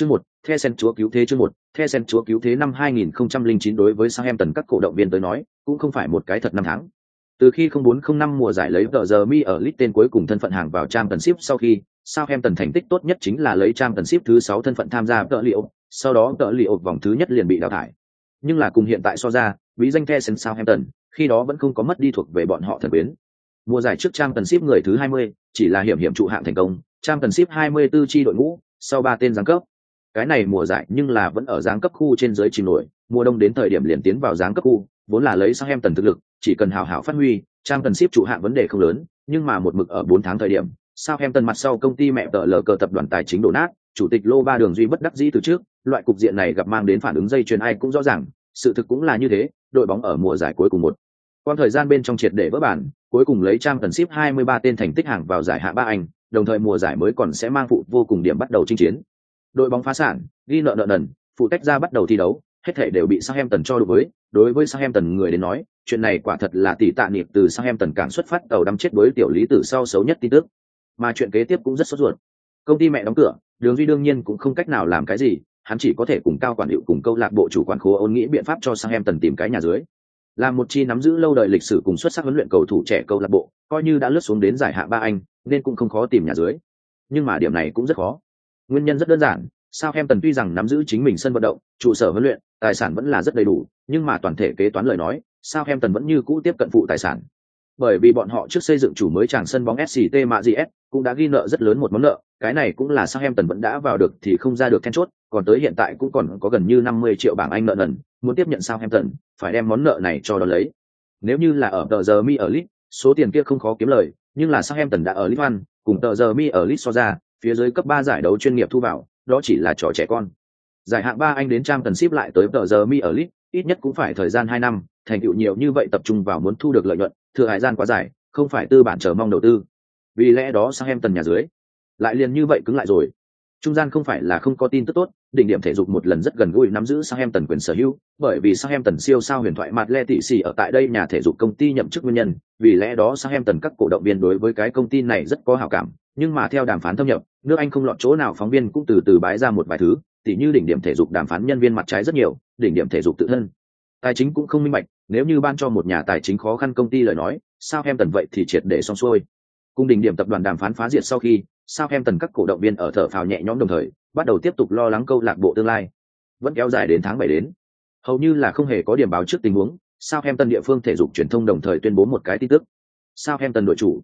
Chương một, The Sen chúa cứu thế chương một, The Sen chúa cứu thế năm 2009 đối với Southampton các cổ động viên tới nói, cũng không phải một cái thật năm tháng. Từ khi 0405 mùa giải lấy tờ giờ mi ở lit tên cuối cùng thân phận hàng vào trang ship sau khi, Southampton thành tích tốt nhất chính là lấy trang ship thứ 6 thân phận tham gia tợ liệu, sau đó tợ liệu vòng thứ nhất liền bị đào thải. Nhưng là cùng hiện tại so ra, bí danh The Sen Southampton, khi đó vẫn không có mất đi thuộc về bọn họ thần biến. Mùa giải trước trang ship người thứ 20, chỉ là hiểm hiểm trụ hạng thành công, trang ship 24 chi đội ngũ, sau ba tên giáng cấp. Cái này mùa giải nhưng là vẫn ở giáng cấp khu trên dưới chìm nổi, mùa đông đến thời điểm liền tiến vào giáng cấp khu, vốn là lấy sang em tần thực lực, chỉ cần hào hảo phát huy, trang tần ship trụ hạng vấn đề không lớn, nhưng mà một mực ở 4 tháng thời điểm, sao em tần mặt sau công ty mẹ tờ lờ cờ tập đoàn tài chính đổ nát, chủ tịch Lô Ba Đường Duy bất đắc dĩ từ trước, loại cục diện này gặp mang đến phản ứng dây chuyền ai cũng rõ ràng, sự thực cũng là như thế, đội bóng ở mùa giải cuối cùng một. Quan thời gian bên trong triệt để vỡ bản, cuối cùng lấy trang tần ship 23 tên thành tích hàng vào giải hạ ba Anh, đồng thời mùa giải mới còn sẽ mang phụ vô cùng điểm bắt đầu chinh chiến. Đội bóng phá sản, ghi nợ nợ nần, phụ tách ra bắt đầu thi đấu, hết thể đều bị Southampton cho đối với, đối với Southampton người đến nói, chuyện này quả thật là tỷ tạ niệm từ Southampton cảng xuất phát tàu đâm chết với tiểu lý tử sau xấu nhất tin tức. Mà chuyện kế tiếp cũng rất sốt ruột. Công ty mẹ đóng cửa, Đường Duy đương nhiên cũng không cách nào làm cái gì, hắn chỉ có thể cùng cao quản hiệu cùng câu lạc bộ chủ quản khố ôn nghĩ biện pháp cho Southampton tìm cái nhà dưới. Là một chi nắm giữ lâu đời lịch sử cùng xuất sắc huấn luyện cầu thủ trẻ câu lạc bộ, coi như đã lướt xuống đến giải hạ ba Anh, nên cũng không khó tìm nhà dưới. Nhưng mà điểm này cũng rất khó. Nguyên nhân rất đơn giản, Southampton tuy rằng nắm giữ chính mình sân vận động, trụ sở huấn luyện, tài sản vẫn là rất đầy đủ, nhưng mà toàn thể kế toán lời nói, Southampton vẫn như cũ tiếp cận phụ tài sản. Bởi vì bọn họ trước xây dựng chủ mới tràng sân bóng SCT Majies, cũng đã ghi nợ rất lớn một món nợ, cái này cũng là Southampton vẫn đã vào được thì không ra được then chốt, còn tới hiện tại cũng còn có gần như 50 triệu bảng Anh nợ nần, muốn tiếp nhận Southampton, phải đem món nợ này cho đó lấy. Nếu như là ở tờ giờ mi ở Leeds, số tiền kia không khó kiếm lời, nhưng là Southampton đã ở League One, cùng tờ giờ mi ở Leeds so ra, phía dưới cấp 3 giải đấu chuyên nghiệp thu vào, đó chỉ là trò trẻ con. Giải hạng 3 Anh đến trang tần ship lại tới tờ giờ mi ở lit ít nhất cũng phải thời gian 2 năm, thành tựu nhiều như vậy tập trung vào muốn thu được lợi nhuận, thừa hải gian quá dài, không phải tư bản chờ mong đầu tư. Vì lẽ đó sang em tần nhà dưới lại liền như vậy cứng lại rồi trung gian không phải là không có tin tức tốt đỉnh điểm thể dục một lần rất gần gũi nắm giữ sang em tần quyền sở hữu, bởi vì sang em tần siêu sao huyền thoại mặt lê tị xì ở tại đây nhà thể dục công ty nhậm chức nguyên nhân. Vì lẽ đó sang em tần các cổ động viên đối với cái công ty này rất có hảo cảm, nhưng mà theo đàm phán thâm nhập, nước anh không lọt chỗ nào phóng viên cũng từ từ bái ra một vài thứ, tỉ như đỉnh điểm thể dục đàm phán nhân viên mặt trái rất nhiều, đỉnh điểm thể dục tự thân. Tài chính cũng không minh bạch, nếu như ban cho một nhà tài chính khó khăn công ty lời nói sao em tần vậy thì triệt để xong xuôi. Cung đỉnh điểm tập đoàn đàm phán phá diệt sau khi sao em tần các cổ động viên ở thở phào nhẹ nhõm đồng thời bắt đầu tiếp tục lo lắng câu lạc bộ tương lai. Vẫn kéo dài đến tháng bảy đến. Hầu như là không hề có điểm báo trước tình huống sao em địa phương thể dục truyền thông đồng thời tuyên bố một cái tin tức. Sao em đội chủ,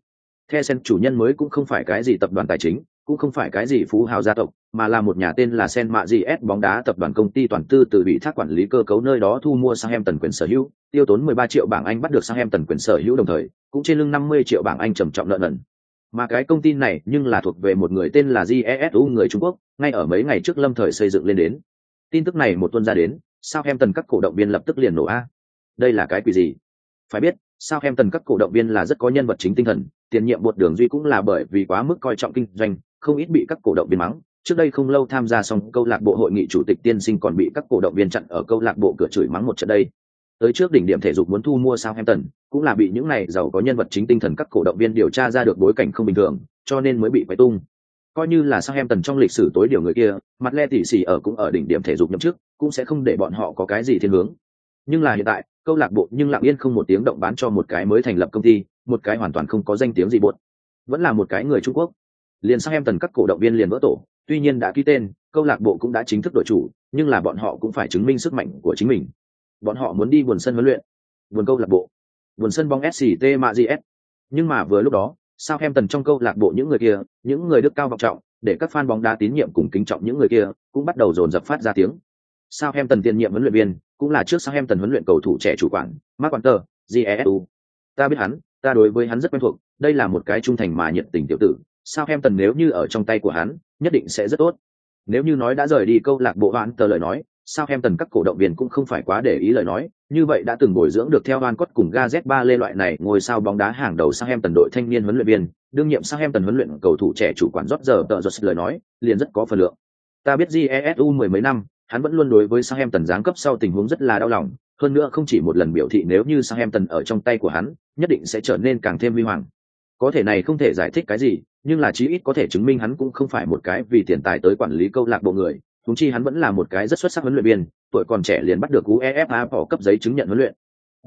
the sen chủ nhân mới cũng không phải cái gì tập đoàn tài chính, cũng không phải cái gì phú hào gia tộc, mà là một nhà tên là sen mạ gì s bóng đá tập đoàn công ty toàn tư từ bị thác quản lý cơ cấu nơi đó thu mua sang em tần quyền sở hữu, tiêu tốn 13 triệu bảng anh bắt được sang em tần quyền sở hữu đồng thời, cũng trên lưng 50 triệu bảng anh trầm trọng nợ nần mà cái công ty này nhưng là thuộc về một người tên là jesu người trung quốc, ngay ở mấy ngày trước lâm thời xây dựng lên đến. Tin tức này một tuần ra đến sao em tần các cổ động viên lập tức liền nổ a. Đây là cái quỷ gì? Phải biết sao em tần các cổ động viên là rất có nhân vật chính tinh thần, tiền nhiệm bột đường duy cũng là bởi vì quá mức coi trọng kinh doanh, không ít bị các cổ động viên mắng. Trước đây không lâu tham gia xong câu lạc bộ hội nghị chủ tịch tiên sinh còn bị các cổ động viên chặn ở câu lạc bộ cửa chửi mắng một trận đây tới trước đỉnh điểm thể dục muốn thu mua Southampton, cũng là bị những này giàu có nhân vật chính tinh thần các cổ động viên điều tra ra được bối cảnh không bình thường, cho nên mới bị quấy tung. Coi như là Southampton trong lịch sử tối điều người kia, mặt le tỉ xỉ ở cũng ở đỉnh điểm thể dục nhậm chức, cũng sẽ không để bọn họ có cái gì thiên hướng. Nhưng là hiện tại, câu lạc bộ nhưng lặng yên không một tiếng động bán cho một cái mới thành lập công ty, một cái hoàn toàn không có danh tiếng gì buồn. Vẫn là một cái người Trung Quốc. Liền Southampton các cổ động viên liền vỡ tổ, tuy nhiên đã ký tên, câu lạc bộ cũng đã chính thức đổi chủ, nhưng là bọn họ cũng phải chứng minh sức mạnh của chính mình bọn họ muốn đi buồn sân huấn luyện buồn câu lạc bộ buồn sân bóng sct mạ gs nhưng mà vừa lúc đó sao em tần trong câu lạc bộ những người kia những người đức cao vọng trọng để các fan bóng đá tín nhiệm cùng kính trọng những người kia cũng bắt đầu dồn dập phát ra tiếng. Sao em tần tiền nhiệm huấn luyện viên cũng là trước sao em tần huấn luyện cầu thủ trẻ chủ quản mark Hunter, jesu ta biết hắn ta đối với hắn rất quen thuộc đây là một cái trung thành mà nhiệt tình tiểu tử. Sao em tần nếu như ở trong tay của hắn nhất định sẽ rất tốt. Nếu như nói đã rời đi câu lạc bộ hoãn tờ lời nói sao em tần các cổ động viên cũng không phải quá để ý lời nói, như vậy đã từng bồi dưỡng được theo Van cốt cùng gaz ba lê loại này ngôi sao bóng đá hàng đầu sang em tần đội thanh niên huấn luyện viên. Đương nhiệm sang em tần huấn luyện cầu thủ trẻ chủ quản rót giờ tợ giật lời nói, liền rất có phần lượng. Ta biết jesu mười mấy năm, hắn vẫn luôn đối với sang em tần giáng cấp sau tình huống rất là đau lòng. Hơn nữa không chỉ một lần biểu thị nếu như sang em tần ở trong tay của hắn, nhất định sẽ trở nên càng thêm huy hoàng. Có thể này không thể giải thích cái gì, nhưng là chí ít có thể chứng minh hắn cũng không phải một cái vì tiền tài tới quản lý câu lạc bộ người chúng chi hắn vẫn là một cái rất xuất sắc huấn luyện viên tuổi còn trẻ liền bắt được uefa bỏ cấp giấy chứng nhận huấn luyện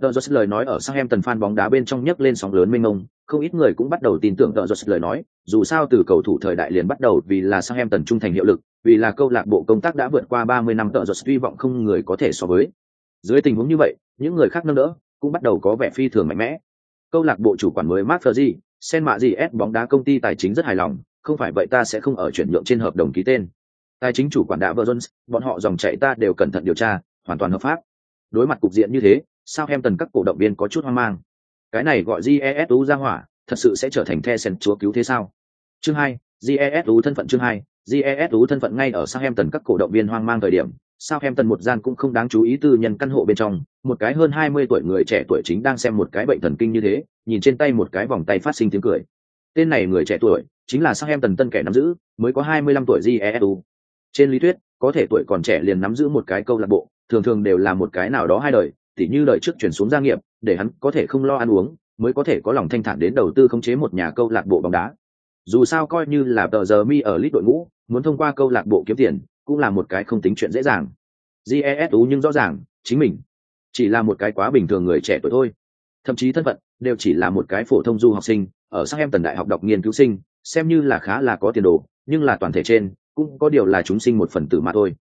Tờ Giọt lời nói ở Southampton fan bóng đá bên trong nhấc lên sóng lớn mênh mông, không ít người cũng bắt đầu tin tưởng Tờ Giọt lời nói, dù sao từ cầu thủ thời đại liền bắt đầu vì là Southampton trung thành hiệu lực, vì là câu lạc bộ công tác đã vượt qua 30 năm Tờ Giọt hy vọng không người có thể so với. Dưới tình huống như vậy, những người khác nâng đỡ cũng bắt đầu có vẻ phi thường mạnh mẽ. Câu lạc bộ chủ quản mới Mark Fergie, sen mạ gì S bóng đá công ty tài chính rất hài lòng, không phải vậy ta sẽ không ở chuyển nhượng trên hợp đồng ký tên. Tài chính chủ quản đã Jones, bọn họ dòng chảy ta đều cẩn thận điều tra, hoàn toàn hợp pháp. Đối mặt cục diện như thế, sao em tần các cổ động viên có chút hoang mang. Cái này gọi jesu ra hỏa thật sự sẽ trở thành the sen chúa cứu thế sao? Chương hai jesu thân phận chương hai jesu thân phận ngay ở sao em tần các cổ động viên hoang mang thời điểm sao em tần một gian cũng không đáng chú ý tư nhân căn hộ bên trong một cái hơn hai mươi tuổi người trẻ tuổi chính đang xem một cái bệnh thần kinh như thế nhìn trên tay một cái vòng tay phát sinh tiếng cười. Tên này người trẻ tuổi chính là sao em tần tân kẻ nắm giữ mới có hai mươi lăm tuổi jesu trên lý thuyết, có thể tuổi còn trẻ liền nắm giữ một cái câu lạc bộ, thường thường đều là một cái nào đó hai đời, tỉ như đợi trước chuyển xuống gia nghiệp, để hắn có thể không lo ăn uống, mới có thể có lòng thanh thản đến đầu tư khống chế một nhà câu lạc bộ bóng đá. Dù sao coi như là tờ giờ mi ở lít đội ngũ, muốn thông qua câu lạc bộ kiếm tiền, cũng là một cái không tính chuyện dễ dàng. Jesu nhưng rõ ràng, chính mình chỉ là một cái quá bình thường người trẻ tuổi thôi. Thậm chí thân phận đều chỉ là một cái phổ thông du học sinh, ở sang em tần đại học đọc nghiên cứu sinh, xem như là khá là có tiền đồ, nhưng là toàn thể trên cũng có điều là chúng sinh một phần tử mà thôi.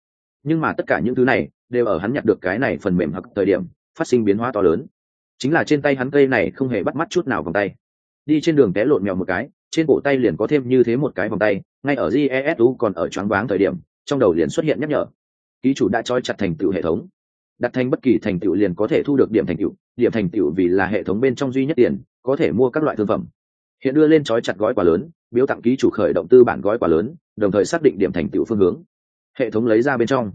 Nhưng mà tất cả những thứ này đều ở hắn nhặt được cái này phần mềm hoặc thời điểm, phát sinh biến hóa to lớn. Chính là trên tay hắn cây này không hề bắt mắt chút nào vòng tay. Đi trên đường té lộn mèo một cái, trên cổ tay liền có thêm như thế một cái vòng tay, ngay ở jesu còn ở choáng váng thời điểm, trong đầu liền xuất hiện nhắc nhở. Ký chủ đã trói chặt thành tựu hệ thống. Đặt thành bất kỳ thành tựu liền có thể thu được điểm thành tựu, điểm thành tựu vì là hệ thống bên trong duy nhất tiền, có thể mua các loại thương phẩm. Hiện đưa lên trói chặt gói quà lớn, biếu tặng ký chủ khởi động tư bản gói quà lớn đồng thời xác định điểm thành tựu phương hướng. Hệ thống lấy ra bên trong.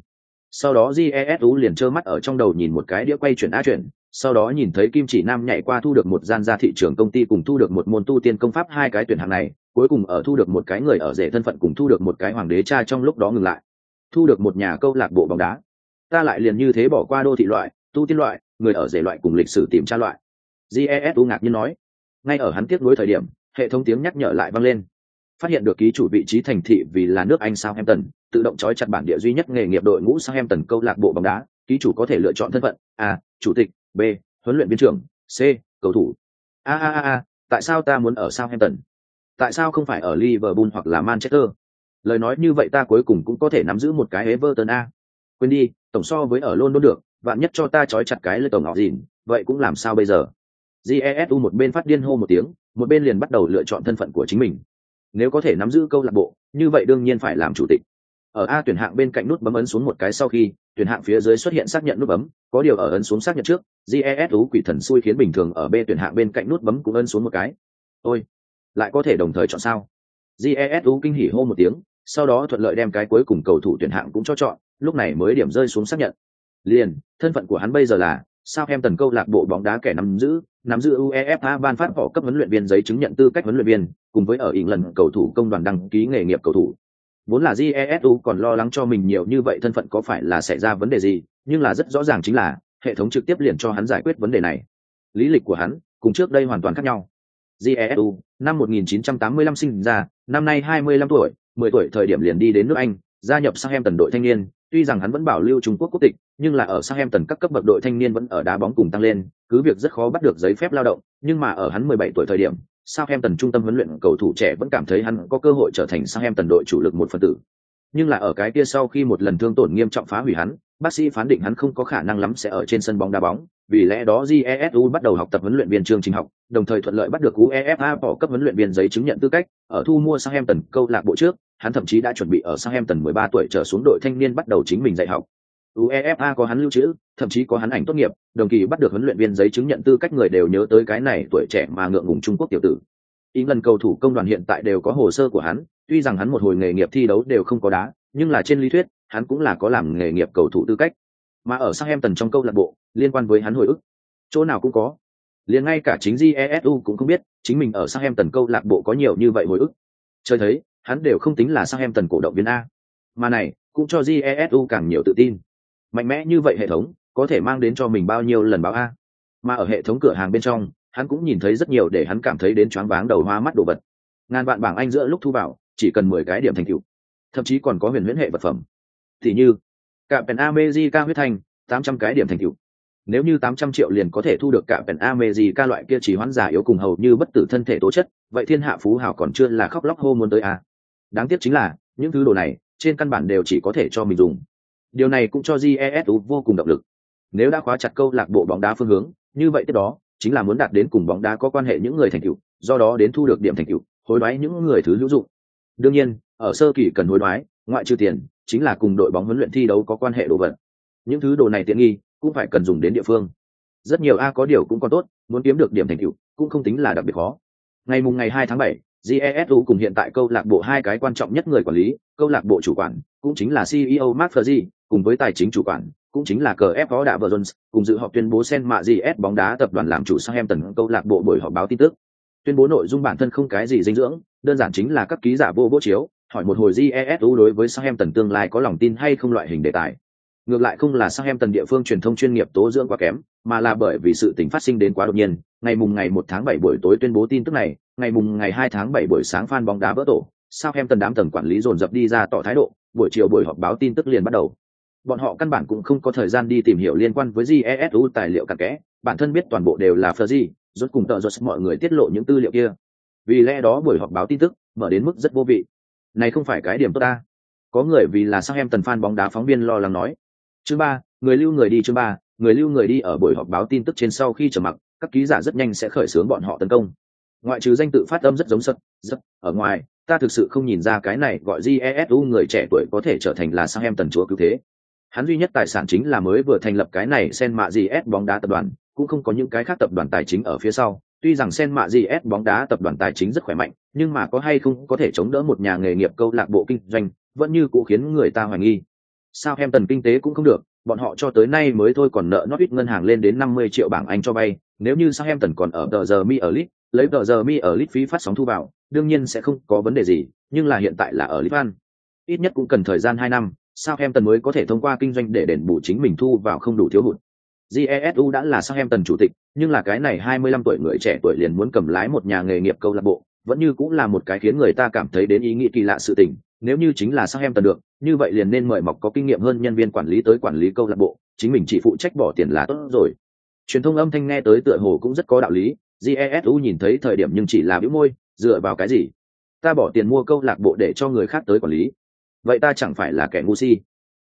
Sau đó jesu liền trơ mắt ở trong đầu nhìn một cái đĩa quay chuyển á chuyển, sau đó nhìn thấy kim chỉ nam nhảy qua thu được một gian ra thị trường công ty cùng thu được một môn tu tiên công pháp hai cái tuyển hạng này, cuối cùng ở thu được một cái người ở rể thân phận cùng thu được một cái hoàng đế cha trong lúc đó ngừng lại. Thu được một nhà câu lạc bộ bóng đá. Ta lại liền như thế bỏ qua đô thị loại, tu tiên loại, người ở rể loại cùng lịch sử tìm tra loại. Jesu ngạc nhiên nói. Ngay ở hắn tiếp nối thời điểm, hệ thống tiếng nhắc nhở lại vang lên phát hiện được ký chủ vị trí thành thị vì là nước anh Southampton, tự động trói chặt bản địa duy nhất nghề nghiệp đội ngũ Southampton câu lạc bộ bóng đá, ký chủ có thể lựa chọn thân phận: A, chủ tịch, B, huấn luyện viên trưởng, C, cầu thủ. A a a a, tại sao ta muốn ở Southampton? Tại sao không phải ở Liverpool hoặc là Manchester? Lời nói như vậy ta cuối cùng cũng có thể nắm giữ một cái Everton a. Quên đi, tổng so với ở London được, vạn nhất cho ta trói chặt cái lưỡi tổng ngọc gìn, vậy cũng làm sao bây giờ? Jesu một bên phát điên hô một tiếng, một bên liền bắt đầu lựa chọn thân phận của chính mình nếu có thể nắm giữ câu lạc bộ, như vậy đương nhiên phải làm chủ tịch. Ở a tuyển hạng bên cạnh nút bấm ấn xuống một cái sau khi, tuyển hạng phía dưới xuất hiện xác nhận nút bấm, có điều ở ấn xuống xác nhận trước jes quỷ thần xui khiến bình thường ở b tuyển hạng bên cạnh nút bấm cũng ấn xuống một cái. Ôi, lại có thể đồng thời chọn sao? Jes kinh hỉ hô một tiếng, sau đó thuận lợi đem cái cuối cùng cầu thủ tuyển hạng cũng cho chọn, lúc này mới điểm rơi xuống xác nhận. Liền, thân phận của hắn bây giờ là sao em tần câu lạc bộ bóng đá kẻ nắm giữ nắm giữ uefa ban phát họ cấp huấn luyện viên giấy chứng nhận tư cách huấn luyện viên, cùng với ở ỉng lần cầu thủ công đoàn đăng ký nghề nghiệp cầu thủ. Vốn là jesu còn lo lắng cho mình nhiều như vậy thân phận có phải là xảy ra vấn đề gì, nhưng là rất rõ ràng chính là hệ thống trực tiếp liền cho hắn giải quyết vấn đề này. Lý lịch của hắn cùng trước đây hoàn toàn khác nhau. Jesu năm 1985 sinh ra, năm nay 25 tuổi 10 tuổi thời điểm liền đi đến nước anh, gia nhập sang em tần đội thanh niên tuy rằng hắn vẫn bảo lưu trung quốc quốc tịch nhưng là ở Southampton các cấp bậc đội thanh niên vẫn ở đá bóng cùng tăng lên cứ việc rất khó bắt được giấy phép lao động nhưng mà ở hắn 17 tuổi thời điểm Southampton trung tâm huấn luyện cầu thủ trẻ vẫn cảm thấy hắn có cơ hội trở thành Southampton đội chủ lực một phần tử. Nhưng là ở cái kia sau khi một lần thương tổn nghiêm trọng phá hủy hắn, bác sĩ phán định hắn không có khả năng lắm sẽ ở trên sân bóng đá bóng, vì lẽ đó GESU bắt đầu học tập huấn luyện viên chương trình học, đồng thời thuận lợi bắt được UEFA bỏ cấp huấn luyện viên giấy chứng nhận tư cách, ở thu mua Southampton câu lạc bộ trước, hắn thậm chí đã chuẩn bị ở Southampton 13 tuổi trở xuống đội thanh niên bắt đầu chính mình dạy học. UEFA có hắn lưu trữ, thậm chí có hắn ảnh tốt nghiệp, đồng kỳ bắt được huấn luyện viên giấy chứng nhận tư cách người đều nhớ tới cái này tuổi trẻ mà ngượng ngùng Trung Quốc tiểu tử. Ý lần cầu thủ công đoàn hiện tại đều có hồ sơ của hắn, tuy rằng hắn một hồi nghề nghiệp thi đấu đều không có đá, nhưng là trên lý thuyết, hắn cũng là có làm nghề nghiệp cầu thủ tư cách. Mà ở Southampton trong câu lạc bộ, liên quan với hắn hồi ức, chỗ nào cũng có. Liền ngay cả chính Jesu cũng không biết, chính mình ở Southampton câu lạc bộ có nhiều như vậy hồi ức. Chơi thấy, hắn đều không tính là sang em tần cổ động viên a. Mà này, cũng cho Jesu càng nhiều tự tin. Mạnh mẽ như vậy hệ thống có thể mang đến cho mình bao nhiêu lần báo a. Mà ở hệ thống cửa hàng bên trong hắn cũng nhìn thấy rất nhiều để hắn cảm thấy đến choáng váng đầu hoa mắt đồ vật. Ngàn vạn bảng anh giữa lúc thu vào chỉ cần mười cái điểm thành tựu. Thậm chí còn có huyền huyễn hệ vật phẩm. Thì như cả pèn America huyết thanh 800 cái điểm thành tựu. Nếu như 800 triệu liền có thể thu được cả pèn America loại kia chỉ hoán giả yếu cùng hầu như bất tử thân thể tố chất vậy thiên hạ phú hào còn chưa là khóc lóc hô muốn tới à đáng tiếc chính là những thứ đồ này trên căn bản đều chỉ có thể cho mình dùng. Điều này cũng cho jesu vô cùng động lực. Nếu đã khóa chặt câu lạc bộ bóng đá phương hướng như vậy tiếp đó chính là muốn đạt đến cùng bóng đá có quan hệ những người thành tựu do đó đến thu được điểm thành tựu hối đoái những người thứ hữu dụng. Đương nhiên ở sơ kỳ cần hối đoái ngoại trừ tiền chính là cùng đội bóng huấn luyện thi đấu có quan hệ đồ vật. Những thứ đồ này tiện nghi cũng phải cần dùng đến địa phương. Rất nhiều a có điều cũng còn tốt muốn kiếm được điểm thành tựu cũng không tính là đặc biệt khó. Ngày mùng ngày 2 tháng 7, jesu cùng hiện tại câu lạc bộ hai cái quan trọng nhất người quản lý câu lạc bộ chủ quản cũng chính là ceo mark Fergie, cùng với tài chính chủ quản cũng chính là cờ ép vợ jones cùng dự họp tuyên bố sen mạ gs bóng đá tập đoàn làm chủ sang em tần câu lạc bộ buổi họp báo tin tức. Tuyên bố nội dung bản thân không cái gì dinh dưỡng đơn giản chính là các ký giả vô vô chiếu hỏi một hồi jesu đối với sang em tần tương lai có lòng tin hay không loại hình đề tài. Ngược lại không là sang em tần địa phương truyền thông chuyên nghiệp tố dưỡng quá kém mà là bởi vì sự tình phát sinh đến quá đột nhiên. Ngày mùng ngày một tháng bảy buổi tối tuyên bố tin tức này ngày mùng ngày hai tháng bảy buổi sáng fan bóng đá vỡ tổ sao em tần đám tầng quản lý dồn dập đi ra tỏ thái độ, buổi chiều buổi họp báo tin tức liền bắt đầu. Bọn họ căn bản cũng không có thời gian đi tìm hiểu liên quan với jesu tài liệu cặn kẽ, bản thân biết toàn bộ đều là phờ gì rốt cùng tợ rốt mọi người tiết lộ những tư liệu kia. Vì lẽ đó buổi họp báo tin tức mở đến mức rất vô vị. Này không phải cái điểm tốt ta. Có người vì là sao em tần fan bóng đá phóng viên lo lắng nói. Chương ba, người lưu người đi chương ba, người lưu người đi ở buổi họp báo tin tức trên sau khi trở mặc, các ký giả rất nhanh sẽ khởi xướng bọn họ tấn công ngoại trừ danh tự phát âm rất giống sật rất ở ngoài ta thực sự không nhìn ra cái này gọi jesu người trẻ tuổi có thể trở thành là sang em tần chúa cứu thế. Hắn duy nhất tài sản chính là mới vừa thành lập cái này sen mạ gs bóng đá tập đoàn cũng không có những cái khác tập đoàn tài chính ở phía sau. Tuy rằng sen mạ gs bóng đá tập đoàn tài chính rất khỏe mạnh nhưng mà có hay không có thể chống đỡ một nhà nghề nghiệp câu lạc bộ kinh doanh vẫn như cũ khiến người ta hoài nghi. Sao em tần kinh tế cũng không được bọn họ cho tới nay mới thôi còn nợ nót ít ngân hàng lên đến năm mươi triệu bảng anh cho vay nếu như sao em tần còn ở tờ giờ mi ở League, lấy tờ giờ mi ở lit phí phát sóng thu vào, đương nhiên sẽ không có vấn đề gì, nhưng là hiện tại là ở lit van ít nhất cũng cần thời gian hai năm, sao em tần mới có thể thông qua kinh doanh để đền bù chính mình thu vào không đủ thiếu hụt. Jesu đã là sao em tần chủ tịch, nhưng là cái này hai mươi lăm tuổi người trẻ tuổi liền muốn cầm lái một nhà nghề nghiệp câu lạc bộ, vẫn như cũng là một cái khiến người ta cảm thấy đến ý nghĩ kỳ lạ sự tình. Nếu như chính là sao em tần được, như vậy liền nên mời mọc có kinh nghiệm hơn nhân viên quản lý tới quản lý câu lạc bộ, chính mình chỉ phụ trách bỏ tiền là tốt rồi. Truyền thông âm thanh nghe tới tựa hồ cũng rất có đạo lý jesu nhìn thấy thời điểm nhưng chỉ là bĩu môi, dựa vào cái gì? Ta bỏ tiền mua câu lạc bộ để cho người khác tới quản lý. Vậy ta chẳng phải là kẻ ngu si.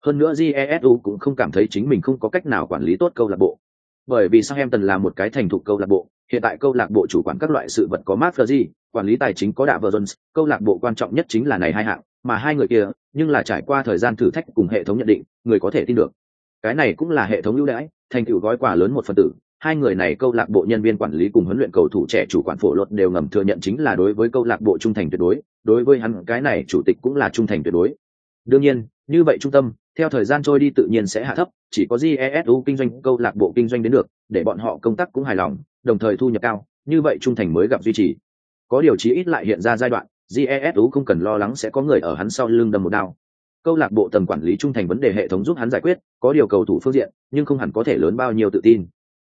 Hơn nữa jesu cũng không cảm thấy chính mình không có cách nào quản lý tốt câu lạc bộ. Bởi vì sao em tần là một cái thành thục câu lạc bộ, hiện tại câu lạc bộ chủ quản các loại sự vật có mark gì quản lý tài chính có đạ vợ jones, câu lạc bộ quan trọng nhất chính là này hai hạng, mà hai người kia, nhưng là trải qua thời gian thử thách cùng hệ thống nhận định, người có thể tin được. Cái này cũng là hệ thống ưu đãi, thành tựu gói quà lớn một phần tử hai người này câu lạc bộ nhân viên quản lý cùng huấn luyện cầu thủ trẻ chủ quản phổ luật đều ngầm thừa nhận chính là đối với câu lạc bộ trung thành tuyệt đối đối với hắn, cái này chủ tịch cũng là trung thành tuyệt đối. Đương nhiên, như vậy trung tâm, theo thời gian trôi đi tự nhiên sẽ hạ thấp, chỉ có jesu kinh doanh, câu lạc bộ kinh doanh đến được, để bọn họ công tác cũng hài lòng, đồng thời thu nhập cao, như vậy trung thành mới gặp duy trì. Có điều chí ít lại hiện ra giai đoạn jesu không cần lo lắng sẽ có người ở hắn sau lưng đâm một đao. Câu lạc bộ tầm quản lý trung thành vấn đề hệ thống giúp hắn giải quyết, có điều cầu thủ phương diện, nhưng không hẳn có thể lớn bao nhiêu tự tin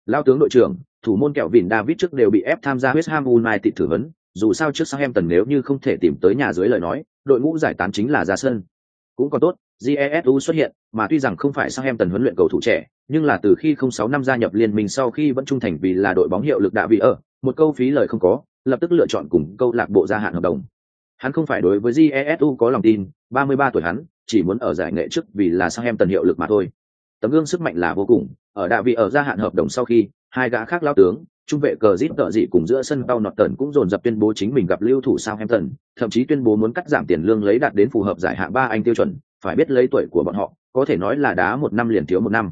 lao tướng đội trưởng, thủ môn kẹo vỉn david trước đều bị ép tham gia west ham united thử vấn dù sao trước Southampton nếu như không thể tìm tới nhà dưới lời nói, đội ngũ giải tán chính là ra sân. Cũng còn tốt jesu xuất hiện, mà tuy rằng không phải Southampton huấn luyện cầu thủ trẻ, nhưng là từ khi 06 năm gia nhập liên minh sau khi vẫn trung thành vì là đội bóng hiệu lực đã bị ở, một câu phí lời không có, lập tức lựa chọn cùng câu lạc bộ gia hạn hợp đồng. Hắn không phải đối với jesu có lòng tin 33 tuổi hắn, chỉ muốn ở giải nghệ trước vì là Southampton hiệu lực mà thôi. Tấm gương sức mạnh là vô cùng ở đạ vị ở gia hạn hợp đồng sau khi hai gã khác lao tướng trung vệ cờ rít tợ dị cùng giữa sân tàu nọt tần cũng dồn dập tuyên bố chính mình gặp lưu thủ Southampton, thậm chí tuyên bố muốn cắt giảm tiền lương lấy đạt đến phù hợp giải hạng ba anh tiêu chuẩn, phải biết lấy tuổi của bọn họ, có thể nói là đá một năm liền thiếu một năm.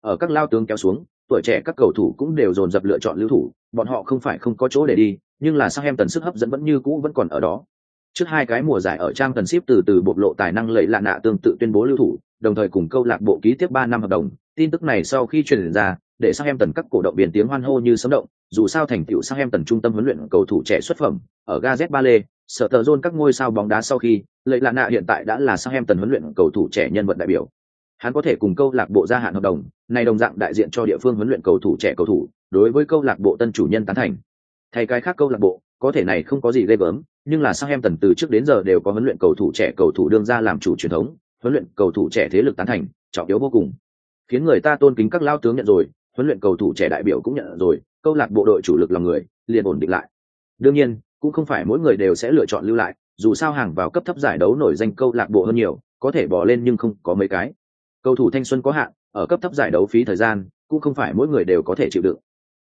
Ở các lao tướng kéo xuống, tuổi trẻ các cầu thủ cũng đều dồn dập lựa chọn lưu thủ, bọn họ không phải không có chỗ để đi, nhưng là Southampton sức hấp dẫn vẫn như cũ vẫn còn ở đó. Trước hai cái mùa giải ở trang tần ship từ từ bộc lộ tài năng lẫy lạ nạ tương tự tuyên bố lưu thủ, đồng thời cùng câu lạc bộ ký tiếp ba năm hợp đồng, tin tức này sau khi truyền ra, để sang em tần các cổ động viên tiếng hoan hô như sấm động, dù sao thành tựu sang em tần trung tâm huấn luyện cầu thủ trẻ xuất phẩm, ở Gazet Ballet, sở tờ zone các ngôi sao bóng đá sau khi, lợi lạ nạ hiện tại đã là sang em tần huấn luyện cầu thủ trẻ nhân vật đại biểu. Hắn có thể cùng câu lạc bộ gia hạn hợp đồng, này đồng dạng đại diện cho địa phương huấn luyện cầu thủ trẻ cầu thủ, đối với câu lạc bộ tân chủ nhân tán thành. Thay cái khác câu lạc bộ, có thể này không có gì ghê gớm, nhưng là sang em tần từ trước đến giờ đều có huấn luyện cầu thủ trẻ cầu thủ đương ra làm chủ truyền thống, huấn luyện cầu thủ trẻ thế lực tán thành, trọng yếu vô cùng. Khiến người ta tôn kính các lao tướng nhận rồi, huấn luyện cầu thủ trẻ đại biểu cũng nhận rồi, câu lạc bộ đội chủ lực lòng người, liền ổn định lại. Đương nhiên, cũng không phải mỗi người đều sẽ lựa chọn lưu lại, dù sao hàng vào cấp thấp giải đấu nổi danh câu lạc bộ hơn nhiều, có thể bỏ lên nhưng không có mấy cái. Cầu thủ thanh xuân có hạn, ở cấp thấp giải đấu phí thời gian, cũng không phải mỗi người đều có thể chịu đựng.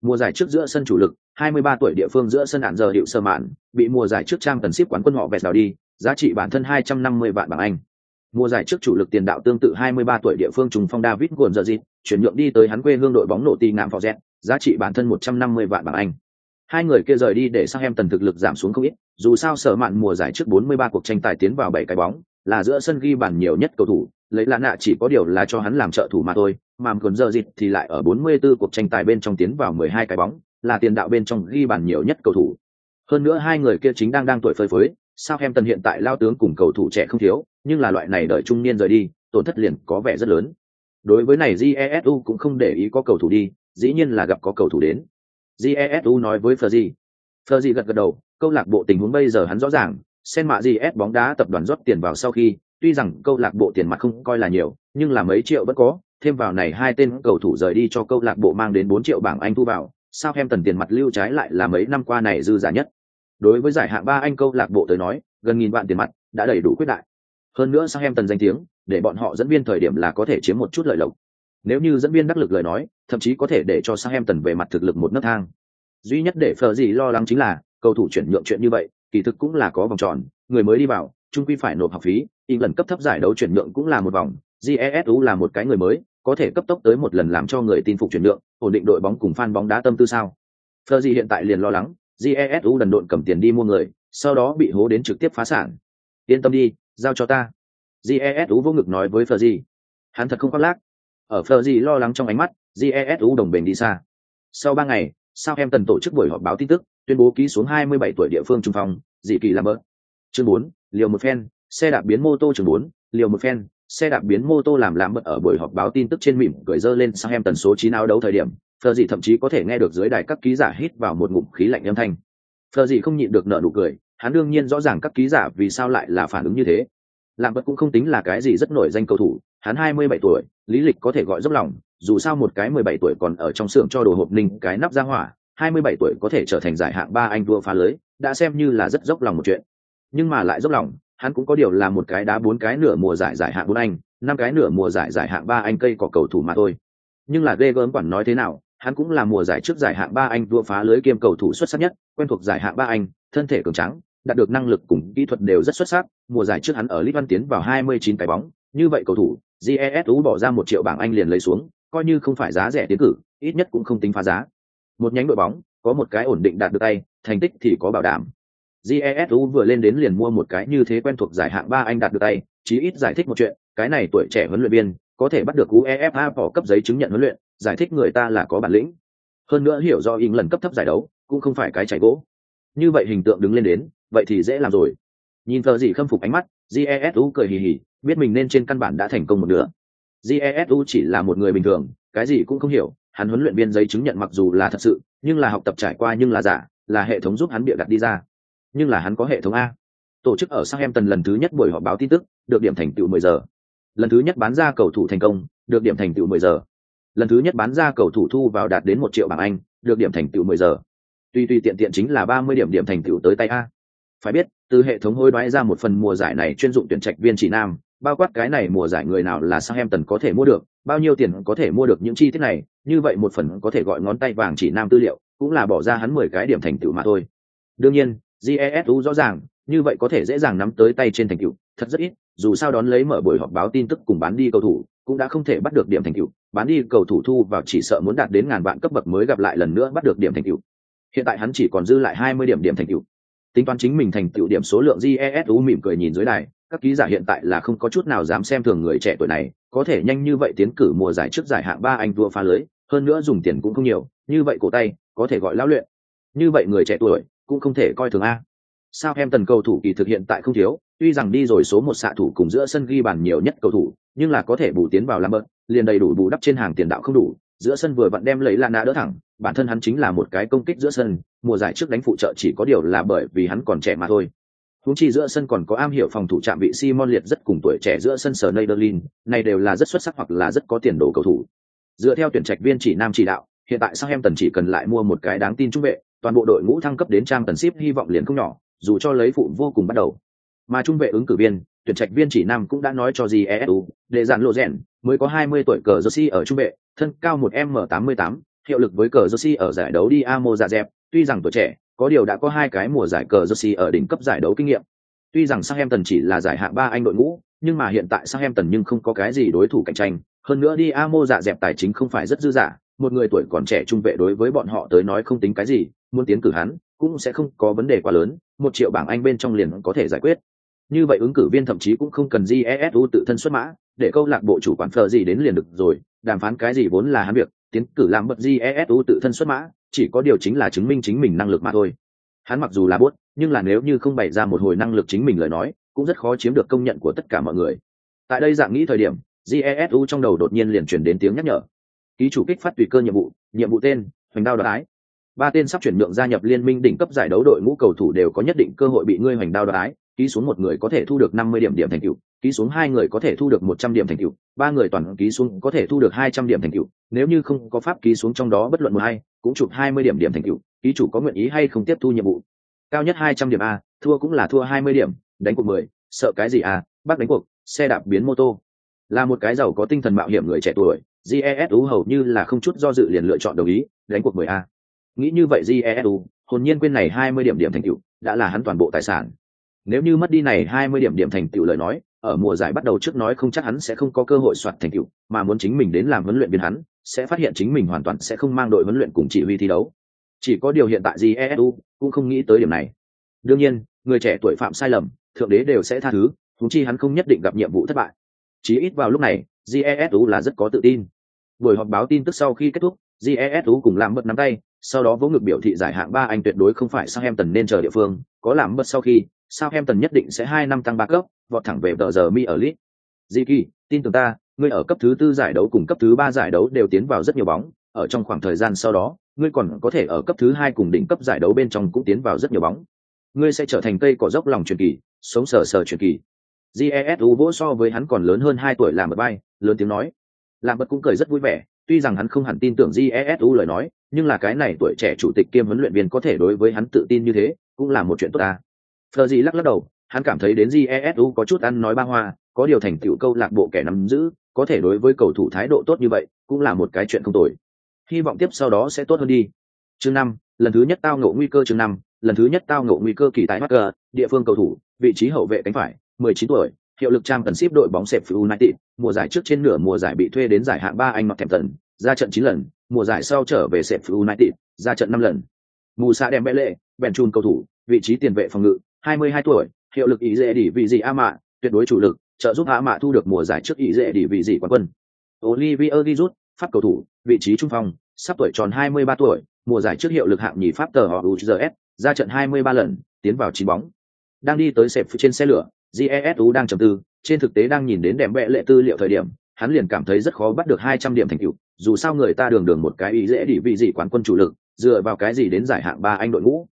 Mùa giải trước giữa sân chủ lực 23 tuổi địa phương giữa sân hạn giờ hiệu sơ mạn, bị mùa giải trước trang tần ship quán quân họ vẹt đào đi, giá trị bản thân 250 vạn bảng anh mùa giải trước chủ lực tiền đạo tương tự 23 tuổi địa phương trùng phong david gồn giờ chuyển nhượng đi tới hắn quê hương đội bóng nổ tì ngạm Forget, giá trị bản thân 150 vạn bảng anh. Hai người kia rời đi để sang em tần thực lực giảm xuống không ít dù sao sở mạn mùa giải trước 43 cuộc tranh tài tiến vào bảy cái bóng là giữa sân ghi bàn nhiều nhất cầu thủ lấy lạ nạ chỉ có điều là cho hắn làm trợ thủ mà thôi mà còn giờ dịp thì lại ở 44 cuộc tranh tài bên trong tiến vào 12 cái bóng là tiền đạo bên trong ghi bàn nhiều nhất cầu thủ. Hơn nữa hai người kia chính đang đang tuổi phơi phới sao em tần hiện tại lao tướng cùng cầu thủ trẻ không thiếu nhưng là loại này đợi trung niên rời đi tổn thất liền có vẻ rất lớn đối với này jesu cũng không để ý có cầu thủ đi dĩ nhiên là gặp có cầu thủ đến jesu nói với Ferdi. Ferdi gật gật đầu, câu lạc bộ tình huống bây giờ hắn rõ ràng, sen mạ GS bóng đá tập đoàn rót tiền vào sau khi, tuy rằng câu lạc bộ tiền mặt không coi là nhiều, nhưng là mấy triệu vẫn có, thêm vào này hai tên cầu thủ rời đi cho câu lạc bộ mang đến 4 triệu bảng Anh thu vào, sao em tần tiền mặt lưu trái lại là mấy năm qua này dư giả nhất. Đối với giải hạng ba Anh câu lạc bộ tới nói, gần nghìn vạn tiền mặt đã đầy đủ quyết đại. Hơn nữa sang em tần danh tiếng, để bọn họ dẫn viên thời điểm là có thể chiếm một chút lợi lộc. Nếu như dẫn viên đắc lực lời nói, thậm chí có thể để cho sang em tần về mặt thực lực một nấc thang. Duy nhất để phờ gì lo lắng chính là, cầu thủ chuyển nhượng chuyện như vậy, kỳ thực cũng là có vòng tròn, người mới đi vào, trung quy phải nộp học phí, lần cấp thấp giải đấu chuyển nhượng cũng là một vòng, jesu là một cái người mới, có thể cấp tốc tới một lần làm cho người tin phục chuyển nhượng, ổn định đội bóng cùng fan bóng đá tâm tư sao? phờ gì hiện tại liền lo lắng, jesu đần độn cầm tiền đi mua người, sau đó bị hố đến trực tiếp phá sản. Yên tâm đi, giao cho ta. GESU vô ngực nói với phờ gì. Hắn thật không khoác lác, ở phờ gì lo lắng trong ánh mắt jesu đồng bền đi xa sau ba ngày sao em tần tổ chức buổi họp báo tin tức tuyên bố ký xuống 27 tuổi địa phương trung phòng. dị kỳ làm bớt chương 4, liều một phen xe đạp biến mô tô chương 4, liều một phen xe đạp biến mô tô làm làm bật ở buổi họp báo tin tức trên mỉm cười dơ lên sang em tần số 9 áo đấu thời điểm phờ gì thậm chí có thể nghe được dưới đài các ký giả hít vào một ngụm khí lạnh âm thanh phờ gì không nhịn được nở nụ cười hắn đương nhiên rõ ràng các ký giả vì sao lại là phản ứng như thế. Lạm bật cũng không tính là cái gì rất nổi danh cầu thủ, hắn 27 tuổi, lý lịch có thể gọi dốc lòng, dù sao một cái 17 tuổi còn ở trong xưởng cho đồ hộp ninh, cái nắp ra hỏa 27 tuổi có thể trở thành giải hạng ba anh đua phá lưới, đã xem như là rất dốc lòng một chuyện. Nhưng mà lại dốc lòng, hắn cũng có điều là một cái đá bốn cái nửa mùa giải giải hạng bốn anh, năm cái nửa mùa giải giải hạng ba anh cây cỏ cầu thủ mà thôi. Nhưng là ghê gớm quản nói thế nào, hắn cũng là mùa giải trước giải hạng ba anh đua phá lưới kiêm cầu thủ xuất sắc nhất, quen thuộc giải hạng ba anh, thân thể cường trắng đạt được năng lực cùng kỹ thuật đều rất xuất sắc, mùa giải trước hắn ở Lit tiến vào 29 cái bóng, như vậy cầu thủ jesu bỏ ra một triệu bảng anh liền lấy xuống, coi như không phải giá rẻ tiến cử, ít nhất cũng không tính phá giá. Một nhánh đội bóng, có một cái ổn định đạt được tay, thành tích thì có bảo đảm. Jesu vừa lên đến liền mua một cái như thế quen thuộc giải hạng ba anh đạt được tay, chí ít giải thích một chuyện, cái này tuổi trẻ huấn luyện viên, có thể bắt được uefa bỏ cấp giấy chứng nhận huấn luyện, giải thích người ta là có bản lĩnh. Hơn nữa hiểu do in lần cấp thấp giải đấu, cũng không phải cái chảy gỗ. Như vậy hình tượng đứng lên đến vậy thì dễ làm rồi. Nhìn thờ gì khâm phục ánh mắt jesu cười hì hì, biết mình nên trên căn bản đã thành công một nửa. Jesu chỉ là một người bình thường, cái gì cũng không hiểu, hắn huấn luyện viên giấy chứng nhận mặc dù là thật sự, nhưng là học tập trải qua nhưng là giả, là hệ thống giúp hắn bịa đặt đi ra. Nhưng là hắn có hệ thống a. Tổ chức ở Southampton lần thứ nhất buổi họp báo tin tức, được điểm thành tựu 10 giờ. Lần thứ nhất bán ra cầu thủ thành công, được điểm thành tựu 10 giờ. Lần thứ nhất bán ra cầu thủ thu vào đạt đến một triệu bảng anh, được điểm thành tựu 10 giờ. Tuy tuy tiện tiện chính là 30 điểm điểm thành tựu tới tay a phải biết, từ hệ thống hối đoái ra một phần mùa giải này chuyên dụng tuyển trạch viên chỉ nam, bao quát cái này mùa giải người nào là sang em tần có thể mua được, bao nhiêu tiền có thể mua được những chi tiết này, như vậy một phần có thể gọi ngón tay vàng chỉ nam tư liệu, cũng là bỏ ra hắn mười cái điểm thành tựu mà thôi. Đương nhiên jesu rõ ràng, như vậy có thể dễ dàng nắm tới tay trên thành tựu, thật rất ít, dù sao đón lấy mở buổi họp báo tin tức cùng bán đi cầu thủ, cũng đã không thể bắt được điểm thành tựu, bán đi cầu thủ thu vào chỉ sợ muốn đạt đến ngàn vạn cấp bậc mới gặp lại lần nữa bắt được điểm thành tựu. Hiện tại hắn chỉ còn dư lại hai mươi điểm điểm thành tựu tính toán chính mình thành tựu điểm số lượng jesu mỉm cười nhìn dưới đài, các ký giả hiện tại là không có chút nào dám xem thường người trẻ tuổi này, có thể nhanh như vậy tiến cử mùa giải trước giải hạng ba anh vua phá lưới, hơn nữa dùng tiền cũng không nhiều, như vậy cổ tay, có thể gọi lão luyện. Như vậy người trẻ tuổi cũng không thể coi thường a. Sao em tần cầu thủ kỳ thực hiện tại không thiếu, tuy rằng đi rồi số một xạ thủ cùng giữa sân ghi bàn nhiều nhất cầu thủ, nhưng là có thể bù tiến vào làm bớt liền đầy đủ bù đắp trên hàng tiền đạo không đủ, giữa sân vừa vặn đem lấy lana đỡ thẳng bản thân hắn chính là một cái công kích giữa sân mùa giải trước đánh phụ trợ chỉ có điều là bởi vì hắn còn trẻ mà thôi Huống chi giữa sân còn có am hiểu phòng thủ trạm vị Simon liệt rất cùng tuổi trẻ giữa sân sở Nederlin, này đều là rất xuất sắc hoặc là rất có tiền đồ cầu thủ. Dựa theo tuyển trạch viên chỉ nam chỉ đạo, hiện tại Southampton chỉ cần lại mua một cái đáng tin trung vệ, toàn bộ đội ngũ thăng cấp đến trang tần ship hy vọng liền không nhỏ, dù cho lấy phụ vô cùng bắt đầu. Mà trung vệ ứng cử viên, tuyển trạch viên chỉ nam cũng đã nói cho GESU, để dàn lộ rèn, mới có 20 tuổi cờ Jersey ở trung vệ, thân cao 1m88, hiệu lực với cờ Jersey ở giải đấu đi Amo dạ dẹp, tuy rằng tuổi trẻ, có điều đã có hai cái mùa giải cờ Jersey ở đỉnh cấp giải đấu kinh nghiệm. Tuy rằng Southampton chỉ là giải hạng ba Anh đội ngũ, nhưng mà hiện tại Southampton nhưng không có cái gì đối thủ cạnh tranh, hơn nữa đi Amo dạ dẹp tài chính không phải rất dư giả, một người tuổi còn trẻ trung vệ đối với bọn họ tới nói không tính cái gì, muốn tiến cử hắn cũng sẽ không có vấn đề quá lớn, một triệu bảng Anh bên trong liền có thể giải quyết. Như vậy ứng cử viên thậm chí cũng không cần GESU tự thân xuất mã, để câu lạc bộ chủ quản phờ gì đến liền được rồi, đàm phán cái gì vốn là hắn việc, tiến cử làm bật GESU tự thân xuất mã, chỉ có điều chính là chứng minh chính mình năng lực mà thôi. Hắn mặc dù là bốt nhưng là nếu như không bày ra một hồi năng lực chính mình lời nói cũng rất khó chiếm được công nhận của tất cả mọi người. Tại đây dạng nghĩ thời điểm jesu trong đầu đột nhiên liền chuyển đến tiếng nhắc nhở. Ký chủ kích phát tùy cơ nhiệm vụ nhiệm vụ tên hoành đao đoái ba tên sắp chuyển nhượng gia nhập liên minh đỉnh cấp giải đấu đội ngũ cầu thủ đều có nhất định cơ hội bị ngươi hoành đao đoái ký xuống một người có thể thu được năm mươi điểm điểm thành tựu, ký xuống hai người có thể thu được một trăm điểm thành tựu, ba người toàn ký xuống có thể thu được hai trăm điểm thành tựu. Nếu như không có pháp ký xuống trong đó bất luận một hay cũng chụp hai mươi điểm điểm thành tựu, ký chủ có nguyện ý hay không tiếp thu nhiệm vụ? Cao nhất hai trăm điểm a, thua cũng là thua hai mươi điểm, đánh cuộc mười, sợ cái gì a bác đánh cuộc, xe đạp biến mô tô. Là một cái giàu có tinh thần mạo hiểm người trẻ tuổi jesu hầu như là không chút do dự liền lựa chọn đồng ý, đánh cuộc mười a. Nghĩ như vậy jesu hồn nhiên quên này hai mươi điểm điểm thành tựu, đã là hắn toàn bộ tài sản nếu như mất đi này hai mươi điểm điểm thành tựu lời nói, ở mùa giải bắt đầu trước nói không chắc hắn sẽ không có cơ hội soạt thành tựu, mà muốn chính mình đến làm huấn luyện viên hắn, sẽ phát hiện chính mình hoàn toàn sẽ không mang đội huấn luyện cùng chỉ huy thi đấu. Chỉ có điều hiện tại jesu cũng không nghĩ tới điểm này. Đương nhiên, người trẻ tuổi phạm sai lầm, thượng đế đều sẽ tha thứ thú chi hắn không nhất định gặp nhiệm vụ thất bại. Chí ít vào lúc này jesu là rất có tự tin. Buổi họp báo tin tức sau khi kết thúc jesu cùng làm bật nắm tay sau đó vỗ ngực biểu thị giải hạng ba anh tuyệt đối không phải sao em tần nên chờ địa phương có làm bật sau khi sao em tần nhất định sẽ hai năm tăng ba cấp vọt thẳng về tờ giờ mi ở lit Ziki, tin tưởng ta ngươi ở cấp thứ tư giải đấu cùng cấp thứ ba giải đấu đều tiến vào rất nhiều bóng ở trong khoảng thời gian sau đó ngươi còn có thể ở cấp thứ hai cùng đỉnh cấp giải đấu bên trong cũng tiến vào rất nhiều bóng. Ngươi sẽ trở thành cây cỏ dốc lòng truyền kỳ sống sờ sờ truyền kỳ. Jesu vỗ so với hắn còn lớn hơn hai tuổi làm bật bay lớn tiếng nói. Làm bật cũng cười rất vui vẻ tuy rằng hắn không hẳn tin tưởng jesu lời nói nhưng là cái này tuổi trẻ chủ tịch kiêm huấn luyện viên có thể đối với hắn tự tin như thế cũng là một chuyện tốt ta thờ gì lắc lắc đầu, hắn cảm thấy đến Jesu có chút ăn nói ba hoa, có điều thành tựu câu lạc bộ kẻ nắm giữ, có thể đối với cầu thủ thái độ tốt như vậy, cũng là một cái chuyện không tồi. Hy vọng tiếp sau đó sẽ tốt hơn đi. Chương năm, lần thứ nhất tao ngộ nguy cơ chương năm, lần thứ nhất tao ngộ nguy cơ kỳ tại Marker, địa phương cầu thủ, vị trí hậu vệ cánh phải, 19 tuổi, hiệu lực trang cần ship đội bóng xẹp United, mùa giải trước trên nửa mùa giải bị thuê đến giải hạng ba Anh mặc tần, ra trận 9 lần, mùa giải sau trở về sẹp United, ra trận 5 lần. Mù Sa đem bẽ lệ, bèn chun cầu thủ, vị trí tiền vệ phòng ngự, 22 tuổi, hiệu lực ý dễ đỉ vị gì a mạ, tuyệt đối chủ lực, trợ giúp a mạ thu được mùa giải trước ý dễ đỉ vị gì quán quân. Olivier Giroud, pháp cầu thủ, vị trí trung phong, sắp tuổi tròn 23 tuổi, mùa giải trước hiệu lực hạng nhì pháp tờ họ UCS, ra trận 23 lần, tiến vào chín bóng. Đang đi tới sẹp trên xe lửa, GESU đang trầm tư, trên thực tế đang nhìn đến đệm bệ lệ tư liệu thời điểm, hắn liền cảm thấy rất khó bắt được 200 điểm thành tựu, dù sao người ta đường đường một cái ý dễ đi vị gì quán quân chủ lực, dựa vào cái gì đến giải hạng ba anh đội ngũ.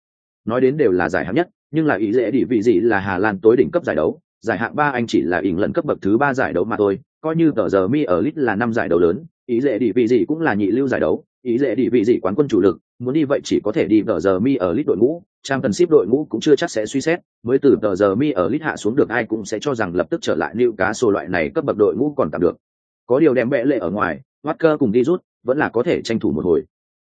Nói đến đều là giải hạng nhất, nhưng là ý dễ đi vị gì là Hà Lan tối đỉnh cấp giải đấu, giải hạng ba anh chỉ là ỉn lần cấp bậc thứ ba giải đấu mà thôi, coi như tờ giờ mi ở lit là năm giải đấu lớn, ý dễ đi vị gì cũng là nhị lưu giải đấu, ý dễ đi vị gì quán quân chủ lực, muốn đi vậy chỉ có thể đi tờ giờ mi ở lit đội ngũ, trang cần ship đội ngũ cũng chưa chắc sẽ suy xét, mới từ tờ giờ mi ở lit hạ xuống được ai cũng sẽ cho rằng lập tức trở lại lưu cá sổ loại này cấp bậc đội ngũ còn tạm được. Có điều đem bẽ lệ ở ngoài, Walker cùng đi rút, vẫn là có thể tranh thủ một hồi.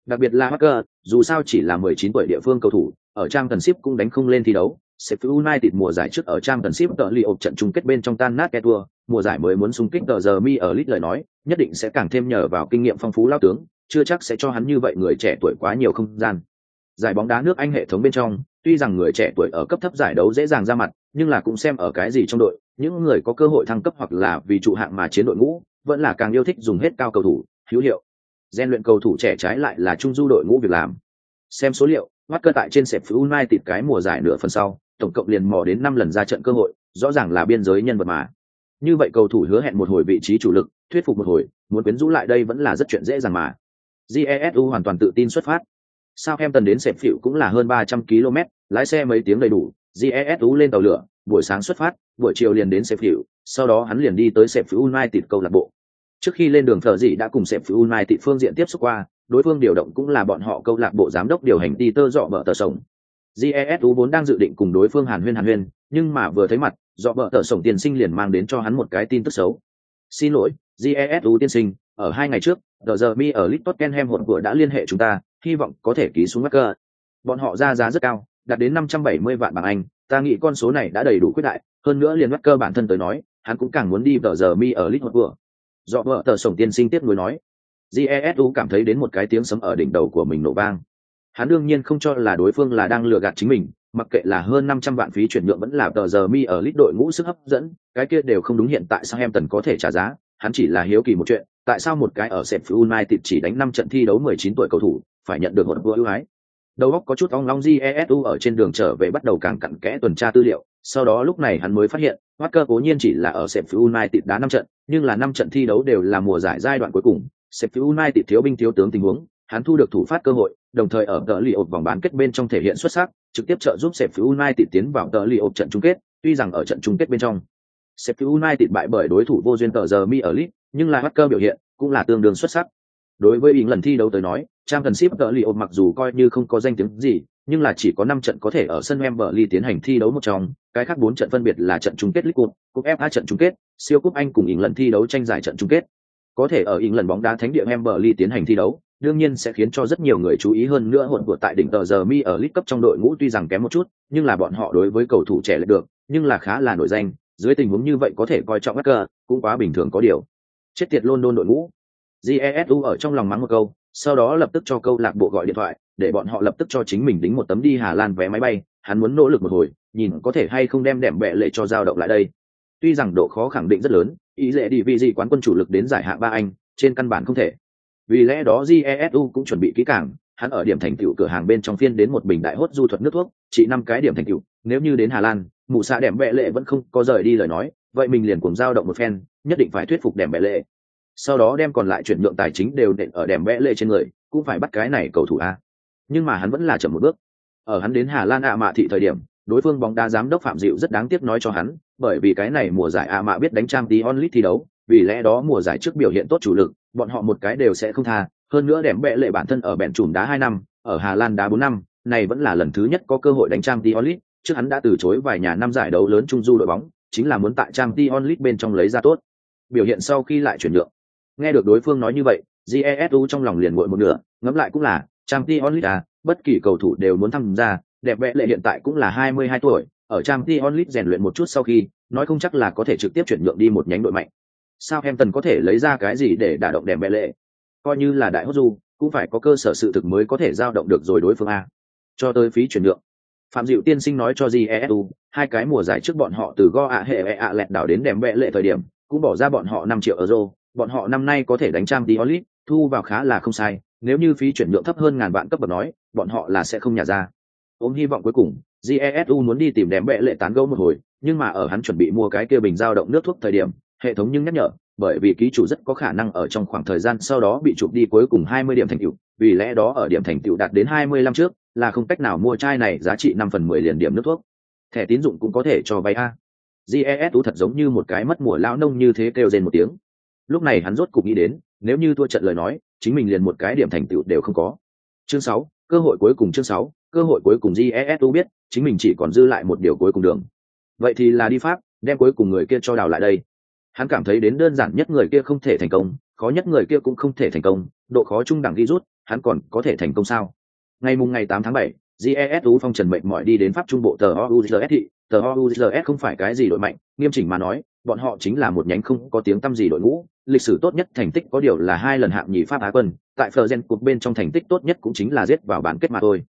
Đặc biệt là Walker, dù sao chỉ là 19 tuổi địa phương cầu thủ, ở trang cần ship cũng đánh không lên thi đấu. Sheffield United mùa giải trước ở trang cần ship tợ li ộp trận chung kết bên trong tan nát Tour, mùa giải mới muốn xung kích tờ giờ mi ở lít lời nói, nhất định sẽ càng thêm nhờ vào kinh nghiệm phong phú lao tướng, chưa chắc sẽ cho hắn như vậy người trẻ tuổi quá nhiều không gian. Giải bóng đá nước Anh hệ thống bên trong, tuy rằng người trẻ tuổi ở cấp thấp giải đấu dễ dàng ra mặt, nhưng là cũng xem ở cái gì trong đội, những người có cơ hội thăng cấp hoặc là vì trụ hạng mà chiến đội ngũ, vẫn là càng yêu thích dùng hết cao cầu thủ, hữu hiệu. Gen luyện cầu thủ trẻ trái lại là trung du đội ngũ việc làm. Xem số liệu, mắt cơ tại trên sẹp United cái mùa giải nửa phần sau, tổng cộng liền mò đến năm lần ra trận cơ hội, rõ ràng là biên giới nhân vật mà. Như vậy cầu thủ hứa hẹn một hồi vị trí chủ lực, thuyết phục một hồi, muốn quyến rũ lại đây vẫn là rất chuyện dễ dàng mà. Jesu hoàn toàn tự tin xuất phát. Sao em tần đến sẹp phịu cũng là hơn 300 km, lái xe mấy tiếng đầy đủ, jesu lên tàu lửa buổi sáng xuất phát buổi chiều liền đến sẹp hiệu sau đó hắn liền đi tới sẹp phiếu united câu lạc bộ. Trước khi lên đường thờ gì đã cùng sẹp phiếu united phương diện tiếp xúc qua, đối phương điều động cũng là bọn họ câu lạc bộ giám đốc điều hành đi tơ dọ bợ tờ sổng. Jesu vốn đang dự định cùng đối phương hàn huyên hàn huyên, nhưng mà vừa thấy mặt, dọ bợ tờ sổng tiền sinh liền mang đến cho hắn một cái tin tức xấu. Xin lỗi jesu tiên sinh, ở hai ngày trước, tờ giờ mi ở Tottenham hột vừa đã liên hệ chúng ta, hy vọng có thể ký xuống Wacker. cơ bọn họ ra giá rất cao, đạt đến năm trăm bảy mươi vạn bảng anh, ta nghĩ con số này đã đầy đủ quyết đại, hơn nữa liền Wacker cơ bản thân tới nói hắn cũng càng muốn đi vợ giờ mi ở lit vừa do vợ tờ sổng tiên sinh tiếp nối nói jesu cảm thấy đến một cái tiếng sấm ở đỉnh đầu của mình nổ vang. Hắn đương nhiên không cho là đối phương là đang lừa gạt chính mình, mặc kệ là hơn năm trăm vạn phí chuyển nhượng vẫn là tờ giờ mi ở lít đội ngũ sức hấp dẫn, cái kia đều không đúng hiện tại sao em tần có thể trả giá, hắn chỉ là hiếu kỳ một chuyện, tại sao một cái ở sẹp United chỉ đánh năm trận thi đấu 19 tuổi cầu thủ, phải nhận được một vua ưu ái. Đầu óc có chút ong long jesu ở trên đường trở về bắt đầu càng cặn kẽ tuần tra tư liệu, sau đó lúc này hắn mới phát hiện Walker cố nhiên chỉ là ở Sheffield United đá năm trận, nhưng là năm trận thi đấu đều là mùa giải giai đoạn cuối cùng, Sheffield United thiếu binh thiếu tướng tình huống, hắn thu được thủ phát cơ hội, đồng thời ở tờ li vòng bán kết bên trong thể hiện xuất sắc, trực tiếp trợ giúp Sheffield United tiến vào tờ li trận chung kết, tuy rằng ở trận chung kết bên trong, Sheffield United bại bởi đối thủ vô duyên tờ giờ mi ở League, nhưng là Walker biểu hiện cũng là tương đương xuất sắc. Đối với ý lần thi đấu tới nói, trang cần ship tờ li mặc dù coi như không có danh tiếng gì, nhưng là chỉ có năm trận có thể ở sân Wembley tiến hành thi đấu một trong, cái khác bốn trận phân biệt là trận chung kết League Cup, Cup FA trận chung kết, siêu cúp Anh cùng lần thi đấu tranh giải trận chung kết. Có thể ở lần bóng đá thánh địa Wembley tiến hành thi đấu, đương nhiên sẽ khiến cho rất nhiều người chú ý hơn nữa hỗn của tại đỉnh tờ giờ mi ở League Cup trong đội ngũ tuy rằng kém một chút, nhưng là bọn họ đối với cầu thủ trẻ lại được, nhưng là khá là nổi danh, dưới tình huống như vậy có thể coi trọng Becker, cũng quá bình thường có điều. Chết tiệt London đội ngũ. Jesu ở trong lòng mắng một câu, sau đó lập tức cho câu lạc bộ gọi điện thoại, để bọn họ lập tức cho chính mình đính một tấm đi Hà Lan vé máy bay, hắn muốn nỗ lực một hồi, nhìn có thể hay không đem đệm bệ lệ cho dao động lại đây. Tuy rằng độ khó khẳng định rất lớn, ý lệ đi vì gì quán quân chủ lực đến giải hạng ba Anh, trên căn bản không thể. Vì lẽ đó Jesu cũng chuẩn bị kỹ càng, hắn ở điểm thành tựu cửa hàng bên trong phiên đến một bình đại hốt du thuật nước thuốc, chỉ năm cái điểm thành tựu, nếu như đến Hà Lan, mụ xạ đệm bệ lệ vẫn không có rời đi lời nói, vậy mình liền cùng dao động một phen, nhất định phải thuyết phục đệm bệ lệ. Sau đó đem còn lại chuyển nhượng tài chính đều đệm ở đệm bệ lệ trên người, cũng phải bắt cái này cầu thủ a nhưng mà hắn vẫn là chậm một bước. Ở hắn đến hà lan ạ mạ thị thời điểm, đối phương bóng đá giám đốc phạm Dịu rất đáng tiếc nói cho hắn, bởi vì cái này mùa giải ạ mạ biết đánh trang tí onlit thi đấu, vì lẽ đó mùa giải trước biểu hiện tốt chủ lực, bọn họ một cái đều sẽ không tha, hơn nữa đẻm bệ lệ bản thân ở bẹn chùm đá hai năm, ở hà lan đá bốn năm, này vẫn là lần thứ nhất có cơ hội đánh trang tí onlit trước hắn đã từ chối vài nhà năm giải đấu lớn trung du đội bóng, chính là muốn tại trang tí onlit bên trong lấy ra tốt. Biểu hiện sau khi lại chuyển nhượng. Nghe được đối phương nói như vậy jesu trong lòng liền nguội một nửa, ngẫm lại cũng là trang t à, bất kỳ cầu thủ đều muốn tham gia đẹp vẽ lệ hiện tại cũng là 22 tuổi ở trang t rèn luyện một chút sau khi nói không chắc là có thể trực tiếp chuyển nhượng đi một nhánh đội mạnh. Sao em tần có thể lấy ra cái gì để đả động đẹp vẽ lệ? Coi như là đại hốt du cũng phải có cơ sở sự thực mới có thể giao động được rồi đối phương a. Cho tới phí chuyển nhượng. Phạm diệu tiên sinh nói cho GESU, hai cái mùa giải trước bọn họ từ go ạ hệ ạ e lẹt đảo đến đèm vẽ lệ thời điểm cũng bỏ ra bọn họ năm triệu euro. Bọn họ năm nay có thể đánh trang Diolit, thu vào khá là không sai nếu như phí chuyển nhượng thấp hơn ngàn vạn cấp bậc nói, bọn họ là sẽ không nhả ra. Ôm hy vọng cuối cùng jesu muốn đi tìm đếm bệ lệ tán gấu một hồi, nhưng mà ở hắn chuẩn bị mua cái kia bình dao động nước thuốc thời điểm, hệ thống nhưng nhắc nhở, bởi vì ký chủ rất có khả năng ở trong khoảng thời gian sau đó bị chụp đi cuối cùng 20 điểm thành tựu, vì lẽ đó ở điểm thành tựu đạt đến 25 trước, là không cách nào mua chai này giá trị 5 phần 10 liền điểm nước thuốc. Thẻ tín dụng cũng có thể cho vay a. Jesu thật giống như một cái mất mùa lão nông như thế kêu rên một tiếng. Lúc này hắn rốt cục nghĩ đến, nếu như thua trận lời nói chính mình liền một cái điểm thành tựu đều không có. Chương sáu, cơ hội cuối cùng chương sáu, cơ hội cuối cùng jesu biết, chính mình chỉ còn dư lại một điều cuối cùng đường. Vậy thì là đi pháp, đem cuối cùng người kia cho đào lại đây. Hắn cảm thấy đến đơn giản nhất người kia không thể thành công, khó nhất người kia cũng không thể thành công, độ khó trung đẳng ghi rút, hắn còn có thể thành công sao? Ngày mùng ngày tám tháng bảy jesu phong trần mệnh mọi đi đến pháp trung bộ tờ ouzs thị. Tờ ouzs không phải cái gì đội mạnh, nghiêm chỉnh mà nói, bọn họ chính là một nhánh không có tiếng tăm gì đội ngũ lịch sử tốt nhất thành tích có điều là hai lần hạng nhì pháp á quân tại phờ gen cuộc bên trong thành tích tốt nhất cũng chính là giết vào bán kết mà thôi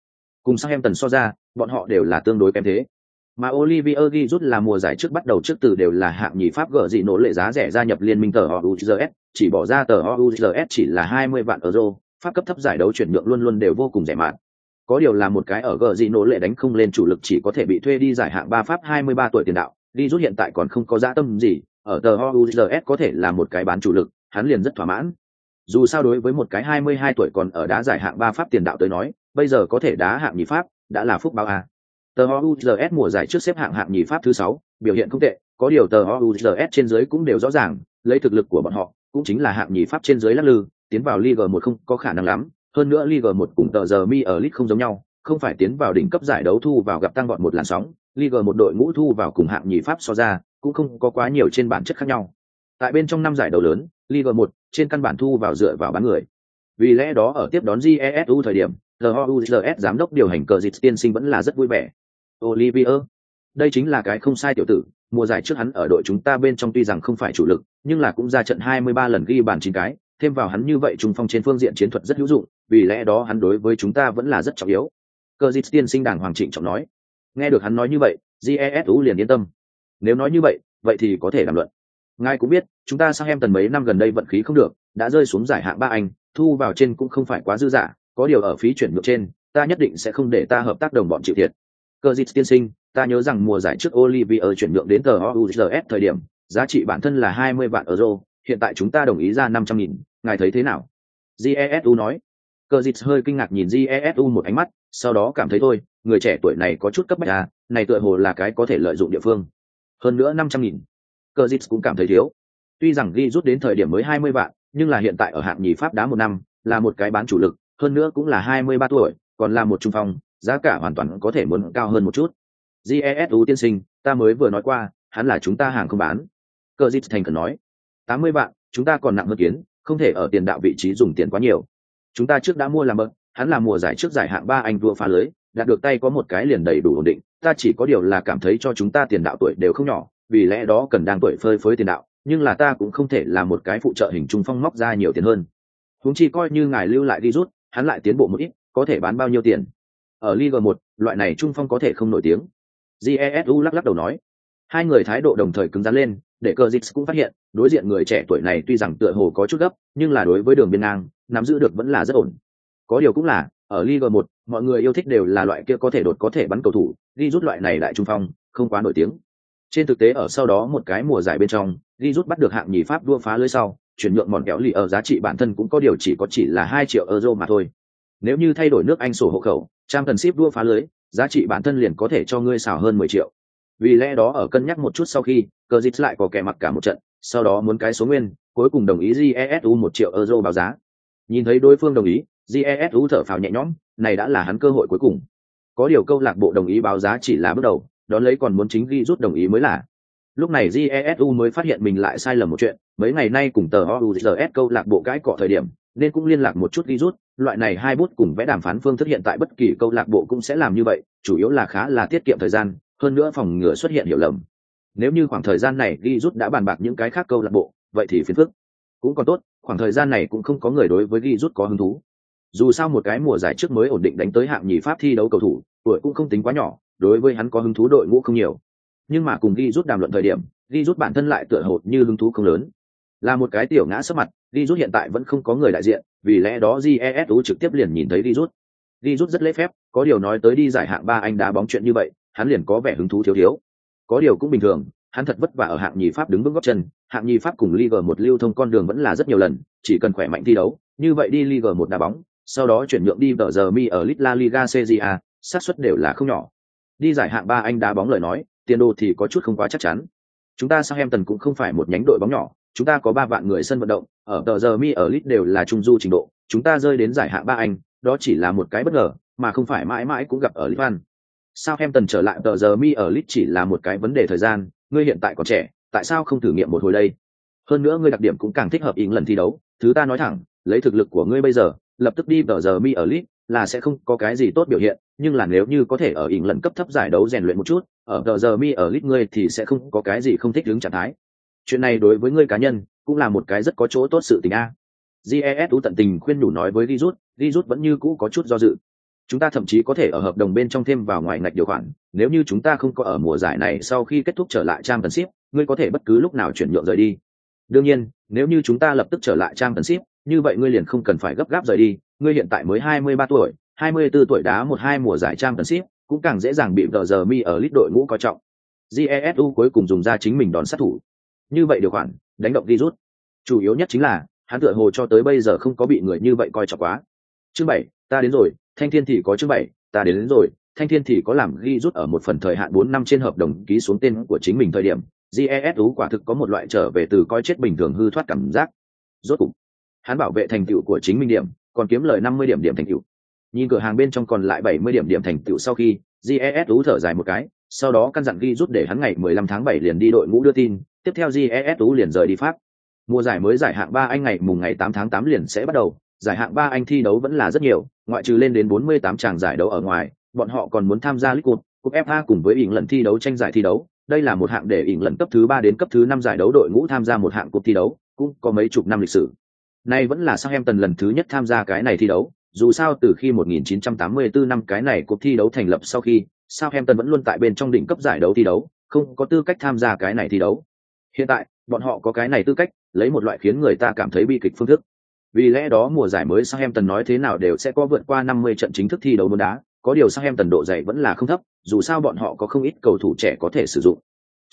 cùng sang em tần so ra bọn họ đều là tương đối kém thế mà Olivier rút là mùa giải trước bắt đầu trước từ đều là hạng nhì pháp gỡ dị nỗ lệ giá rẻ gia nhập liên minh tờ OUZS, chỉ bỏ ra tờ OUZS chỉ là 20 vạn euro, pháp cấp thấp giải đấu chuyển nhượng luôn luôn đều vô cùng rẻ mạt. Có điều là một cái ở gỡ dị nỗ lệ đánh không lên chủ lực chỉ có thể bị thuê đi giải hạng ba pháp 23 tuổi tiền đạo, đi rút hiện tại còn không có giá tâm gì, ở tờ OUZS có thể là một cái bán chủ lực, hắn liền rất thỏa mãn. Dù sao đối với một cái 22 tuổi còn ở đá giải hạng ba pháp tiền đạo tới nói, bây giờ có thể đá hạng nhì pháp, đã là phúc báo a. Tờ OUZS mùa giải trước xếp hạng hạng nhì Pháp thứ sáu, biểu hiện không tệ, có điều tờ OUZS trên dưới cũng đều rõ ràng, lấy thực lực của bọn họ, cũng chính là hạng nhì Pháp trên dưới lắc lư, tiến vào Ligue 1 không có khả năng lắm, hơn nữa Ligue 1 cùng tờ giờ mi ở League không giống nhau, không phải tiến vào đỉnh cấp giải đấu thu vào gặp tăng bọn một làn sóng, Ligue 1 đội ngũ thu vào cùng hạng nhì Pháp so ra, cũng không có quá nhiều trên bản chất khác nhau. Tại bên trong năm giải đấu lớn, Ligue 1 trên căn bản thu vào dựa vào bán người. Vì lẽ đó ở tiếp đón GESU thời điểm, LOUZS giám đốc điều hành cờ dịch tiên sinh vẫn là rất vui vẻ. Olivier, đây chính là cái không sai tiểu tử, mùa giải trước hắn ở đội chúng ta bên trong tuy rằng không phải chủ lực, nhưng là cũng ra trận 23 lần ghi bàn chín cái, thêm vào hắn như vậy trung phong trên phương diện chiến thuật rất hữu dụng, vì lẽ đó hắn đối với chúng ta vẫn là rất trọng yếu. Cờ dịch tiên sinh đảng hoàng trịnh trọng nói. Nghe được hắn nói như vậy, GESU liền yên tâm. Nếu nói như vậy, vậy thì có thể làm luận. Ngài cũng biết, chúng ta sang em tần mấy năm gần đây vận khí không được, đã rơi xuống giải hạng ba anh, thu vào trên cũng không phải quá dư dả, có điều ở phí chuyển ngược trên, ta nhất định sẽ không để ta hợp tác đồng bọn chịu thiệt. cơ dịch tiên sinh, ta nhớ rằng mùa giải trước Olivier chuyển nhượng đến tờ OUZS thời điểm, giá trị bản thân là 20 vạn euro, hiện tại chúng ta đồng ý ra 500 nghìn, ngài thấy thế nào? Jesu nói. Cờ dịch hơi kinh ngạc nhìn Jesu một ánh mắt, sau đó cảm thấy thôi, người trẻ tuổi này có chút cấp bách à, này tựa hồ là cái có thể lợi dụng địa phương. Hơn nữa 500 nghìn. Cờ dịp cũng cảm thấy thiếu. Tuy rằng ghi rút đến thời điểm mới 20 vạn, nhưng là hiện tại ở hạng nhì Pháp đá một năm, là một cái bán chủ lực, hơn nữa cũng là 23 tuổi, còn là một trung phong, giá cả hoàn toàn có thể muốn cao hơn một chút. Jesu tiên sinh, ta mới vừa nói qua, hắn là chúng ta hàng không bán. Cờ dịp thành cần nói. 80 vạn, chúng ta còn nặng hơn kiến, không thể ở tiền đạo vị trí dùng tiền quá nhiều. Chúng ta trước đã mua làm bậc, hắn là mùa giải trước giải hạng ba anh vua phá lưới, đạt được tay có một cái liền đầy đủ ổn định, ta chỉ có điều là cảm thấy cho chúng ta tiền đạo tuổi đều không nhỏ, vì lẽ đó cần đang tuổi phơi phới tiền đạo, nhưng là ta cũng không thể là một cái phụ trợ hình trung phong móc ra nhiều tiền hơn. Huống chi coi như ngài lưu lại đi rút, hắn lại tiến bộ một ít, có thể bán bao nhiêu tiền? Ở Liga 1, loại này trung phong có thể không nổi tiếng. Jesu lắc lắc đầu nói. Hai người thái độ đồng thời cứng rắn lên, để cờ dịch cũng phát hiện, đối diện người trẻ tuổi này tuy rằng tựa hồ có chút gấp, nhưng là đối với đường biên ngang, nắm giữ được vẫn là rất ổn. Có điều cũng là, ở Liga 1, mọi người yêu thích đều là loại kia có thể đột có thể bắn cầu thủ, đi rút loại này lại trung phong, không quá nổi tiếng. Trên thực tế ở sau đó một cái mùa giải bên trong, đi rút bắt được hạng nhì Pháp đua phá lưới sau, chuyển nhượng mòn kéo lì ở giá trị bản thân cũng có điều chỉ có chỉ là hai triệu euro mà thôi. Nếu như thay đổi nước Anh sổ hộ khẩu, trang cần ship đua phá lưới, giá trị bản thân liền có thể cho ngươi xào hơn mười triệu. Vì lẽ đó ở cân nhắc một chút sau khi, cờ dịch lại có kẻ mặc cả một trận, sau đó muốn cái số nguyên, cuối cùng đồng ý GESU một triệu euro báo giá. Nhìn thấy đối phương đồng ý, GESU thở phào nhẹ nhõm, này đã là hắn cơ hội cuối cùng. Có điều câu lạc bộ đồng ý báo giá chỉ là bước đầu, đón lấy còn muốn chính ghi rút đồng ý mới là. Lúc này GESU mới phát hiện mình lại sai lầm một chuyện, mấy ngày nay cùng tờ OUZS câu lạc bộ cãi cọ thời điểm, nên cũng liên lạc một chút ghi rút, loại này hai bút cùng vẽ đàm phán phương thức hiện tại bất kỳ câu lạc bộ cũng sẽ làm như vậy, chủ yếu là khá là tiết kiệm thời gian, hơn nữa phòng ngừa xuất hiện hiểu lầm. Nếu như khoảng thời gian này ghi rút đã bàn bạc những cái khác câu lạc bộ, vậy thì phiền phức. Cũng còn tốt, khoảng thời gian này cũng không có người đối với ghi rút có hứng thú. Dù sao một cái mùa giải trước mới ổn định đánh tới hạng nhì Pháp thi đấu cầu thủ, tuổi cũng không tính quá nhỏ, đối với hắn có hứng thú đội ngũ không nhiều. Nhưng mà cùng ghi rút đàm luận thời điểm, ghi rút bản thân lại tựa hồ như hứng thú không lớn. Là một cái tiểu ngã sấp mặt, ghi rút hiện tại vẫn không có người đại diện, vì lẽ đó jesu trực tiếp liền nhìn thấy đi rút đi rút rất lễ phép có điều nói tới đi giải hạng ba anh đá bóng chuyện như vậy hắn liền có vẻ hứng thú thiếu thiếu có điều cũng bình thường hắn thật vất vả ở hạng nhì pháp đứng bước góc chân hạng nhì pháp cùng liga một lưu thông con đường vẫn là rất nhiều lần chỉ cần khỏe mạnh thi đấu như vậy đi liga một đá bóng sau đó chuyển nhượng đi vợ giờ mi ở lit la liga Serie xác suất đều là không nhỏ. Đi giải hạng ba anh đá bóng lời nói, tiền đồ thì có chút không quá chắc chắn. Chúng ta sang em tần cũng không phải một nhánh đội bóng nhỏ, chúng ta có ba vạn người sân vận động, ở tờ giờ mi ở lit đều là trung du trình độ, chúng ta rơi đến giải hạng ba anh, đó chỉ là một cái bất ngờ, mà không phải mãi mãi cũng gặp ở lit sao em tần trở lại tờ giờ mi ở lit chỉ là một cái vấn đề thời gian, ngươi hiện tại còn trẻ, tại sao không thử nghiệm một hồi đây? Hơn nữa ngươi đặc điểm cũng càng thích hợp ý lần thi đấu, thứ ta nói thẳng, lấy thực lực của ngươi bây giờ lập tức đi tờ giờ mi ở lit là sẽ không có cái gì tốt biểu hiện, nhưng là nếu như có thể ở ỉng lần cấp thấp giải đấu rèn luyện một chút, ở tờ giờ mi ở lit ngươi thì sẽ không có cái gì không thích đứng trạng thái. Chuyện này đối với ngươi cá nhân cũng là một cái rất có chỗ tốt sự tình a. Jesu tận tình khuyên đủ nói với di rút di rút vẫn như cũ có chút do dự. Chúng ta thậm chí có thể ở hợp đồng bên trong thêm vào ngoài ngạch điều khoản, nếu như chúng ta không có ở mùa giải này sau khi kết thúc trở lại trang tần ship ngươi có thể bất cứ lúc nào chuyển nhượng rời đi. Đương nhiên, nếu như chúng ta lập tức trở lại trang tần ship như vậy ngươi liền không cần phải gấp gáp rời đi ngươi hiện tại mới 23 tuổi 24 tuổi đá một hai mùa giải trang tần ship cũng càng dễ dàng bị vợ giờ mi ở lít đội ngũ coi trọng. Jesu cuối cùng dùng ra chính mình đón sát thủ. Như vậy điều khoản đánh động virus. Rút chủ yếu nhất chính là hắn tựa hồ cho tới bây giờ không có bị người như vậy coi trọng quá. Chương bảy ta đến rồi thanh thiên thì có chương bảy ta đến, đến rồi. Thanh thiên thì có làm ghi rút ở một phần thời hạn bốn năm trên hợp đồng ký xuống tên của chính mình thời điểm. Jesu quả thực có một loại trở về từ coi chết bình thường hư thoát cảm giác. Rốt cục hắn bảo vệ thành tựu của chính mình điểm còn kiếm lời năm mươi điểm điểm thành tựu. Nhìn cửa hàng bên trong còn lại bảy mươi điểm điểm thành tựu sau khi jesu thở dài một cái sau đó căn dặn ghi rút để hắn ngày 15 tháng bảy liền đi đội ngũ đưa tin tiếp theo jesu liền rời đi pháp. Mùa giải mới giải hạng ba anh ngày mùng ngày tám tháng tám liền sẽ bắt đầu giải hạng ba anh thi đấu vẫn là rất nhiều ngoại trừ lên đến 48 tràng giải đấu ở ngoài bọn họ còn muốn tham gia League Cup, Cup FA cùng với ỉn lần thi đấu tranh giải thi đấu. Đây là một hạng để ỉn lần cấp thứ ba đến cấp thứ năm giải đấu đội ngũ tham gia một hạng cuộc thi đấu cũng có mấy chục năm lịch sử nay vẫn là Southampton lần thứ nhất tham gia cái này thi đấu, dù sao từ khi 1984 năm cái này cuộc thi đấu thành lập sau khi, Southampton vẫn luôn tại bên trong đỉnh cấp giải đấu thi đấu, không có tư cách tham gia cái này thi đấu. Hiện tại, bọn họ có cái này tư cách, lấy một loại khiến người ta cảm thấy bi kịch phương thức. Vì lẽ đó mùa giải mới Southampton nói thế nào đều sẽ có vượt qua 50 trận chính thức thi đấu bóng đá, có điều Southampton độ dày vẫn là không thấp, dù sao bọn họ có không ít cầu thủ trẻ có thể sử dụng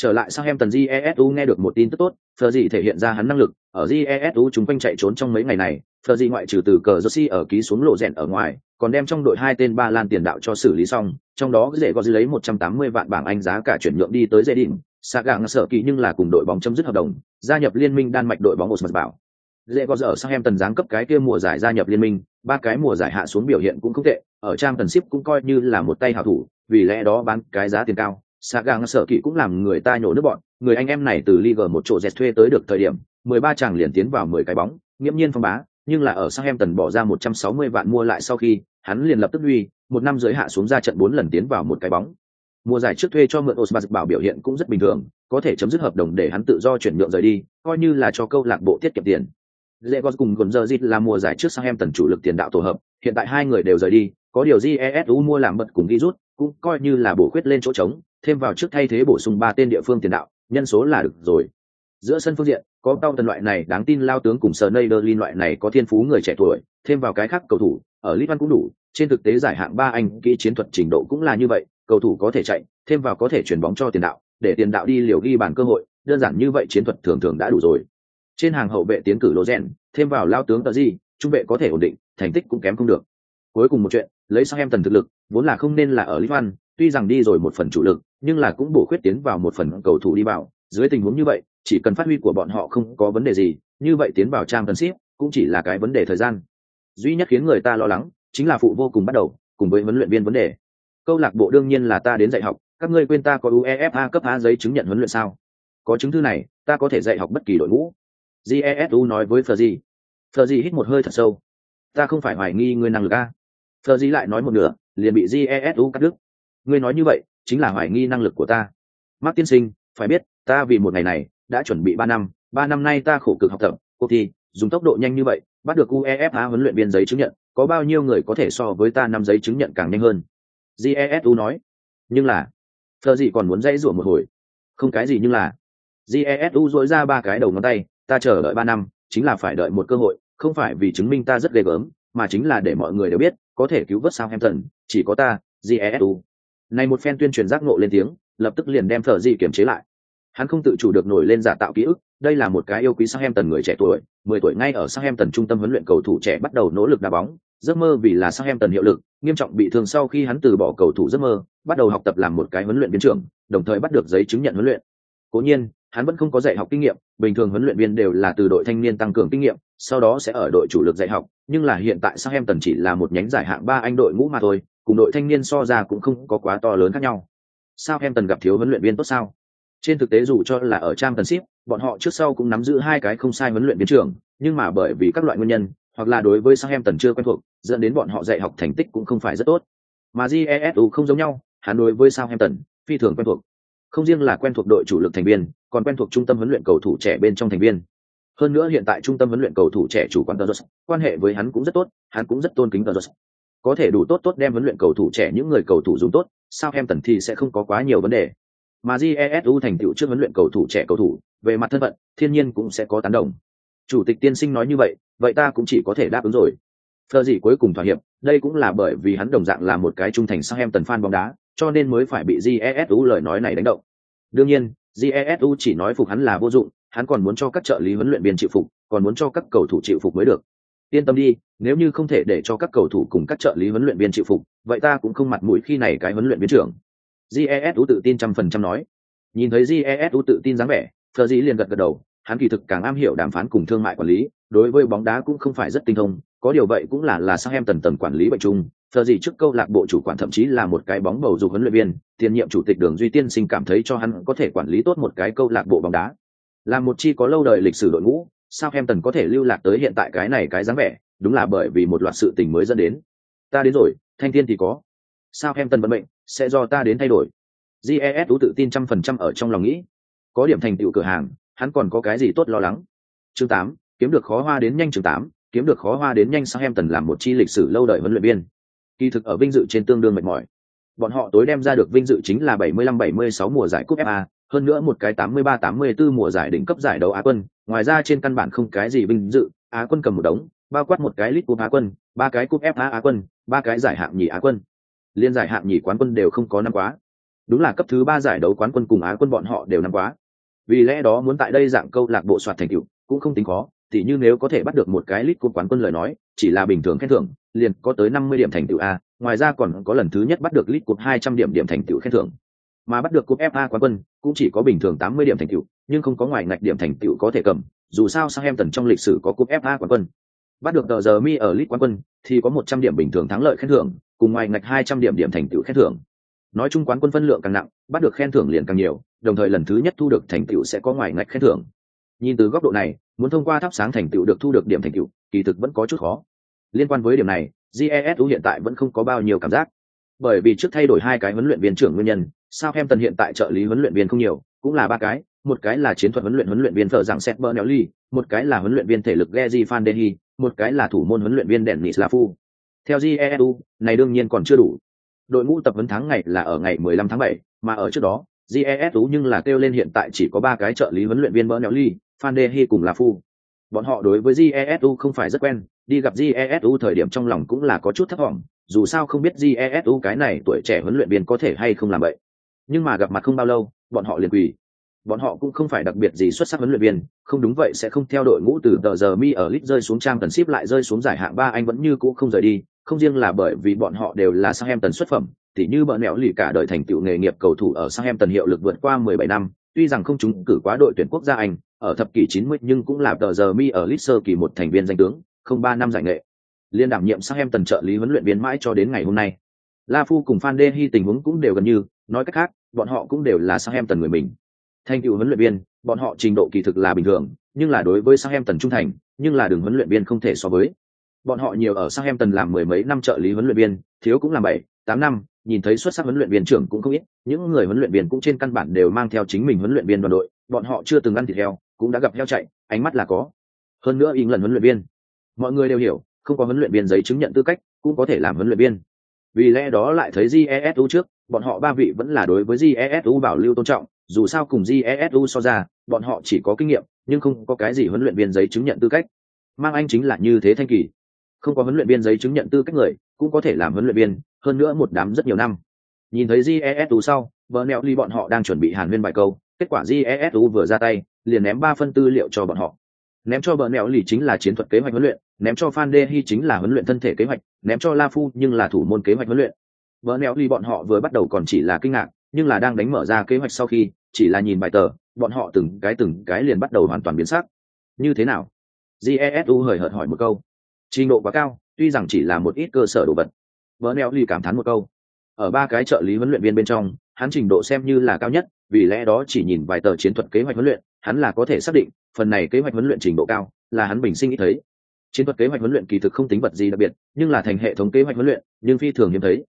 trở lại sang em tần Jesu nghe được một tin tức tốt Fergie thể hiện ra hắn năng lực, ở Jesu chúng quanh chạy trốn trong mấy ngày này Fergie ngoại trừ từ cờ Josi ở ký xuống lộ rèn ở ngoài, còn đem trong đội hai tên ba lan tiền đạo cho xử lý xong, trong đó dễ có dư lấy 180 vạn bảng anh giá cả chuyển nhượng đi tới dễ đỉnh Sạc gạng sợ kỳ nhưng là cùng đội bóng chấm dứt hợp đồng, gia nhập liên minh đan mạch đội bóng Osmond bảo. Dễ có giờ sang em tần giáng cấp cái kia mùa giải gia nhập liên minh, ba cái mùa giải hạ xuống biểu hiện cũng không tệ, ở trang tần ship cũng coi như là một tay hảo thủ, vì lẽ đó bán cái giá tiền cao xạ gàng sợ kỵ cũng làm người ta nhổ nước bọn người anh em này từ Liga một chỗ dẹt thuê tới được thời điểm 13 chàng liền tiến vào 10 cái bóng nghiễm nhiên phong bá nhưng là ở Southampton bỏ ra 160 vạn mua lại sau khi, hắn liền lập tức uy, một năm giới hạ xuống ra trận bốn lần tiến vào một cái bóng. Mùa giải trước thuê cho mượn Osmar bảo biểu hiện cũng rất bình thường, có thể chấm dứt hợp đồng để hắn tự do chuyển nhượng rời đi, coi như là cho câu lạc bộ tiết kiệm tiền. Legos cùng Gonzalez là mùa giải trước Southampton chủ lực tiền đạo tổ hợp, hiện tại hai người đều rời đi, có điều Jesu mua làm bật cùng ghi rút, cũng coi như là bổ khuyết lên chỗ trống, thêm vào trước thay thế bổ sung ba tên địa phương tiền đạo, nhân số là được rồi. Giữa sân phương diện, có cao tần loại này đáng tin lao tướng cùng Sneijderlin loại này có thiên phú người trẻ tuổi, thêm vào cái khác cầu thủ, ở Litvan cũng đủ, trên thực tế giải hạng ba anh kỹ chiến thuật trình độ cũng là như vậy, cầu thủ có thể chạy, thêm vào có thể chuyển bóng cho tiền đạo, để tiền đạo đi liều ghi bàn cơ hội, đơn giản như vậy chiến thuật thường thường đã đủ rồi. Trên hàng hậu vệ tiến cử lô rèn, thêm vào lao tướng tờ gì, trung vệ có thể ổn định, thành tích cũng kém không được. Cuối cùng một chuyện, lấy sang em tần thực lực, vốn là không nên là ở Litvan, tuy rằng đi rồi một phần chủ lực, nhưng là cũng bổ khuyết tiến vào một phần cầu thủ đi vào, dưới tình huống như vậy, chỉ cần phát huy của bọn họ không có vấn đề gì như vậy tiến vào trang tân ship cũng chỉ là cái vấn đề thời gian. Duy nhất khiến người ta lo lắng chính là phụ vô cùng bắt đầu cùng với huấn luyện viên vấn đề. Câu lạc bộ đương nhiên là ta đến dạy học các ngươi quên ta có uefa cấp a giấy chứng nhận huấn luyện sao? Có chứng thư này ta có thể dạy học bất kỳ đội ngũ. Jesu nói với Fleury. Fleury hít một hơi thật sâu. Ta không phải hoài nghi ngươi năng lực a. Fleury lại nói một nửa liền bị jesu cắt đứt ngươi nói như vậy chính là hoài nghi năng lực của ta. Mark tiên sinh phải biết ta vì một ngày này đã chuẩn bị ba năm ba năm nay ta khổ cực học tập cuộc thi dùng tốc độ nhanh như vậy bắt được uefa huấn luyện viên giấy chứng nhận có bao nhiêu người có thể so với ta năm giấy chứng nhận càng nhanh hơn? Jesu nói. Nhưng là thợ gì còn muốn dãy rủa một hồi? Không cái gì nhưng là jesu dỗi ra ba cái đầu ngón tay ta chờ đợi ba năm chính là phải đợi một cơ hội không phải vì chứng minh ta rất ghê gớm mà chính là để mọi người đều biết có thể cứu vớt sao em thần chỉ có ta, Jesu. Này một phen tuyên truyền giác ngộ lên tiếng, lập tức liền đem Phở Dị kiểm chế lại. Hắn không tự chủ được nổi lên giả tạo ký ức đây là một cái yêu quý sang em tần người trẻ tuổi mười tuổi ngay ở sang em tần trung tâm huấn luyện cầu thủ trẻ bắt đầu nỗ lực đá bóng giấc mơ vì là sang em tần hiệu lực nghiêm trọng bị thương sau khi hắn từ bỏ cầu thủ giấc mơ bắt đầu học tập làm một cái huấn luyện viên trưởng đồng thời bắt được giấy chứng nhận huấn luyện. Cố nhiên hắn vẫn không có dạy học kinh nghiệm bình thường huấn luyện viên đều là từ đội thanh niên tăng cường kinh nghiệm sau đó sẽ ở đội chủ lực dạy học nhưng là hiện tại sang em tần chỉ là một nhánh giải hạng ba anh đội ngũ mà thôi cùng đội thanh niên so ra cũng không có quá to lớn khác nhau. Sao em tần gặp thiếu huấn luyện viên tốt sao? Trên thực tế dù cho là ở trang tần ship bọn họ trước sau cũng nắm giữ hai cái không sai huấn luyện viên trưởng, nhưng mà bởi vì các loại nguyên nhân, hoặc là đối với sang em tần chưa quen thuộc, dẫn đến bọn họ dạy học thành tích cũng không phải rất tốt. Mà jesu không giống nhau, hắn đối với sao em tần phi thường quen thuộc. Không riêng là quen thuộc đội chủ lực thành viên, còn quen thuộc trung tâm huấn luyện cầu thủ trẻ bên trong thành viên. Hơn nữa hiện tại trung tâm huấn luyện cầu thủ trẻ chủ quán tờ quan hệ với hắn cũng rất tốt, hắn cũng rất tôn kính tờ có thể đủ tốt tốt đem huấn luyện cầu thủ trẻ những người cầu thủ dùng tốt sao em tần thì sẽ không có quá nhiều vấn đề mà jesu thành tựu trước huấn luyện cầu thủ trẻ cầu thủ về mặt thân phận thiên nhiên cũng sẽ có tán đồng chủ tịch tiên sinh nói như vậy vậy ta cũng chỉ có thể đáp ứng rồi Phờ gì cuối cùng thỏa hiệp, đây cũng là bởi vì hắn đồng dạng là một cái trung thành sang em tần fan bóng đá, cho nên mới phải bị Jesu lời nói này đánh động. Đương nhiên, Jesu chỉ nói phục hắn là vô dụng, hắn còn muốn cho các trợ lý huấn luyện viên chịu phục, còn muốn cho các cầu thủ chịu phục mới được yên tâm đi, nếu như không thể để cho các cầu thủ cùng các trợ lý huấn luyện viên chịu phục, vậy ta cũng không mặt mũi khi này cái huấn luyện viên trưởng. Jesu tự tin trăm phần trăm nói. Nhìn thấy jesu tự tin dáng vẻ thờ dĩ liền gật gật đầu, hắn kỳ thực càng am hiểu đàm phán cùng thương mại quản lý, đối với bóng đá cũng không phải rất tinh thông, có điều vậy cũng là là sang em tần tần quản lý bệnh chung thờ gì trước câu lạc bộ chủ quản thậm chí là một cái bóng bầu dục huấn luyện viên, tiền nhiệm chủ tịch đường duy tiên sinh cảm thấy cho hắn có thể quản lý tốt một cái câu lạc bộ bóng đá. Là một chi có lâu đời lịch sử đội ngũ sao em tần có thể lưu lạc tới hiện tại cái này cái dáng vẻ? Đúng là bởi vì một loạt sự tình mới dẫn đến. Ta đến rồi thanh thiên thì có. Sao em tần vận mệnh sẽ do ta đến thay đổi? Jes tự tin trăm phần trăm ở trong lòng nghĩ. Có điểm thành tựu cửa hàng hắn còn có cái gì tốt lo lắng? Chương tám kiếm được khó hoa đến nhanh chương tám kiếm được khó hoa đến nhanh Sao em tần làm một chi lịch sử lâu đời huấn luyện viên. Kỳ thực ở vinh dự trên tương đương mệt mỏi. Bọn họ tối đem ra được vinh dự chính là 75-76 mùa giải cúp FA, hơn nữa một cái 83-84 mùa giải đỉnh cấp giải đấu Á quân, ngoài ra trên căn bản không cái gì vinh dự, Á quân cầm một đống, bao quát một cái lít cúp Á quân, ba cái cúp FA Á quân, ba cái giải hạng nhì Á quân. Liên giải hạng nhì quán quân đều không có năm quá. Đúng là cấp thứ ba giải đấu quán quân cùng Á quân bọn họ đều năm quá. Vì lẽ đó muốn tại đây dạng câu lạc bộ soạt thành tựu cũng không tính khó, thì như nếu có thể bắt được một cái lít cúp quán quân lời nói, chỉ là bình thường khen thưởng, liền có tới 50 điểm thành tựu a, ngoài ra còn có lần thứ nhất bắt được lít cúp 200 điểm điểm thành tựu khen thưởng. Mà bắt được cúp FA quán quân cũng chỉ có bình thường 80 điểm thành tựu, nhưng không có ngoài ngạch điểm thành tựu có thể cầm, dù sao Southampton trong lịch sử có cúp FA quán quân. Bắt được tờ giờ mi ở League quán quân thì có 100 điểm bình thường thắng lợi khen thưởng, cùng ngoài ngạch 200 điểm điểm thành tựu khen thưởng. Nói chung quán quân phân lượng càng nặng, bắt được khen thưởng liền càng nhiều, đồng thời lần thứ nhất thu được thành tựu sẽ có ngoài ngạch khen thưởng. Nhìn từ góc độ này, muốn thông qua thắp sáng thành tựu được thu được điểm thành tựu, kỳ thực vẫn có chút khó. Liên quan với điểm này, jesu hiện tại vẫn không có bao nhiêu cảm giác bởi vì trước thay đổi hai cái huấn luyện viên trưởng nguyên nhân sao em tần hiện tại trợ lý huấn luyện viên không nhiều cũng là ba cái một cái là chiến thuật huấn luyện huấn luyện viên thợ dạng set bernelli một cái là huấn luyện viên thể lực gary Van Dehi, một cái là thủ môn huấn luyện viên Dennis Lafu. Theo jesu này đương nhiên còn chưa đủ. Đội ngũ tập huấn tháng ngày là ở ngày 15 tháng 7, mà ở trước đó, jesu nhưng là kêu lên hiện tại chỉ có ba cái trợ lý huấn luyện viên Bernelli, Van Dehi cùng Lafu. Bọn họ đối với GESU không phải rất quen, đi gặp jesu thời điểm trong lòng cũng là có chút thất vọng dù sao không biết jesu cái này tuổi trẻ huấn luyện viên có thể hay không làm vậy. Nhưng mà gặp mặt không bao lâu, bọn họ liền quỳ. Bọn họ cũng không phải đặc biệt gì xuất sắc huấn luyện viên, không đúng vậy sẽ không theo đội ngũ từ tờ giờ mi ở lit rơi xuống trang tần ship lại rơi xuống giải hạng ba anh vẫn như cũ không rời đi, không riêng là bởi vì bọn họ đều là sang em tần xuất phẩm, tỉ như bọn nẻo lì cả đời thành tựu nghề nghiệp cầu thủ ở sang em tần hiệu lực vượt qua 17 năm, tuy rằng không trúng cử quá đội tuyển quốc gia anh, ở thập kỷ 90 nhưng cũng là tờ giờ mi ở lit sơ kỳ một thành viên danh tướng, không ba năm giải nghệ liên đảm nhiệm sang em tần trợ lý huấn luyện viên mãi cho đến ngày hôm nay. La phu cùng phan đê hi tình huống cũng đều gần như, nói cách khác, bọn họ cũng đều là sang em tần người mình. Thành cựu huấn luyện viên, bọn họ trình độ kỳ thực là bình thường, nhưng là đối với sang em tần trung thành, nhưng là đường huấn luyện viên không thể so với. Bọn họ nhiều ở sang em tần làm mười mấy năm trợ lý huấn luyện viên, thiếu cũng là bảy, tám năm, nhìn thấy xuất sắc huấn luyện viên trưởng cũng không ít, những người huấn luyện viên cũng trên căn bản đều mang theo chính mình huấn luyện viên đoàn đội, bọn họ chưa từng ăn thịt heo, cũng đã gặp heo chạy, ánh mắt là có. Hơn nữa ý lần huấn luyện viên, mọi người đều hiểu không có huấn luyện viên giấy chứng nhận tư cách, cũng có thể làm huấn luyện viên. Vì lẽ đó lại thấy jesu trước, bọn họ ba vị vẫn là đối với jesu bảo lưu tôn trọng, dù sao cùng jesu so ra, bọn họ chỉ có kinh nghiệm, nhưng không có cái gì huấn luyện viên giấy chứng nhận tư cách. Mang anh chính là như thế thanh kỳ. Không có huấn luyện viên giấy chứng nhận tư cách người, cũng có thể làm huấn luyện viên, hơn nữa một đám rất nhiều năm. Nhìn thấy jesu sau, vợ nẹo ly bọn họ đang chuẩn bị hàn huyên bài câu, kết quả jesu vừa ra tay, liền ném ba phân tư liệu cho bọn họ ném cho bờ nẹo lì chính là chiến thuật kế hoạch huấn luyện, ném cho fan đê hi chính là huấn luyện thân thể kế hoạch, ném cho la phu nhưng là thủ môn kế hoạch huấn luyện. Bờ nẹo lì bọn họ vừa bắt đầu còn chỉ là kinh ngạc, nhưng là đang đánh mở ra kế hoạch sau khi, chỉ là nhìn bài tờ, bọn họ từng cái từng cái liền bắt đầu hoàn toàn biến sắc. Như thế nào? Jesu hời hợt hỏi một câu. Trình độ quá cao, tuy rằng chỉ là một ít cơ sở đồ vật. Vợ neo ly cảm thán một câu. Ở ba cái trợ lý huấn luyện viên bên trong, hắn trình độ xem như là cao nhất, vì lẽ đó chỉ nhìn vài tờ chiến thuật kế hoạch huấn luyện hắn là có thể xác định, phần này kế hoạch huấn luyện trình độ cao là hắn bình sinh nghĩ thấy. Chiến thuật kế hoạch huấn luyện kỳ thực không tính vật gì đặc biệt, nhưng là thành hệ thống kế hoạch huấn luyện, nhưng phi thường hiếm thấy.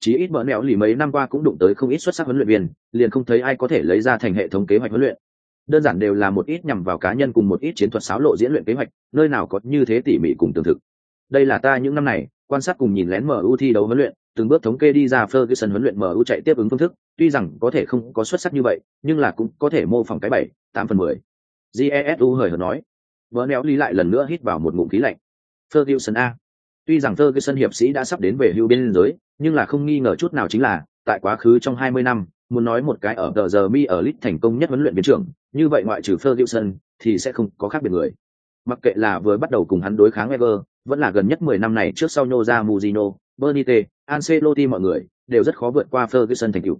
Chỉ ít mỡ mẹo lì mấy năm qua cũng đụng tới không ít xuất sắc huấn luyện viên, liền không thấy ai có thể lấy ra thành hệ thống kế hoạch huấn luyện. Đơn giản đều là một ít nhằm vào cá nhân cùng một ít chiến thuật xáo lộ diễn luyện kế hoạch, nơi nào có như thế tỉ mỉ cùng tường thực. Đây là ta những năm này quan sát cùng nhìn lén mu thi đấu huấn luyện từng bước thống kê đi ra Ferguson huấn luyện MU chạy tiếp ứng phương thức, tuy rằng có thể không có xuất sắc như vậy, nhưng là cũng có thể mô phỏng cái bảy, tám phần mười. Jesu hời hợt nói. Vỡ néo lý lại lần nữa hít vào một ngụm khí lạnh. Ferguson a. Tuy rằng Ferguson hiệp sĩ đã sắp đến về hưu biên giới, nhưng là không nghi ngờ chút nào chính là, tại quá khứ trong 20 năm, muốn nói một cái ở tờ giờ mi ở lit thành công nhất huấn luyện viên trưởng, như vậy ngoại trừ Ferguson thì sẽ không có khác biệt người. Mặc kệ là vừa bắt đầu cùng hắn đối kháng Wenger, vẫn là gần nhất mười năm này trước sau nhô ra Mourinho, Bernite, Ancelotti mọi người đều rất khó vượt qua Ferguson thành tựu.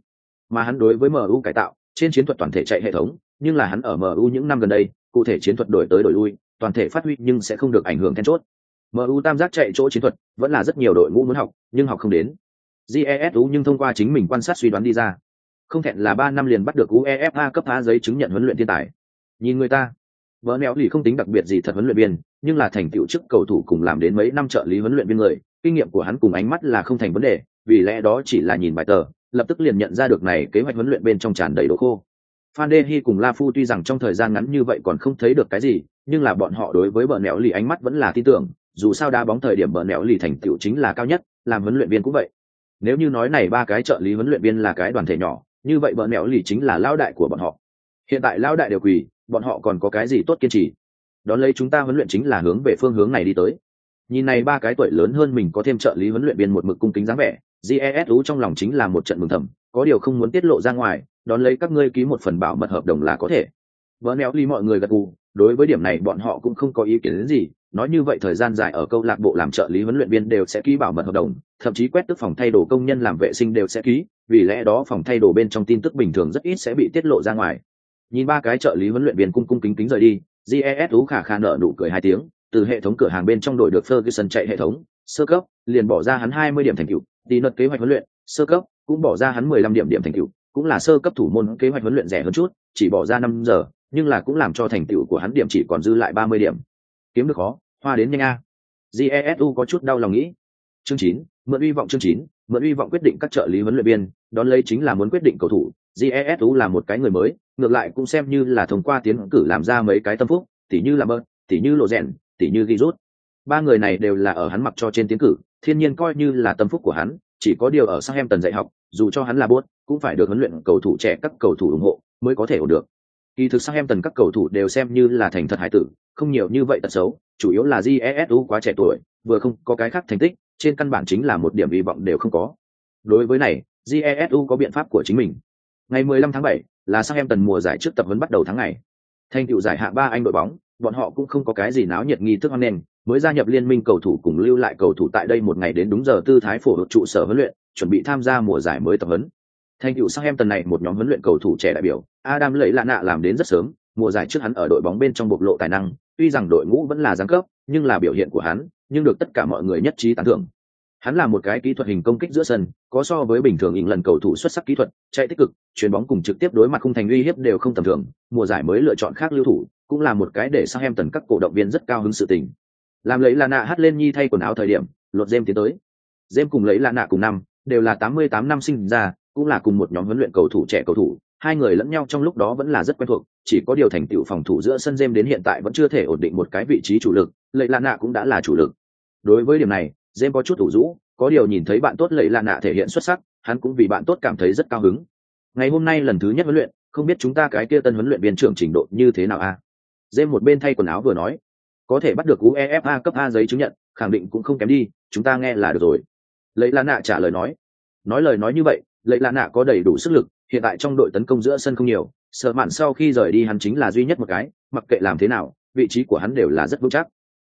Mà hắn đối với MU cải tạo, trên chiến thuật toàn thể chạy hệ thống, nhưng là hắn ở MU những năm gần đây, cụ thể chiến thuật đổi tới đổi lui, toàn thể phát huy nhưng sẽ không được ảnh hưởng then chốt. MU tam giác chạy chỗ chiến thuật, vẫn là rất nhiều đội ngũ muốn học, nhưng học không đến. GESU nhưng thông qua chính mình quan sát suy đoán đi ra. Không thẹn là ba năm liền bắt được UEFA cấp phá giấy chứng nhận huấn luyện thiên tài. Nhìn người ta, vỡ nẹo lì không tính đặc biệt gì thật huấn luyện viên, nhưng là thành tựu chức cầu thủ cùng làm đến mấy năm trợ lý huấn luyện viên người, kinh nghiệm của hắn cùng ánh mắt là không thành vấn đề, vì lẽ đó chỉ là nhìn bài tờ, lập tức liền nhận ra được này kế hoạch huấn luyện bên trong tràn đầy đồ khô. Phan Dehi cùng La Phu tuy rằng trong thời gian ngắn như vậy còn không thấy được cái gì, nhưng là bọn họ đối với bờ nẹo lì ánh mắt vẫn là tin tưởng, dù sao đá bóng thời điểm bờ nẹo lì thành tựu chính là cao nhất, làm huấn luyện viên cũng vậy. Nếu như nói này ba cái trợ lý huấn luyện viên là cái đoàn thể nhỏ, như vậy bờ nẹo lì chính là lao đại của bọn họ. Hiện tại lao đại đều quỳ, bọn họ còn có cái gì tốt kiên trì? Đón lấy chúng ta huấn luyện chính là hướng về phương hướng này đi tới. Nhìn này ba cái tuổi lớn hơn mình có thêm trợ lý huấn luyện viên một mực cung kính dáng vẻ, jesu trong lòng chính là một trận mừng thầm, có điều không muốn tiết lộ ra ngoài, đón lấy các ngươi ký một phần bảo mật hợp đồng là có thể. Vỡ néo ly mọi người gật gù, đối với điểm này bọn họ cũng không có ý kiến đến gì, nói như vậy thời gian dài ở câu lạc bộ làm trợ lý huấn luyện viên đều sẽ ký bảo mật hợp đồng, thậm chí quét tức phòng thay đồ công nhân làm vệ sinh đều sẽ ký, vì lẽ đó phòng thay đồ bên trong tin tức bình thường rất ít sẽ bị tiết lộ ra ngoài. Nhìn ba cái trợ lý huấn luyện viên cung cung kính kính rời đi, jesu khả khả nở nụ cười hai tiếng, từ hệ thống cửa hàng bên trong đổi được Ferguson chạy hệ thống, sơ cấp, liền bỏ ra hắn 20 điểm thành tựu, tí luật kế hoạch huấn luyện, sơ cấp, cũng bỏ ra hắn 15 điểm điểm thành tựu, cũng là sơ cấp thủ môn kế hoạch huấn luyện rẻ hơn chút, chỉ bỏ ra 5 giờ, nhưng là cũng làm cho thành tựu của hắn điểm chỉ còn dư lại 30 điểm. Kiếm được khó, hoa đến nhanh a. Jesu có chút đau lòng nghĩ. Chương 9, mượn uy vọng chương 9, mượn uy vọng quyết định các trợ lý huấn luyện viên, đón lấy chính là muốn quyết định cầu thủ. Jesu là một cái người mới, ngược lại cũng xem như là thông qua tiến cử làm ra mấy cái tâm phúc, tỉ như là bơ, tỉ như lộ rèn, tỉ như ghi rút. Ba người này đều là ở hắn mặc cho trên tiến cử, thiên nhiên coi như là tâm phúc của hắn, chỉ có điều ở sang em tần dạy học, dù cho hắn là bốt, cũng phải được huấn luyện cầu thủ trẻ các cầu thủ ủng hộ mới có thể ổn được. Kỳ thực sang em tần các cầu thủ đều xem như là thành thật hải tử, không nhiều như vậy tật xấu, chủ yếu là Jesu quá trẻ tuổi, vừa không có cái khác thành tích, trên căn bản chính là một điểm hy vọng đều không có. Đối với này, Jesu có biện pháp của chính mình. Ngày 15 tháng 7 là sang em tần mùa giải trước tập huấn bắt đầu tháng ngày. Thành tựu giải hạng ba Anh đội bóng, bọn họ cũng không có cái gì náo nhiệt nghi thức hoan nghênh, mới gia nhập liên minh cầu thủ cùng lưu lại cầu thủ tại đây một ngày đến đúng giờ tư thái phổ hợp trụ sở huấn luyện, chuẩn bị tham gia mùa giải mới tập huấn. Thành cựu sang em tần này một nhóm huấn luyện cầu thủ trẻ đại biểu, Adam lấy lạ nạ làm đến rất sớm, mùa giải trước hắn ở đội bóng bên trong bộc lộ tài năng, tuy rằng đội ngũ vẫn là giáng cấp, nhưng là biểu hiện của hắn, nhưng được tất cả mọi người nhất trí tán thưởng. Hắn là một cái kỹ thuật hình công kích giữa sân, có so với bình thường ỉn lần cầu thủ xuất sắc kỹ thuật, chạy tích cực, chuyền bóng cùng trực tiếp đối mặt khung thành uy hiếp đều không tầm thường, mùa giải mới lựa chọn khác lưu thủ, cũng là một cái để sang em tần các cổ động viên rất cao hứng sự tình. Làm lấy là nạ hát lên nhi thay quần áo thời điểm, lột dêm tiến tới. Dêm cùng lấy là nạ cùng năm, đều là tám mươi tám năm sinh ra, cũng là cùng một nhóm huấn luyện cầu thủ trẻ cầu thủ, hai người lẫn nhau trong lúc đó vẫn là rất quen thuộc, chỉ có điều thành tựu phòng thủ giữa sân Dêm đến hiện tại vẫn chưa thể ổn định một cái vị trí chủ lực, Lấy là nạ cũng đã là chủ lực. Đối với điểm này, Dêm có chút thủ rũ, có điều nhìn thấy bạn tốt Lấy là nạ thể hiện xuất sắc, hắn cũng vì bạn tốt cảm thấy rất cao hứng. Ngày hôm nay lần thứ nhất huấn luyện, không biết chúng ta cái kia tân huấn luyện viên trưởng trình độ như thế nào a? À? Dêm một bên thay quần áo vừa nói, có thể bắt được uefa cấp a giấy chứng nhận khẳng định cũng không kém đi chúng ta nghe là được rồi. Lấy la nạ trả lời nói nói lời nói như vậy lấy la nạ có đầy đủ sức lực hiện tại trong đội tấn công giữa sân không nhiều sợ mạn sau khi rời đi hắn chính là duy nhất một cái mặc kệ làm thế nào vị trí của hắn đều là rất vững chắc.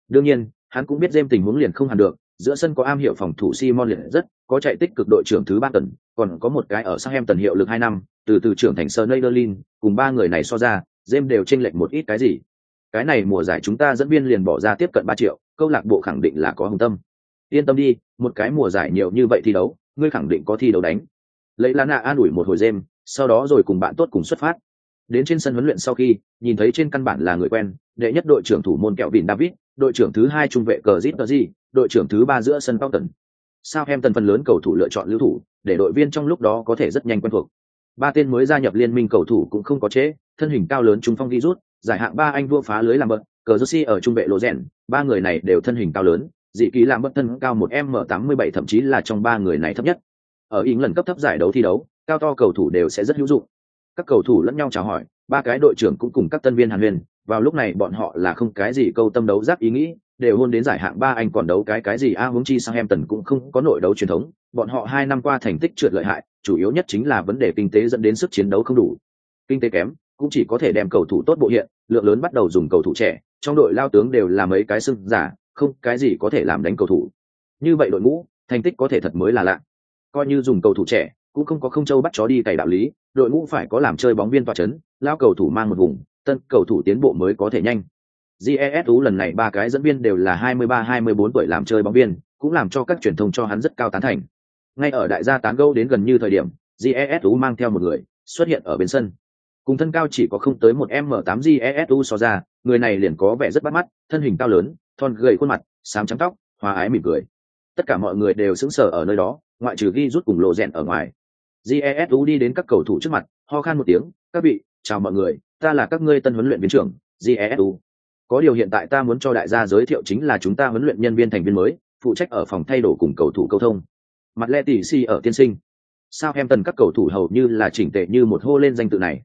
Đương nhiên hắn cũng biết dêm tình huống liền không hẳn được giữa sân có am hiệu phòng thủ Simon liền rất, có chạy tích cực đội trưởng thứ ba tuần, còn có một cái ở Southampton hiệu lực hai năm, từ từ trưởng thành Sneijderlin, cùng ba người này so ra, James đều chênh lệch một ít cái gì cái này mùa giải chúng ta dẫn viên liền bỏ ra tiếp cận ba triệu, câu lạc bộ khẳng định là có hùng tâm. Yên tâm đi, một cái mùa giải nhiều như vậy thi đấu, ngươi khẳng định có thi đấu đánh. Lấy lá nạ an ủi một hồi dêm sau đó rồi cùng bạn tốt cùng xuất phát. Đến trên sân huấn luyện sau khi, nhìn thấy trên căn bản là người quen, đệ nhất đội trưởng thủ môn kẹo vìn david, đội trưởng thứ hai trung vệ cờ zit đội trưởng thứ ba giữa sân tần sao em phần lớn cầu thủ lựa chọn lưu thủ, để đội viên trong lúc đó có thể rất nhanh quen thuộc. Ba tên mới gia nhập liên minh cầu thủ cũng không có chế thân hình cao lớn trung phong đi rút giải hạng ba anh vua phá lưới làm bật cờ jersey ở trung vệ lộ rèn ba người này đều thân hình cao lớn dị ký làm bất thân cao một m tám mươi bảy thậm chí là trong ba người này thấp nhất. Ở ý lần cấp thấp giải đấu thi đấu cao to cầu thủ đều sẽ rất hữu dụng. Các cầu thủ lẫn nhau chào hỏi ba cái đội trưởng cũng cùng các tân viên hàn huyền vào lúc này bọn họ là không cái gì câu tâm đấu giáp ý nghĩ đều hôn đến giải hạng ba anh còn đấu cái cái gì a à, huống chi sang em tần cũng không có nội đấu truyền thống bọn họ hai năm qua thành tích trượt lợi hại chủ yếu nhất chính là vấn đề kinh tế dẫn đến sức chiến đấu không đủ. Kinh tế kém cũng chỉ có thể đem cầu thủ tốt bộ hiện, lượng lớn bắt đầu dùng cầu thủ trẻ, trong đội lao tướng đều là mấy cái sưng giả, không, cái gì có thể làm đánh cầu thủ. Như vậy đội ngũ, thành tích có thể thật mới là lạ. Coi như dùng cầu thủ trẻ, cũng không có không châu bắt chó đi cày đạo lý, đội ngũ phải có làm chơi bóng viên tòa chấn, lao cầu thủ mang một vùng, tân cầu thủ tiến bộ mới có thể nhanh. Jesu lần này ba cái dẫn viên đều là 23-24 tuổi làm chơi bóng viên, cũng làm cho các truyền thông cho hắn rất cao tán thành. Ngay ở đại gia tán gẫu đến gần như thời điểm jesu mang theo một người, xuất hiện ở bên sân cùng thân cao chỉ có không tới một m 8 jesu so ra, người này liền có vẻ rất bắt mắt, thân hình cao lớn, thon gầy khuôn mặt, xám trắng tóc, hòa ái mỉm cười. Tất cả mọi người đều sững sờ ở nơi đó, ngoại trừ ghi rút cùng lộ rèn ở ngoài. Jesu đi đến các cầu thủ trước mặt, ho khan một tiếng, các vị, chào mọi người, ta là các ngươi tân huấn luyện viên trưởng jesu có điều hiện tại ta muốn cho đại gia giới thiệu chính là chúng ta huấn luyện nhân viên thành viên mới, phụ trách ở phòng thay đồ cùng cầu thủ câu thông. Mặt lệ tỷ si ở tiên sinh. Sao em tần các cầu thủ hầu như là chỉnh tệ như một hô lên danh tự này?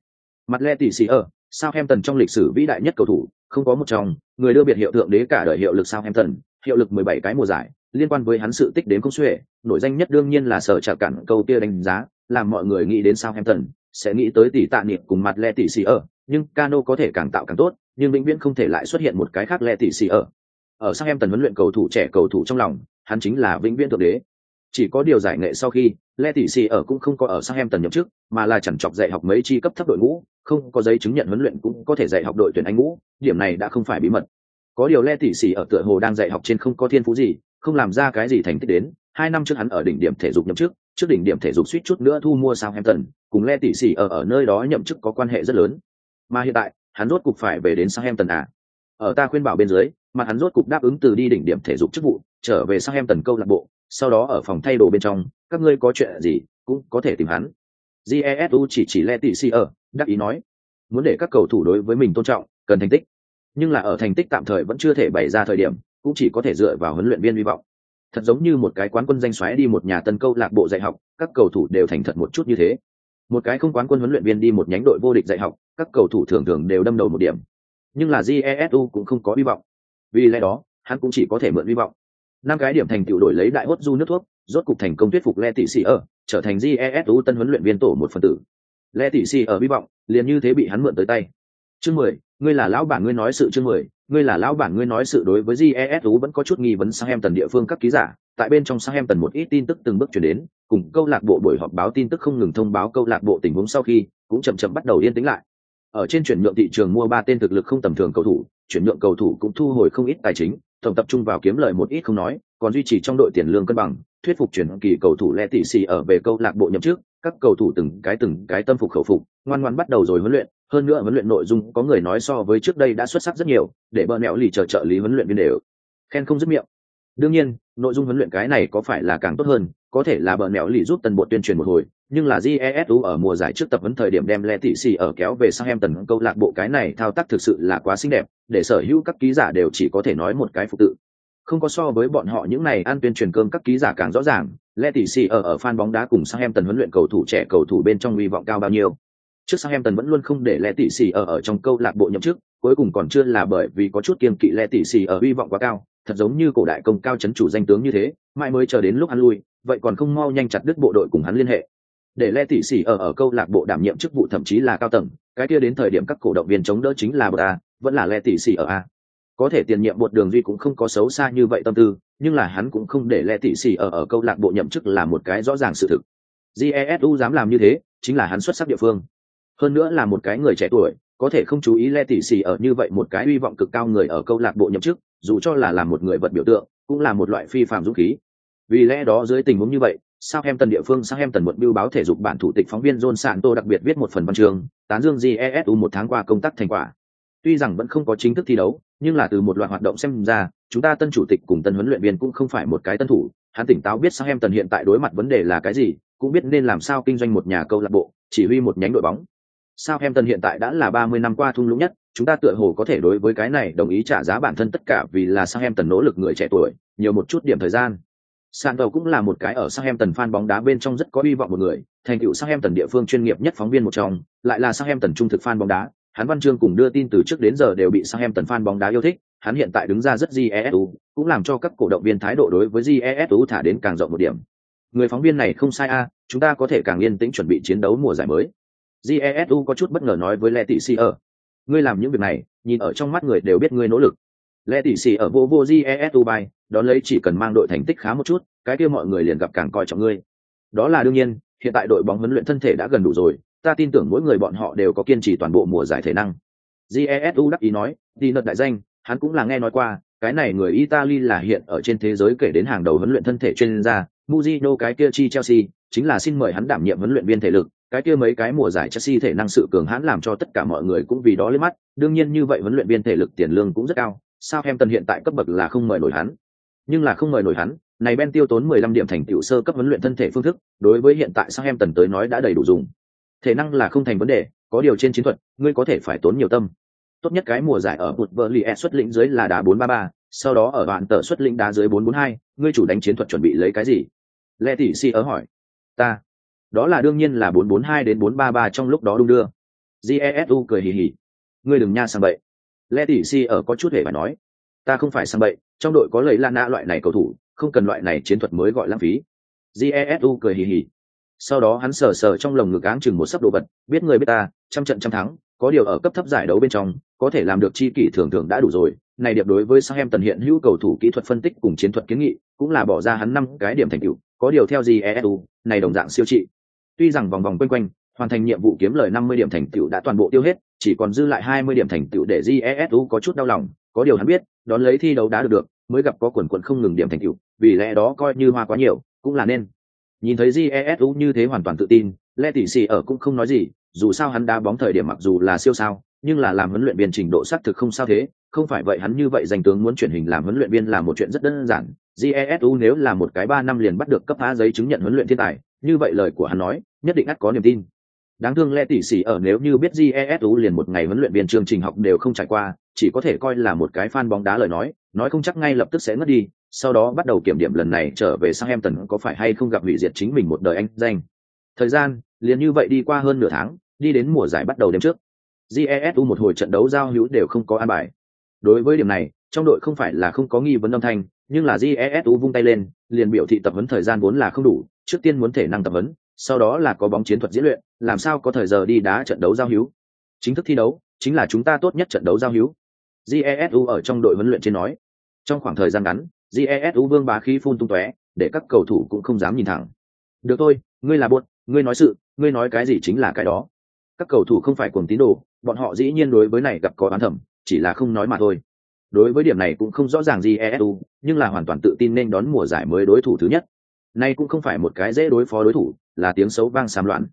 Mặt Le tỷ xì ở sao em tần trong lịch sử vĩ đại nhất cầu thủ không có một trong người đưa biệt hiệu thượng đế cả đời hiệu lực sao em tần hiệu lực mười bảy cái mùa giải liên quan với hắn sự tích đến không xuể nổi danh nhất đương nhiên là sở trả cản câu kia đánh giá làm mọi người nghĩ đến sao em tần sẽ nghĩ tới tỷ tạ niệm cùng mặt Le tỷ xì ở nhưng Cano có thể càng tạo càng tốt, nhưng vĩnh viễn không thể lại xuất hiện một cái khác Le tỷ xì ở. Ở Sao em tần huấn luyện cầu thủ trẻ cầu thủ trong lòng, hắn chính là vĩnh viễn thượng đế. Chỉ có điều giải nghệ sau khi, Lê tỷ xì ở cũng không có ở sang em tần nhậm chức, mà là chẳng chọc dạy học mấy chi cấp thấp đội ngũ, không có giấy chứng nhận huấn luyện cũng có thể dạy học đội tuyển Anh ngũ, điểm này đã không phải bí mật. Có điều Lê tỷ xì ở tựa hồ đang dạy học trên không có thiên phú gì, không làm ra cái gì thành tích đến. Hai năm trước hắn ở đỉnh điểm thể dục nhậm chức, trước đỉnh điểm thể dục suýt chút nữa thu mua Southampton, cùng Lê tỷ xì ở ở nơi đó nhậm chức có quan hệ rất lớn mà hiện tại hắn rốt cục phải về đến sang em tần à ở ta khuyên bảo bên dưới mà hắn rốt cục đáp ứng từ đi đỉnh điểm thể dục chức vụ trở về sang em tần câu lạc bộ sau đó ở phòng thay đồ bên trong, các ngươi có chuyện gì, cũng có thể tìm hắn. Jesu chỉ chỉ le tị si ở, đắc ý nói. Muốn để các cầu thủ đối với mình tôn trọng, cần thành tích. Nhưng là ở thành tích tạm thời vẫn chưa thể bày ra thời điểm, cũng chỉ có thể dựa vào huấn luyện viên hy vọng. Thật giống như một cái quán quân danh xoáy đi một nhà tân câu lạc bộ dạy học, các cầu thủ đều thành thật một chút như thế. Một cái không quán quân huấn luyện viên đi một nhánh đội vô địch dạy học, các cầu thủ thường thường đều đâm đầu một điểm. Nhưng là jesu cũng không có hy vọng. Vì lẽ đó, hắn cũng chỉ có thể mượn hy vọng năm cái điểm thành tựu đổi lấy đại hốt du nước thuốc, rốt cục thành công thuyết phục le tỷ sĩ ở, trở thành jesu tân huấn luyện viên tổ một phần tử. Le tỷ sĩ ở hy vọng, liền như thế bị hắn mượn tới tay. Chương mười, ngươi là lão bản ngươi nói sự chương mười, ngươi là lão bản ngươi nói sự đối với jesu vẫn có chút nghi vấn sang em tần địa phương các ký giả. Tại bên trong sang em tần một ít tin tức từng bước chuyển đến, cùng câu lạc bộ buổi họp báo tin tức không ngừng thông báo câu lạc bộ tình huống sau khi, cũng chậm chậm bắt đầu yên tĩnh lại. Ở trên chuyển nhượng thị trường mua ba tên thực lực không tầm thường cầu thủ, chuyển nhượng cầu thủ cũng thu hồi không ít tài chính tổng tập trung vào kiếm lời một ít không nói, còn duy trì trong đội tiền lương cân bằng, thuyết phục chuyển kỳ cầu thủ lẽ tỷ xì ở về câu lạc bộ nhậm chức, các cầu thủ từng cái từng cái tâm phục khẩu phục, ngoan ngoãn bắt đầu rồi huấn luyện, hơn nữa huấn luyện nội dung có người nói so với trước đây đã xuất sắc rất nhiều, để bờ nẹo lì chờ trợ lý huấn luyện viên đều. Khen không dứt miệng. Đương nhiên, nội dung huấn luyện cái này có phải là càng tốt hơn, có thể là bờ nẹo lì giúp tần bộ tuyên truyền một hồi nhưng là jesu ở mùa giải trước tập vấn thời điểm đem le tỷ xì ở kéo về sang em tần câu lạc bộ cái này thao tác thực sự là quá xinh đẹp, để sở hữu các ký giả đều chỉ có thể nói một cái phục tự. Không có so với bọn họ những này ăn tuyên truyền cơm các ký giả càng rõ ràng le tỷ xì ở ở fan bóng đá cùng sang em tần huấn luyện cầu thủ trẻ cầu thủ bên trong hy vọng cao bao nhiêu. Trước sang em tần vẫn luôn không để le tỷ xì ở ở trong câu lạc bộ nhậm chức, cuối cùng còn chưa là bởi vì có chút kiên kỵ le tỷ xì ở hy vọng quá cao, thật giống như cổ đại công cao chấn chủ danh tướng như thế, mãi mới chờ đến lúc hắn lui, vậy còn không mau nhanh chặt đứt bộ đội cùng hắn liên hệ để le tỷ xỉ ở ở câu lạc bộ đảm nhiệm chức vụ thậm chí là cao tầng, cái kia đến thời điểm các cổ động viên chống đỡ chính là bậc a, vẫn là le tỷ xỉ ở a. Có thể tiền nhiệm bột đường duy cũng không có xấu xa như vậy tâm tư, nhưng là hắn cũng không để le tỷ xỉ ở ở câu lạc bộ nhậm chức là một cái rõ ràng sự thực. Jesu dám làm như thế, chính là hắn xuất sắc địa phương. Hơn nữa là một cái người trẻ tuổi, có thể không chú ý le tỷ xỉ ở như vậy một cái hy vọng cực cao người ở câu lạc bộ nhậm chức, dù cho là làm một người vật biểu tượng, cũng là một loại phi phạm dũng khí. Vì lẽ đó dưới tình huống như vậy sao em tần địa phương sao em tần một biêu báo thể dục bản thủ tịch phóng viên john santo đặc biệt viết một phần văn chương, tán dương jesu một tháng qua công tác thành quả. Tuy rằng vẫn không có chính thức thi đấu, nhưng là từ một loạt hoạt động xem ra, chúng ta tân chủ tịch cùng tân huấn luyện viên cũng không phải một cái tân thủ. Hắn tỉnh táo biết sao em tần hiện tại đối mặt vấn đề là cái gì, cũng biết nên làm sao kinh doanh một nhà câu lạc bộ, chỉ huy một nhánh đội bóng. Sao em tần hiện tại đã là ba mươi năm qua thung lũng nhất, chúng ta tựa hồ có thể đối với cái này đồng ý trả giá bản thân tất cả vì là sao em tần nỗ lực người trẻ tuổi, nhiều một chút điểm thời gian. Sàn đầu cũng là một cái ở Southampton fan bóng đá bên trong rất có hy vọng một người, thành tựu Southampton địa phương chuyên nghiệp nhất phóng viên một trong, lại là Southampton trung thực fan bóng đá. Hắn văn chương cùng đưa tin từ trước đến giờ đều bị Southampton fan bóng đá yêu thích, hắn hiện tại đứng ra rất GESU, cũng làm cho các cổ động viên thái độ đối với GESU thả đến càng rộng một điểm. Người phóng viên này không sai a, chúng ta có thể càng yên tĩnh chuẩn bị chiến đấu mùa giải mới. GESU có chút bất ngờ nói với Leticia, ngươi làm những việc này, nhìn ở trong mắt người đều biết ngươi nỗ lực lẽ tỷ xì ở vô vô jes dubai, đón lấy chỉ cần mang đội thành tích khá một chút, cái kia mọi người liền gặp càng coi trọng ngươi. Đó là đương nhiên, hiện tại đội bóng huấn luyện thân thể đã gần đủ rồi, ta tin tưởng mỗi người bọn họ đều có kiên trì toàn bộ mùa giải thể năng. Jesu đắc ý nói, đi nợt đại danh, hắn cũng là nghe nói qua, cái này người italy là hiện ở trên thế giới kể đến hàng đầu huấn luyện thân thể chuyên gia muzino cái kia chi chelsea, chính là xin mời hắn đảm nhiệm huấn luyện viên thể lực, cái kia mấy cái mùa giải chelsea thể năng sự cường hãn làm cho tất cả mọi người cũng vì đó lên mắt, đương nhiên như vậy huấn luyện viên thể lực tiền lương cũng rất cao sao em tần hiện tại cấp bậc là không mời nổi hắn nhưng là không mời nổi hắn này Ben tiêu tốn 15 điểm thành tựu sơ cấp huấn luyện thân thể phương thức, đối với hiện tại Sao Hem Tần tới nói đã đầy đủ dùng. Thể năng là không thành vấn đề, có điều trên chiến thuật, ngươi có thể phải tốn nhiều tâm. Tốt nhất cái mùa giải ở Bundesliga e xuất lĩnh dưới là đá 433, sau đó ở đoạn tờ xuất lĩnh đá dưới 442, ngươi chủ đánh chiến thuật chuẩn bị lấy cái gì? Lệ tỷ si ở hỏi. Ta. Đó là đương nhiên là 442 đến 433 trong lúc đó đung đưa. Jesu cười hì hì. Ngươi đừng nha sang bậy. Lệ tỷ si ở có chút hề phải nói. Ta không phải sang bậy, trong đội có lấy nã loại này cầu thủ, không cần loại này chiến thuật mới gọi lãng phí. Jesu cười hì hì. Sau đó hắn sờ sờ trong lồng ngực áng chừng một sấp đồ vật biết người biết ta trăm trận trăm thắng có điều ở cấp thấp giải đấu bên trong có thể làm được chi kỷ thường thường đã đủ rồi. Này điệp đối với Southampton hiện hữu cầu thủ kỹ thuật phân tích cùng chiến thuật kiến nghị cũng là bỏ ra hắn năm cái điểm thành tựu có điều theo jesu này đồng dạng siêu trị. Tuy rằng vòng vòng quanh quanh hoàn thành nhiệm vụ kiếm lời 50 điểm thành tựu đã toàn bộ tiêu hết, chỉ còn dư lại 20 điểm thành tựu để jesu có chút đau lòng. Có điều hắn biết, đón lấy thi đấu đã được được, mới gặp có quần quần không ngừng điểm thành tựu, vì lẽ đó coi như hoa quá nhiều, cũng là nên. Nhìn thấy jesu như thế hoàn toàn tự tin, lê tỷ xì ở cũng không nói gì, dù sao hắn đá bóng thời điểm mặc dù là siêu sao, nhưng là làm huấn luyện viên trình độ xác thực không sao thế, không phải vậy hắn như vậy danh tướng muốn chuyển hình làm huấn luyện viên là một chuyện rất đơn giản. Jesu nếu là một cái ba năm liền bắt được cấp phá giấy chứng nhận huấn luyện thiên tài, như vậy lời của hắn nói, nhất định ắt có niềm tin đáng thương lẽ tỷ xỉ ở nếu như biết jesu liền một ngày huấn luyện viên chương trình học đều không trải qua, chỉ có thể coi là một cái fan bóng đá lời nói nói không chắc ngay lập tức sẽ ngất đi, sau đó bắt đầu kiểm điểm lần này trở về sang em tần có phải hay không gặp hủy diệt chính mình một đời anh danh. Thời gian, liền như vậy đi qua hơn nửa tháng, đi đến mùa giải bắt đầu đêm trước. Jesu một hồi trận đấu giao hữu đều không có an bài. Đối với điểm này, trong đội không phải là không có nghi vấn âm thanh, nhưng là jesu vung tay lên, liền biểu thị tập huấn thời gian vốn là không đủ, trước tiên muốn thể năng tập huấn sau đó là có bóng chiến thuật diễn luyện làm sao có thời giờ đi đá trận đấu giao hữu? Chính thức thi đấu chính là chúng ta tốt nhất trận đấu giao hữu. Jesu ở trong đội huấn luyện trên nói. Trong khoảng thời gian ngắn jesu vương bá khí phun tung tóe để các cầu thủ cũng không dám nhìn thẳng. Được thôi ngươi là buồn ngươi nói sự ngươi nói cái gì chính là cái đó. Các cầu thủ không phải cuồng tín đồ bọn họ dĩ nhiên đối với này gặp có bán thẩm chỉ là không nói mà thôi. Đối với điểm này cũng không rõ ràng Jesu, nhưng là hoàn toàn tự tin nên đón mùa giải mới đối thủ thứ nhất nay cũng không phải một cái dễ đối phó đối thủ, là tiếng xấu vang xàm loạn.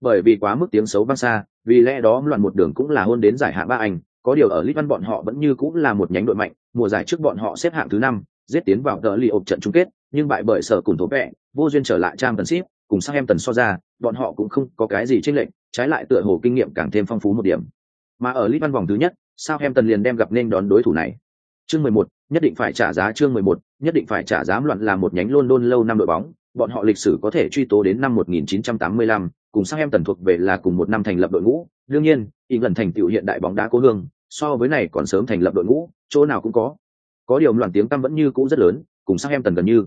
Bởi vì quá mức tiếng xấu vang xa, vì lẽ đó loạn một đường cũng là hôn đến giải hạng ba anh, có điều ở Litvan bọn họ vẫn như cũng là một nhánh đội mạnh, mùa giải trước bọn họ xếp hạng thứ năm, giết tiến vào tờ li ộp trận chung kết, nhưng bại bởi sở cùng thố vẹ, vô duyên trở lại trang tần ship cùng sang em tần so ra, bọn họ cũng không có cái gì trên lệch, trái lại tựa hồ kinh nghiệm càng thêm phong phú một điểm. Mà ở Litvan vòng thứ nhất sao em tần liền đem gặp nên đón đối thủ này. Chương mười một nhất định phải trả giá chương mười một nhất định phải trả giá loạn là một nhánh luôn luôn lâu năm đội bóng. Bọn họ lịch sử có thể truy tố đến năm 1985, cùng sang em tần thuộc về là cùng một năm thành lập đội ngũ. Đương nhiên ý lần thành tiểu hiện đại bóng đá cố hương so với này còn sớm thành lập đội ngũ chỗ nào cũng có. Có điều loạn tiếng tăm vẫn như cũ rất lớn cùng sang em tần gần như.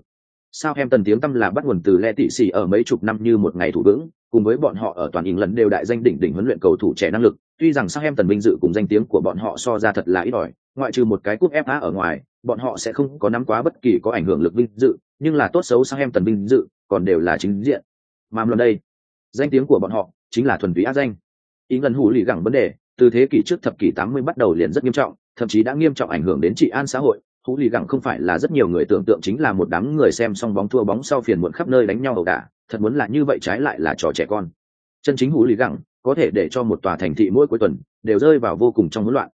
Sao em tần tiếng tăm là bắt nguồn từ lệ tị Sĩ ở mấy chục năm như một ngày thủ vững cùng với bọn họ ở toàn ý lần đều đại danh đỉnh đỉnh huấn luyện cầu thủ trẻ năng lực. Tuy rằng sang em tần vinh dự cùng danh tiếng của bọn họ so ra thật là ít ỏi ngoại trừ một cái cúp fa ở ngoài bọn họ sẽ không có nắm quá bất kỳ có ảnh hưởng lực vinh dự, nhưng là tốt xấu sang em tần vinh dự, còn đều là chính diện. Mà lần đây danh tiếng của bọn họ chính là thuần túy ác danh. Ý ngân hủ lì gẳng vấn đề, từ thế kỷ trước thập kỷ 80 bắt đầu liền rất nghiêm trọng, thậm chí đã nghiêm trọng ảnh hưởng đến trị an xã hội. Hú lì gẳng không phải là rất nhiều người tưởng tượng chính là một đám người xem xong bóng thua bóng sau phiền muộn khắp nơi đánh nhau ẩu đả, thật muốn là như vậy trái lại là trò trẻ con. Chân chính hú lì gẳng có thể để cho một tòa thành thị mỗi cuối tuần đều rơi vào vô cùng trong hỗn loạn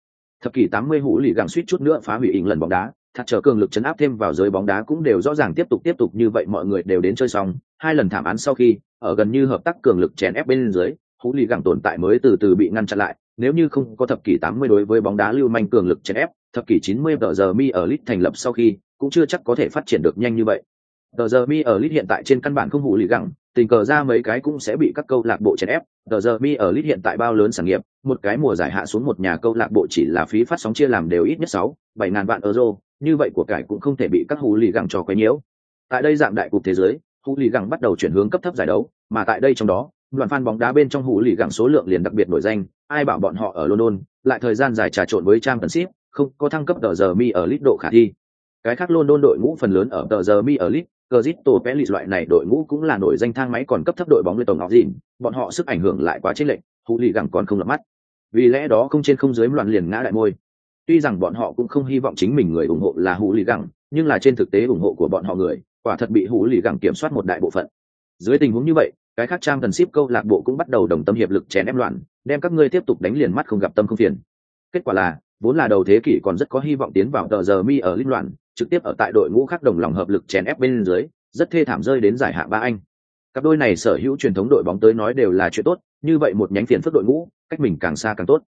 thập kỷ 80 hũ lì gặng suýt chút nữa phá hủy ỉn lần bóng đá. Thật chờ cường lực chấn áp thêm vào giới bóng đá cũng đều rõ ràng tiếp tục tiếp tục như vậy mọi người đều đến chơi xong. Hai lần thảm án sau khi, ở gần như hợp tác cường lực chèn ép bên dưới hũ lì gặng tồn tại mới từ từ bị ngăn chặn lại. Nếu như không có thập kỷ 80 đối với bóng đá lưu manh cường lực chèn ép, thập kỷ 90 tờ giờ mi ở lit thành lập sau khi, cũng chưa chắc có thể phát triển được nhanh như vậy. Tờ giờ mi ở lit hiện tại trên căn bản không hũ lì gặng tình cờ ra mấy cái cũng sẽ bị các câu lạc bộ chèn ép tờ giờ mi ở lit hiện tại bao lớn sản nghiệp, một cái mùa giải hạ xuống một nhà câu lạc bộ chỉ là phí phát sóng chia làm đều ít nhất sáu, bảy ngàn vạn euro, như vậy của cải cũng không thể bị các hú lì gẳng cho quấy nhiễu tại đây dạng đại cục thế giới hú lì gẳng bắt đầu chuyển hướng cấp thấp giải đấu, mà tại đây trong đó đoàn fan bóng đá bên trong hú lì gẳng số lượng liền đặc biệt nổi danh, ai bảo bọn họ ở london, lại thời gian dài trà trộn với trang ship không có thăng cấp tờ giờ mi ở Lit độ khả thi cái khác london đội ngũ phần lớn ở tờ giờ mi ở Lit. Cristo Pelis loại này đội ngũ cũng là nổi danh thang máy còn cấp thấp đội bóng lên tổng ngọc dịn, bọn họ sức ảnh hưởng lại quá chênh lệch, Hú lì gẳng còn không lọt mắt. Vì lẽ đó không trên không dưới loạn liền ngã đại môi. Tuy rằng bọn họ cũng không hy vọng chính mình người ủng hộ là Hú lì gẳng, nhưng là trên thực tế ủng hộ của bọn họ người, quả thật bị Hú lì gẳng kiểm soát một đại bộ phận. Dưới tình huống như vậy, cái khác trang cần ship câu lạc bộ cũng bắt đầu đồng tâm hiệp lực chèn ép loạn, đem các ngươi tiếp tục đánh liền mắt không gặp tâm không phiền. Kết quả là, vốn là đầu thế kỷ còn rất có hy vọng tiến vào tờ giờ mi ở liên loạn, trực tiếp ở tại đội ngũ khác đồng lòng hợp lực chèn ép bên dưới, rất thê thảm rơi đến giải hạng ba anh. Cặp đôi này sở hữu truyền thống đội bóng tới nói đều là chuyện tốt như vậy một nhánh phiền phức đội ngũ cách mình càng xa càng tốt.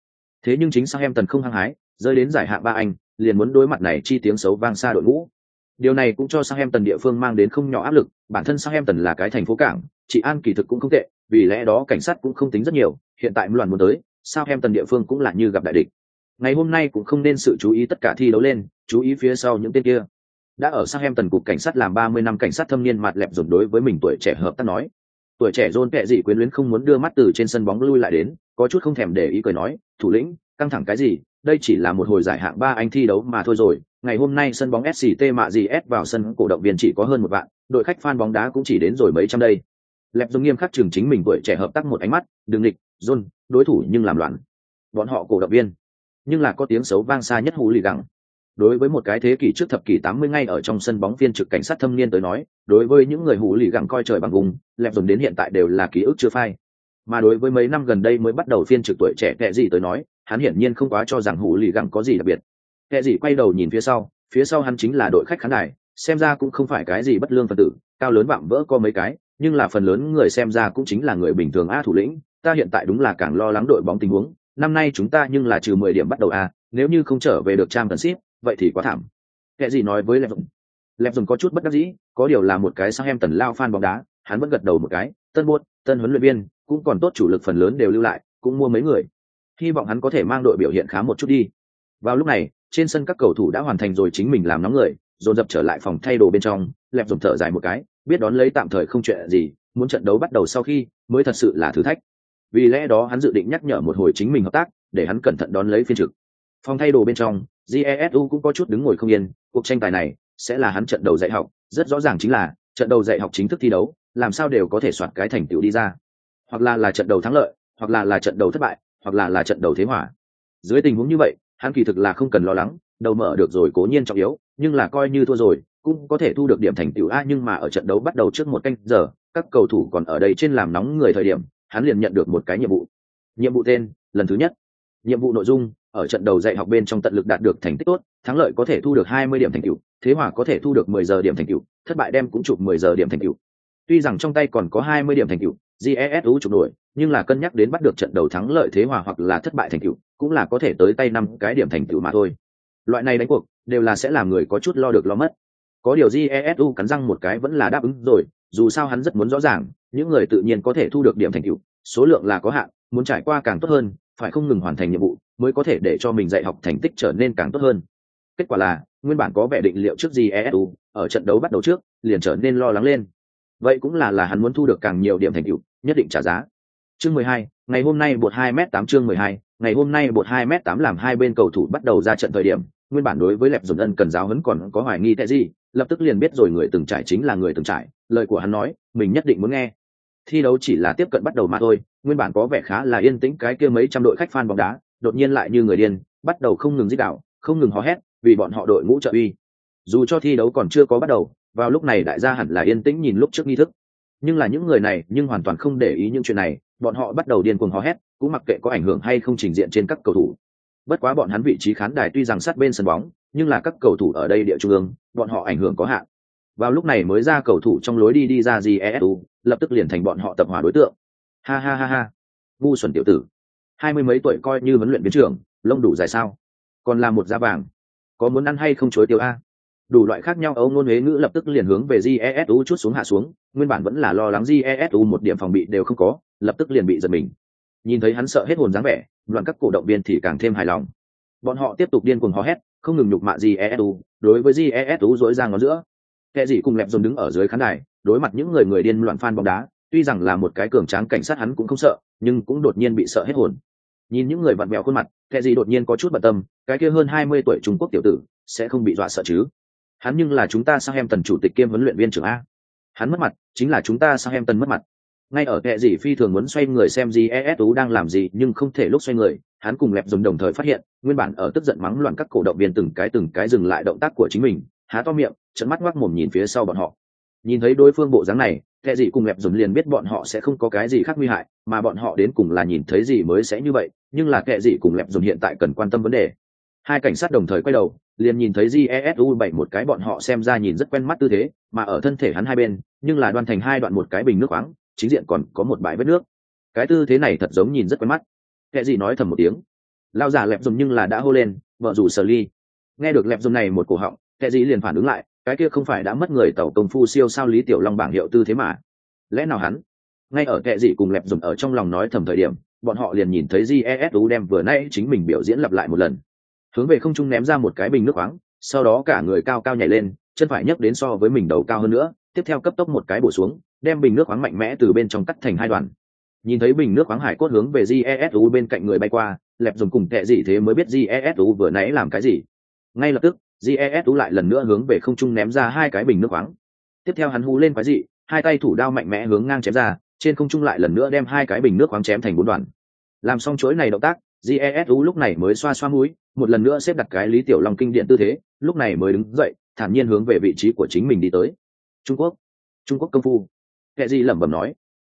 Thế nhưng chính sang em tần không hăng hái rơi đến giải hạng ba anh liền muốn đối mặt này chi tiếng xấu vang xa đội ngũ. Điều này cũng cho sang em tần địa phương mang đến không nhỏ áp lực bản thân sang em tần là cái thành phố cảng chị an kỳ thực cũng không tệ vì lẽ đó cảnh sát cũng không tính rất nhiều hiện tại loạn muốn tới sao em tần địa phương cũng là như gặp đại địch ngày hôm nay cũng không nên sự chú ý tất cả thi đấu lên chú ý phía sau những tên kia. Đã ở sang em tần cục cảnh sát làm ba mươi năm cảnh sát thâm niên mặt lẹp dùng đối với mình tuổi trẻ hợp tác nói. Tuổi trẻ John kệ gì quyến luyến không muốn đưa mắt từ trên sân bóng lui lại đến, có chút không thèm để ý cười nói, thủ lĩnh, căng thẳng cái gì, đây chỉ là một hồi giải hạng ba anh thi đấu mà thôi rồi, ngày hôm nay sân bóng SCT mạ gì S vào sân cổ động viên chỉ có hơn một vạn, đội khách fan bóng đá cũng chỉ đến rồi mấy trăm đây. Lẹp dùng nghiêm khắc chừng chính mình tuổi trẻ hợp tác một ánh mắt, đừng địch, John, đối thủ nhưng làm loạn. Bọn họ cổ động viên, nhưng là có tiếng xấu vang xa nhất hủ lì gẳng. Đối với một cái thế kỷ trước thập kỷ tám mươi ngay ở trong sân bóng phiên trực cảnh sát thâm niên tới nói, đối với những người hủ lì gẳng coi trời bằng vùng, lẹp dùng đến hiện tại đều là ký ức chưa phai. Mà đối với mấy năm gần đây mới bắt đầu phiên trực tuổi trẻ kệ gì tới nói, hắn hiển nhiên không quá cho rằng hủ lì gẳng có gì đặc biệt. Kệ gì quay đầu nhìn phía sau phía sau hắn chính là đội khách khán đài, xem ra cũng không phải cái gì bất lương phần tử, cao lớn vạm vỡ có mấy cái, nhưng là phần lớn người xem ra cũng chính là người bình thường a thủ lĩnh, ta hiện tại đúng là càng lo lắng đội bóng tình huống năm nay chúng ta nhưng là trừ mười điểm bắt đầu à nếu như không trở về được trang tần ship, vậy thì quá thảm. Kệ gì nói với lẹp dùng? Lẹp dùng có chút bất đắc dĩ, có điều là một cái sang em tần lao fan bóng đá, hắn vẫn gật đầu một cái, tân buốt tân huấn luyện viên, cũng còn tốt chủ lực phần lớn đều lưu lại, cũng mua mấy người. Hy vọng hắn có thể mang đội biểu hiện khá một chút đi. Vào lúc này, trên sân các cầu thủ đã hoàn thành rồi chính mình làm nóng người, dồn dập trở lại phòng thay đồ bên trong, lẹp dùng thở dài một cái, biết đón lấy tạm thời không chuyện gì, muốn trận đấu bắt đầu sau khi, mới thật sự là thử thách vì lẽ đó hắn dự định nhắc nhở một hồi chính mình hợp tác, để hắn cẩn thận đón lấy phiên trực. Phòng thay đồ bên trong jesu cũng có chút đứng ngồi không yên, cuộc tranh tài này sẽ là hắn trận đầu dạy học, rất rõ ràng chính là trận đầu dạy học chính thức thi đấu, làm sao đều có thể soạt cái thành tựu đi ra. Hoặc là là trận đầu thắng lợi, hoặc là là trận đầu thất bại, hoặc là là trận đầu thế hỏa dưới tình huống như vậy, hắn kỳ thực là không cần lo lắng, đầu mở được rồi cố nhiên trọng yếu, nhưng là coi như thua rồi, cũng có thể thu được điểm thành tựu a nhưng mà ở trận đấu bắt đầu trước một canh giờ, các cầu thủ còn ở đây trên làm nóng người thời điểm hắn liền nhận được một cái nhiệm vụ. Nhiệm vụ tên, lần thứ nhất. Nhiệm vụ nội dung, ở trận đầu dạy học bên trong tận lực đạt được thành tích tốt, thắng lợi có thể thu được 20 điểm thành tựu, thế hòa có thể thu được 10 giờ điểm thành tựu, thất bại đem cũng chụp 10 giờ điểm thành tựu. Tuy rằng trong tay còn có 20 điểm thành tựu jesu chụp nổi nhưng là cân nhắc đến bắt được trận đầu thắng lợi thế hòa hoặc là thất bại thành tựu, cũng là có thể tới tay năm cái điểm thành tựu mà thôi. Loại này đánh cuộc, đều là sẽ làm người có chút lo được lo mất. Có điều jesu cắn răng một cái vẫn là đáp ứng rồi, dù sao hắn rất muốn rõ ràng những người tự nhiên có thể thu được điểm thành tựu, số lượng là có hạn, muốn trải qua càng tốt hơn, phải không ngừng hoàn thành nhiệm vụ, mới có thể để cho mình dạy học thành tích trở nên càng tốt hơn. Kết quả là, nguyên bản có vẻ định liệu trước gì esu ở trận đấu bắt đầu trước, liền trở nên lo lắng lên. Vậy cũng là là hắn muốn thu được càng nhiều điểm thành tựu, nhất định trả giá. Chương mười hai, ngày hôm nay bột hai m tám, chương mười hai, ngày hôm nay bột hai m tám làm hai bên cầu thủ bắt đầu ra trận thời điểm, nguyên bản đối với lẹp dồn ân cần giáo huấn còn có hoài nghi tại gì lập tức liền biết rồi người từng trải chính là người từng trải, lời của hắn nói, mình nhất định muốn nghe thi đấu chỉ là tiếp cận bắt đầu mà thôi, nguyên bản có vẻ khá là yên tĩnh cái kia mấy trăm đội khách fan bóng đá, đột nhiên lại như người điên, bắt đầu không ngừng dích đạo, không ngừng hò hét, vì bọn họ đội ngũ trợ uy. Dù cho thi đấu còn chưa có bắt đầu, vào lúc này đại gia hẳn là yên tĩnh nhìn lúc trước nghi thức. Nhưng là những người này nhưng hoàn toàn không để ý những chuyện này, bọn họ bắt đầu điên cuồng hò hét, cũng mặc kệ có ảnh hưởng hay không trình diện trên các cầu thủ. Bất quá bọn hắn vị trí khán đài tuy rằng sát bên sân bóng, nhưng là các cầu thủ ở đây địa trung ương, bọn họ ảnh hưởng có hạn vào lúc này mới ra cầu thủ trong lối đi đi ra jesu lập tức liền thành bọn họ tập hòa đối tượng. Ha ha ha ha. Ngu xuẩn tiểu tử. Hai mươi mấy tuổi coi như huấn luyện biến trưởng, lông đủ dài sao? Còn là một da vàng. Có muốn ăn hay không chối tiêu a? Đủ loại khác nhau, âu ngôn huế ngữ lập tức liền hướng về jesu chút xuống hạ xuống, nguyên bản vẫn là lo lắng jesu một điểm phòng bị đều không có, lập tức liền bị giật mình. Nhìn thấy hắn sợ hết hồn dáng vẻ đoạn các cổ động viên thì càng thêm hài lòng. Bọn họ tiếp tục điên cuồng hò hét, không ngừng nhục mạ jesu đối với jesu dỗi ra ngón giữa. Kệ gì cùng lẹp dồn đứng ở dưới khán đài, đối mặt những người người điên loạn fan bóng đá, tuy rằng là một cái cường tráng cảnh sát hắn cũng không sợ, nhưng cũng đột nhiên bị sợ hết hồn. Nhìn những người vặn mẹo khuôn mặt kệ gì đột nhiên có chút bận tâm, cái kia hơn hai mươi tuổi trung quốc tiểu tử, sẽ không bị dọa sợ chứ? Hắn nhưng là chúng ta sang em tần chủ tịch kiêm huấn luyện viên trưởng a. Hắn mất mặt, chính là chúng ta sang em tần mất mặt. Ngay ở kệ gì phi thường muốn xoay người xem gì es tú đang làm gì, nhưng không thể lúc xoay người, hắn cùng lẹp dùng đồng thời phát hiện, nguyên bản ở tức giận mắng loạn các cổ động viên từng cái từng cái dừng lại động tác của chính mình há to miệng trận mắt ngoác mồm nhìn phía sau bọn họ. Nhìn thấy đối phương bộ dáng này kệ gì cùng lẹp dùm liền biết bọn họ sẽ không có cái gì khác nguy hại, mà bọn họ đến cùng là nhìn thấy gì mới sẽ như vậy, nhưng là kệ gì cùng lẹp dùm hiện tại cần quan tâm vấn đề. Hai cảnh sát đồng thời quay đầu, liền nhìn thấy jesu bảy một cái bọn họ xem ra nhìn rất quen mắt tư thế, mà ở thân thể hắn hai bên, nhưng là đoan thành hai đoạn một cái bình nước khoáng, chính diện còn có một bãi vết nước. Cái tư thế này thật giống nhìn rất quen mắt. Kệ gì nói thầm một tiếng. Lao giả lẹp dùm nhưng là đã hô lên, vợ rủ sờ ly. Nghe được lẹp dùm này một cổ họng kệ gì liền phản ứng lại, cái kia không phải đã mất người tàu công phu siêu sao lý tiểu long bảng hiệu tư thế mà. Lẽ nào hắn? Ngay ở kệ dĩ cùng lẹp dùng ở trong lòng nói thầm thời điểm, bọn họ liền nhìn thấy jesu đem vừa nay chính mình biểu diễn lặp lại một lần. Hướng về không trung ném ra một cái bình nước khoáng, sau đó cả người cao cao nhảy lên, chân phải nhấc đến so với mình đầu cao hơn nữa, tiếp theo cấp tốc một cái bổ xuống, đem bình nước khoáng mạnh mẽ từ bên trong cắt thành hai đoàn. Nhìn thấy bình nước khoáng hải cốt hướng về jesu bên cạnh người bay qua, lẹp dùng cùng kệ dĩ thế mới biết jesu vừa nãy làm cái gì. Ngay lập tức jesu lại lần nữa hướng về không trung ném ra hai cái bình nước khoáng. Tiếp theo hắn hú lên quái dị, hai tay thủ đao mạnh mẽ hướng ngang chém ra, trên không trung lại lần nữa đem hai cái bình nước khoáng chém thành bốn đoàn làm xong chuỗi này động tác jesu lúc này mới xoa xoa mũi, một lần nữa xếp đặt cái lý tiểu long kinh điện tư thế, lúc này mới đứng dậy, thản nhiên hướng về vị trí của chính mình đi tới. Trung quốc trung quốc công phu. Kệ gì lẩm bẩm nói.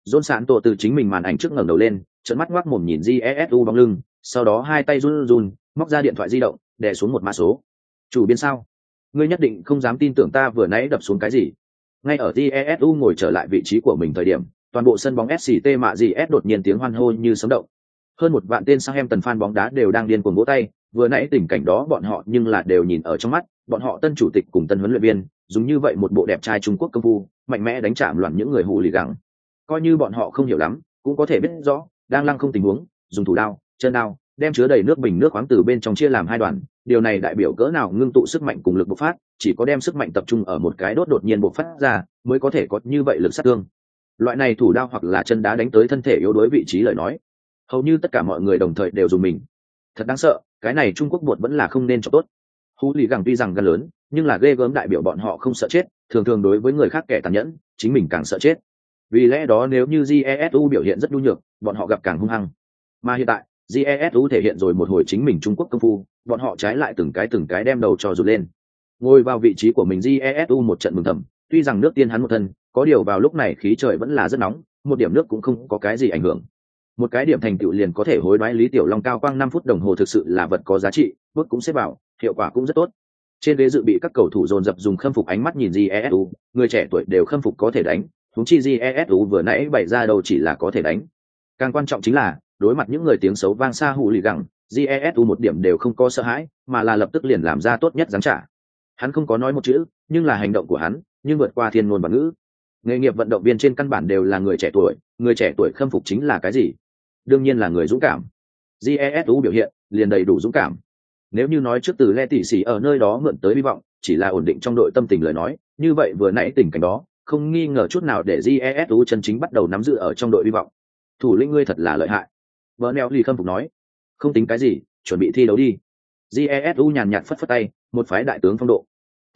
Dôn sạn tổ từ chính mình màn ảnh trước ngẩng đầu lên trận mắt ngoác mồm nhìn jesu bóng lưng, sau đó hai tay run run, móc ra điện thoại di động, đè xuống một mã số chủ biên sao? Ngươi nhất định không dám tin tưởng ta vừa nãy đập xuống cái gì. Ngay ở jesu ngồi trở lại vị trí của mình thời điểm, toàn bộ sân bóng sct mạ gì s đột nhiên tiếng hoan hô như sấm động. Hơn một vạn tên sang em tần fan bóng đá đều đang điên cuồng vỗ tay, vừa nãy tình cảnh đó bọn họ nhưng là đều nhìn ở trong mắt, bọn họ tân chủ tịch cùng tân huấn luyện viên, dùng như vậy một bộ đẹp trai trung quốc công phu, mạnh mẽ đánh chạm loạn những người hụ lì gẳng. coi như bọn họ không hiểu lắm, cũng có thể biết rõ, đang lăng không tình huống, dùng thủ đao, chân đao, đem chứa đầy nước bình nước khoáng từ bên trong chia làm hai đoàn điều này đại biểu cỡ nào ngưng tụ sức mạnh cùng lực bộc phát, chỉ có đem sức mạnh tập trung ở một cái đốt đột nhiên bộc phát ra, mới có thể có như vậy lực sát thương. Loại này thủ đao hoặc là chân đá đánh tới thân thể yếu đuối vị trí lời nói. Hầu như tất cả mọi người đồng thời đều dùng mình. Thật đáng sợ, cái này trung quốc bột vẫn là không nên cho tốt. Hú lì gẳng tuy rằng gần lớn, nhưng là ghê gớm đại biểu bọn họ không sợ chết, thường thường đối với người khác kẻ tàn nhẫn, chính mình càng sợ chết. Vì lẽ đó nếu như jesu biểu hiện rất nhu nhược, bọn họ gặp càng hung hăng. Mà hiện tại jesu thể hiện rồi một hồi chính mình trung quốc công phu, bọn họ trái lại từng cái từng cái đem đầu cho rụt lên. Ngồi vào vị trí của mình jesu một trận mừng thầm, tuy rằng nước tiên hắn một thân, có điều vào lúc này khí trời vẫn là rất nóng, một điểm nước cũng không có cái gì ảnh hưởng. Một cái điểm thành tựu liền có thể hối đoái lý tiểu long cao quang năm phút đồng hồ thực sự là vật có giá trị, bước cũng xếp vào, hiệu quả cũng rất tốt. Trên ghế dự bị các cầu thủ dồn dập dùng khâm phục ánh mắt nhìn jesu người trẻ tuổi đều khâm phục có thể đánh thúng chi jesu vừa nãy bày ra đầu chỉ là có thể đánh. Càng quan trọng chính là đối mặt những người tiếng xấu vang xa hụ lì gẳng jesu một điểm đều không có sợ hãi, mà là lập tức liền làm ra tốt nhất giáng trả. Hắn không có nói một chữ, nhưng là hành động của hắn, nhưng vượt qua thiên ngôn và ngữ. Nghề nghiệp vận động viên trên căn bản đều là người trẻ tuổi, người trẻ tuổi khâm phục chính là cái gì? Đương nhiên là người dũng cảm. Jesu biểu hiện, liền đầy đủ dũng cảm. Nếu như nói trước từ le tỷ xỉ ở nơi đó mượn tới hy vọng, chỉ là ổn định trong đội tâm tình lời nói, như vậy vừa nãy tình cảnh đó, không nghi ngờ chút nào để jesu chân chính bắt đầu nắm giữ ở trong đội hy vọng. Thủ lĩnh ngươi thật là lợi hại vợ neo lì khâm phục nói, không tính cái gì, chuẩn bị thi đấu đi. Jesu nhàn nhạt phất phất tay, một phái đại tướng phong độ.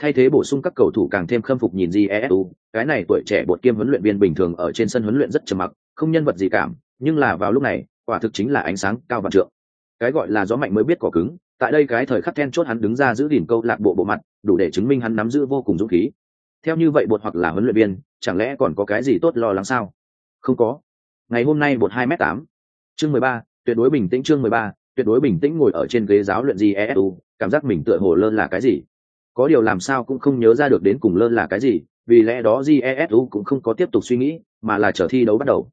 Thay thế bổ sung các cầu thủ càng thêm khâm phục nhìn jesu cái này tuổi trẻ bột kiêm huấn luyện viên bình thường ở trên sân huấn luyện rất trầm mặc, không nhân vật gì cảm, nhưng là vào lúc này, quả thực chính là ánh sáng cao vạn trượng. Cái gọi là gió mạnh mới biết cỏ cứng, tại đây cái thời khắc then chốt hắn đứng ra giữ gìn câu lạc bộ bộ mặt, đủ để chứng minh hắn nắm giữ vô cùng dũng khí. Theo như vậy bột hoặc là huấn luyện viên, chẳng lẽ còn có cái gì tốt lo lắng sao? Không có. Ngày hôm nay bột hai m tám chương mười ba, tuyệt đối bình tĩnh chương mười ba, tuyệt đối bình tĩnh ngồi ở trên ghế giáo luyện jesu cảm giác mình tựa hồ lơ là cái gì? Có điều làm sao cũng không nhớ ra được đến cùng lơ là cái gì, vì lẽ đó jesu cũng không có tiếp tục suy nghĩ, mà là chờ thi đấu bắt đầu.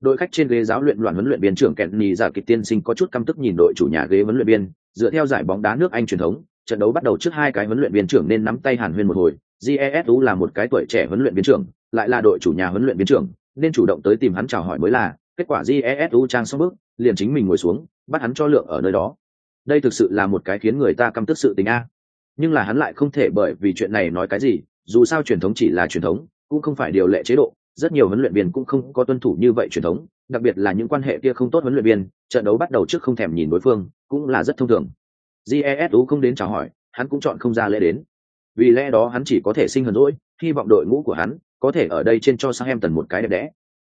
Đội khách trên ghế giáo luyện loạn huấn luyện viên trưởng kẹn nhì giả dạ kịch tiên sinh có chút căm tức nhìn đội chủ nhà ghế huấn luyện viên, dựa theo giải bóng đá nước anh truyền thống, trận đấu bắt đầu trước hai cái huấn luyện viên trưởng nên nắm tay hàn huyên một hồi. Jesu là một cái tuổi trẻ huấn luyện viên trưởng, lại là đội chủ nhà huấn luyện viên trưởng, nên chủ động tới tìm hắn chào hỏi mới là kết quả jesu trang xong bước, liền chính mình ngồi xuống, bắt hắn cho lượng ở nơi đó. Đây thực sự là một cái khiến người ta căm tức sự tình a. Nhưng là hắn lại không thể bởi vì chuyện này nói cái gì, dù sao truyền thống chỉ là truyền thống, cũng không phải điều lệ chế độ. Rất nhiều huấn luyện viên cũng không có tuân thủ như vậy truyền thống, đặc biệt là những quan hệ kia không tốt huấn luyện viên, trận đấu bắt đầu trước không thèm nhìn đối phương, cũng là rất thông thường. Jesu không đến chào hỏi, hắn cũng chọn không ra lễ đến. Vì lẽ đó hắn chỉ có thể sinh hờn rỗi hy vọng đội ngũ của hắn có thể ở đây trên cho sang em tần một cái đẹp đẽ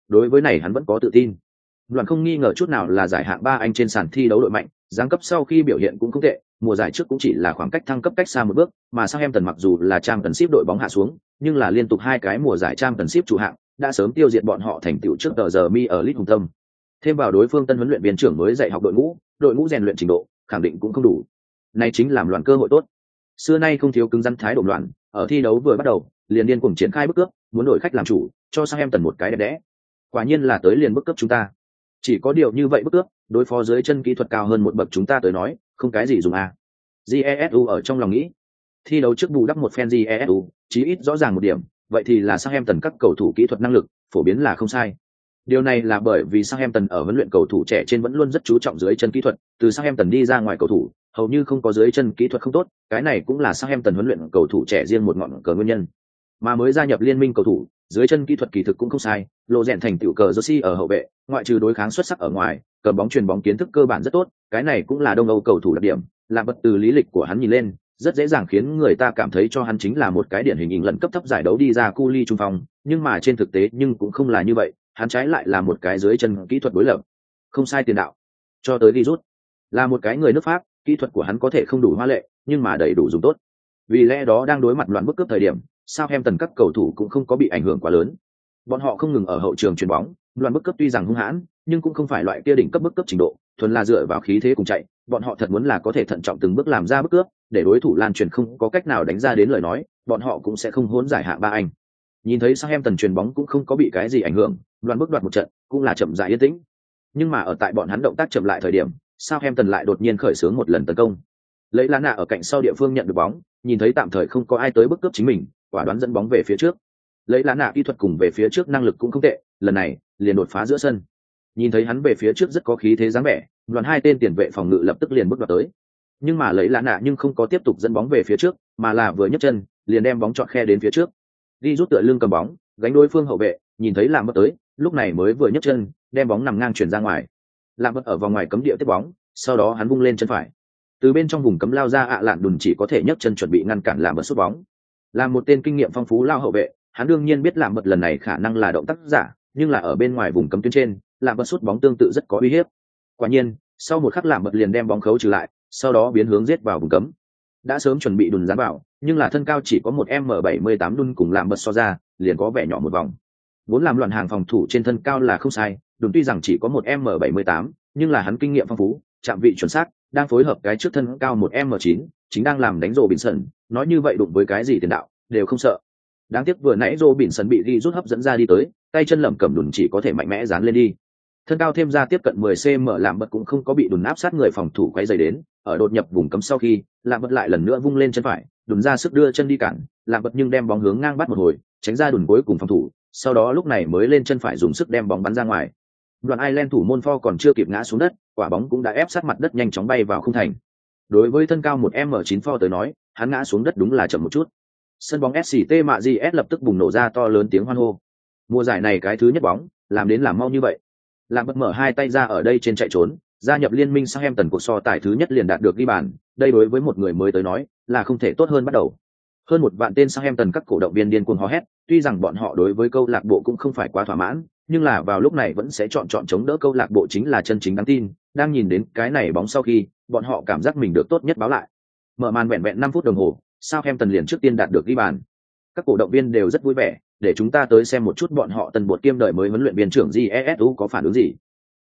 đối với này hắn vẫn có tự tin. Đoàn không nghi ngờ chút nào là giải hạng ba anh trên sàn thi đấu đội mạnh, giáng cấp sau khi biểu hiện cũng không tệ, mùa giải trước cũng chỉ là khoảng cách thăng cấp cách xa một bước, mà sang em tần mặc dù là trang tần ship đội bóng hạ xuống, nhưng là liên tục hai cái mùa giải trang tần ship chủ hạng, đã sớm tiêu diệt bọn họ thành tựu trước tờ giờ mi ở lit hùng tâm. Thêm vào đối phương tân huấn luyện viên trưởng mới dạy học đội ngũ đội ngũ rèn luyện trình độ, khẳng định cũng không đủ. Này chính làm loạn cơ hội tốt. Xưa nay không thiếu cứng rắn thái độ loạn ở thi đấu vừa bắt đầu, liền điên cùng triển khai bức cướp, muốn đổi khách làm chủ, cho sang em tần một cái đẹp đẽ quả nhiên là tới liền bức cấp chúng ta. Chỉ có điều như vậy bức cướp, đối phó dưới chân kỹ thuật cao hơn một bậc chúng ta tới nói, không cái gì dùng à. jesu ở trong lòng nghĩ. Thi đấu trước bù đắp một phen jesu chí ít rõ ràng một điểm, vậy thì là sang em tần các cầu thủ kỹ thuật năng lực, phổ biến là không sai. Điều này là bởi vì sang em tần ở huấn luyện cầu thủ trẻ trên vẫn luôn rất chú trọng dưới chân kỹ thuật, từ sang em tần đi ra ngoài cầu thủ, hầu như không có dưới chân kỹ thuật không tốt, cái này cũng là sang em tần huấn luyện cầu thủ trẻ riêng một ngọn cờ nguyên nhân. Mà mới gia nhập liên minh cầu thủ dưới chân kỹ thuật kỳ thực cũng không sai, lộ rèn thành tiểu cờ Josi ở hậu vệ, ngoại trừ đối kháng xuất sắc ở ngoài cầm bóng truyền bóng kiến thức cơ bản rất tốt, cái này cũng là đông âu cầu thủ đặc điểm, là bật từ lý lịch của hắn nhìn lên, rất dễ dàng khiến người ta cảm thấy cho hắn chính là một cái điển hình hình lần cấp thấp giải đấu đi ra cu ly trung phong, nhưng mà trên thực tế nhưng cũng không là như vậy, hắn trái lại là một cái dưới chân kỹ thuật đối lập. Không sai tiền đạo. Cho tới đi rút. Là một cái người nước pháp, kỹ thuật của hắn có thể không đủ hoa lệ, nhưng mà đầy đủ dùng tốt. Vì lẽ đó đang đối mặt loạn bức cướp thời điểm sao em tần các cầu thủ cũng không có bị ảnh hưởng quá lớn. Bọn họ không ngừng ở hậu trường chuyền bóng, loạn bức cấp tuy rằng hung hãn, nhưng cũng không phải loại kia đỉnh cấp bức cấp trình độ, thuần là dựa vào khí thế cùng chạy, bọn họ thật muốn là có thể thận trọng từng bước làm ra bức cướp, để đối thủ lan truyền không có cách nào đánh ra đến lời nói, bọn họ cũng sẽ không hỗn giải hạ ba anh. Nhìn thấy sao em tần chuyền bóng cũng không có bị cái gì ảnh hưởng, loạn bước đoạt một trận, cũng là chậm dại yên tĩnh. Nhưng mà ở tại bọn hắn động tác chậm lại thời điểm, sao em tần lại đột nhiên khởi xướng một lần tấn công. Lấy lá nạ ở cạnh sau địa phương nhận được bóng, nhìn thấy tạm thời không có ai tới bức cướp chính mình quả đoán dẫn bóng về phía trước. Lấy lá nạ kỹ thuật cùng về phía trước năng lực cũng không tệ, lần này, liền đột phá giữa sân. Nhìn thấy hắn về phía trước rất có khí thế dáng vẻ, đoàn hai tên tiền vệ phòng ngự lập tức liền bước vào tới. Nhưng mà lấy lá nạ nhưng không có tiếp tục dẫn bóng về phía trước, mà là vừa nhấc chân, liền đem bóng chọn khe đến phía trước. Đi rút tựa lưng cầm bóng, gánh đối phương hậu vệ, nhìn thấy làm mất tới, lúc này mới vừa nhấc chân, đem bóng nằm ngang chuyển ra ngoài. Làm mất ở vòng ngoài cấm địa tiếp bóng, sau đó hắn vung lên chân phải. Từ bên trong vùng cấm lao ra ạ lạn đùn chỉ có thể nhấc chân chuẩn bị ngăn cản làm bật sút bóng là một tên kinh nghiệm phong phú lao hậu vệ, hắn đương nhiên biết làm bật lần này khả năng là động tác giả, nhưng là ở bên ngoài vùng cấm tuyến trên làm bật sút bóng tương tự rất có uy hiếp quả nhiên, sau một khắc làm bật liền đem bóng khấu trừ lại, sau đó biến hướng giết vào vùng cấm đã sớm chuẩn bị đùn dán vào nhưng là thân cao chỉ có một m bảy mươi tám đun cùng làm bật so ra, liền có vẻ nhỏ một vòng muốn làm loạn hàng phòng thủ trên thân cao là không sai, đùn tuy rằng chỉ có một m bảy mươi tám, nhưng là hắn kinh nghiệm phong phú, chạm vị chuẩn xác, đang phối hợp cái trước thân cao một m chín, chính đang làm đánh rồ bình sẩn nói như vậy đụng với cái gì tiền đạo, đều không sợ. Đáng tiếc vừa nãy rô bỉn sân bị ghi rút hấp dẫn ra đi tới, tay chân lẩm cầm đùn chỉ có thể mạnh mẽ dán lên đi. Thân cao thêm ra tiếp cận 10 cm làm bật cũng không có bị đùn áp sát người phòng thủ quay dày đến, ở đột nhập vùng cấm sau khi làm bật lại lần nữa vung lên chân phải, đùn ra sức đưa chân đi cản làm bật nhưng đem bóng hướng ngang bắt một hồi, tránh ra đùn cuối cùng phòng thủ, sau đó lúc này mới lên chân phải dùng sức đem bóng bắn ra ngoài. Đoàn Ireland thủ môn pho còn chưa kịp ngã xuống đất, quả bóng cũng đã ép sát mặt đất nhanh chóng bay vào khung thành. Đối với thân cao một m 9 pho tới nói hắn ngã xuống đất đúng là chậm một chút. Sân bóng sct mạ gs lập tức bùng nổ ra to lớn tiếng hoan hô. Mùa giải này cái thứ nhất bóng, làm đến làm mau như vậy. Làm bất mở hai tay ra ở đây trên chạy trốn, gia nhập liên minh sang em tần cuộc so tài thứ nhất liền đạt được ghi bàn, đây đối với một người mới tới nói, là không thể tốt hơn bắt đầu. Hơn một vạn tên sang em tần các cổ động viên điên cuồng hò hét, tuy rằng bọn họ đối với câu lạc bộ cũng không phải quá thỏa mãn, nhưng là vào lúc này vẫn sẽ chọn chọn chống đỡ câu lạc bộ chính là chân chính đáng tin, đang nhìn đến cái này bóng sau khi, bọn họ cảm giác mình được tốt nhất báo lại mở màn vẹn vẹn năm phút đồng hồ sao em tần liền trước tiên đạt được ghi bàn. Các cổ động viên đều rất vui vẻ, để chúng ta tới xem một chút bọn họ tần bột kiêm đợi mới huấn luyện viên trưởng GESU có phản ứng gì.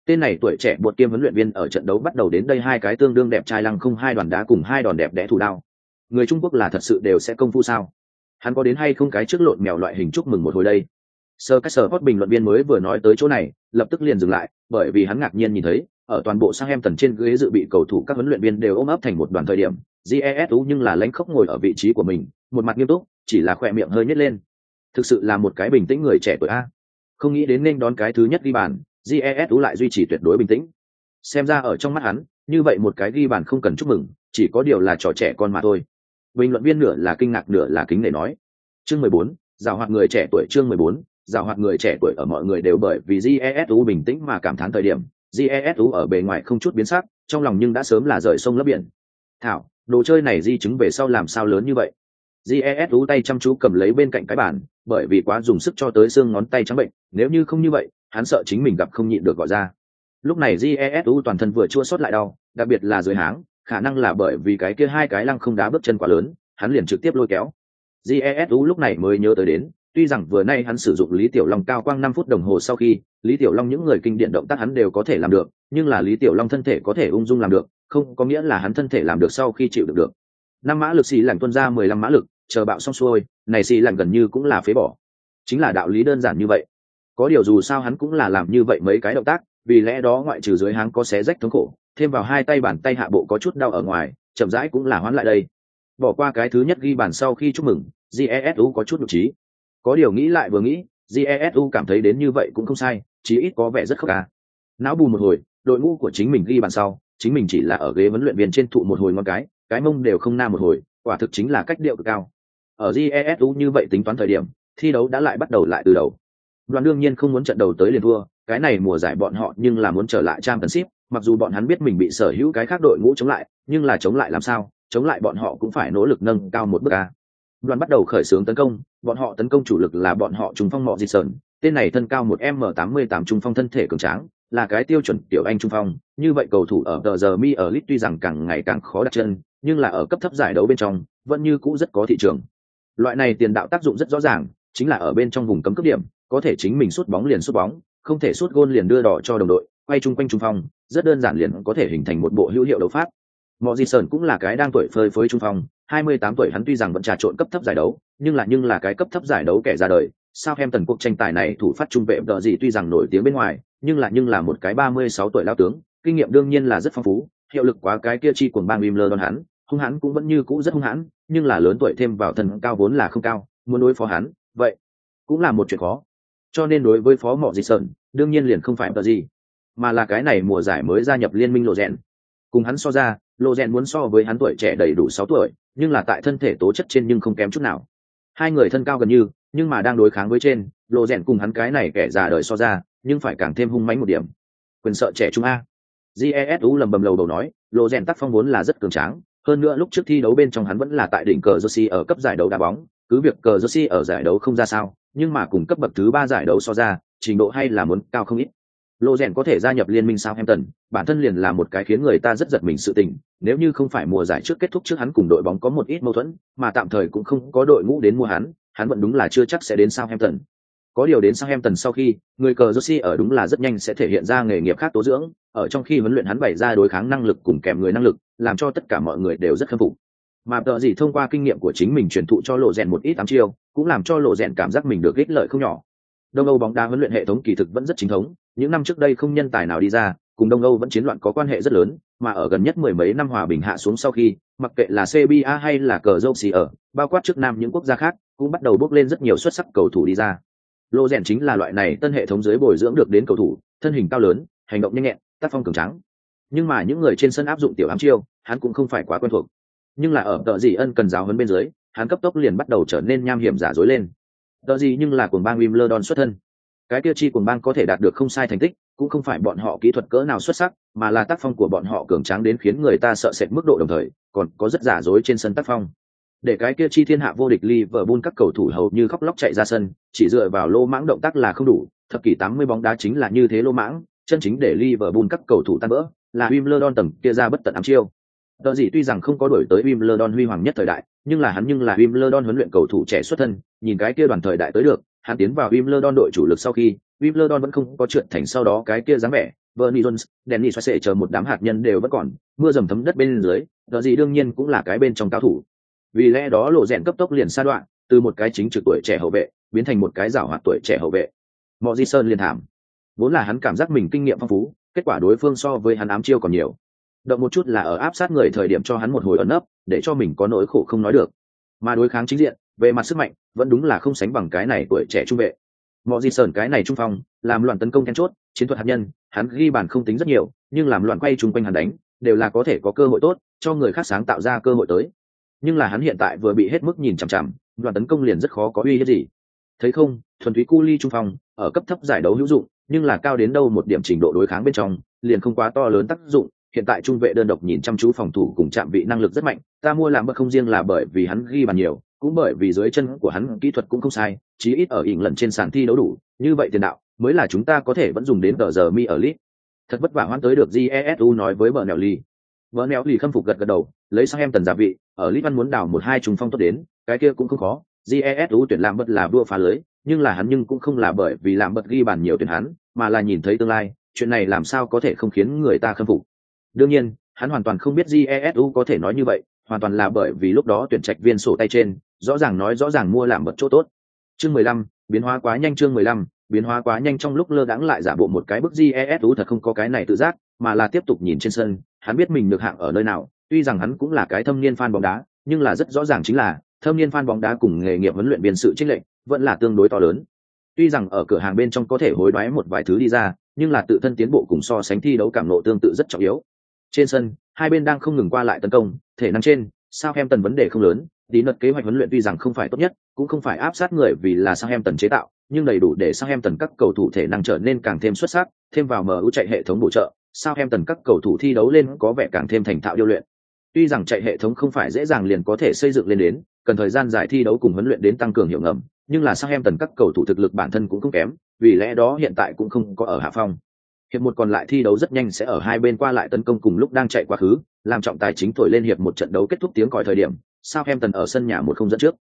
Tên này tuổi trẻ bột kiêm huấn luyện viên ở trận đấu bắt đầu đến đây hai cái tương đương đẹp trai lăng không, hai đoàn đá cùng hai đòn đẹp đẽ thủ đao. Người trung quốc là thật sự đều sẽ công phu sao? Hắn có đến hay không cái trước lộn mèo loại hình chúc mừng một hồi đây? Sơ cách hot bình luận viên mới vừa nói tới chỗ này, lập tức liền dừng lại, bởi vì hắn ngạc nhiên nhìn thấy ở toàn bộ sang em tần trên ghế dự bị cầu thủ các huấn luyện viên đều ôm ấp thành một đoàn thời điểm jesu nhưng là lãnh khốc ngồi ở vị trí của mình, một mặt nghiêm túc, chỉ là khỏe miệng hơi nhét lên. Thực sự là một cái bình tĩnh người trẻ tuổi a. Không nghĩ đến nên đón cái thứ nhất ghi bàn jesu lại duy trì tuyệt đối bình tĩnh. Xem ra ở trong mắt hắn, như vậy một cái ghi bàn không cần chúc mừng, chỉ có điều là trò trẻ con mà thôi. Bình luận viên nửa là kinh ngạc nửa là kính để nói. Chương mười bốn giảo hoạt người trẻ tuổi chương mười bốn giảo hoạt người trẻ tuổi ở mọi người đều bởi vì jesu bình tĩnh mà cảm thán thời điểm jesu ở bề ngoài không chút biến sắc, trong lòng nhưng đã sớm là rời sông lấp biển. Thảo, đồ chơi này di chứng về sau làm sao lớn như vậy? Jesu tay chăm chú cầm lấy bên cạnh cái bàn, bởi vì quá dùng sức cho tới xương ngón tay trắng bệnh, nếu như không như vậy, hắn sợ chính mình gặp không nhịn được gọi ra. Lúc này jesu toàn thân vừa chua sót lại đau, đặc biệt là dưới háng, khả năng là bởi vì cái kia hai cái lăng không đá bước chân quá lớn, hắn liền trực tiếp lôi kéo. Jesu lúc này mới nhớ tới đến tuy rằng vừa nay hắn sử dụng lý tiểu long cao quang năm phút đồng hồ sau khi, lý tiểu long những người kinh điển động tác hắn đều có thể làm được, nhưng là lý tiểu long thân thể có thể ung dung làm được, không có nghĩa là hắn thân thể làm được sau khi chịu được được. Năm mã lực xì lạnh tuân ra mười lăm mã lực, chờ bạo xong xuôi, này xì lạnh gần như cũng là phế bỏ. Chính là đạo lý đơn giản như vậy. Có điều dù sao hắn cũng là làm như vậy mấy cái động tác, vì lẽ đó ngoại trừ dưới háng có xé rách thống khổ, thêm vào hai tay bàn tay hạ bộ có chút đau ở ngoài, chậm rãi cũng là hoán lại đây. Bỏ qua cái thứ nhất ghi bàn sau khi chúc mừng jesu có chút nhục trí có điều nghĩ lại vừa nghĩ jesu cảm thấy đến như vậy cũng không sai, chí ít có vẻ rất khóc ca não bù một hồi, đội ngũ của chính mình ghi bàn sau, chính mình chỉ là ở ghế huấn luyện viên trên thụ một hồi ngon cái cái mông đều không na một hồi, quả thực chính là cách điệu cực cao. Ở jesu như vậy tính toán thời điểm, thi đấu đã lại bắt đầu lại từ đầu. Đoàn đương nhiên không muốn trận đầu tới liền thua, cái này mùa giải bọn họ nhưng là muốn trở lại trang tấn ship mặc dù bọn hắn biết mình bị sở hữu cái khác đội ngũ chống lại, nhưng là chống lại làm sao, chống lại bọn họ cũng phải nỗ lực nâng cao một bước ca đoàn bắt đầu khởi xướng tấn công, bọn họ tấn công chủ lực là bọn họ trung phong mọ di sơn. Tên này thân cao một m tám mươi tám trung phong thân thể cường tráng, là cái tiêu chuẩn tiểu anh trung phong. Như vậy cầu thủ ở tờ giờ mi ở lit tuy rằng càng ngày càng khó đặt chân, nhưng là ở cấp thấp giải đấu bên trong, vẫn như cũ rất có thị trường. Loại này tiền đạo tác dụng rất rõ ràng, chính là ở bên trong vùng cấm cấp điểm, có thể chính mình sút bóng liền sút bóng, không thể sút gôn liền đưa đỏ cho đồng đội, quay chung quanh trung phong. Rất đơn giản liền có thể hình thành một bộ hữu hiệu đấu pháp mọi di sơn cũng là cái đang tuổi phơi phới trung phong 28 tuổi hắn tuy rằng vẫn trà trộn cấp thấp giải đấu, nhưng là nhưng là cái cấp thấp giải đấu kẻ ra đời. Sao em tần cuộc tranh tài này thủ phát trung vệ đỡ gì tuy rằng nổi tiếng bên ngoài, nhưng là nhưng là một cái 36 tuổi lao tướng, kinh nghiệm đương nhiên là rất phong phú, hiệu lực quá cái kia chi của bang Wimbledon hắn, hung hãn cũng vẫn như cũ rất hung hãn, nhưng là lớn tuổi thêm vào thần cao vốn là không cao, muốn đối phó hắn, vậy cũng là một chuyện khó. Cho nên đối với phó mọ di sơn, đương nhiên liền không phải đỡ gì mà là cái này mùa giải mới gia nhập liên minh lộ rèn. Cùng hắn so ra lộ rèn muốn so với hắn tuổi trẻ đầy đủ sáu tuổi, nhưng là tại thân thể tố chất trên nhưng không kém chút nào. Hai người thân cao gần như, nhưng mà đang đối kháng với trên lộ rèn cùng hắn cái này kẻ già đời so ra, nhưng phải càng thêm hung mánh một điểm. Quyền sợ trẻ trung a. Jesu lầm bầm lầu đầu nói lộ rèn tác phong vốn là rất cường tráng, hơn nữa lúc trước thi đấu bên trong hắn vẫn là tại đỉnh cờ jersey ở cấp giải đấu đá bóng, cứ việc cờ jersey ở giải đấu không ra sao, nhưng mà cùng cấp bậc thứ ba giải đấu so ra, trình độ hay là muốn cao không ít. Lô rèn có thể gia nhập liên minh Southampton, bản thân liền là một cái khiến người ta rất giật mình sự tình, nếu như không phải mùa giải trước kết thúc trước hắn cùng đội bóng có một ít mâu thuẫn, mà tạm thời cũng không có đội ngũ đến mua hắn, hắn vẫn đúng là chưa chắc sẽ đến Southampton. Có điều đến Southampton sau khi, người cờ Josie ở đúng là rất nhanh sẽ thể hiện ra nghề nghiệp khác tố dưỡng, ở trong khi huấn luyện hắn bày ra đối kháng năng lực cùng kèm người năng lực, làm cho tất cả mọi người đều rất khâm phục. Mà tợ gì thông qua kinh nghiệm của chính mình truyền thụ cho lộ rèn một ít tám chiêu, cũng làm cho lộ rèn cảm giác mình được ích lợi không nhỏ. Đông Âu bóng đá huấn luyện hệ thống kỳ thực vẫn rất chính thống, những năm trước đây không nhân tài nào đi ra, cùng đông âu vẫn chiến loạn có quan hệ rất lớn, mà ở gần nhất mười mấy năm hòa bình hạ xuống sau khi, mặc kệ là cba hay là cờ dâu xì ở bao quát trước nam những quốc gia khác, cũng bắt đầu bốc lên rất nhiều xuất sắc cầu thủ đi ra. Lô rèn chính là loại này tân hệ thống dưới bồi dưỡng được đến cầu thủ, thân hình cao lớn, hành động nhanh nhẹn, tác phong cường trắng nhưng mà những người trên sân áp dụng tiểu ám chiêu, hắn cũng không phải quá quen thuộc. Nhưng là ở tợ gì ân cần giáo hơn bên dưới, hắn cấp tốc liền bắt đầu trở nên nham hiểm giả dối lên. Tợ gì nhưng là cuồng bang Wimbledon xuất thân cái kia chi cùng bang có thể đạt được không sai thành tích cũng không phải bọn họ kỹ thuật cỡ nào xuất sắc mà là tác phong của bọn họ cường tráng đến khiến người ta sợ sệt mức độ đồng thời còn có rất giả dối trên sân tác phong. Để cái kia chi thiên hạ vô địch Liverpool các cầu thủ hầu như khóc lóc chạy ra sân chỉ dựa vào lô mãng động tác là không đủ thập kỷ 80 bóng đá chính là như thế lô mãng chân chính để Liverpool các cầu thủ tan vỡ là Wimbledon tầng kia ra bất tận ám chiêu. Đờ gì tuy rằng không có đổi tới Wimbledon huy hoàng nhất thời đại, nhưng là hắn nhưng là Wimbledon huấn luyện cầu thủ trẻ xuất thân, nhìn cái kia đoàn thời đại tới được, hắn tiến vào Wimbledon đội chủ lực sau khi, Wimbledon vẫn không có trượt thành sau đó cái kia dáng vẻ, Bernie Jones, Danny sẽ chờ một đám hạt nhân đều vẫn còn, mưa dầm thấm đất bên dưới, đó gì đương nhiên cũng là cái bên trong cao thủ. Vì lẽ đó lộ rèn cấp tốc liền sa đoạn, từ một cái chính trực tuổi trẻ hậu vệ, biến thành một cái giảo hoạt tuổi trẻ hậu vệ. Morrison liền thảm. Vốn là hắn cảm giác mình kinh nghiệm phong phú, kết quả đối phương so với hắn ám chiêu còn nhiều. Động một chút là ở áp sát người thời điểm cho hắn một hồi ẩn nấp, để cho mình có nỗi khổ không nói được. Mà đối kháng chính diện, về mặt sức mạnh, vẫn đúng là không sánh bằng cái này tuổi trẻ trung vệ. Mọi gì sờn cái này trung phong làm loạn tấn công then chốt chiến thuật hạt nhân hắn ghi bàn không tính rất nhiều nhưng làm loạn quay chung quanh hắn đánh đều là có thể có cơ hội tốt cho người khác sáng tạo ra cơ hội tới. Nhưng là hắn hiện tại vừa bị hết mức nhìn chằm chằm đoàn tấn công liền rất khó có uy hiếp gì. Thấy không thuần túy cu ly trung phong ở cấp thấp giải đấu hữu dụng nhưng là cao đến đâu một điểm trình độ đối kháng bên trong liền không quá to lớn tác dụng. Hiện tại trung vệ đơn độc nhìn chăm chú phòng thủ cùng chạm vị năng lực rất mạnh ta mua làm bất không riêng là bởi vì hắn ghi bàn nhiều cũng bởi vì dưới chân của hắn kỹ thuật cũng không sai, chí ít ở ỉn lần trên sàn thi đấu đủ, như vậy tiền đạo mới là chúng ta có thể vẫn dùng đến tờ giờ mi ở lit thật vất vả hoãn tới được jesu nói với vợ nèo ly vợ nèo ly khâm phục gật gật đầu, lấy sang em tần giả vị, ở lit văn muốn đào một hai trùng phong tốt đến, cái kia cũng không khó. Jesu tuyển làm bật là đua phá lưới, nhưng là hắn nhưng cũng không là bởi vì làm bật ghi bàn nhiều tuyển hắn, mà là nhìn thấy tương lai, chuyện này làm sao có thể không khiến người ta khâm phục. Đương nhiên, hắn hoàn toàn không biết jesu có thể nói như vậy, hoàn toàn là bởi vì lúc đó tuyển trạch viên sổ tay trên rõ ràng nói rõ ràng mua làm bật chỗ tốt. Chương mười lăm, biến hóa quá nhanh chương mười lăm, biến hóa quá nhanh trong lúc lơ đãng lại giả bộ một cái bức jesu thật không có cái này tự giác, mà là tiếp tục nhìn trên sân, hắn biết mình được hạng ở nơi nào, tuy rằng hắn cũng là cái thâm niên fan bóng đá, nhưng là rất rõ ràng chính là, thâm niên fan bóng đá cùng nghề nghiệp huấn luyện viên sự trích lệnh vẫn là tương đối to lớn. Tuy rằng ở cửa hàng bên trong có thể hối đoái một vài thứ đi ra, nhưng là tự thân tiến bộ cùng so sánh thi đấu cảm nộ tương tự rất trọng yếu. Trên sân, hai bên đang không ngừng qua lại tấn công, thể năng trên sao em tần vấn đề không lớn tí luật kế hoạch huấn luyện tuy rằng không phải tốt nhất, cũng không phải áp sát người vì là sang em tần chế tạo, nhưng đầy đủ để sang em tần các cầu thủ thể năng trở nên càng thêm xuất sắc, thêm vào mu chạy hệ thống bổ trợ sao em tần các cầu thủ thi đấu lên có vẻ càng thêm thành thạo điêu luyện. Tuy rằng chạy hệ thống không phải dễ dàng liền có thể xây dựng lên đến, cần thời gian dài thi đấu cùng huấn luyện đến tăng cường hiệu ngầm, nhưng là sang em tần các cầu thủ thực lực bản thân cũng không kém, vì lẽ đó hiện tại cũng không có ở hạ phong. Hiệp một còn lại thi đấu rất nhanh sẽ ở hai bên qua lại tấn công cùng lúc đang chạy quá khứ, làm trọng tài chính thổi lên hiệp một trận đấu kết thúc tiếng còi thời điểm sao em tần ở sân nhà một không dẫn trước.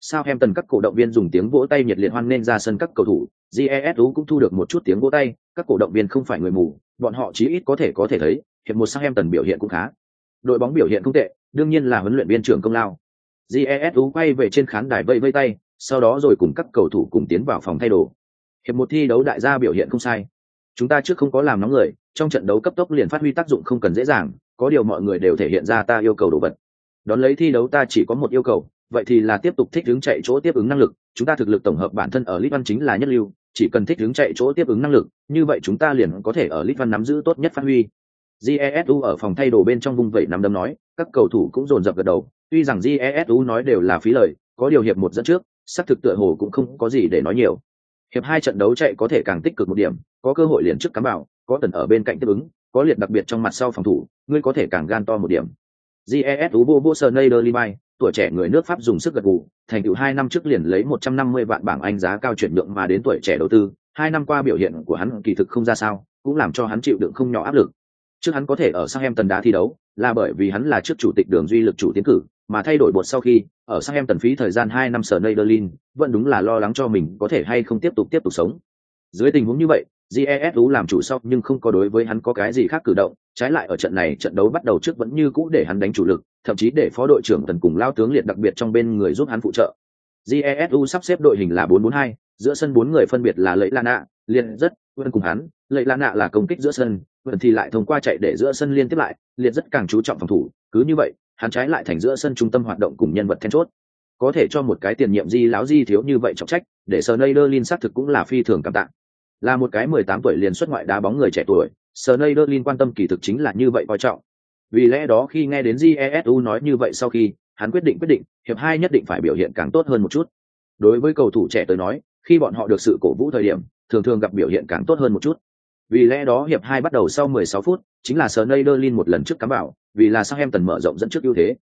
Sao em tần các cổ động viên dùng tiếng vỗ tay nhiệt liệt hoan nên ra sân các cầu thủ. GESU cũng thu được một chút tiếng vỗ tay, các cổ động viên không phải người mù, bọn họ chí ít có thể có thể thấy, hiệp một sao em tần biểu hiện cũng khá. Đội bóng biểu hiện không tệ, đương nhiên là huấn luyện viên trưởng công lao. GESU quay về trên khán đài vây vây tay, sau đó rồi cùng các cầu thủ cùng tiến vào phòng thay đồ. Hiệp một thi đấu đại gia biểu hiện không sai. Chúng ta trước không có làm nóng người, trong trận đấu cấp tốc liền phát huy tác dụng không cần dễ dàng, có điều mọi người đều thể hiện ra ta yêu cầu đồ vật đón lấy thi đấu ta chỉ có một yêu cầu, vậy thì là tiếp tục thích ứng chạy chỗ tiếp ứng năng lực. Chúng ta thực lực tổng hợp bản thân ở lit văn chính là nhất lưu, chỉ cần thích ứng chạy chỗ tiếp ứng năng lực, như vậy chúng ta liền có thể ở lit văn nắm giữ tốt nhất phát huy. Jesu ở phòng thay đồ bên trong vung vẩy nắm đấm nói, các cầu thủ cũng dồn dập gật đầu. Tuy rằng jesu nói đều là phí lời, có điều hiệp một dẫn trước, xác thực tựa hồ cũng không có gì để nói nhiều. Hiệp hai trận đấu chạy có thể càng tích cực một điểm, có cơ hội liền trước cắm bảo có tần ở bên cạnh tiếp ứng, có liệt đặc biệt trong mặt sau phòng thủ, ngươi có thể càng gan to một điểm jesu vô vô sờ nây tuổi trẻ người nước pháp dùng sức gật gù thành tựu hai năm trước liền lấy một trăm năm mươi vạn bảng anh giá cao chuyển nhượng mà đến tuổi trẻ đầu tư hai năm qua biểu hiện của hắn kỳ thực không ra sao cũng làm cho hắn chịu đựng không nhỏ áp lực trước hắn có thể ở sang em tần đá thi đấu là bởi vì hắn là trước chủ tịch đường duy lực chủ tiến cử mà thay đổi bột sau khi ở sang em tần phí thời gian hai năm sở Nederlin, vẫn đúng là lo lắng cho mình có thể hay không tiếp tục tiếp tục sống. Dưới tình huống như vậy, Jesu làm chủ sau nhưng không có đối với hắn có cái gì khác cử động, trái lại ở trận này trận đấu bắt đầu trước vẫn như cũ để hắn đánh chủ lực, thậm chí để phó đội trưởng tần cùng lao tướng liệt đặc biệt trong bên người giúp hắn phụ trợ. GESU sắp xếp đội hình là 442, giữa sân bốn người phân biệt là Lợi Lana, Liệt rất, Vân cùng hắn, Lợi Lana là công kích giữa sân, Vân thì lại thông qua chạy để giữa sân liên tiếp lại, Liệt rất càng chú trọng phòng thủ, cứ như vậy, hắn trái lại thành giữa sân trung tâm hoạt động cùng nhân vật then chốt. Có thể cho một cái tiền nhiệm di láo di thiếu như vậy trọng trách để Sneijderlin xác thực cũng là phi thường cảm tạng là một cái mười tám tuổi liền xuất ngoại đá bóng người trẻ tuổi Sneijderlin quan tâm kỳ thực chính là như vậy coi trọng. Vì lẽ đó khi nghe đến jesu nói như vậy sau khi, hắn quyết định quyết định, hiệp hai nhất định phải biểu hiện càng tốt hơn một chút. Đối với cầu thủ trẻ tới nói, khi bọn họ được sự cổ vũ thời điểm, thường thường gặp biểu hiện càng tốt hơn một chút. Vì lẽ đó hiệp hai bắt đầu sau 16 phút, chính là Sneijderlin một lần trước cắm bảo vì là sang em tần mở rộng dẫn trước ưu thế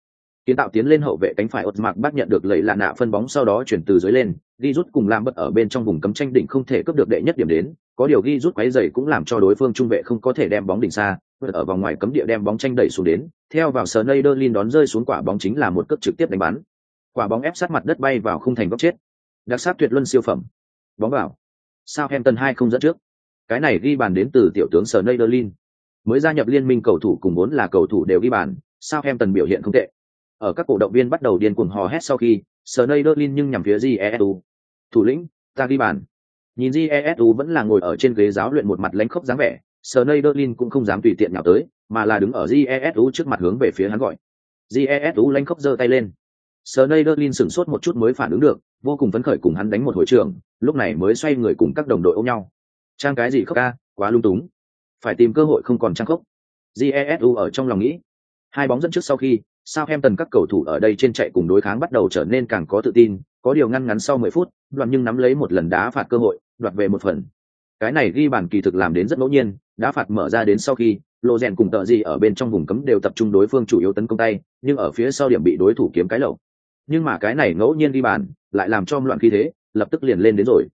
kiến tạo tiến lên hậu vệ cánh phải ột mạc bắt nhận được lấy lạ nạ phân bóng sau đó chuyển từ dưới lên, ghi rút cùng làm bật ở bên trong vùng cấm tranh đỉnh không thể cướp được đệ nhất điểm đến, có điều ghi rút quấy dày cũng làm cho đối phương trung vệ không có thể đem bóng đỉnh xa ở vòng ngoài cấm địa đem bóng tranh đẩy xuống đến, theo vào sờ nây đơ lin đón rơi xuống quả bóng chính là một cước trực tiếp đánh bắn. Quả bóng ép sát mặt đất bay vào khung thành góc chết. Đặc sắc tuyệt luân siêu phẩm. Bóng vào. Sao em tần hai không dẫn trước. Cái này ghi bàn đến từ tiểu tướng sờ nây đơ lin mới gia nhập liên minh cầu thủ cùng vốn là cầu thủ đều ghi bàn sao em tần biểu hiện không tệ ở các cổ động viên bắt đầu điên cuồng hò hét sau khi Sneijderlin nhưng nhằm phía Jesu. Thủ lĩnh, ta ghi bàn. Nhìn Jesu vẫn là ngồi ở trên ghế giáo luyện một mặt lãnh khốc dáng vẻ, Sneijderlin cũng không dám tùy tiện nhào tới, mà là đứng ở Jesu trước mặt hướng về phía hắn gọi. Jesu lãnh khốc giơ tay lên. Sneijderlin sửng sốt một chút mới phản ứng được, vô cùng phấn khởi cùng hắn đánh một hồi trường, lúc này mới xoay người cùng các đồng đội ôm nhau. Trang cái gì khóc ca, quá lung túng. Phải tìm cơ hội không còn trang khóc Jesu ở trong lòng nghĩ. Hai bóng dẫn trước sau khi, sao em tần các cầu thủ ở đây trên chạy cùng đối kháng bắt đầu trở nên càng có tự tin, có điều ngăn ngắn sau 10 phút, đoạn nhưng nắm lấy một lần đá phạt cơ hội, đoạt về một phần. Cái này ghi bàn kỳ thực làm đến rất ngẫu nhiên, đá phạt mở ra đến sau khi, Lô Rèn cùng tợ gì ở bên trong vùng cấm đều tập trung đối phương chủ yếu tấn công tay, nhưng ở phía sau điểm bị đối thủ kiếm cái lẩu. Nhưng mà cái này ngẫu nhiên ghi bàn, lại làm cho loạn khí thế, lập tức liền lên đến rồi.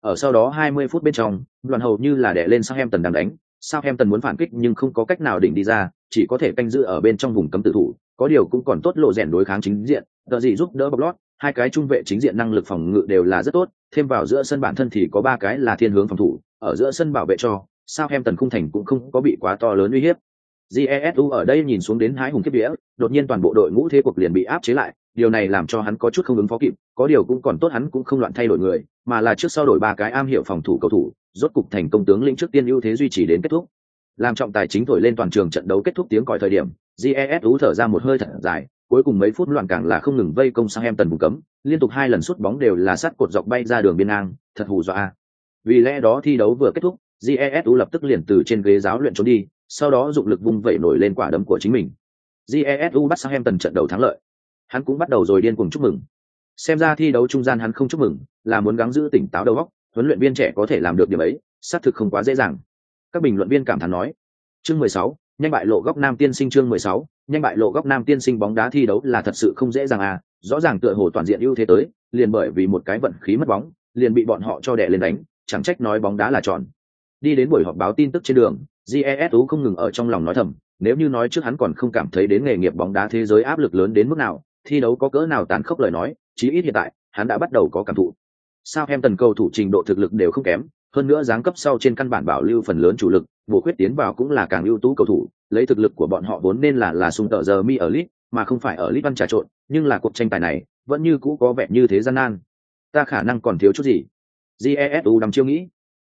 Ở sau đó 20 phút bên trong, đoàn hầu như là đè lên sao em tần đang đánh, sao em tần muốn phản kích nhưng không có cách nào đỉnh đi ra, chỉ có thể canh giữ ở bên trong vùng cấm tự thủ, có điều cũng còn tốt lộ rèn đối kháng chính diện, tờ gì giúp đỡ bọc lót, hai cái trung vệ chính diện năng lực phòng ngự đều là rất tốt, thêm vào giữa sân bản thân thì có ba cái là thiên hướng phòng thủ, ở giữa sân bảo vệ cho, sao em tần khung thành cũng không có bị quá to lớn uy hiếp. Jesu ở đây nhìn xuống đến hái hùng kiếp đĩa đột nhiên toàn bộ đội ngũ thế cuộc liền bị áp chế lại, điều này làm cho hắn có chút không ứng phó kịp, có điều cũng còn tốt hắn cũng không loạn thay đổi người, mà là trước sau đổi ba cái am hiểu phòng thủ cầu thủ, rốt cục thành công tướng lĩnh trước tiên ưu thế duy trì đến kết thúc. Làm trọng tài chính thổi lên toàn trường trận đấu kết thúc tiếng còi thời điểm, Jesu thở ra một hơi thật dài, cuối cùng mấy phút loạn càng là không ngừng vây công sang em tần vùng cấm, liên tục hai lần sút bóng đều là sát cột dọc bay ra đường biên ngang, thật hù dọa. Vì lẽ đó thi đấu vừa kết thúc, Jesu lập tức liền từ trên ghế giáo luyện trốn đi, sau đó dụng lực vung vẩy nổi lên quả đấm của chính mình. Jesu bắt sang em tần trận đầu thắng lợi. Hắn cũng bắt đầu rồi điên cuồng chúc mừng. Xem ra thi đấu trung gian hắn không chúc mừng, là muốn gắng giữ tỉnh táo đầu óc, huấn luyện viên trẻ có thể làm được điểm ấy, xác thực không quá dễ dàng. Các bình luận viên cảm thán nói. Chương 16, nhanh bại lộ góc nam tiên sinh chương 16, nhanh bại lộ góc nam tiên sinh bóng đá thi đấu là thật sự không dễ dàng à, rõ ràng tựa hồ toàn diện ưu thế tới, liền bởi vì một cái vận khí mất bóng, liền bị bọn họ cho đè lên đánh, chẳng trách nói bóng đá là tròn. Đi đến buổi họp báo tin tức trên đường, GESU không ngừng ở trong lòng nói thầm, nếu như nói trước hắn còn không cảm thấy đến nghề nghiệp bóng đá thế giới áp lực lớn đến mức nào, thi đấu có cỡ nào tàn khốc lời nói, chí ít hiện tại, hắn đã bắt đầu có cảm thụ. Sao em tần cầu thủ trình độ thực lực đều không kém, hơn nữa giáng cấp sau trên căn bản bảo lưu phần lớn chủ lực, bổ khuyết tiến vào cũng là càng ưu tú cầu thủ, lấy thực lực của bọn họ vốn nên là là sung tợ giờ mi ở lit, mà không phải ở lit văn trà trộn, nhưng là cuộc tranh tài này, vẫn như cũ có vẻ như thế gian nan. Ta khả năng còn thiếu chút gì. Jesu đăm chiêu nghĩ.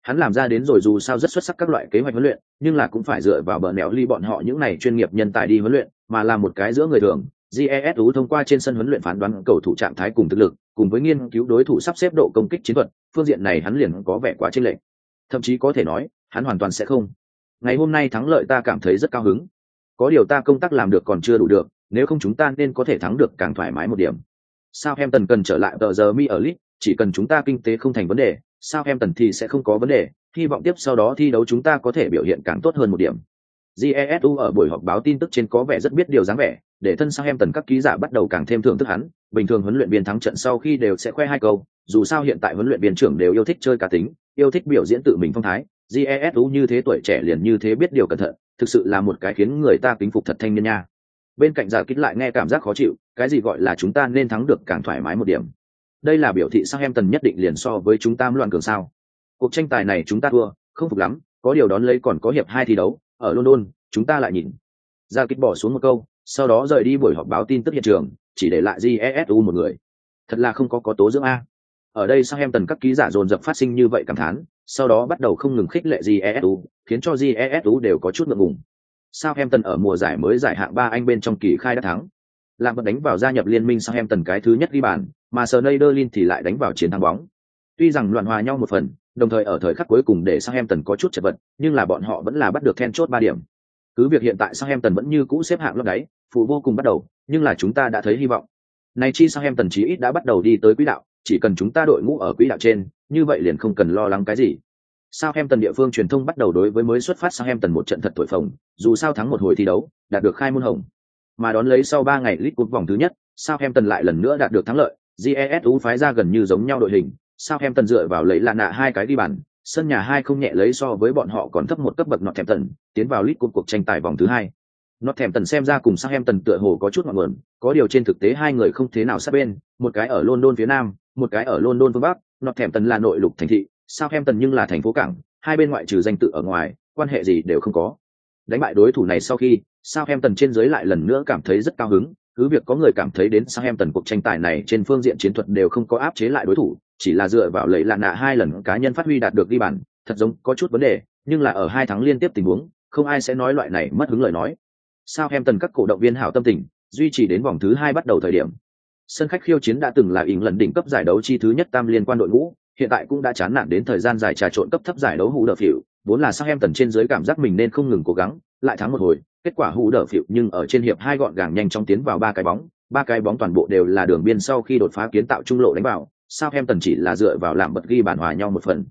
Hắn làm ra đến rồi dù sao rất xuất sắc các loại kế hoạch huấn luyện, nhưng là cũng phải dựa vào bờ nẻo ly bọn họ những này chuyên nghiệp nhân tài đi huấn luyện, mà là một cái giữa người thường. GESU thông qua trên sân huấn luyện phán đoán cầu thủ trạng thái cùng thực lực, cùng với nghiên cứu đối thủ sắp xếp độ công kích chiến thuật, phương diện này hắn liền có vẻ quá chênh lệch. Thậm chí có thể nói, hắn hoàn toàn sẽ không. Ngày hôm nay thắng lợi ta cảm thấy rất cao hứng. Có điều ta công tác làm được còn chưa đủ được, nếu không chúng ta nên có thể thắng được càng thoải mái một điểm. Sao em tần cần trở lại tờ giờ mi ở lit, chỉ cần chúng ta kinh tế không thành vấn đề, sao em tần thì sẽ không có vấn đề, hy vọng tiếp sau đó thi đấu chúng ta có thể biểu hiện càng tốt hơn một điểm. Jesu ở buổi họp báo tin tức trên có vẻ rất biết điều dáng vẻ, để thân sang em tần các ký giả bắt đầu càng thêm thưởng thức hắn, bình thường huấn luyện viên thắng trận sau khi đều sẽ khoe hai câu, dù sao hiện tại huấn luyện viên trưởng đều yêu thích chơi cá tính, yêu thích biểu diễn tự mình phong thái, Jesu như thế tuổi trẻ liền như thế biết điều cẩn thận, thực sự là một cái khiến người ta kính phục thật thanh niên nha. Bên cạnh giả kích lại nghe cảm giác khó chịu, cái gì gọi là chúng ta nên thắng được càng thoải mái một điểm. Đây là biểu thị sang em tần nhất định liền so với chúng ta loạn cường sao. Cuộc tranh tài này chúng ta thua, không phục lắm, có điều đón lấy còn có hiệp hai thi đấu, ở London, chúng ta lại nhìn. Giả kích bỏ xuống một câu, sau đó rời đi buổi họp báo tin tức hiện trường, chỉ để lại Jesu một người. Thật là không có có tố dưỡng a. Ở đây sao em tần các ký giả dồn dập phát sinh như vậy cảm thán, sau đó bắt đầu không ngừng khích lệ Jesu, khiến cho Jesu đều có chút ngượng ngùng. sao em tần ở mùa giải mới giải hạng ba Anh bên trong kỳ khai đã thắng. Làm vật đánh vào gia nhập liên minh sao em tần cái thứ nhất ghi bàn, mà Sneijderlin thì lại đánh vào chiến thắng bóng. Tuy rằng loạn hòa nhau một phần, đồng thời ở thời khắc cuối cùng để sao em tần có chút chật vật, nhưng là bọn họ vẫn là bắt được then chốt ba điểm. Cứ việc hiện tại Southampton vẫn như cũ xếp hạng lót đáy, phụ vô cùng bắt đầu, nhưng là chúng ta đã thấy hy vọng. Này chi Southampton chí ít đã bắt đầu đi tới quỹ đạo, chỉ cần chúng ta đội ngũ ở quỹ đạo trên, như vậy liền không cần lo lắng cái gì. Sao em tần địa phương truyền thông bắt đầu đối với mới xuất phát Southampton em tần một trận thật thổi phồng, dù sao thắng một hồi thi đấu, đạt được khai môn hồng. Mà đón lấy sau ba ngày lít cuộc vòng thứ nhất, sao em tần lại lần nữa đạt được thắng lợi, GESU phái ra gần như giống nhau đội hình, sao em tần dựa vào lấy lạ nạ hai cái đi bàn, sân nhà hai không nhẹ lấy so với bọn họ còn thấp một cấp bậc nọt thèm tần, tiến vào lít cuộc tranh tài vòng thứ hai. Nọt thèm tần xem ra cùng sang em tần tựa hồ có chút ngọn nguồn, có điều trên thực tế hai người không thế nào sát bên, một cái ở London phía nam, một cái ở London phương bắc, nọt thèm tần là nội lục thành thị, Southampton nhưng là thành phố cảng, hai bên ngoại trừ danh tự ở ngoài, quan hệ gì đều không có. Đánh bại đối thủ này sau khi, Southampton trên dưới lại lần nữa cảm thấy rất cao hứng, cứ việc có người cảm thấy đến Southampton cuộc tranh tài này trên phương diện chiến thuật đều không có áp chế lại đối thủ, chỉ là dựa vào lợi lạ nạ hai lần cá nhân phát huy đạt được ghi bàn, thật giống có chút vấn đề, nhưng là ở hai tháng liên tiếp tình huống, không ai sẽ nói loại này mất hứng lời nói. Sao em tần các cổ động viên hảo tâm tình, duy trì đến vòng thứ hai bắt đầu thời điểm. Sân khách khiêu chiến đã từng là ỉng lần đỉnh cấp giải đấu chi thứ nhất tam liên quan đội ngũ, hiện tại cũng đã chán nản đến thời gian dài trà trộn cấp thấp giải đấu hủ đờ phịu vốn là sang em tần trên dưới cảm giác mình nên không ngừng cố gắng lại thắng một hồi kết quả hũ đỡ phịu nhưng ở trên hiệp hai gọn gàng nhanh chóng tiến vào ba cái bóng ba cái bóng toàn bộ đều là đường biên sau khi đột phá kiến tạo trung lộ đánh vào Southampton chỉ là dựa vào làm bật ghi bản hòa nhau một phần.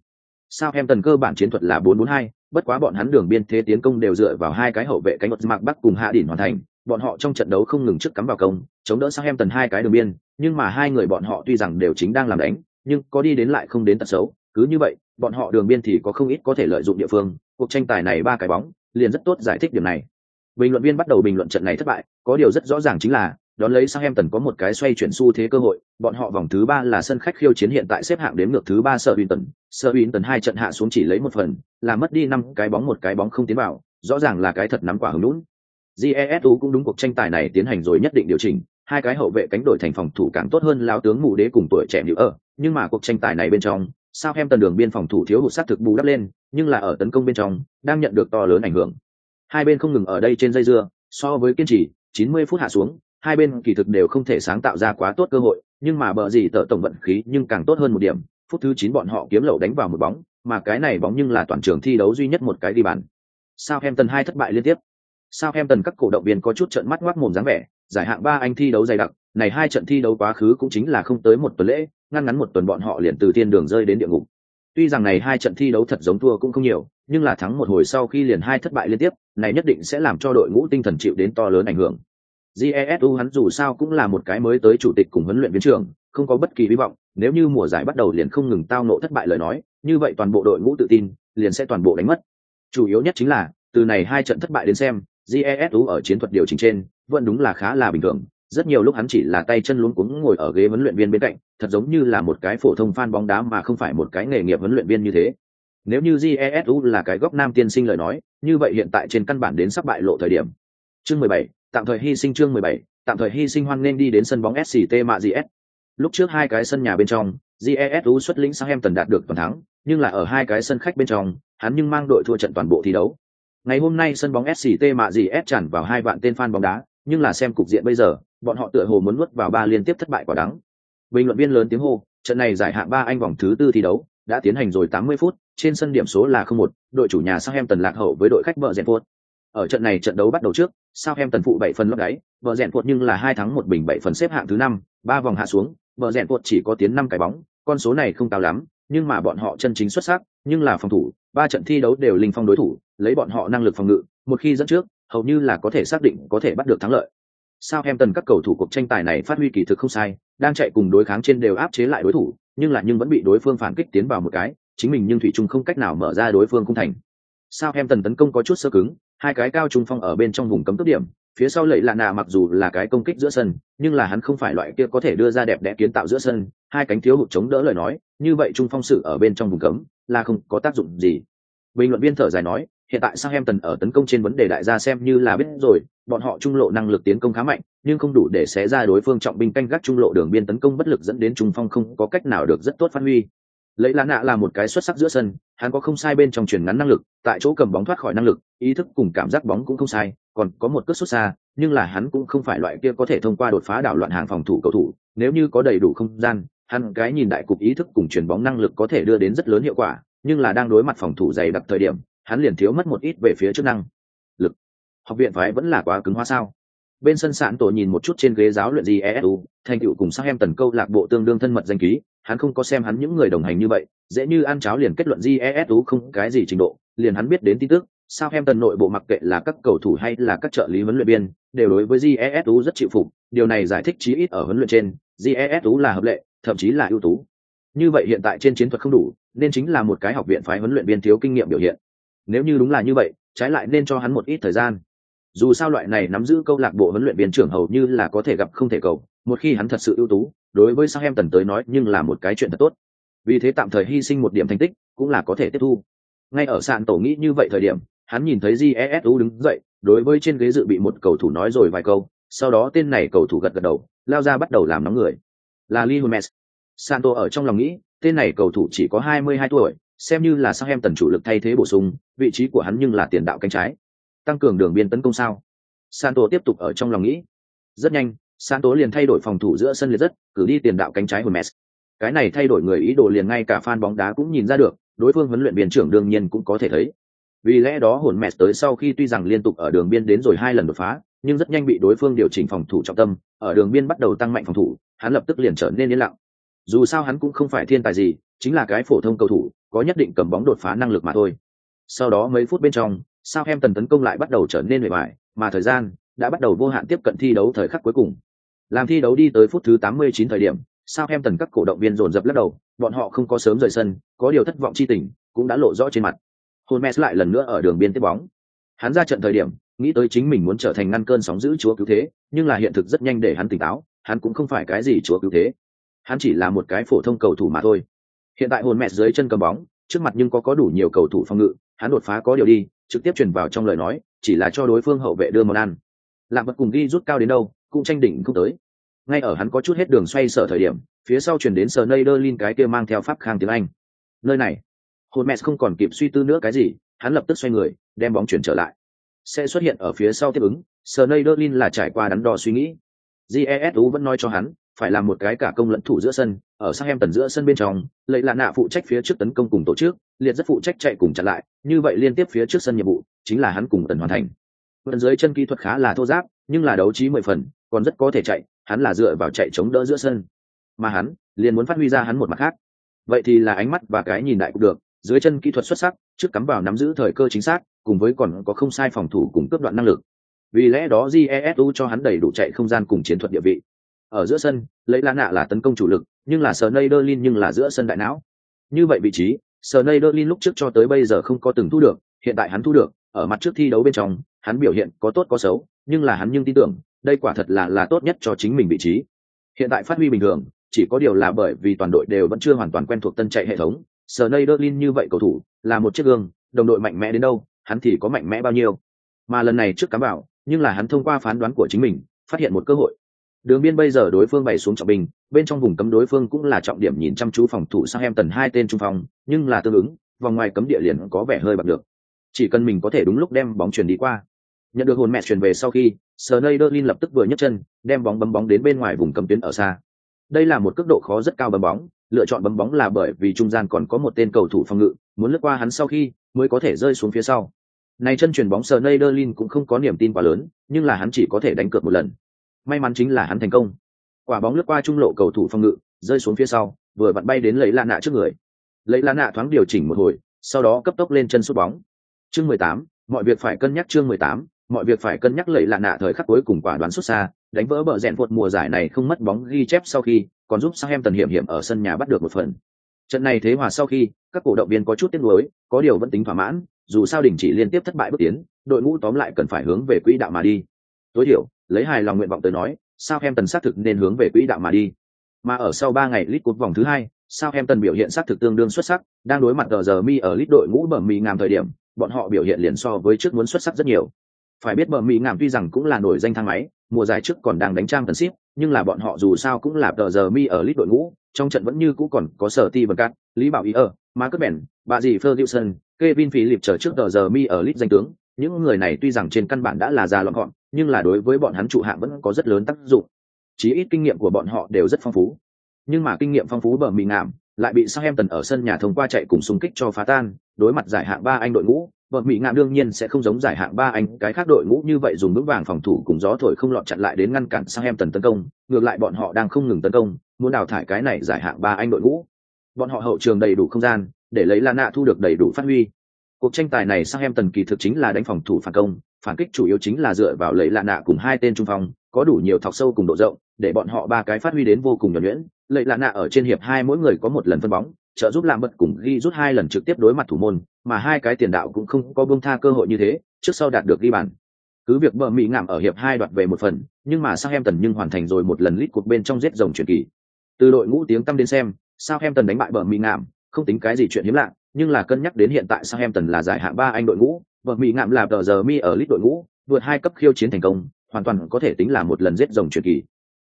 Southampton cơ bản chiến thuật là 4-4-2, bất quá bọn hắn đường biên thế tiến công đều dựa vào hai cái hậu vệ cánh vật mạc bắc cùng hạ đỉnh hoàn thành. Bọn họ trong trận đấu không ngừng trước cắm vào công chống đỡ Southampton hai cái đường biên nhưng mà hai người bọn họ tuy rằng đều chính đang làm đánh nhưng có đi đến lại không đến tận xấu. Cứ như vậy bọn họ đường biên thì có không ít có thể lợi dụng địa phương. Cuộc tranh tài này ba cái bóng liền rất tốt giải thích điểm này. Bình luận viên bắt đầu bình luận trận này thất bại có điều rất rõ ràng chính là đón lấy sang em tần có một cái xoay chuyển xu thế cơ hội, bọn họ vòng thứ ba là sân khách khiêu chiến hiện tại xếp hạng đến ngược thứ ba sợ uy tần sợ uy tần hai trận hạ xuống chỉ lấy một phần, là mất đi năm cái bóng, một cái bóng không tiến vào, rõ ràng là cái thật nắm quả hứng lũn jesu cũng đúng cuộc tranh tài này tiến hành rồi nhất định điều chỉnh, hai cái hậu vệ cánh đội thành phòng thủ càng tốt hơn lao tướng mù đế cùng tuổi trẻ nữ ở nhưng mà cuộc tranh tài này bên trong sao em tần đường biên phòng thủ thiếu hụt sát thực bù đắp lên, nhưng là ở tấn công bên trong, đang nhận được to lớn ảnh hưởng. Hai bên không ngừng ở đây trên dây dưa, so với kiên trì 90 phút hạ xuống hai bên kỳ thực đều không thể sáng tạo ra quá tốt cơ hội, nhưng mà bờ gì tợ tổng vận khí nhưng càng tốt hơn một điểm. Phút thứ chín bọn họ kiếm lậu đánh vào một bóng, mà cái này bóng nhưng là toàn trường thi đấu duy nhất một cái đi bàn. Sao em tần hai thất bại liên tiếp. Sao em tần các cổ động viên có chút trợn mắt ngoác mồm dáng vẻ, giải hạng ba anh thi đấu dày đặc, này hai trận thi đấu quá khứ cũng chính là không tới một tuần lễ, ngăn ngắn một tuần bọn họ liền từ thiên đường rơi đến địa ngục. Tuy rằng này hai trận thi đấu thật giống thua cũng không nhiều, nhưng là thắng một hồi sau khi liền hai thất bại liên tiếp, này nhất định sẽ làm cho đội ngũ tinh thần chịu đến to lớn ảnh hưởng jesu hắn dù sao cũng là một cái mới tới chủ tịch cùng huấn luyện viên trưởng, không có bất kỳ hy vọng, nếu như mùa giải bắt đầu liền không ngừng tao nộ thất bại lời nói, như vậy toàn bộ đội ngũ tự tin liền sẽ toàn bộ đánh mất. Chủ yếu nhất chính là, từ này hai trận thất bại đến xem jesu ở chiến thuật điều chỉnh trên vẫn đúng là khá là bình thường. Rất nhiều lúc hắn chỉ là tay chân luống cuống ngồi ở ghế huấn luyện viên bên cạnh, thật giống như là một cái phổ thông fan bóng đá mà không phải một cái nghề nghiệp huấn luyện viên như thế. Nếu như jesu là cái góc nam tiên sinh lời nói, như vậy hiện tại trên căn bản đến sắp bại lộ thời điểm. Chương mười bảy tạm thời hy sinh chương mười bảy tạm thời hy sinh hoan nên đi đến sân bóng sct mạ gs lúc trước hai cái sân nhà bên trong jesu xuất lĩnh Southampton đạt được toàn thắng nhưng là ở hai cái sân khách bên trong hắn nhưng mang đội thua trận toàn bộ thi đấu. Ngày hôm nay sân bóng sct mạ gs tràn vào hai vạn tên fan bóng đá nhưng là xem cục diện bây giờ bọn họ tựa hồ muốn nuốt vào ba liên tiếp thất bại quả đắng. Bình luận viên lớn tiếng hô trận này giải hạng ba anh vòng thứ tư thi đấu đã tiến hành rồi 80 phút trên sân điểm số là không một đội chủ nhà Southampton lạc hậu với đội khách bờ Brentford, ở trận này trận đấu bắt đầu trước, sao em tần phụ bảy phần lót đáy bờ rèn cuột nhưng là hai thắng một bình bảy phần xếp hạng thứ năm, ba vòng hạ xuống bờ rèn cuột chỉ có tiến năm cái bóng, con số này không cao lắm, nhưng mà bọn họ chân chính xuất sắc, nhưng là phòng thủ, ba trận thi đấu đều linh phong đối thủ, lấy bọn họ năng lực phòng ngự, một khi dẫn trước, hầu như là có thể xác định có thể bắt được thắng lợi. Sao em tần các cầu thủ cuộc tranh tài này phát huy kỳ thực không sai, đang chạy cùng đối kháng trên đều áp chế lại đối thủ, nhưng là nhưng vẫn bị đối phương phản kích tiến vào một cái, chính mình nhưng thủy trung không cách nào mở ra đối phương không thành. Sao em tần tấn công có chút sơ cứng hai cái cao trung phong ở bên trong vùng cấm tốc điểm phía sau lẫy lạ nạ mặc dù là cái công kích giữa sân nhưng là hắn không phải loại kia có thể đưa ra đẹp đẽ kiến tạo giữa sân hai cánh thiếu hụt chống đỡ lời nói như vậy trung phong sự ở bên trong vùng cấm là không có tác dụng gì bình luận viên thở dài nói hiện tại Southampton ở tấn công trên vấn đề đại gia xem như là biết rồi, bọn họ trung lộ năng lực tiến công khá mạnh, nhưng không đủ để xé ra đối phương trọng binh canh gác trung lộ đường biên tấn công bất lực dẫn đến trung phong không có cách nào được rất tốt phát huy. Lấy Lá Nạ là một cái xuất sắc giữa sân, hắn có không sai bên trong chuyển ngắn năng lực, tại chỗ cầm bóng thoát khỏi năng lực, ý thức cùng cảm giác bóng cũng không sai, còn có một cất xuất xa, nhưng là hắn cũng không phải loại kia có thể thông qua đột phá đảo loạn hàng phòng thủ cầu thủ, nếu như có đầy đủ không gian, hắn cái nhìn đại cục ý thức cùng chuyển bóng năng lực có thể đưa đến rất lớn hiệu quả, nhưng là đang đối mặt phòng thủ dày đặc thời điểm, hắn liền thiếu mất một ít về phía chức năng. Lực. Học viện phái vẫn là quá cứng hóa sao? Bên sân sạn tổ nhìn một chút trên ghế giáo luyện gì esu thành tựu cùng sang em tần câu lạc bộ tương đương thân mật danh ký, hắn không có xem hắn những người đồng hành như vậy, dễ như ăn cháo liền kết luận jesu không cái gì trình độ, liền hắn biết đến tin tức sao em tần nội bộ mặc kệ là các cầu thủ hay là các trợ lý huấn luyện viên, đều đối với jesu rất chịu phục, điều này giải thích chí ít ở huấn luyện trên jesu là hợp lệ, thậm chí là ưu tú. Như vậy hiện tại trên chiến thuật không đủ, nên chính là một cái học viện phái huấn luyện viên thiếu kinh nghiệm biểu hiện. Nếu như đúng là như vậy, trái lại nên cho hắn một ít thời gian dù sao loại này nắm giữ câu lạc bộ huấn luyện viên trưởng hầu như là có thể gặp không thể cầu một khi hắn thật sự ưu tú đối với sang em tần tới nói nhưng là một cái chuyện thật tốt. Vì thế tạm thời hy sinh một điểm thành tích cũng là có thể tiếp thu. Ngay ở sàn tổ nghĩ như vậy thời điểm hắn nhìn thấy jesu đứng dậy đối với trên ghế dự bị một cầu thủ nói rồi vài câu sau đó tên này cầu thủ gật gật đầu lao ra bắt đầu làm nóng người. Là Lee Holmes. Santo ở trong lòng nghĩ, tên này cầu thủ chỉ có 22 tuổi, xem như là sang em tần chủ lực thay thế bổ sung vị trí của hắn nhưng là tiền đạo cánh trái tăng cường đường biên tấn công sao santo tiếp tục ở trong lòng nghĩ rất nhanh santo liền thay đổi phòng thủ giữa sân liệt rất cử đi tiền đạo cánh trái của messi cái này thay đổi người ý đồ liền ngay cả fan bóng đá cũng nhìn ra được đối phương huấn luyện viên trưởng đương nhiên cũng có thể thấy Vì lẽ đó hồn mẹ tới sau khi tuy rằng liên tục ở đường biên đến rồi hai lần đột phá, nhưng rất nhanh bị đối phương điều chỉnh phòng thủ trọng tâm, ở đường biên bắt đầu tăng mạnh phòng thủ, hắn lập tức liền trở nên yên lặng. Dù sao hắn cũng không phải thiên tài gì, chính là cái phổ thông cầu thủ, có nhất định cầm bóng đột phá năng lực mà thôi. Sau đó mấy phút bên trong, Sao em tần tấn công lại bắt đầu trở nên mệt mỏi, mà thời gian đã bắt đầu vô hạn tiếp cận thi đấu thời khắc cuối cùng. Làm thi đấu đi tới phút thứ 89 thời điểm, sao em tần các cổ động viên dồn dập lắc đầu, bọn họ không có sớm rời sân, có điều thất vọng chi tình cũng đã lộ rõ trên mặt. Holmes lại lần nữa ở đường biên tiếp bóng. Hắn ra trận thời điểm, nghĩ tới chính mình muốn trở thành ngăn cơn sóng giữ chúa cứu thế, nhưng là hiện thực rất nhanh để hắn tỉnh táo, hắn cũng không phải cái gì chúa cứu thế. Hắn chỉ là một cái phổ thông cầu thủ mà thôi. Hiện tại hồn mẹ dưới chân cầm bóng, trước mặt nhưng có có đủ nhiều cầu thủ phòng ngự, hắn đột phá có điều đi, trực tiếp truyền vào trong lời nói, chỉ là cho đối phương hậu vệ đưa món ăn. Làm vật cùng ghi rút cao đến đâu, cũng tranh đỉnh không tới. Ngay ở hắn có chút hết đường xoay sở thời điểm, phía sau truyền đến Sneijderlin cái kia mang theo pháp khang tiếng Anh. Nơi này, Holmes không còn kịp suy tư nữa cái gì, hắn lập tức xoay người, đem bóng chuyển trở lại. Sẽ xuất hiện ở phía sau tiếp ứng, Sneijderlin là trải qua đắn đo suy nghĩ. Jesu vẫn nói cho hắn, phải làm một cái cả công lẫn thủ giữa sân, ở sang em tần giữa sân bên trong, lấy là nạ phụ trách phía trước tấn công cùng tổ chức, liệt rất phụ trách chạy cùng chặn lại, như vậy liên tiếp phía trước sân nhiệm vụ, chính là hắn cùng tần hoàn thành. Phần dưới chân kỹ thuật khá là thô giáp, nhưng là đấu trí mười phần, còn rất có thể chạy, hắn là dựa vào chạy chống đỡ giữa sân. Mà hắn, liền muốn phát huy ra hắn một mặt khác. Vậy thì là ánh mắt và cái nhìn đại cũng được, dưới chân kỹ thuật xuất sắc, trước cắm vào nắm giữ thời cơ chính xác, cùng với còn có không sai phòng thủ cùng cướp đoạn năng lực. Vì lẽ đó Jesu cho hắn đầy đủ chạy không gian cùng chiến thuật địa vị. Ở giữa sân, lấy lá nạ là tấn công chủ lực, nhưng là Sneijderlin nhưng là giữa sân đại não. Như vậy vị trí, Sneijderlin lúc trước cho tới bây giờ không có từng thu được, hiện tại hắn thu được, ở mặt trước thi đấu bên trong, hắn biểu hiện có tốt có xấu, nhưng là hắn nhưng tin tưởng, đây quả thật là là tốt nhất cho chính mình vị trí. Hiện tại phát huy bình thường, chỉ có điều là bởi vì toàn đội đều vẫn chưa hoàn toàn quen thuộc tân chạy hệ thống, Sneijderlin như vậy cầu thủ, là một chiếc gương, đồng đội mạnh mẽ đến đâu, hắn thì có mạnh mẽ bao nhiêu. Mà lần này trước cắm bảo, nhưng là hắn thông qua phán đoán của chính mình, phát hiện một cơ hội. Đường biên bây giờ đối phương bày xuống trọng bình, bên trong vùng cấm đối phương cũng là trọng điểm nhìn chăm chú phòng thủ sang em tần hai tên trung phòng, nhưng là tương ứng, vòng ngoài cấm địa liền có vẻ hơi bạc được. Chỉ cần mình có thể đúng lúc đem bóng chuyển đi qua. Nhận được hồn mẹ chuyển về sau khi, Sneijderlin lập tức vừa nhấc chân, đem bóng bấm bóng đến bên ngoài vùng cấm tuyến ở xa. Đây là một cước độ khó rất cao bấm bóng, lựa chọn bấm bóng là bởi vì trung gian còn có một tên cầu thủ phòng ngự, muốn lướt qua hắn sau khi mới có thể rơi xuống phía sau. Này chân chuyển bóng Sneijderlin cũng không có niềm tin quá lớn, nhưng là hắn chỉ có thể đánh cược một lần. May mắn chính là hắn thành công. Quả bóng lướt qua trung lộ cầu thủ phòng ngự, rơi xuống phía sau, vừa vặn bay đến lấy lạ nạ trước người. Lấy lạ nạ thoáng điều chỉnh một hồi, sau đó cấp tốc lên chân sút bóng. Chương 18, mọi việc phải cân nhắc chương 18, mọi việc phải cân nhắc lấy lạ nạ thời khắc cuối cùng quả đoán xuất xa, đánh vỡ bờ rèn vượt mùa giải này không mất bóng ghi chép sau khi, còn giúp sang em tần hiểm hiểm ở sân nhà bắt được một phần. Trận này thế hòa sau khi, các cổ động viên có chút tiếc nuối, có điều vẫn tính thỏa mãn, dù sao đình chỉ liên tiếp thất bại bước tiến, đội ngũ tóm lại cần phải hướng về quỹ đạo mà đi. Tối thiểu, lấy hài lòng nguyện vọng tới nói, sao em tần xác thực nên hướng về quỹ đạo mà đi. Mà ở sau ba ngày lít cột vòng thứ hai, sao em tần biểu hiện xác thực tương đương xuất sắc, đang đối mặt tờ giờ mi ở lít đội ngũ bẩm mì ngàm thời điểm, bọn họ biểu hiện liền so với trước muốn xuất sắc rất nhiều. Phải biết bẩm mì ngàm tuy rằng cũng là nổi danh thang máy, mùa giải trước còn đang đánh trang tần ship, nhưng là bọn họ dù sao cũng là tờ giờ mi ở lít đội ngũ, trong trận vẫn như cũ còn có sở ti vật cát, Lý Bảo Ý ở, Marcus bèn bà dì Ferguson, Kevin phí lịp chờ trước tờ giờ mi ở lít danh tướng, những người này tuy rằng trên căn bản đã là già lọn gọn, nhưng là đối với bọn hắn trụ hạng vẫn có rất lớn tác dụng. Chí ít kinh nghiệm của bọn họ đều rất phong phú. Nhưng mà kinh nghiệm phong phú bờ mì ngảm, lại bị Sang Em Tần ở sân nhà thông qua chạy cùng xung kích cho phá tan, đối mặt giải hạng ba anh đội ngũ, bờ mỹ ngảm đương nhiên sẽ không giống giải hạng ba anh cái khác đội ngũ như vậy dùng bước vàng phòng thủ cùng gió thổi không lọt chặn lại đến ngăn cản sang em tần tấn công ngược lại bọn họ đang không ngừng tấn công muốn đào thải cái này giải hạng ba anh đội ngũ bọn họ hậu trường đầy đủ không gian để lấy la nạ thu được đầy đủ phát huy cuộc tranh tài này sang em tần kỳ thực chính là đánh phòng thủ phản công, phản kích chủ yếu chính là dựa vào lấy lạ nạ cùng hai tên trung phong, có đủ nhiều thọc sâu cùng độ rộng, để bọn họ ba cái phát huy đến vô cùng nhuẩn nhuyễn. Lệ lạ nạ ở trên hiệp hai mỗi người có một lần phân bóng, trợ giúp làm bật cùng ghi rút hai lần trực tiếp đối mặt thủ môn, mà hai cái tiền đạo cũng không có bông tha cơ hội như thế, trước sau đạt được ghi bàn. Cứ việc bờ mỹ ngảm ở hiệp hai đoạt về một phần, nhưng mà sao em tần nhưng hoàn thành rồi một lần lít cuộc bên trong giết rồng truyền kỳ. Từ đội ngũ tiếng tăm đến xem sao em tần đánh bại bờ mỹ ngảm không tính cái gì chuyện hiếm lạ nhưng là cân nhắc đến hiện tại Southampton là giải hạng ba anh đội ngũ và mỹ ngạm là tờ giờ mi ở lít đội ngũ, vượt hai cấp khiêu chiến thành công, hoàn toàn có thể tính là một lần giết rồng truyền kỳ.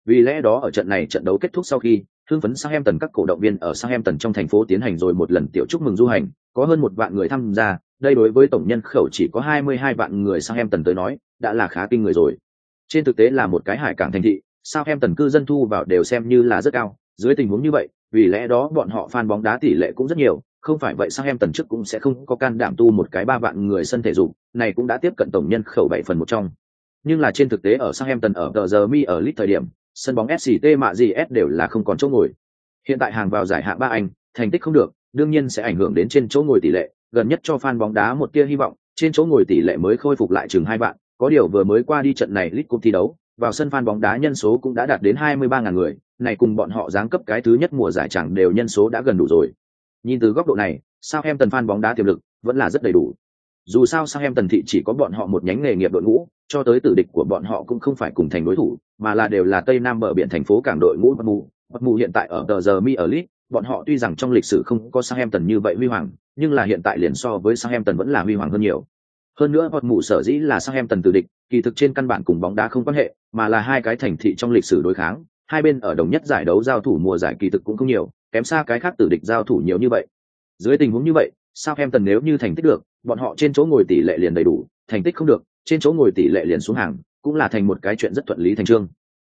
Vì lẽ đó ở trận này trận đấu kết thúc sau khi hưng phấn Southampton các cổ động viên ở Southampton trong thành phố tiến hành rồi một lần tiểu chúc mừng du hành, có hơn một vạn người tham gia, đây đối với tổng nhân khẩu chỉ có hai mươi hai vạn người Southampton tới nói, đã là khá kinh người rồi. Trên thực tế là một cái hải cảng thành thị, Southampton cư dân thu vào đều xem như là rất cao, dưới tình huống như vậy, vì lẽ đó bọn họ fan bóng đá tỷ lệ cũng rất nhiều không phải vậy sang em tần trước cũng sẽ không có can đảm tu một cái ba vạn người sân thể dục, này cũng đã tiếp cận tổng nhân khẩu bảy phần một trong. Nhưng là trên thực tế ở sang em tần ở tờ giờ mi ở lit thời điểm, sân bóng SCT mạ gì S đều là không còn chỗ ngồi. Hiện tại hàng vào giải hạng ba Anh, thành tích không được, đương nhiên sẽ ảnh hưởng đến trên chỗ ngồi tỷ lệ, gần nhất cho fan bóng đá một tia hy vọng, trên chỗ ngồi tỷ lệ mới khôi phục lại chừng hai bạn, có điều vừa mới qua đi trận này League Cup thi đấu, vào sân fan bóng đá nhân số cũng đã đạt đến 23.000 người, này cùng bọn họ giáng cấp cái thứ nhất mùa giải chẳng đều nhân số đã gần đủ rồi. Nhìn từ góc độ này, sao em tần fan bóng đá tiềm lực vẫn là rất đầy đủ. Dù sao sao em tần thị chỉ có bọn họ một nhánh nghề nghiệp đội ngũ, cho tới tử địch của bọn họ cũng không phải cùng thành đối thủ, mà là đều là Tây Nam bờ biển thành phố cảng đội ngũ Bắc Mù. Bắc Mù hiện tại ở tờ giờ mi ở League, bọn họ tuy rằng trong lịch sử không có Southampton như vậy huy hoàng, nhưng là hiện tại liền so với Southampton vẫn là huy hoàng hơn nhiều. Hơn nữa Hot mù sở dĩ là Southampton tử địch, kỳ thực trên căn bản cùng bóng đá không quan hệ, mà là hai cái thành thị trong lịch sử đối kháng, hai bên ở đồng nhất giải đấu giao thủ mùa giải kỳ thực cũng không nhiều, kém xa cái khác tử địch giao thủ nhiều như vậy. Dưới tình huống như vậy, Southampton nếu như thành tích được, bọn họ trên chỗ ngồi tỷ lệ liền đầy đủ, thành tích không được, trên chỗ ngồi tỷ lệ liền xuống hàng, cũng là thành một cái chuyện rất thuận lý thành trương.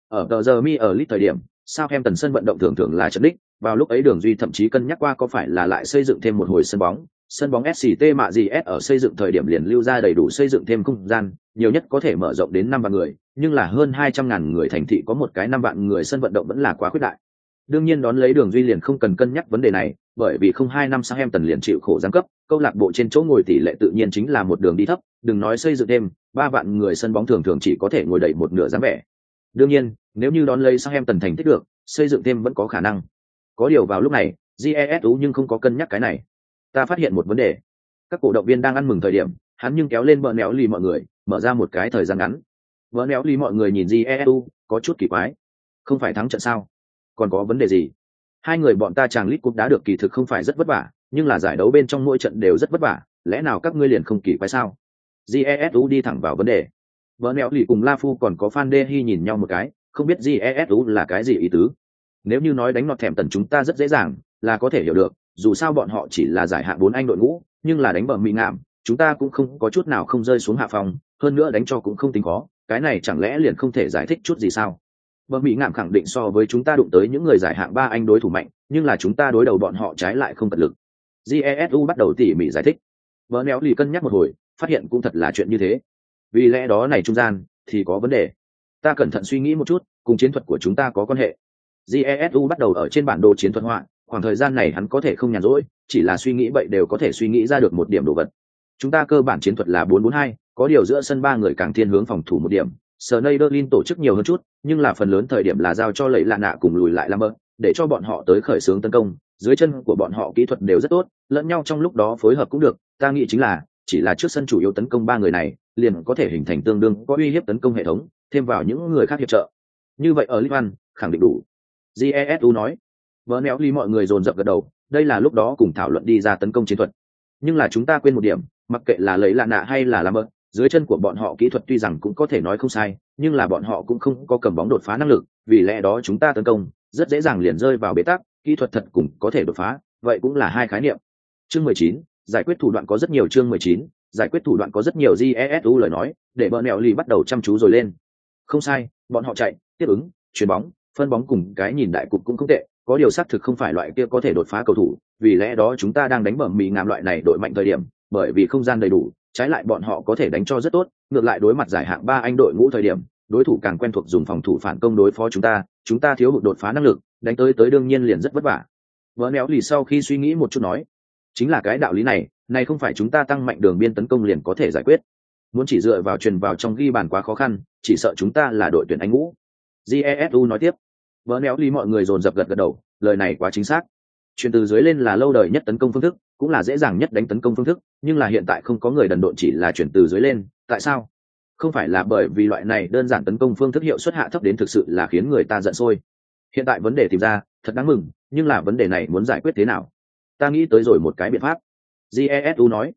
Ở tờ giờ mi ở lit thời điểm, Southampton sân vận động thường thường là trận đích, vào lúc ấy Đường Duy thậm chí cân nhắc qua có phải là lại xây dựng thêm một hồi sân bóng, sân bóng SCT mạ gì S ở xây dựng thời điểm liền lưu ra đầy đủ xây dựng thêm không gian, nhiều nhất có thể mở rộng đến năm vạn người, nhưng là hơn hai trăm ngàn người thành thị có một cái năm vạn người sân vận động vẫn là quá khuyết đại. Đương nhiên đón lấy Đường Duy liền không cần cân nhắc vấn đề này, bởi vì không hai năm sang em tần liền chịu khổ giáng cấp, câu lạc bộ trên chỗ ngồi tỷ lệ tự nhiên chính là một đường đi thấp, đừng nói xây dựng thêm, ba vạn người sân bóng thường thường chỉ có thể ngồi đầy một nửa dáng vẻ. Đương nhiên, nếu như đón lấy sang em tần thành tích được, xây dựng thêm vẫn có khả năng. Có điều vào lúc này, Jesu nhưng không có cân nhắc cái này. Ta phát hiện một vấn đề. Các cổ động viên đang ăn mừng thời điểm hắn nhưng kéo lên bờ néo lì mọi người mở ra một cái thời gian ngắn. Bờ néo lì mọi người nhìn jesu có chút kỳ quái. Không phải thắng trận sao? Còn có vấn đề gì? Hai người bọn ta chàng lít cúp đã được kỳ thực không phải rất vất vả, nhưng là giải đấu bên trong mỗi trận đều rất vất vả, lẽ nào các ngươi liền không kỳ quái sao? Jesu đi thẳng vào vấn đề. Vợ nẹo lì cùng la phu còn có fan đê hy nhìn nhau một cái, không biết jesu là cái gì ý tứ. Nếu như nói đánh nọt thèm tần chúng ta rất dễ dàng, là có thể hiểu được, dù sao bọn họ chỉ là giải hạng bốn anh đội ngũ, nhưng là đánh bờ mỹ ngạm, chúng ta cũng không có chút nào không rơi xuống hạ phòng, hơn nữa đánh cho cũng không tính khó, cái này chẳng lẽ liền không thể giải thích chút gì sao? Bờ mỹ ngạm khẳng định so với chúng ta đụng tới những người giải hạng ba anh đối thủ mạnh nhưng là chúng ta đối đầu bọn họ trái lại không tận lực. Jesu bắt đầu tỉ mỉ giải thích. Vợ néo lì cân nhắc một hồi phát hiện cũng thật là chuyện như thế. Vì lẽ đó này trung gian thì có vấn đề. Ta cẩn thận suy nghĩ một chút cùng chiến thuật của chúng ta có quan hệ. Jesu bắt đầu ở trên bản đồ chiến thuật họa khoảng thời gian này hắn có thể không nhàn rỗi chỉ là suy nghĩ vậy đều có thể suy nghĩ ra được một điểm đồ vật. Chúng ta cơ bản chiến thuật là 442, có điều giữa sân ba người càng thiên hướng phòng thủ một điểm. Sneijderlin tổ chức nhiều hơn chút, nhưng là phần lớn thời điểm là giao cho lẫy lạ nạ cùng lùi lại làm bơ để cho bọn họ tới khởi xướng tấn công. Dưới chân của bọn họ kỹ thuật đều rất tốt, lẫn nhau trong lúc đó phối hợp cũng được. Ta nghĩ chính là, chỉ là trước sân chủ yếu tấn công ba người này, liền có thể hình thành tương đương, có uy hiếp tấn công hệ thống, thêm vào những người khác hiệp trợ. Như vậy ở Litvan khẳng định đủ. Jesu nói. Vỡ néo ly mọi người dồn dập gật đầu, đây là lúc đó cùng thảo luận đi ra tấn công chiến thuật. Nhưng là chúng ta quên một điểm, mặc kệ là lấy lạ nạ hay là làm ơn dưới chân của bọn họ kỹ thuật tuy rằng cũng có thể nói không sai, nhưng là bọn họ cũng không có cầm bóng đột phá năng lực, vì lẽ đó chúng ta tấn công, rất dễ dàng liền rơi vào bế tắc, kỹ thuật thật cũng có thể đột phá, vậy cũng là hai khái niệm. Chương mười chín, giải quyết thủ đoạn có rất nhiều chương mười chín, giải quyết thủ đoạn có rất nhiều jesu lời nói, để bờ nẹo lì bắt đầu chăm chú rồi lên. Không sai, bọn họ chạy, tiếp ứng, chuyền bóng, phân bóng cùng cái nhìn đại cục cũng không tệ, có điều xác thực không phải loại kia có thể đột phá cầu thủ, vì lẽ đó chúng ta đang đánh bẩm mì ngàm loại này đội mạnh thời điểm, bởi vì không gian đầy đủ trái lại bọn họ có thể đánh cho rất tốt, ngược lại đối mặt giải hạng ba anh đội ngũ thời điểm, đối thủ càng quen thuộc dùng phòng thủ phản công đối phó chúng ta chúng ta thiếu hụt đột phá năng lực, đánh tới tới đương nhiên liền rất vất vả. Vỡ néo lì sau khi suy nghĩ một chút nói, chính là cái đạo lý này này không phải chúng ta tăng mạnh đường biên tấn công liền có thể giải quyết. Muốn chỉ dựa vào truyền vào trong ghi bàn quá khó khăn, chỉ sợ chúng ta là đội tuyển anh ngũ. Jesu nói tiếp. Vỡ néo ly mọi người dồn dập gật gật đầu, lời này quá chính xác truyền từ dưới lên là lâu đời nhất tấn công phương thức, cũng là dễ dàng nhất đánh tấn công phương thức, nhưng là hiện tại không có người đần độn chỉ là chuyển từ dưới lên, tại sao? Không phải là bởi vì loại này đơn giản tấn công phương thức hiệu suất hạ thấp đến thực sự là khiến người ta giận sôi. Hiện tại vấn đề tìm ra, thật đáng mừng, nhưng là vấn đề này muốn giải quyết thế nào? Ta nghĩ tới rồi một cái biện pháp. Jesu nói.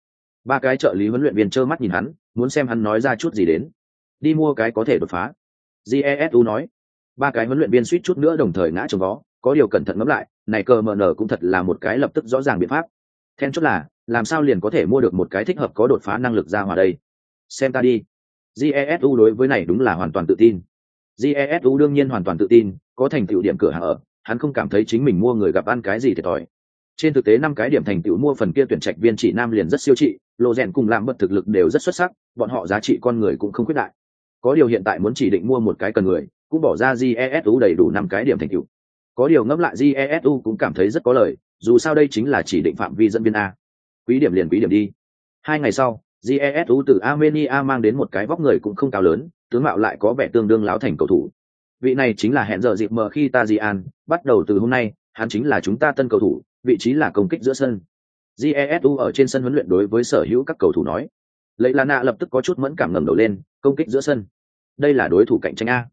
Ba cái trợ lý huấn luyện viên trơ mắt nhìn hắn, muốn xem hắn nói ra chút gì đến. Đi mua cái có thể đột phá. Jesu nói. Ba cái huấn luyện viên suýt chút nữa đồng thời ngã trồng vó có điều cẩn thận ngẫm lại này cờ mờ nở cũng thật là một cái lập tức rõ ràng biện pháp. Then chốt là làm sao liền có thể mua được một cái thích hợp có đột phá năng lực ra hòa đây? Xem ta đi. Jesu đối với này đúng là hoàn toàn tự tin. Jesu đương nhiên hoàn toàn tự tin có thành tựu điểm cửa hàng ở hắn không cảm thấy chính mình mua người gặp ăn cái gì thiệt thòi. Trên thực tế năm cái điểm thành tựu mua phần kia tuyển trạch viên chỉ nam liền rất siêu trị, lộ rèn cùng làm bật thực lực đều rất xuất sắc, bọn họ giá trị con người cũng không khuyết đại. Có điều hiện tại muốn chỉ định mua một cái cần người, cũng bỏ ra Jesu đầy đủ năm cái điểm thành tựu. Có điều ngẫm lại Jesu cũng cảm thấy rất có lời, dù sao đây chính là chỉ định phạm vi dẫn viên a. Quý điểm liền quý điểm đi. Hai ngày sau, Jesu từ Armenia mang đến một cái vóc người cũng không cao lớn, tướng mạo lại có vẻ tương đương láo thành cầu thủ. Vị này chính là hẹn giờ dịp mờ khi ta di an bắt đầu từ hôm nay, hắn chính là chúng ta tân cầu thủ, vị trí là công kích giữa sân. Jesu ở trên sân huấn luyện đối với sở hữu các cầu thủ nói. Lấy nạ lập tức có chút mẫn cảm ngẩng đầu lên, công kích giữa sân. Đây là đối thủ cạnh tranh a.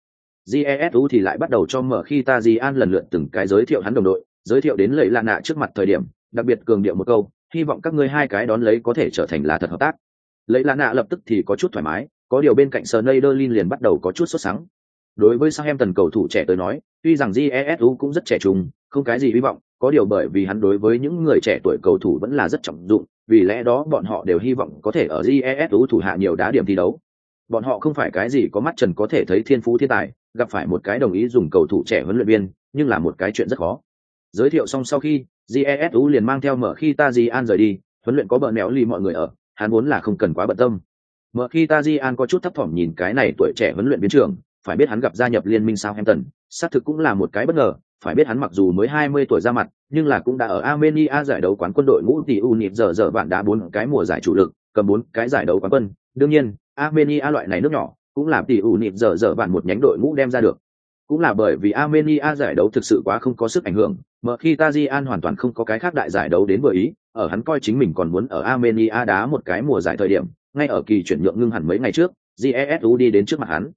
Jesu thì lại bắt đầu cho mở khi ta di an lần lượt từng cái giới thiệu hắn đồng đội, giới thiệu đến lầy lạ nạ trước mặt thời điểm, đặc biệt cường điệu một câu, hy vọng các ngươi hai cái đón lấy có thể trở thành là thật hợp tác. Lấy Lana lập tức thì có chút thoải mái, có điều bên cạnh Sneijderlin liền bắt đầu có chút sốt sắng. Đối với Southampton cầu thủ trẻ tới nói, tuy rằng Jesu cũng rất trẻ trung, không cái gì hy vọng, có điều bởi vì hắn đối với những người trẻ tuổi cầu thủ vẫn là rất trọng dụng, vì lẽ đó bọn họ đều hy vọng có thể ở GESU thủ hạ nhiều đá điểm thi đấu. Bọn họ không phải cái gì có mắt trần có thể thấy thiên phú thiên tài, gặp phải một cái đồng ý dùng cầu thủ trẻ huấn luyện viên, nhưng là một cái chuyện rất khó. Giới thiệu xong sau khi, GESU liền mang theo mở khi Taji An rời đi, huấn luyện có bờ mẹo ly mọi người ở, hắn muốn là không cần quá bận tâm. Mở khi Taji An có chút thấp thỏm nhìn cái này tuổi trẻ huấn luyện viên trưởng, phải biết hắn gặp gia nhập liên minh Southampton, xác thực cũng là một cái bất ngờ, phải biết hắn mặc dù mới 20 tuổi ra mặt, nhưng là cũng đã ở Armenia giải đấu quán quân đội ngũ tỷ U nhịp giờ giờ bạn đã bốn cái mùa giải chủ lực, cầm bốn cái giải đấu quán quân. Đương nhiên, Armenia loại này nước nhỏ, cũng là tỷ ủ nịp giờ giờ bạn một nhánh đội ngũ đem ra được. Cũng là bởi vì Armenia giải đấu thực sự quá không có sức ảnh hưởng, mà khi Tajian hoàn toàn không có cái khác đại giải đấu đến vừa ý, ở hắn coi chính mình còn muốn ở Armenia đá một cái mùa giải thời điểm, ngay ở kỳ chuyển nhượng ngưng hẳn mấy ngày trước, GESU đi đến trước mặt hắn.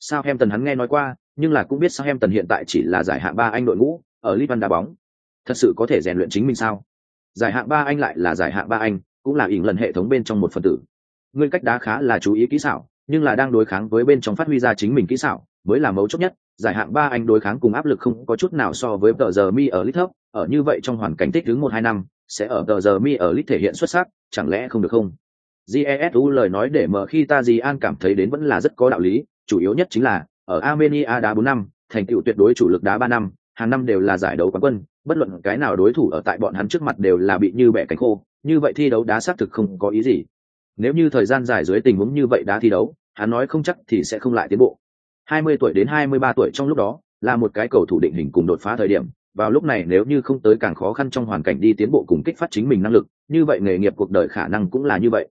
Sao hắn nghe nói qua, nhưng là cũng biết sao hiện tại chỉ là giải hạng ba anh đội ngũ ở Liban đá bóng thật sự có thể rèn luyện chính mình sao giải hạng ba anh lại là giải hạng ba anh cũng là ỉn lần hệ thống bên trong một phần tử ngươi cách đá khá là chú ý kỹ xảo nhưng là đang đối kháng với bên trong phát huy ra chính mình kỹ xảo mới là mấu chốt nhất giải hạng ba anh đối kháng cùng áp lực không có chút nào so với tờ giờ mi ở lit thấp ở như vậy trong hoàn cảnh tích đứng một hai năm sẽ ở tờ giờ mi ở lit thể hiện xuất sắc chẳng lẽ không được không jesu lời nói để mở khi ta di an cảm thấy đến vẫn là rất có đạo lý chủ yếu nhất chính là ở Armenia đá 4 năm, thành tựu tuyệt đối chủ lực đá 3 năm, hàng năm đều là giải đấu quán quân, bất luận cái nào đối thủ ở tại bọn hắn trước mặt đều là bị như bẻ cánh khô, như vậy thi đấu đá xác thực không có ý gì. Nếu như thời gian dài dưới tình huống như vậy đá thi đấu, hắn nói không chắc thì sẽ không lại tiến bộ. 20 tuổi đến 23 tuổi trong lúc đó, là một cái cầu thủ định hình cùng đột phá thời điểm, vào lúc này nếu như không tới càng khó khăn trong hoàn cảnh đi tiến bộ cùng kích phát chính mình năng lực, như vậy nghề nghiệp cuộc đời khả năng cũng là như vậy.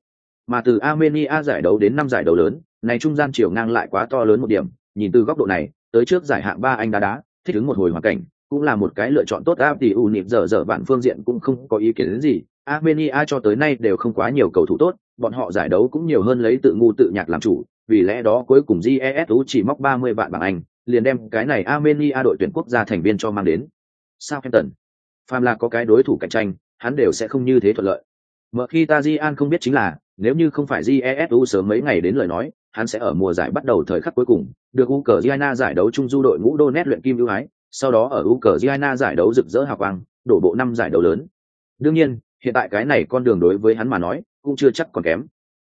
Mà từ Armenia giải đấu đến năm giải đấu lớn, này trung gian chiều ngang lại quá to lớn một điểm, nhìn từ góc độ này tới trước giải hạng ba anh đá đá thích ứng một hồi hoàn cảnh cũng là một cái lựa chọn tốt áp thì u nịp dở dở bạn phương diện cũng không có ý kiến đến gì armenia cho tới nay đều không quá nhiều cầu thủ tốt bọn họ giải đấu cũng nhiều hơn lấy tự ngu tự nhạc làm chủ vì lẽ đó cuối cùng GESU chỉ móc 30 vạn bảng anh liền đem cái này armenia đội tuyển quốc gia thành viên cho mang đến. Southampton. Phàm là có cái đối thủ cạnh tranh hắn đều sẽ không như thế thuận lợi. Mở khi tajian không biết chính là nếu như không phải GESU sớm mấy ngày đến lời nói hắn sẽ ở mùa giải bắt đầu thời khắc cuối cùng, được Ukraine giải đấu Chung du đội ngũ Donetsk luyện kim ưu ái, sau đó ở Ukraine giải đấu rực rỡ hào quang, đổ bộ năm giải đấu lớn. Đương nhiên, hiện tại cái này con đường đối với hắn mà nói, cũng chưa chắc còn kém.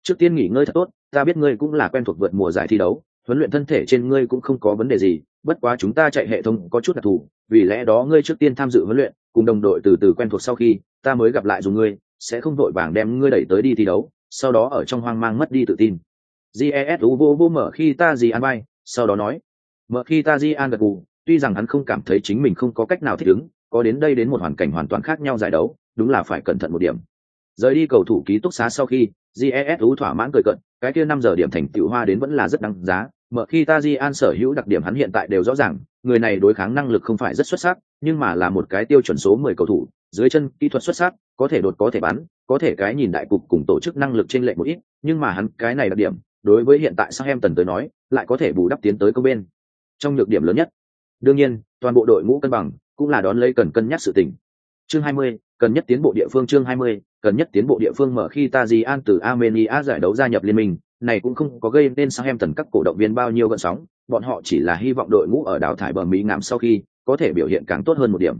Trước tiên nghỉ ngơi thật tốt, ta biết ngươi cũng là quen thuộc vượt mùa giải thi đấu, huấn luyện thân thể trên ngươi cũng không có vấn đề gì, bất quá chúng ta chạy hệ thống có chút đặc thù, vì lẽ đó ngươi trước tiên tham dự huấn luyện, cùng đồng đội từ từ quen thuộc sau khi, ta mới gặp lại dùng ngươi, sẽ không vội vàng đem ngươi đẩy tới đi thi đấu, sau đó ở trong hoang mang mất đi tự tin jesu vô vô mở khi ta gì an bay sau đó nói mở khi ta di an gật gù tuy rằng hắn không cảm thấy chính mình không có cách nào thích ứng có đến đây đến một hoàn cảnh hoàn toàn khác nhau giải đấu đúng là phải cẩn thận một điểm. Rời đi cầu thủ ký túc xá sau khi jesu thỏa mãn cười cận cái kia năm giờ điểm thành tựu hoa đến vẫn là rất đáng giá mở khi ta di an sở hữu đặc điểm hắn hiện tại đều rõ ràng, người này đối kháng năng lực không phải rất xuất sắc, nhưng mà là một cái tiêu chuẩn số mười cầu thủ, dưới chân kỹ thuật xuất sắc, có thể đột có thể bắn, có thể cái nhìn đại cục cùng tổ chức năng lực trên lệ một ít, nhưng mà hắn cái này đặc điểm, đối với hiện tại sang em tần tới nói, lại có thể bù đắp tiến tới công bên. Trong nhược điểm lớn nhất, đương nhiên, toàn bộ đội ngũ cân bằng, cũng là đón lấy cần cân nhắc sự tình chương 20, cần nhất tiến bộ địa phương chương 20, cần nhất tiến bộ địa phương mở khi Tajian từ Armenia giải đấu gia nhập liên minh. Này cũng không có gây nên sang em tần các cổ động viên bao nhiêu gợn sóng. Bọn họ chỉ là hy vọng đội ngũ ở đào thải bờ mỹ ngắm sau khi có thể biểu hiện càng tốt hơn một điểm.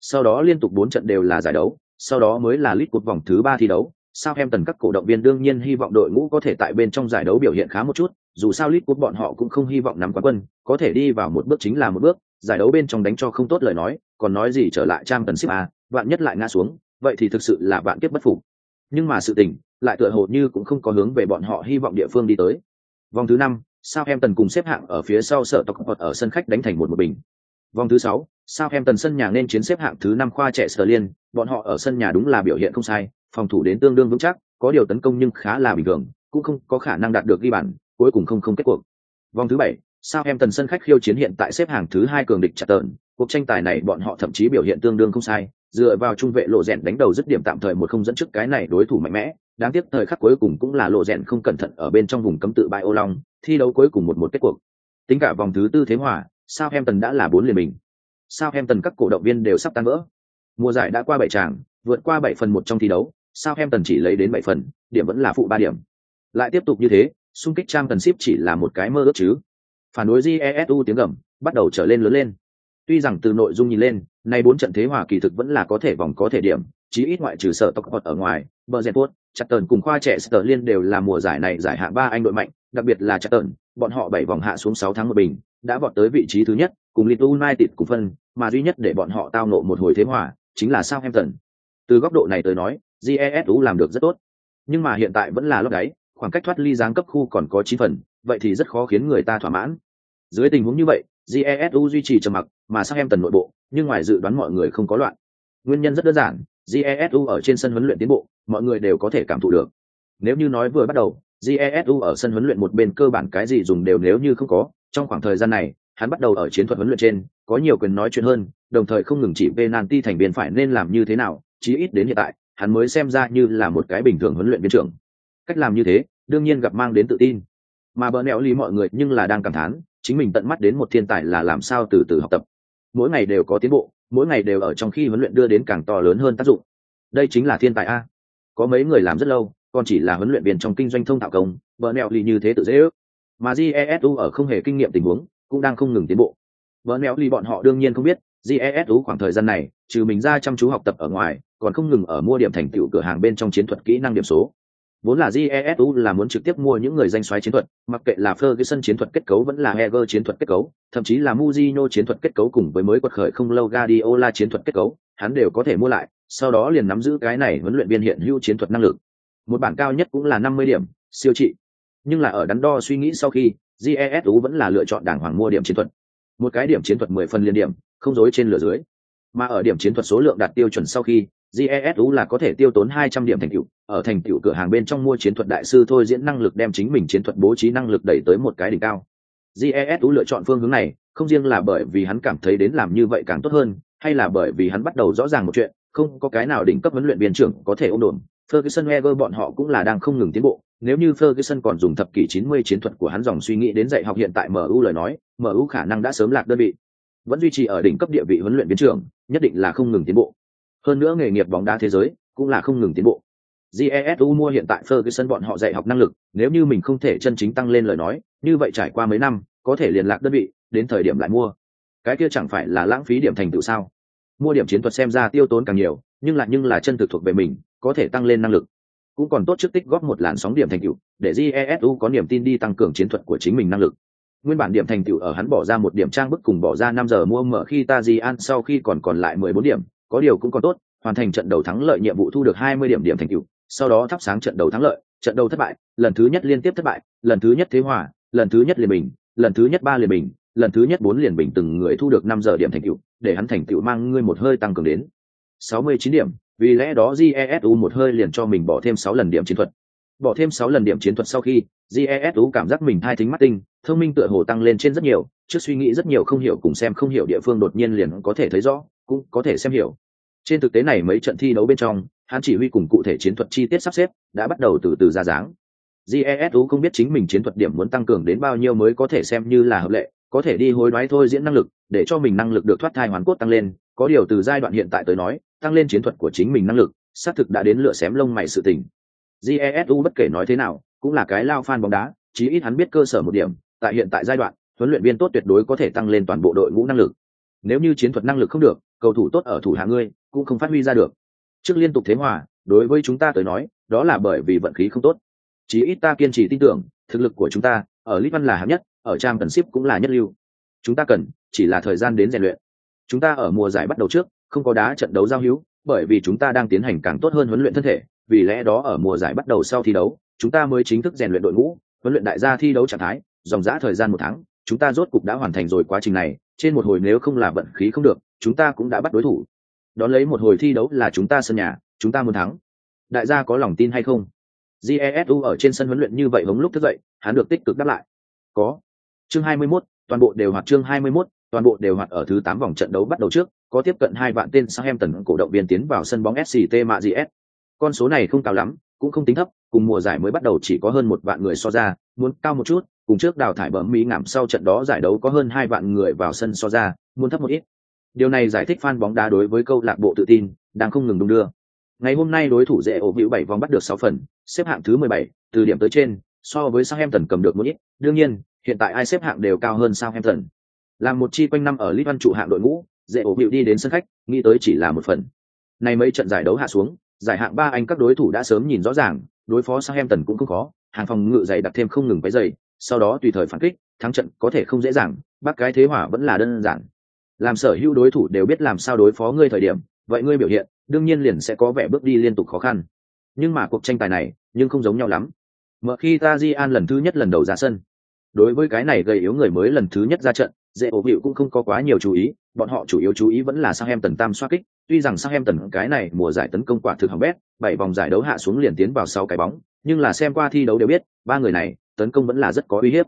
Sau đó liên tục bốn trận đều là giải đấu sau đó mới là lít cuộc vòng thứ ba thi đấu. Sao em tần các cổ động viên đương nhiên hy vọng đội ngũ có thể tại bên trong giải đấu biểu hiện khá một chút. Dù sao lit cuộc bọn họ cũng không hy vọng nắm quán quân có thể đi vào một bước chính là một bước. Giải đấu bên trong đánh cho không tốt lời nói còn nói gì trở lại trang tần ship a à? Vạn nhất lại ngã xuống, vậy thì thực sự là vạn kiếp bất phục. Nhưng mà sự tình, lại tựa hồ như cũng không có hướng về bọn họ hy vọng địa phương đi tới. Vòng thứ năm sao em tần cùng xếp hạng ở phía sau sở tộc hoặc ở sân khách đánh thành một một bình. Vòng thứ sáu sao em tần sân nhà nên chiến xếp hạng thứ năm khoa trẻ sở liên bọn họ ở sân nhà đúng là biểu hiện không sai, phòng thủ đến tương đương vững chắc, có điều tấn công nhưng khá là bình thường, cũng không có khả năng đạt được ghi bàn, cuối cùng không không kết cuộc. Vòng thứ bảy sao em tần sân khách khiêu chiến hiện tại xếp hạng thứ hai cường địch chặt tợn cuộc tranh tài này bọn họ thậm chí biểu hiện tương đương không sai dựa vào trung vệ lộ rèn đánh đầu dứt điểm tạm thời một không dẫn trước cái này đối thủ mạnh mẽ, đáng tiếc thời khắc cuối cùng cũng là lộ rèn không cẩn thận ở bên trong vùng cấm tự bãi ô long, thi đấu cuối cùng một một kết cuộc. Tính cả vòng thứ tư thế hòa sao em tần đã là bốn liền mình sao em tần các cổ động viên đều sắp tan vỡ. Mùa giải đã qua bảy tràng, vượt qua bảy phần một trong thi đấu sao em tần chỉ lấy đến bảy phần, điểm vẫn là phụ ba điểm. Lại tiếp tục như thế, xung kích trang tần ship chỉ là một cái mơ ước chứ. Phản đối jesu tiếng gầm, bắt đầu trở lên lớn lên tuy rằng từ nội dung nhìn lên, nay bốn trận thế hòa kỳ thực vẫn là có thể vòng có thể điểm, chí ít ngoại trừ sở tộc hoặc ở ngoài, bờ rèn chặt tờn cùng khoa trẻ sở liên đều là mùa giải này giải hạng ba anh đội mạnh, đặc biệt là chặt tờn, bọn họ bảy vòng hạ xuống sáu tháng một bình, đã vọt tới vị trí thứ nhất, cùng Leeds United cùng phân, mà duy nhất để bọn họ tao nộ một hồi thế hòa, chính là Southampton. Từ góc độ này tới nói jesu làm được rất tốt. Nhưng mà hiện tại vẫn là lót đáy khoảng cách thoát ly giáng cấp khu còn có chín phần, vậy thì rất khó khiến người ta thỏa mãn. Dưới tình huống như vậy jesu duy trì trầm mặc mà sang em tần nội bộ, nhưng ngoài dự đoán mọi người không có loạn. Nguyên nhân rất đơn giản jesu ở trên sân huấn luyện tiến bộ, mọi người đều có thể cảm thụ được. Nếu như nói vừa bắt đầu jesu ở sân huấn luyện một bên cơ bản cái gì dùng đều nếu như không có, trong khoảng thời gian này, hắn bắt đầu ở chiến thuật huấn luyện trên, có nhiều quyền nói chuyện hơn, đồng thời không ngừng chỉ penalty thành viên phải nên làm như thế nào, chí ít đến hiện tại, hắn mới xem ra như là một cái bình thường huấn luyện viên trưởng. Cách làm như thế, đương nhiên gặp mang đến tự tin. Mà bỡ nẹo lý mọi người nhưng là đang cảm thán, chính mình tận mắt đến một thiên tài là làm sao từ từ học tập mỗi ngày đều có tiến bộ, mỗi ngày đều ở trong khi huấn luyện đưa đến càng to lớn hơn tác dụng. Đây chính là thiên tài a. Có mấy người làm rất lâu, còn chỉ là huấn luyện viên trong kinh doanh thông thạo công vợ nẹo ly như thế tự dễ ước. Mà jesu ở không hề kinh nghiệm tình huống, cũng đang không ngừng tiến bộ. Vợ nẹo ly bọn họ đương nhiên không biết jesu khoảng thời gian này, trừ mình ra chăm chú học tập ở ngoài, còn không ngừng ở mua điểm thành tựu cửa hàng bên trong chiến thuật kỹ năng điểm số vốn là jesu là muốn trực tiếp mua những người danh xoáy chiến thuật, mặc kệ là ferguson chiến thuật kết cấu vẫn là heger chiến thuật kết cấu, thậm chí là Mujino chiến thuật kết cấu cùng với mới quật khởi không lâu guardiola chiến thuật kết cấu, hắn đều có thể mua lại, sau đó liền nắm giữ cái này huấn luyện viên hiện hữu chiến thuật năng lực. Một bản cao nhất cũng là năm mươi điểm, siêu trị. Nhưng là ở đắn đo suy nghĩ sau khi jesu vẫn là lựa chọn đảng hoàng mua điểm chiến thuật. Một cái điểm chiến thuật mười phần liên điểm, không dối trên lửa dưới. Mà ở điểm chiến thuật số lượng đạt tiêu chuẩn sau khi jesu là có thể tiêu tốn 200 điểm thành tựu. Ở thành tựu cửa hàng bên trong mua chiến thuật đại sư thôi diễn năng lực đem chính mình chiến thuật bố trí năng lực đẩy tới một cái đỉnh cao. Jesu lựa chọn phương hướng này không riêng là bởi vì hắn cảm thấy đến làm như vậy càng tốt hơn, hay là bởi vì hắn bắt đầu rõ ràng một chuyện, không có cái nào đỉnh cấp huấn luyện viên trưởng có thể ôm đồn Ferguson ever bọn họ cũng là đang không ngừng tiến bộ. Nếu như Ferguson còn dùng thập kỷ 90 chiến thuật của hắn dòng suy nghĩ đến dạy học hiện tại MU lời nói MU khả năng đã sớm lạc đơn vị. Vẫn duy trì ở đỉnh cấp địa vị huấn luyện viên trưởng, nhất định là không ngừng tiến bộ hơn nữa nghề nghiệp bóng đá thế giới cũng là không ngừng tiến bộ. Jesu mua hiện tại ferguson bọn họ dạy học năng lực, nếu như mình không thể chân chính tăng lên lời nói, như vậy trải qua mấy năm, có thể liên lạc đơn vị, đến thời điểm lại mua. Cái kia chẳng phải là lãng phí điểm thành tựu sao? Mua điểm chiến thuật xem ra tiêu tốn càng nhiều, nhưng lại nhưng là chân thực thuộc về mình, có thể tăng lên năng lực. Cũng còn tốt trước tích góp một làn sóng điểm thành tựu, để jesu có niềm tin đi tăng cường chiến thuật của chính mình năng lực. Nguyên bản điểm thành tựu ở hắn bỏ ra một điểm trang bức cùng bỏ ra năm giờ mua mở khi ta di an sau khi còn còn lại mười bốn điểm có điều cũng còn tốt, hoàn thành trận đầu thắng lợi nhiệm vụ thu được hai mươi điểm điểm thành tựu, sau đó thắp sáng trận đầu thắng lợi, trận đầu thất bại, lần thứ nhất liên tiếp thất bại, lần thứ nhất thế hòa, lần thứ nhất liền bình, lần thứ nhất ba liền bình, lần thứ nhất bốn liền bình từng người thu được năm giờ điểm thành tựu, để hắn thành tựu mang ngươi một hơi tăng cường đến sáu mươi chín điểm, vì lẽ đó jesu một hơi liền cho mình bỏ thêm sáu lần điểm chiến thuật. Bỏ thêm sáu lần điểm chiến thuật sau khi jesu cảm giác mình thai thính mắt tinh, thông minh tựa hồ tăng lên trên rất nhiều, trước suy nghĩ rất nhiều không hiểu cùng xem không hiểu địa phương đột nhiên liền có thể thấy rõ, cũng có thể xem hiểu trên thực tế này mấy trận thi đấu bên trong, hắn chỉ huy cùng cụ thể chiến thuật chi tiết sắp xếp đã bắt đầu từ từ ra dáng. Jesu không biết chính mình chiến thuật điểm muốn tăng cường đến bao nhiêu mới có thể xem như là hợp lệ, có thể đi hối đoái thôi diễn năng lực, để cho mình năng lực được thoát thai hoàn cốt tăng lên, có điều từ giai đoạn hiện tại tới nói, tăng lên chiến thuật của chính mình năng lực, xác thực đã đến lựa xém lông mày sự tình. Jesu bất kể nói thế nào, cũng là cái lao fan bóng đá, chí ít hắn biết cơ sở một điểm, tại hiện tại giai đoạn, huấn luyện viên tốt tuyệt đối có thể tăng lên toàn bộ đội ngũ năng lực. Nếu như chiến thuật năng lực không được cầu thủ tốt ở thủ hạ ngươi, cũng không phát huy ra được. Trước liên tục thế hòa, đối với chúng ta tới nói, đó là bởi vì vận khí không tốt. Chí ít ta kiên trì tin tưởng, thực lực của chúng ta, ở lit văn là hạng nhất, ở trang tần ship cũng là nhất lưu. Chúng ta cần, chỉ là thời gian đến rèn luyện. Chúng ta ở mùa giải bắt đầu trước, không có đá trận đấu giao hữu, bởi vì chúng ta đang tiến hành càng tốt hơn huấn luyện thân thể. Vì lẽ đó ở mùa giải bắt đầu sau thi đấu, chúng ta mới chính thức rèn luyện đội ngũ, huấn luyện đại gia thi đấu trạng thái, dòng giã thời gian một tháng, chúng ta rốt cục đã hoàn thành rồi quá trình này, trên một hồi nếu không là vận khí không được chúng ta cũng đã bắt đối thủ. Đón lấy một hồi thi đấu là chúng ta sân nhà chúng ta muốn thắng. Đại gia có lòng tin hay không? Jesu ở trên sân huấn luyện như vậy hống lúc thức dậy hắn được tích cực đáp lại. Có. Chương 21, toàn bộ đều hoạt chương 21, toàn bộ đều hoạt ở thứ 8 vòng trận đấu bắt đầu trước có tiếp cận hai vạn tên Southampton cổ động viên tiến vào sân bóng SCT Majies. Con số này không cao lắm, cũng không tính thấp, cùng mùa giải mới bắt đầu chỉ có hơn một vạn người so ra, muốn cao một chút, cùng trước đào thải bẩm Mỹ ngảm sau trận đó giải đấu có hơn hai vạn người vào sân so ra, muốn thấp một ít. Điều này giải thích fan bóng đá đối với câu lạc bộ tự tin, đang không ngừng đung đưa. Ngày hôm nay đối thủ dễ ổ hữu bảy vòng bắt được sáu phần, xếp hạng thứ mười bảy, từ điểm tới trên, so với Southampton cầm được một ít, đương nhiên, hiện tại ai xếp hạng đều cao hơn Southampton. Làm một chi quanh năm ở League One trụ hạng đội ngũ, dễ ổ hữu đi đến sân khách, nghĩ tới chỉ là một phần. Nay mấy trận giải đấu hạ xuống, giải hạng ba anh các đối thủ đã sớm nhìn rõ ràng, đối phó Southampton cũng không khó, hàng phòng ngự dày đặt thêm không ngừng với dày, sau đó tùy thời phản kích, thắng trận có thể không dễ dàng, bác cái thế hỏa vẫn là đơn giản. Làm sở hữu đối thủ đều biết làm sao đối phó ngươi thời điểm, vậy ngươi biểu hiện, đương nhiên liền sẽ có vẻ bước đi liên tục khó khăn. Nhưng mà cuộc tranh tài này, nhưng không giống nhau lắm. Mở khi Tajian lần thứ nhất lần đầu ra sân, đối với cái này gây yếu người mới lần thứ nhất ra trận, dễ ổ hiệu cũng không có quá nhiều chú ý, bọn họ chủ yếu chú ý vẫn là sang em tần tam xoa kích, tuy rằng sang em tần cái này mùa giải tấn công quả thực hỏng bét, bảy vòng giải đấu hạ xuống liền tiến vào sau cái bóng, nhưng là xem qua thi đấu đều biết, ba người này, tấn công vẫn là rất có uy hiếp.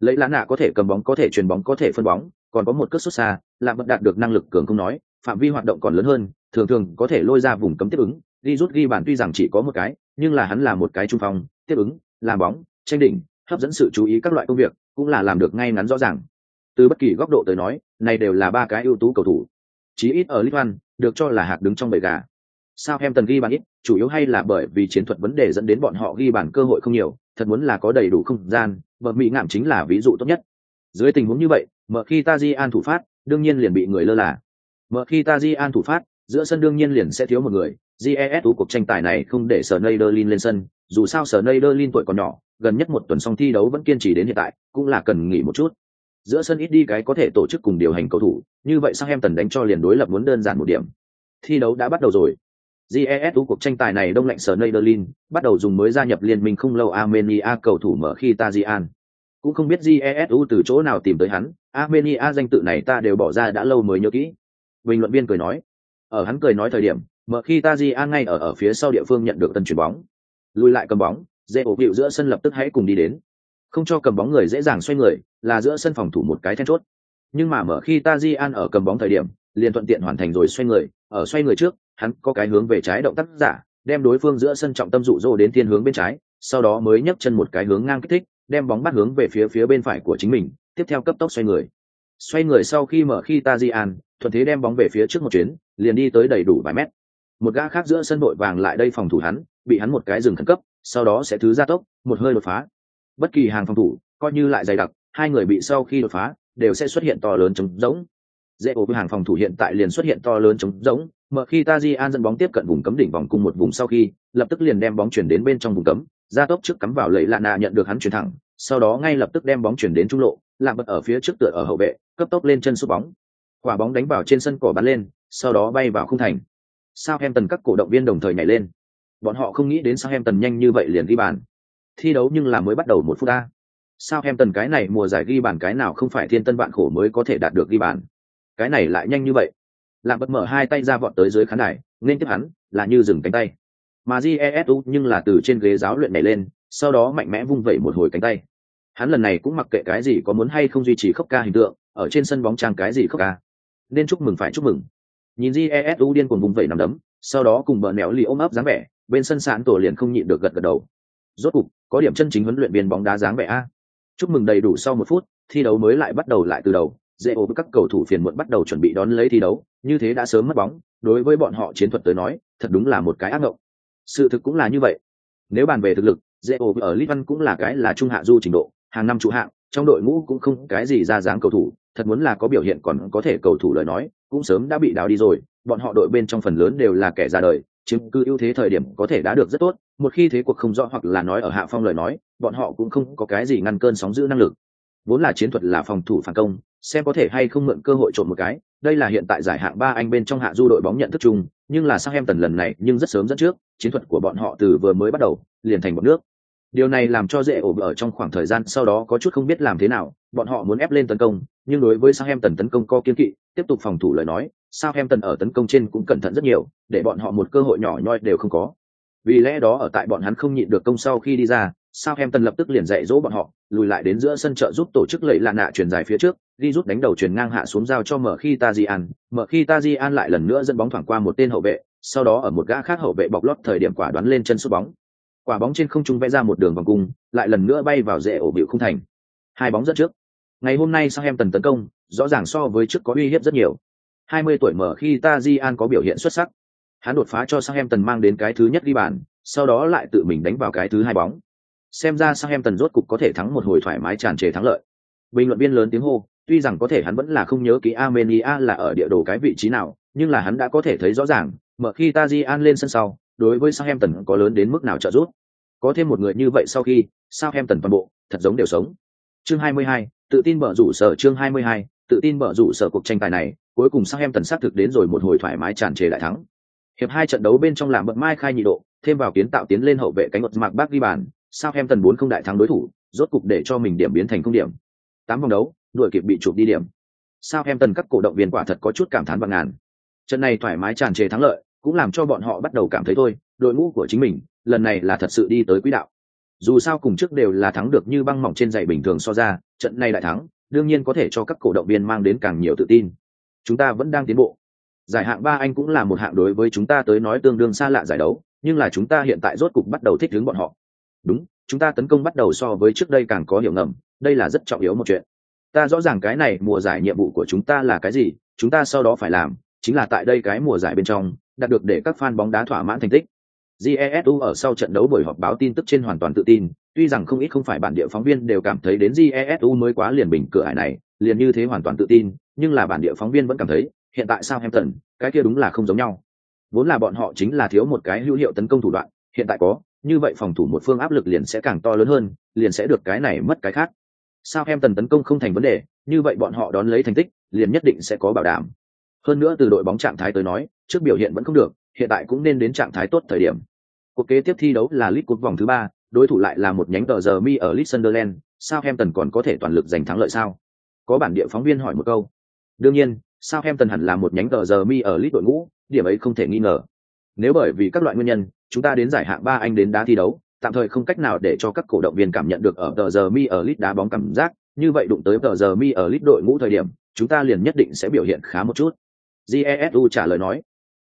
Lấy lá nạ có thể cầm bóng có thể truyền bóng có thể phân bóng, còn có một cước xuất xa, làm bất đạt được năng lực cường không nói, phạm vi hoạt động còn lớn hơn, thường thường có thể lôi ra vùng cấm tiếp ứng, đi rút ghi bàn tuy rằng chỉ có một cái, nhưng là hắn là một cái trung phong, tiếp ứng, làm bóng, tranh đỉnh, hấp dẫn sự chú ý các loại công việc, cũng là làm được ngay ngắn rõ ràng. Từ bất kỳ góc độ tới nói, này đều là ba cái ưu tú cầu thủ. Chí ít ở Litvan, được cho là hạt đứng trong bầy gà. Sao em tần ghi bàn ít, chủ yếu hay là bởi vì chiến thuật vấn đề dẫn đến bọn họ ghi bàn cơ hội không nhiều, thật muốn là có đầy đủ không gian, vợ mỹ ngạm chính là ví dụ tốt nhất. Dưới tình huống như vậy, mở khi Taji thủ phát, đương nhiên liền bị người lơ là. Mở khi Taji thủ phát, giữa sân đương nhiên liền sẽ thiếu một người. Jesu cuộc tranh tài này không để sở Neiderlin lên sân, dù sao sở Neiderlin tuổi còn nhỏ, gần nhất một tuần xong thi đấu vẫn kiên trì đến hiện tại, cũng là cần nghỉ một chút. Giữa sân ít đi cái có thể tổ chức cùng điều hành cầu thủ, như vậy sang em tần đánh cho liền đối lập muốn đơn giản một điểm. Thi đấu đã bắt đầu rồi. Jesu cuộc tranh tài này đông lạnh sở Neiderlin, bắt đầu dùng mới gia nhập liên minh không lâu Armenia cầu thủ mở khi Tajian. Cũng không biết Jesu từ chỗ nào tìm tới hắn, Armenia danh tự này ta đều bỏ ra đã lâu mới nhớ kỹ. Bình luận viên cười nói. Ở hắn cười nói thời điểm, mở khi Tajian ngay ở ở phía sau địa phương nhận được tân chuyển bóng. Lùi lại cầm bóng, dễ ổ biểu giữa sân lập tức hãy cùng đi đến. Không cho cầm bóng người dễ dàng xoay người, là giữa sân phòng thủ một cái then chốt. Nhưng mà mở khi Tajian ở cầm bóng thời điểm, liền thuận tiện hoàn thành rồi xoay người, ở xoay người trước, hắn có cái hướng về trái động tác giả, đem đối phương giữa sân trọng tâm dụ dỗ đến thiên hướng bên trái, sau đó mới nhấc chân một cái hướng ngang kích thích, đem bóng bắt hướng về phía phía bên phải của chính mình, tiếp theo cấp tốc xoay người. Xoay người sau khi mở khi Tajian, thuận thế đem bóng về phía trước một chuyến, liền đi tới đầy đủ vài mét. Một gã khác giữa sân đội vàng lại đây phòng thủ hắn, bị hắn một cái dừng khẩn cấp, sau đó sẽ thứ ra tốc, một hơi đột phá. Bất kỳ hàng phòng thủ, coi như lại dày đặc, hai người bị sau khi đột phá, đều sẽ xuất hiện to lớn trống rỗng. Dễ ổ với hàng phòng thủ hiện tại liền xuất hiện to lớn trống rỗng, mở khi Tajian dẫn bóng tiếp cận vùng cấm đỉnh vòng cung một vùng sau khi, lập tức liền đem bóng chuyển đến bên trong vùng cấm, ra tốc trước cắm vào lẫy lạ nạ nhận được hắn chuyển thẳng, sau đó ngay lập tức đem bóng chuyển đến trung lộ, làm bật ở phía trước tựa ở hậu vệ, cấp tốc lên chân sút bóng. Quả bóng đánh vào trên sân cỏ bắn lên, sau đó bay vào khung thành. Sao em tần các cổ động viên đồng thời nhảy lên. Bọn họ không nghĩ đến sao em tần nhanh như vậy liền ghi bàn. Thi đấu nhưng là mới bắt đầu một phút ta Sao em tần cái này mùa giải ghi bàn cái nào không phải thiên tân vạn khổ mới có thể đạt được ghi bàn. Cái này lại nhanh như vậy. Làm bật mở hai tay ra vọt tới dưới khán đài, nên tiếp hắn, là như dừng cánh tay. Mà Jesu nhưng là từ trên ghế giáo luyện nhảy lên, sau đó mạnh mẽ vung vẩy một hồi cánh tay hắn lần này cũng mặc kệ cái gì có muốn hay không duy trì khốc ca hình tượng, ở trên sân bóng trang cái gì khốc ca. Nên chúc mừng phải chúc mừng. Nhìn jesu điên cuồng vùng vẩy nằm đấm, sau đó cùng bờ nẻo lì ôm ấp dáng vẻ, bên sân sạn tổ liền không nhịn được gật gật đầu. Rốt cục, có điểm chân chính huấn luyện viên bóng đá dáng vẻ a. Chúc mừng đầy đủ sau một phút, thi đấu mới lại bắt đầu lại từ đầu. Dễ ổ với các cầu thủ phiền muộn bắt đầu chuẩn bị đón lấy thi đấu, như thế đã sớm mất bóng. Đối với bọn họ chiến thuật tới nói, thật đúng là một cái ác ngộng. Sự thực cũng là như vậy. Nếu bàn về thực lực, dễ ổ ở Litvan cũng là cái là trung hạ du trình độ hàng năm trụ hạng trong đội ngũ cũng không cái gì ra dáng cầu thủ thật muốn là có biểu hiện còn có thể cầu thủ lời nói cũng sớm đã bị đào đi rồi bọn họ đội bên trong phần lớn đều là kẻ ra đời chứng cứ ưu thế thời điểm có thể đã được rất tốt một khi thế cuộc không rõ hoặc là nói ở hạ phong lời nói bọn họ cũng không có cái gì ngăn cơn sóng giữ năng lực vốn là chiến thuật là phòng thủ phản công xem có thể hay không mượn cơ hội trộm một cái đây là hiện tại giải hạng ba Anh bên trong hạ du đội bóng nhận thức chung, nhưng là sao em tần lần này nhưng rất sớm dẫn trước, chiến thuật của bọn họ từ vừa mới bắt đầu, liền thành một nước. Điều này làm cho dễ ổn ở trong khoảng thời gian sau đó có chút không biết làm thế nào, bọn họ muốn ép lên tấn công, nhưng đối với sang em tần tấn công có kiên kỵ, tiếp tục phòng thủ lời nói, sao em tần ở tấn công trên cũng cẩn thận rất nhiều, để bọn họ một cơ hội nhỏ nhoi đều không có. Vì lẽ đó ở tại bọn hắn không nhịn được công sau khi đi ra, sao em tần lập tức liền dạy dỗ bọn họ, lùi lại đến giữa sân trợ giúp tổ chức lạy lạ nạ chuyển dài phía trước, đi rút đánh đầu chuyển ngang hạ xuống giao cho mở khi ta di an, mở khi ta di an lại lần nữa dẫn bóng thoảng qua một tên hậu vệ, sau đó ở một gã khác hậu vệ bọc lót thời điểm quả đoán lên chân sút bóng. Quả bóng trên không trung vẽ ra một đường vòng cung, lại lần nữa bay vào rễ ổ biểu không thành. Hai bóng dẫn trước. Ngày hôm nay Sang Em Tần tấn công, rõ ràng so với trước có uy hiếp rất nhiều. 20 tuổi mở khi Tajian có biểu hiện xuất sắc. Hắn đột phá cho Sang Em Tần mang đến cái thứ nhất ghi bàn, sau đó lại tự mình đánh vào cái thứ hai bóng xem ra sang em tần rốt cục có thể thắng một hồi thoải mái tràn trề thắng lợi bình luận viên lớn tiếng hô tuy rằng có thể hắn vẫn là không nhớ kỹ armenia là ở địa đồ cái vị trí nào nhưng là hắn đã có thể thấy rõ ràng mở khi taji an lên sân sau đối với sang em tần có lớn đến mức nào trợ giúp? Có thêm một người như vậy sau khi sao em tần toàn bộ thật giống đều sống. Chương 22, tự tin bở rủ sở chương 22, tự tin bở rủ sở cuộc tranh tài này cuối cùng sang em tần xác thực đến rồi một hồi thoải mái tràn trề đại thắng. Hiệp hai trận đấu bên trong làm bận mai khai nhị độ thêm vào kiến tạo tiến lên hậu vệ cánh ngột mạc bác ghi bàn sao em tần bốn không đại thắng đối thủ rốt cục để cho mình điểm biến thành không điểm. Tám vòng đấu đuổi kịp bị chụp đi điểm. Sao em tần các cổ động viên quả thật có chút cảm thán bằng ngàn. Trận này thoải mái tràn trề thắng lợi cũng làm cho bọn họ bắt đầu cảm thấy thôi, đội ngũ của chính mình, lần này là thật sự đi tới quỹ đạo. Dù sao cùng trước đều là thắng được như băng mỏng trên giày bình thường so ra, trận này đại thắng, đương nhiên có thể cho các cổ động viên mang đến càng nhiều tự tin. Chúng ta vẫn đang tiến bộ. Giải hạng ba anh cũng là một hạng đối với chúng ta tới nói tương đương xa lạ giải đấu, nhưng là chúng ta hiện tại rốt cục bắt đầu thích ứng bọn họ. Đúng, chúng ta tấn công bắt đầu so với trước đây càng có hiểu ngầm, đây là rất trọng yếu một chuyện. Ta rõ ràng cái này mùa giải nhiệm vụ của chúng ta là cái gì, chúng ta sau đó phải làm, chính là tại đây cái mùa giải bên trong đạt được để các fan bóng đá thỏa mãn thành tích jesu ở sau trận đấu buổi họp báo tin tức trên hoàn toàn tự tin tuy rằng không ít không phải bản địa phóng viên đều cảm thấy đến jesu mới quá liền bình cửa ải này liền như thế hoàn toàn tự tin nhưng là bản địa phóng viên vẫn cảm thấy hiện tại sao Hampton, cái kia đúng là không giống nhau vốn là bọn họ chính là thiếu một cái hữu hiệu tấn công thủ đoạn hiện tại có như vậy phòng thủ một phương áp lực liền sẽ càng to lớn hơn, liền sẽ được cái này mất cái khác. Sao em tần tấn công không thành vấn đề, như vậy bọn họ đón lấy thành tích, liền nhất định sẽ có bảo đảm. Hơn nữa từ đội bóng trạng thái tới nói, trước biểu hiện vẫn không được, hiện tại cũng nên đến trạng thái tốt thời điểm. Cuộc kế tiếp thi đấu là League Cup vòng thứ ba, đối thủ lại là một nhánh tờ giờ mi ở Leeds Sunderland, sao còn có thể toàn lực giành thắng lợi sao? Có bản địa phóng viên hỏi một câu. Đương nhiên, sao hẳn là một nhánh tờ giờ mi ở Leeds đội ngũ, điểm ấy không thể nghi ngờ. Nếu bởi vì các loại nguyên nhân, chúng ta đến giải hạng ba anh đến đá thi đấu tạm thời không cách nào để cho các cổ động viên cảm nhận được ở tờ giờ mi ở lit đá bóng cảm giác như vậy đụng tới tờ giờ mi ở lit đội ngũ thời điểm chúng ta liền nhất định sẽ biểu hiện khá một chút jesu trả lời nói.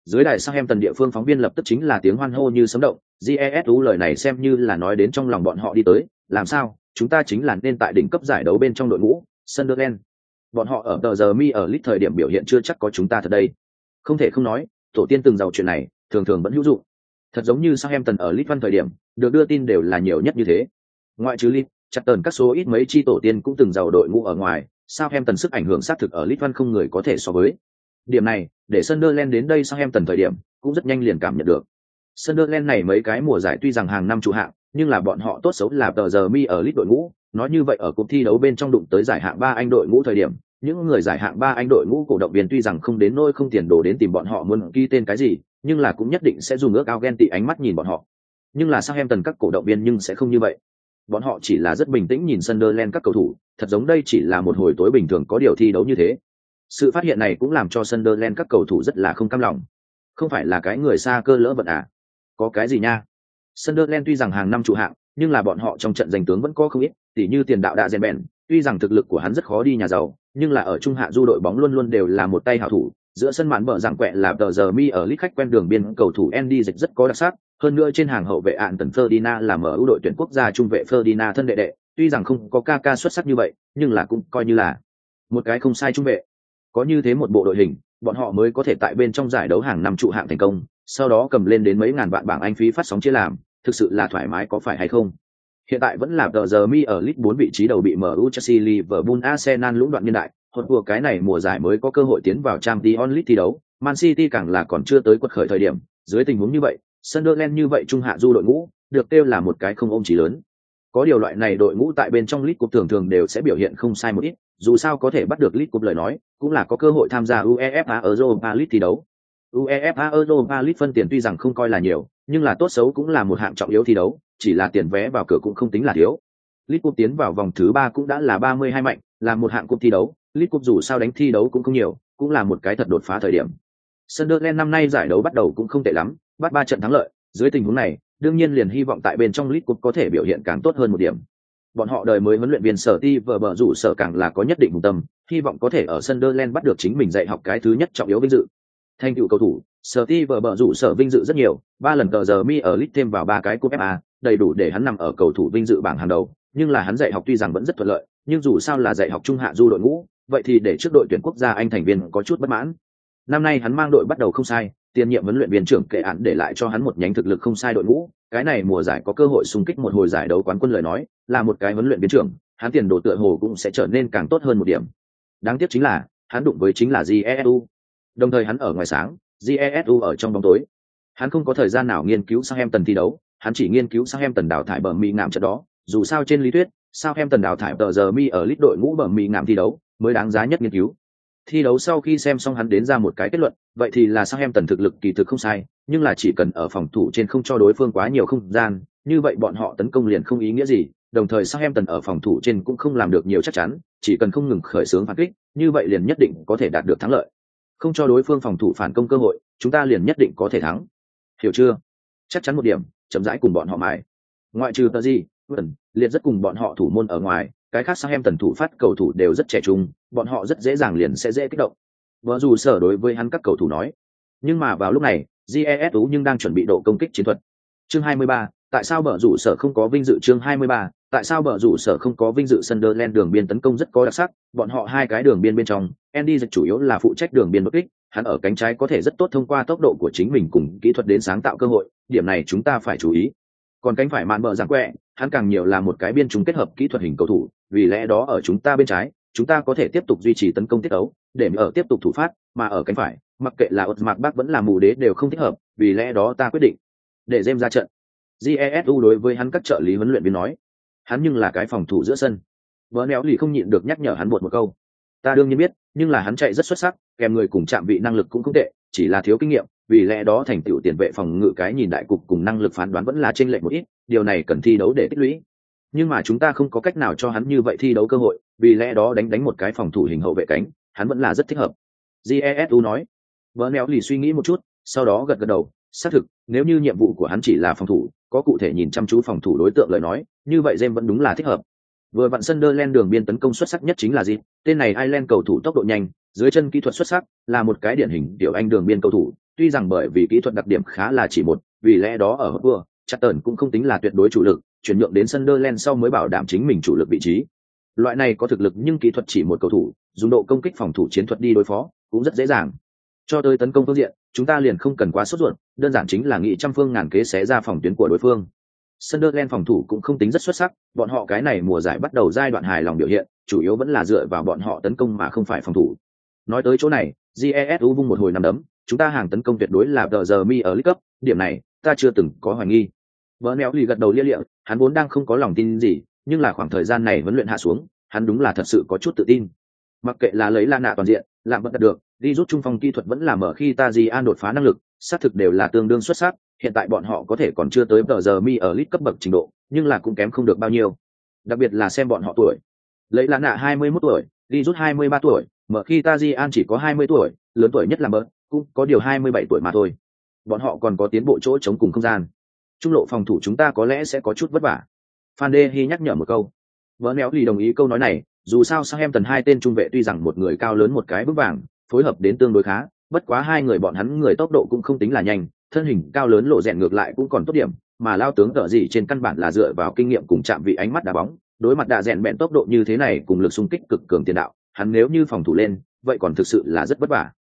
Dưới đài sang em tần địa phương phóng viên lập tức chính là tiếng hoan hô như sấm động. Jesu lời này xem như là nói đến trong lòng bọn họ đi tới. Làm sao? Chúng ta chính là nên tại đỉnh cấp giải đấu bên trong đội ngũ sunderland. Bọn họ ở tờ giờ mi ở lit thời điểm biểu hiện chưa chắc có chúng ta thật đây. Không thể không nói tổ tiên từng giàu chuyện này thường thường vẫn hữu dụng. Thật giống như sang em tần ở Litvan thời điểm, được đưa tin đều là nhiều nhất như thế. Ngoại trừ Lit, chặt tần các số ít mấy chi tổ tiên cũng từng giàu đội ngũ ở ngoài, sao em tần sức ảnh hưởng xác thực ở Litvan không người có thể so với. Điểm này, để Sunderland đến đây sang em tần thời điểm, cũng rất nhanh liền cảm nhận được. Sunderland này mấy cái mùa giải tuy rằng hàng năm trụ hạng, nhưng là bọn họ tốt xấu là tờ giờ mi ở lít đội ngũ, nói như vậy ở cuộc thi đấu bên trong đụng tới giải hạng ba anh đội ngũ thời điểm, những người giải hạng ba anh đội ngũ cổ động viên tuy rằng không đến nôi không tiền đồ đến tìm bọn họ muốn ghi tên cái gì, nhưng là cũng nhất định sẽ dùng ước ao ghen tị ánh mắt nhìn bọn họ. Nhưng là sao em tần các cổ động viên nhưng sẽ không như vậy. Bọn họ chỉ là rất bình tĩnh nhìn Sunderland các cầu thủ, thật giống đây chỉ là một hồi tối bình thường có điều thi đấu như thế. Sự phát hiện này cũng làm cho Sunderland các cầu thủ rất là không cam lòng. Không phải là cái người xa cơ lỡ vận à? Có cái gì nha? Sunderland tuy rằng hàng năm trụ hạng, nhưng là bọn họ trong trận giành tướng vẫn có không ít, tỉ như tiền đạo đạ rèn bèn, tuy rằng thực lực của hắn rất khó đi nhà giàu, nhưng là ở trung hạ du đội bóng luôn luôn đều là một tay hảo thủ, giữa sân mạn bờ rằng quẹ là tờ giờ mi ở lít khách quen đường biên cầu thủ Andy dịch rất có đặc sắc, hơn nữa trên hàng hậu vệ ạn tần Ferdinand là mở ưu đội tuyển quốc gia trung vệ Ferdinand thân đệ đệ, tuy rằng không có ca ca xuất sắc như vậy, nhưng là cũng coi như là một cái không sai trung vệ. Có như thế một bộ đội hình, bọn họ mới có thể tại bên trong giải đấu hàng năm trụ hạng thành công, sau đó cầm lên đến mấy ngàn vạn bảng Anh phí phát sóng chia làm, thực sự là thoải mái có phải hay không? Hiện tại vẫn là tờ giờ mi ở League 4 vị trí đầu bị MU Chelsea Liverpool Arsenal lũng đoạn nhân đại, hột của cái này mùa giải mới có cơ hội tiến vào Champions League thi đấu, Man City càng là còn chưa tới quật khởi thời điểm, dưới tình huống như vậy, Sunderland như vậy trung hạ du đội ngũ, được kêu là một cái không ôm chỉ lớn. Có điều loại này đội ngũ tại bên trong League Cup thường thường đều sẽ biểu hiện không sai một ít, dù sao có thể bắt được League Cup lời nói, cũng là có cơ hội tham gia UEFA Europa League thi đấu. UEFA Europa League phân tiền tuy rằng không coi là nhiều, nhưng là tốt xấu cũng là một hạng trọng yếu thi đấu, chỉ là tiền vé vào cửa cũng không tính là thiếu. League Cup tiến vào vòng thứ ba cũng đã là 32 mạnh, là một hạng cúp thi đấu, League Cup dù sao đánh thi đấu cũng không nhiều, cũng là một cái thật đột phá thời điểm. Sunderland năm nay giải đấu bắt đầu cũng không tệ lắm, bắt ba trận thắng lợi, dưới tình huống này, đương nhiên liền hy vọng tại bên trong League Cup có thể biểu hiện càng tốt hơn một điểm. Bọn họ đời mới huấn luyện viên Sở Ti vừa bờ rủ sở càng là có nhất định hùng tâm, hy vọng có thể ở Sunderland bắt được chính mình dạy học cái thứ nhất trọng yếu vinh dự. Thành tựu cầu thủ, Sở Ti vừa bờ rủ sở vinh dự rất nhiều, ba lần tờ giờ mi ở lit thêm vào ba cái cúp FA, đầy đủ để hắn nằm ở cầu thủ vinh dự bảng hàng đầu, nhưng là hắn dạy học tuy rằng vẫn rất thuận lợi, nhưng dù sao là dạy học trung hạ du đội ngũ, vậy thì để trước đội tuyển quốc gia anh thành viên có chút bất mãn. Năm nay hắn mang đội bắt đầu không sai, tiền nhiệm huấn luyện viên trưởng kệ án để lại cho hắn một nhánh thực lực không sai đội ngũ, cái này mùa giải có cơ hội xung kích một hồi giải đấu quán quân lời nói, là một cái huấn luyện viên trưởng, hắn tiền đồ tựa hồ cũng sẽ trở nên càng tốt hơn một điểm. Đáng tiếc chính là, hắn đụng với chính là Jesu. Đồng thời hắn ở ngoài sáng, Jesu ở trong bóng tối. Hắn không có thời gian nào nghiên cứu sang em tần thi đấu, hắn chỉ nghiên cứu sang em tần đào thải bờ mi ngạm trận đó, dù sao trên lý thuyết, sao em tần đào thải tờ giờ mi ở lít đội ngũ bờ mi ngạm thi đấu, mới đáng giá nhất nghiên cứu. Thi đấu sau khi xem xong hắn đến ra một cái kết luận, vậy thì là sang em tần thực lực kỳ thực không sai, nhưng là chỉ cần ở phòng thủ trên không cho đối phương quá nhiều không gian, như vậy bọn họ tấn công liền không ý nghĩa gì, đồng thời sang em tần ở phòng thủ trên cũng không làm được nhiều chắc chắn, chỉ cần không ngừng khởi xướng phản kích, như vậy liền nhất định có thể đạt được thắng lợi. Không cho đối phương phòng thủ phản công cơ hội, chúng ta liền nhất định có thể thắng. Hiểu chưa? Chắc chắn một điểm, chậm rãi cùng bọn họ mài. Ngoại trừ tờ gì, Vân, liệt rất cùng bọn họ thủ môn ở ngoài, cái khác sang em tần thủ phát cầu thủ đều rất trẻ trung, bọn họ rất dễ dàng liền sẽ dễ kích động. Vợ dù sở đối với hắn các cầu thủ nói. Nhưng mà vào lúc này, GESU nhưng đang chuẩn bị độ công kích chiến thuật. Chương 23, tại sao bở rủ sở không có vinh dự chương 23, tại sao bở rủ sở không có vinh dự Sunderland đường biên tấn công rất có đặc sắc, bọn họ hai cái đường biên bên trong, Andy dịch chủ yếu là phụ trách đường biên đột kích, hắn ở cánh trái có thể rất tốt thông qua tốc độ của chính mình cùng kỹ thuật đến sáng tạo cơ hội, điểm này chúng ta phải chú ý. Còn cánh phải mạn bờ giảng quẹ, hắn càng nhiều là một cái biên chúng kết hợp kỹ thuật hình cầu thủ, vì lẽ đó ở chúng ta bên trái, chúng ta có thể tiếp tục duy trì tấn công tiết ấu, để ở tiếp tục thủ phát, mà ở cánh phải, mặc kệ là ột mạc bác vẫn là mù đế đều không thích hợp, vì lẽ đó ta quyết định để James ra trận. Jesu đối với hắn các trợ lý huấn luyện viên nói, hắn nhưng là cái phòng thủ giữa sân. Vỡ néo lì không nhịn được nhắc nhở hắn buột một câu. Ta đương nhiên biết, nhưng là hắn chạy rất xuất sắc, kèm người cùng chạm vị năng lực cũng không tệ, chỉ là thiếu kinh nghiệm, vì lẽ đó thành tựu tiền vệ phòng ngự cái nhìn đại cục cùng năng lực phán đoán vẫn là chênh lệch một ít, điều này cần thi đấu để tích lũy. Nhưng mà chúng ta không có cách nào cho hắn như vậy thi đấu cơ hội, vì lẽ đó đánh đánh một cái phòng thủ hình hậu vệ cánh, hắn vẫn là rất thích hợp. Jesu nói. Vỡ néo lì suy nghĩ một chút, sau đó gật gật đầu, xác thực, nếu như nhiệm vụ của hắn chỉ là phòng thủ, có cụ thể nhìn chăm chú phòng thủ đối tượng lời nói, như vậy James vẫn đúng là thích hợp. Vừa vặn Sunderland đường biên tấn công xuất sắc nhất chính là gì? Tên này Ireland cầu thủ tốc độ nhanh, dưới chân kỹ thuật xuất sắc, là một cái điển hình tiểu anh đường biên cầu thủ, tuy rằng bởi vì kỹ thuật đặc điểm khá là chỉ một, vì lẽ đó ở vừa, Chatton cũng không tính là tuyệt đối chủ lực, chuyển nhượng đến Sunderland sau mới bảo đảm chính mình chủ lực vị trí. Loại này có thực lực nhưng kỹ thuật chỉ một cầu thủ, dùng độ công kích phòng thủ chiến thuật đi đối phó, cũng rất dễ dàng. Cho tới tấn công phương diện, chúng ta liền không cần quá sốt ruột, đơn giản chính là nghĩ trăm phương ngàn kế xé ra phòng tuyến của đối phương. Sunderland phòng thủ cũng không tính rất xuất sắc, bọn họ cái này mùa giải bắt đầu giai đoạn hài lòng biểu hiện, chủ yếu vẫn là dựa vào bọn họ tấn công mà không phải phòng thủ. Nói tới chỗ này, GESU vung một hồi nằm đấm, chúng ta hàng tấn công tuyệt đối là tờ giờ mi ở lít cấp điểm này ta chưa từng có hoài nghi. vợ neo lì gật đầu lia liệng hắn vốn đang không có lòng tin gì, nhưng là khoảng thời gian này huấn luyện hạ xuống, hắn đúng là thật sự có chút tự tin. Mặc kệ là lấy la nạ toàn diện, làm vẫn đạt được, đi rút trung phong kỹ thuật vẫn là mở khi ta di an đột phá năng lực, xác thực đều là tương đương xuất sắc, hiện tại bọn họ có thể còn chưa tới tờ giờ mi ở lít cấp bậc trình độ, nhưng là cũng kém không được bao nhiêu. Đặc biệt là xem bọn họ tuổi. Lấy là nạ 21 tuổi, đi rút 23 tuổi, mở khi ta di an chỉ có 20 tuổi, lớn tuổi nhất là bớt, cũng có điều 27 tuổi mà thôi. Bọn họ còn có tiến bộ chỗ chống cùng không gian. Trung lộ phòng thủ chúng ta có lẽ sẽ có chút vất vả. Phan Đê Hi nhắc nhở một câu. Vỡ néo lì đồng ý câu nói này, dù sao sang em tần hai tên trung vệ tuy rằng một người cao lớn một cái bước vàng, phối hợp đến tương đối khá, bất quá hai người bọn hắn người tốc độ cũng không tính là nhanh, thân hình cao lớn lộ rèn ngược lại cũng còn tốt điểm, mà lao tướng tở gì trên căn bản là dựa vào kinh nghiệm cùng chạm vị ánh mắt đá bóng, đối mặt đạ rèn bẹn tốc độ như thế này cùng lực xung kích cực cường tiền đạo, hắn nếu như phòng thủ lên, vậy còn thực sự là rất vất vả.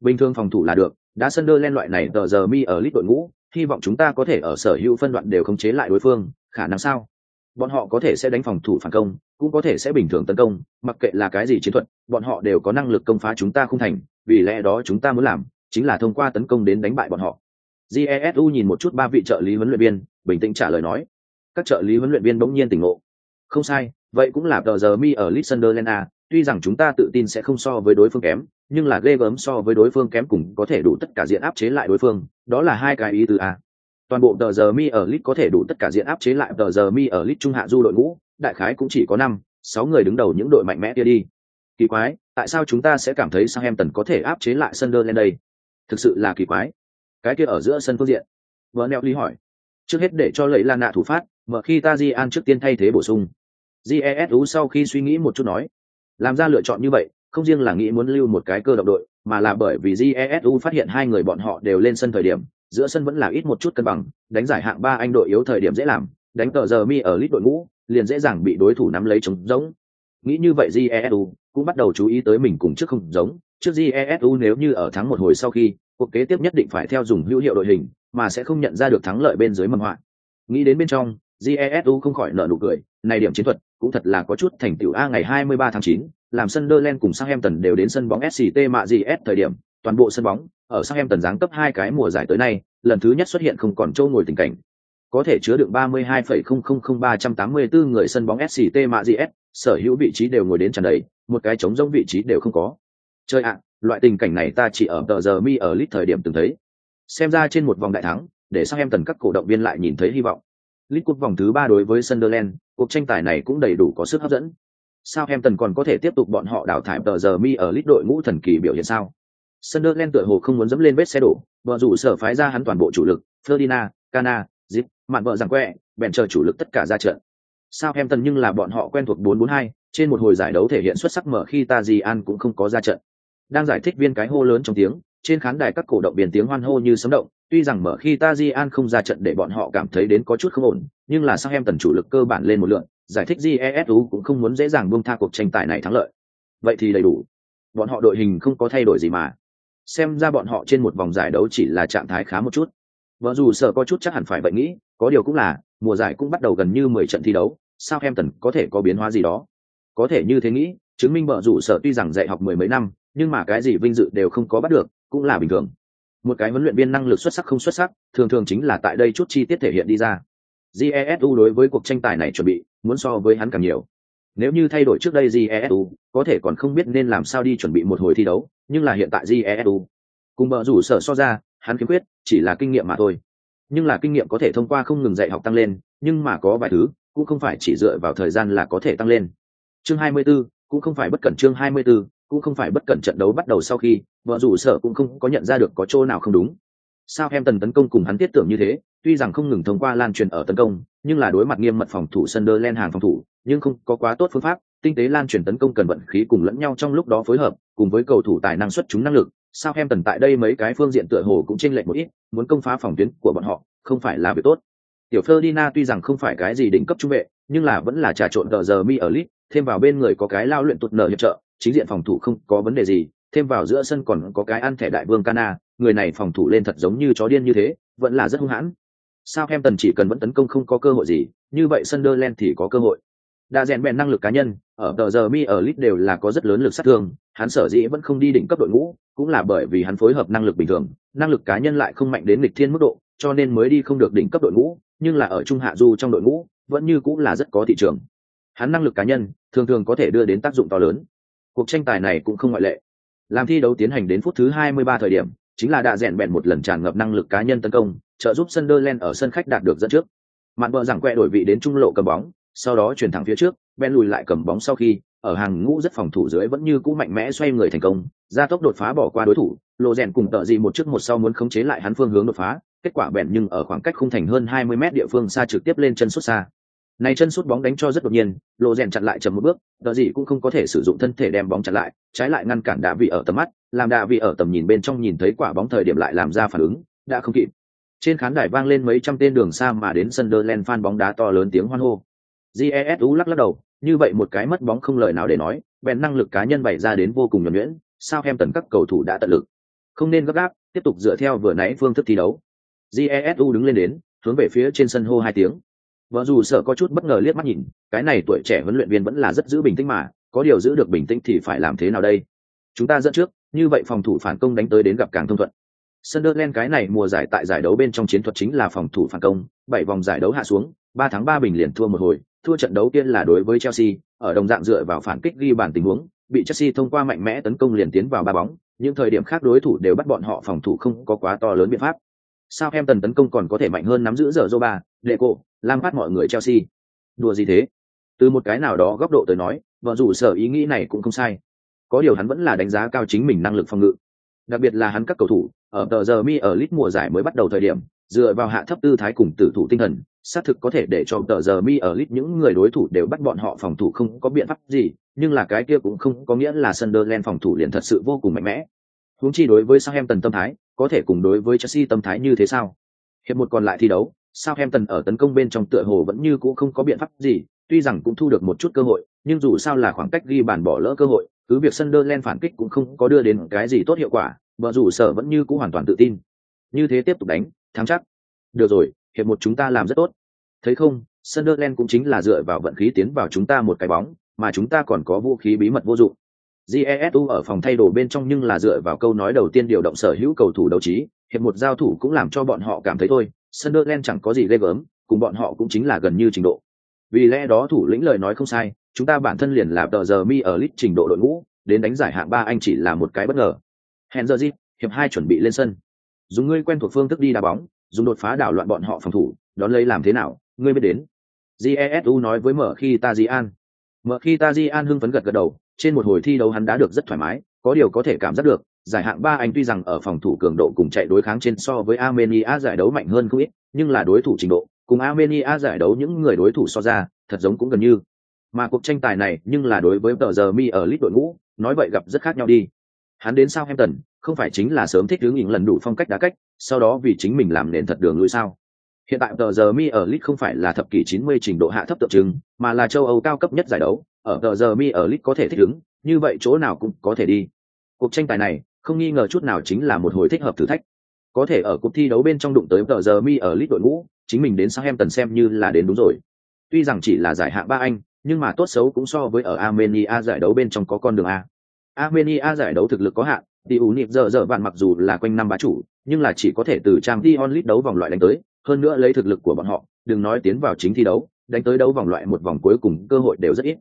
Bình thường phòng thủ là được, đã sân đơ lên loại này tờ giờ mi ở lít đội ngũ, hy vọng chúng ta có thể ở sở hữu phân đoạn đều khống chế lại đối phương, khả năng sao? Bọn họ có thể sẽ đánh phòng thủ phản công, cũng có thể sẽ bình thường tấn công, mặc kệ là cái gì chiến thuật, bọn họ đều có năng lực công phá chúng ta không thành, vì lẽ đó chúng ta muốn làm, chính là thông qua tấn công đến đánh bại bọn họ. Jesu nhìn một chút ba vị trợ lý huấn luyện viên, bình tĩnh trả lời nói. Các trợ lý huấn luyện viên bỗng nhiên tỉnh ngộ. Không sai, vậy cũng là tờ giờ mi ở Sunderland à, tuy rằng chúng ta tự tin sẽ không so với đối phương kém, nhưng là ghê gớm so với đối phương kém cùng có thể đủ tất cả diện áp chế lại đối phương, đó là hai cái ý từ a. Toàn bộ tờ giờ mi ở lit có thể đủ tất cả diện áp chế lại tờ giờ mi ở lit trung hạ du đội ngũ, đại khái cũng chỉ có năm, sáu người đứng đầu những đội mạnh mẽ kia đi. Kỳ quái, tại sao chúng ta sẽ cảm thấy Southampton có thể áp chế lại Sunderland đây? Thực sự là kỳ quái. Cái kia ở giữa sân phương diện. Vernel lý hỏi. Trước hết để cho lấy Lan nạ thủ phát, mở khi Tajian trước tiên thay thế bổ sung. Jesu sau khi suy nghĩ một chút nói, làm ra lựa chọn như vậy, không riêng là nghĩ muốn lưu một cái cơ động đội, mà là bởi vì Jesu phát hiện hai người bọn họ đều lên sân thời điểm, giữa sân vẫn là ít một chút cân bằng, đánh giải hạng ba anh đội yếu thời điểm dễ làm, đánh tờ giờ mi ở lít đội ngũ, liền dễ dàng bị đối thủ nắm lấy trống giống. Nghĩ như vậy Jesu cũng bắt đầu chú ý tới mình cùng trước không giống, trước Jesu nếu như ở thắng một hồi sau khi, cuộc kế tiếp nhất định phải theo dùng hữu hiệu đội hình, mà sẽ không nhận ra được thắng lợi bên dưới mầm họa. Nghĩ đến bên trong, Jesu không khỏi nở nụ cười, này điểm chiến thuật cũng thật là có chút thành tựu a ngày 23 tháng 9, làm Sunderland cùng Southampton đều đến sân bóng SCT mạ GS thời điểm, toàn bộ sân bóng ở Southampton giáng cấp hai cái mùa giải tới nay, lần thứ nhất xuất hiện không còn trâu ngồi tình cảnh. Có thể chứa được 32,000384 người sân bóng SCT mạ GS, sở hữu vị trí đều ngồi đến tràn đầy, một cái trống rỗng vị trí đều không có. Chơi ạ, loại tình cảnh này ta chỉ ở tờ giờ mi ở lit thời điểm từng thấy. Xem ra trên một vòng đại thắng, để Southampton các cổ động viên lại nhìn thấy hy vọng. League Cup vòng thứ ba đối với Sunderland, cuộc tranh tài này cũng đầy đủ có sức hấp dẫn. Southampton còn có thể tiếp tục bọn họ đào thải tờ giờ mi ở League đội ngũ thần kỳ biểu hiện sao? Sunderland tựa hồ không muốn dẫm lên vết xe đổ, vợ rủ sở phái ra hắn toàn bộ chủ lực, Ferdinand, Cana, Zip, mạn vợ rằng quẹ, bèn chờ chủ lực tất cả ra trận. Southampton nhưng là bọn họ quen thuộc 442, trên một hồi giải đấu thể hiện xuất sắc mở khi Tajian cũng không có ra trận. Đang giải thích viên cái hô lớn trong tiếng, trên khán đài các cổ động viên tiếng hoan hô như sấm động, tuy rằng mở khi Tajian không ra trận để bọn họ cảm thấy đến có chút không ổn, nhưng là sang em tần chủ lực cơ bản lên một lượng, giải thích Jesu cũng không muốn dễ dàng buông tha cuộc tranh tài này thắng lợi. Vậy thì đầy đủ. Bọn họ đội hình không có thay đổi gì mà. Xem ra bọn họ trên một vòng giải đấu chỉ là trạng thái khá một chút. Vợ dù sợ có chút chắc hẳn phải vậy nghĩ, có điều cũng là, mùa giải cũng bắt đầu gần như mười trận thi đấu, sao em tần có thể có biến hóa gì đó. Có thể như thế nghĩ, chứng minh vợ dù sợ tuy rằng dạy học mười mấy năm, nhưng mà cái gì vinh dự đều không có bắt được, cũng là bình thường một cái huấn luyện viên năng lực xuất sắc không xuất sắc thường thường chính là tại đây chút chi tiết thể hiện đi ra. Jesu đối với cuộc tranh tài này chuẩn bị muốn so với hắn càng nhiều. Nếu như thay đổi trước đây jesu có thể còn không biết nên làm sao đi chuẩn bị một hồi thi đấu nhưng là hiện tại jesu cùng bờ rủ sở so ra hắn khiếm khuyết chỉ là kinh nghiệm mà thôi. Nhưng là kinh nghiệm có thể thông qua không ngừng dạy học tăng lên nhưng mà có vài thứ cũng không phải chỉ dựa vào thời gian là có thể tăng lên. Chương 24, cũng không phải bất cẩn chương 24, cũng không phải bất cẩn trận đấu bắt đầu sau khi vợ rủ sợ cũng không có nhận ra được có chỗ nào không đúng. Sao em tần tấn công cùng hắn tiết tưởng như thế, tuy rằng không ngừng thông qua lan truyền ở tấn công, nhưng là đối mặt nghiêm mật phòng thủ Sunderland hàng phòng thủ, nhưng không có quá tốt phương pháp, tinh tế lan truyền tấn công cần vận khí cùng lẫn nhau trong lúc đó phối hợp, cùng với cầu thủ tài năng xuất chúng năng lực, sao em tần tại đây mấy cái phương diện tựa hồ cũng chênh lệch một ít, muốn công phá phòng tuyến của bọn họ, không phải là việc tốt. Tiểu Ferdinand tuy rằng không phải cái gì đỉnh cấp trung vệ, nhưng là vẫn là trà trộn tờ giờ mi ở lit thêm vào bên người có cái lao luyện tụt nở hiệp trợ chính diện phòng thủ không có vấn đề gì thêm vào giữa sân còn có cái ăn thẻ đại vương Cana, người này phòng thủ lên thật giống như chó điên như thế, vẫn là rất hung hãn. Sao em tần chỉ cần vẫn tấn công không có cơ hội gì, như vậy Sunderland thì có cơ hội. Đã rèn bèn năng lực cá nhân, ở tờ giờ mi ở lit đều là có rất lớn lực sát thương, hắn sở dĩ vẫn không đi đỉnh cấp đội ngũ, cũng là bởi vì hắn phối hợp năng lực bình thường, năng lực cá nhân lại không mạnh đến lịch thiên mức độ, cho nên mới đi không được đỉnh cấp đội ngũ, nhưng là ở trung hạ du trong đội ngũ, vẫn như cũng là rất có thị trường. Hắn năng lực cá nhân, thường thường có thể đưa đến tác dụng to lớn. Cuộc tranh tài này cũng không ngoại lệ. Làm thi đấu tiến hành đến phút thứ 23 thời điểm, chính là đã rèn bèn một lần tràn ngập năng lực cá nhân tấn công, trợ giúp Sunderland ở sân khách đạt được dẫn trước. Mạn vợ giảng quẹ đổi vị đến trung lộ cầm bóng, sau đó chuyển thẳng phía trước, Ben lùi lại cầm bóng sau khi, ở hàng ngũ rất phòng thủ dưới vẫn như cũ mạnh mẽ xoay người thành công, ra tốc đột phá bỏ qua đối thủ, lộ rèn cùng tợ gì một trước một sau muốn khống chế lại hắn phương hướng đột phá, kết quả bèn nhưng ở khoảng cách khung thành hơn 20 mét địa phương xa trực tiếp lên chân xuất xa. Này chân sút bóng đánh cho rất đột nhiên, lộ rèn chặn lại chậm một bước, đó gì cũng không có thể sử dụng thân thể đem bóng chặn lại, trái lại ngăn cản đạ vị ở tầm mắt, làm đạ vị ở tầm nhìn bên trong nhìn thấy quả bóng thời điểm lại làm ra phản ứng, đã không kịp. Trên khán đài vang lên mấy trăm tên đường xa mà đến Sunderland fan bóng đá to lớn tiếng hoan hô. Jesu lắc lắc đầu, như vậy một cái mất bóng không lời nào để nói, bèn năng lực cá nhân bày ra đến vô cùng nhuần nhuyễn, sao em tần các cầu thủ đã tận lực. Không nên gấp gáp, tiếp tục dựa theo vừa nãy phương thức thi đấu. Jesu đứng lên đến, hướng về phía trên sân hô hai tiếng vợ dù sợ có chút bất ngờ liếc mắt nhìn cái này tuổi trẻ huấn luyện viên vẫn là rất giữ bình tĩnh mà có điều giữ được bình tĩnh thì phải làm thế nào đây chúng ta dẫn trước như vậy phòng thủ phản công đánh tới đến gặp càng thông thuận Sunderland cái này mùa giải tại giải đấu bên trong chiến thuật chính là phòng thủ phản công, bảy vòng giải đấu hạ xuống, ba tháng ba bình liền thua một hồi, thua trận đấu tiên là đối với Chelsea, ở đồng dạng dựa vào phản kích ghi bàn tình huống, bị Chelsea thông qua mạnh mẽ tấn công liền tiến vào ba bóng, những thời điểm khác đối thủ đều bắt bọn họ phòng thủ không có quá to lớn biện pháp. Sao Hemtần tấn công còn có thể mạnh hơn nắm giữ giờ Zoba, Deco, Lampard mọi người Chelsea. Đùa gì thế? Từ một cái nào đó góc độ tới nói, vợ dù sở ý nghĩ này cũng không sai. Có điều hắn vẫn là đánh giá cao chính mình năng lực phòng ngự. Đặc biệt là hắn các cầu thủ, ở tờ giờ mi ở lit mùa giải mới bắt đầu thời điểm, dựa vào hạ thấp tư thái cùng tử thủ tinh thần, xác thực có thể để cho tờ giờ mi ở lit những người đối thủ đều bắt bọn họ phòng thủ không có biện pháp gì, nhưng là cái kia cũng không có nghĩa là Sunderland phòng thủ liền thật sự vô cùng mạnh mẽ. Huống chi đối với Southampton tâm thái, có thể cùng đối với Chelsea tâm thái như thế sao? Hiệp một còn lại thi đấu, Southampton ở tấn công bên trong tựa hồ vẫn như cũ không có biện pháp gì, tuy rằng cũng thu được một chút cơ hội, nhưng dù sao là khoảng cách ghi bàn bỏ lỡ cơ hội, cứ việc Sunderland phản kích cũng không có đưa đến cái gì tốt hiệu quả, vợ rủ sở vẫn như cũ hoàn toàn tự tin. Như thế tiếp tục đánh, thắng chắc. Được rồi, hiệp một chúng ta làm rất tốt. Thấy không, Sunderland cũng chính là dựa vào vận khí tiến vào chúng ta một cái bóng, mà chúng ta còn có vũ khí bí mật vô dụng. Jesu ở phòng thay đồ bên trong nhưng là dựa vào câu nói đầu tiên điều động sở hữu cầu thủ đấu trí, hiệp một giao thủ cũng làm cho bọn họ cảm thấy thôi, Sunderland chẳng có gì ghê gớm, cùng bọn họ cũng chính là gần như trình độ. Vì lẽ đó thủ lĩnh lời nói không sai, chúng ta bản thân liền là tờ giờ mi ở lít trình độ đội ngũ, đến đánh giải hạng ba anh chỉ là một cái bất ngờ. Henry, hiệp hai chuẩn bị lên sân. Dùng ngươi quen thuộc phương thức đi đá bóng, dùng đột phá đảo loạn bọn họ phòng thủ, đón lấy làm thế nào, ngươi biết đến. Jesu nói với mở khi ta Jie An Mở khi ta Jie An hưng phấn gật gật đầu, trên một hồi thi đấu hắn đã được rất thoải mái, có điều có thể cảm giác được, giải hạng ba anh tuy rằng ở phòng thủ cường độ cùng chạy đối kháng trên so với Armenia giải đấu mạnh hơn không ít, nhưng là đối thủ trình độ, cùng Armenia giải đấu những người đối thủ so ra, thật giống cũng gần như. Mà cuộc tranh tài này, nhưng là đối với tờ giờ mi ở lít đội ngũ, nói vậy gặp rất khác nhau đi. Hắn đến Southampton, không phải chính là sớm thích hướng những lần đủ phong cách đá cách, sau đó vì chính mình làm nền thật đường lui sao. Hiện tại tờ giờ mi ở Lit không phải là thập kỷ 90 trình độ hạ thấp tượng trưng, mà là châu Âu cao cấp nhất giải đấu, ở tờ giờ mi ở Lit có thể thích ứng, như vậy chỗ nào cũng có thể đi. Cuộc tranh tài này, không nghi ngờ chút nào chính là một hồi thích hợp thử thách. Có thể ở cuộc thi đấu bên trong đụng tới tờ giờ mi ở Lit đội ngũ, chính mình đến Southampton xem như là đến đúng rồi. Tuy rằng chỉ là giải hạng ba Anh, nhưng mà tốt xấu cũng so với ở Armenia giải đấu bên trong có con đường A. Armenia giải đấu thực lực có hạn, thì ủ nịp giờ giờ vạn mặc dù là quanh năm bá chủ, nhưng là chỉ có thể từ trang Dion Lit đấu vòng loại đánh tới, hơn nữa lấy thực lực của bọn họ, đừng nói tiến vào chính thi đấu, đánh tới đấu vòng loại một vòng cuối cùng cơ hội đều rất ít.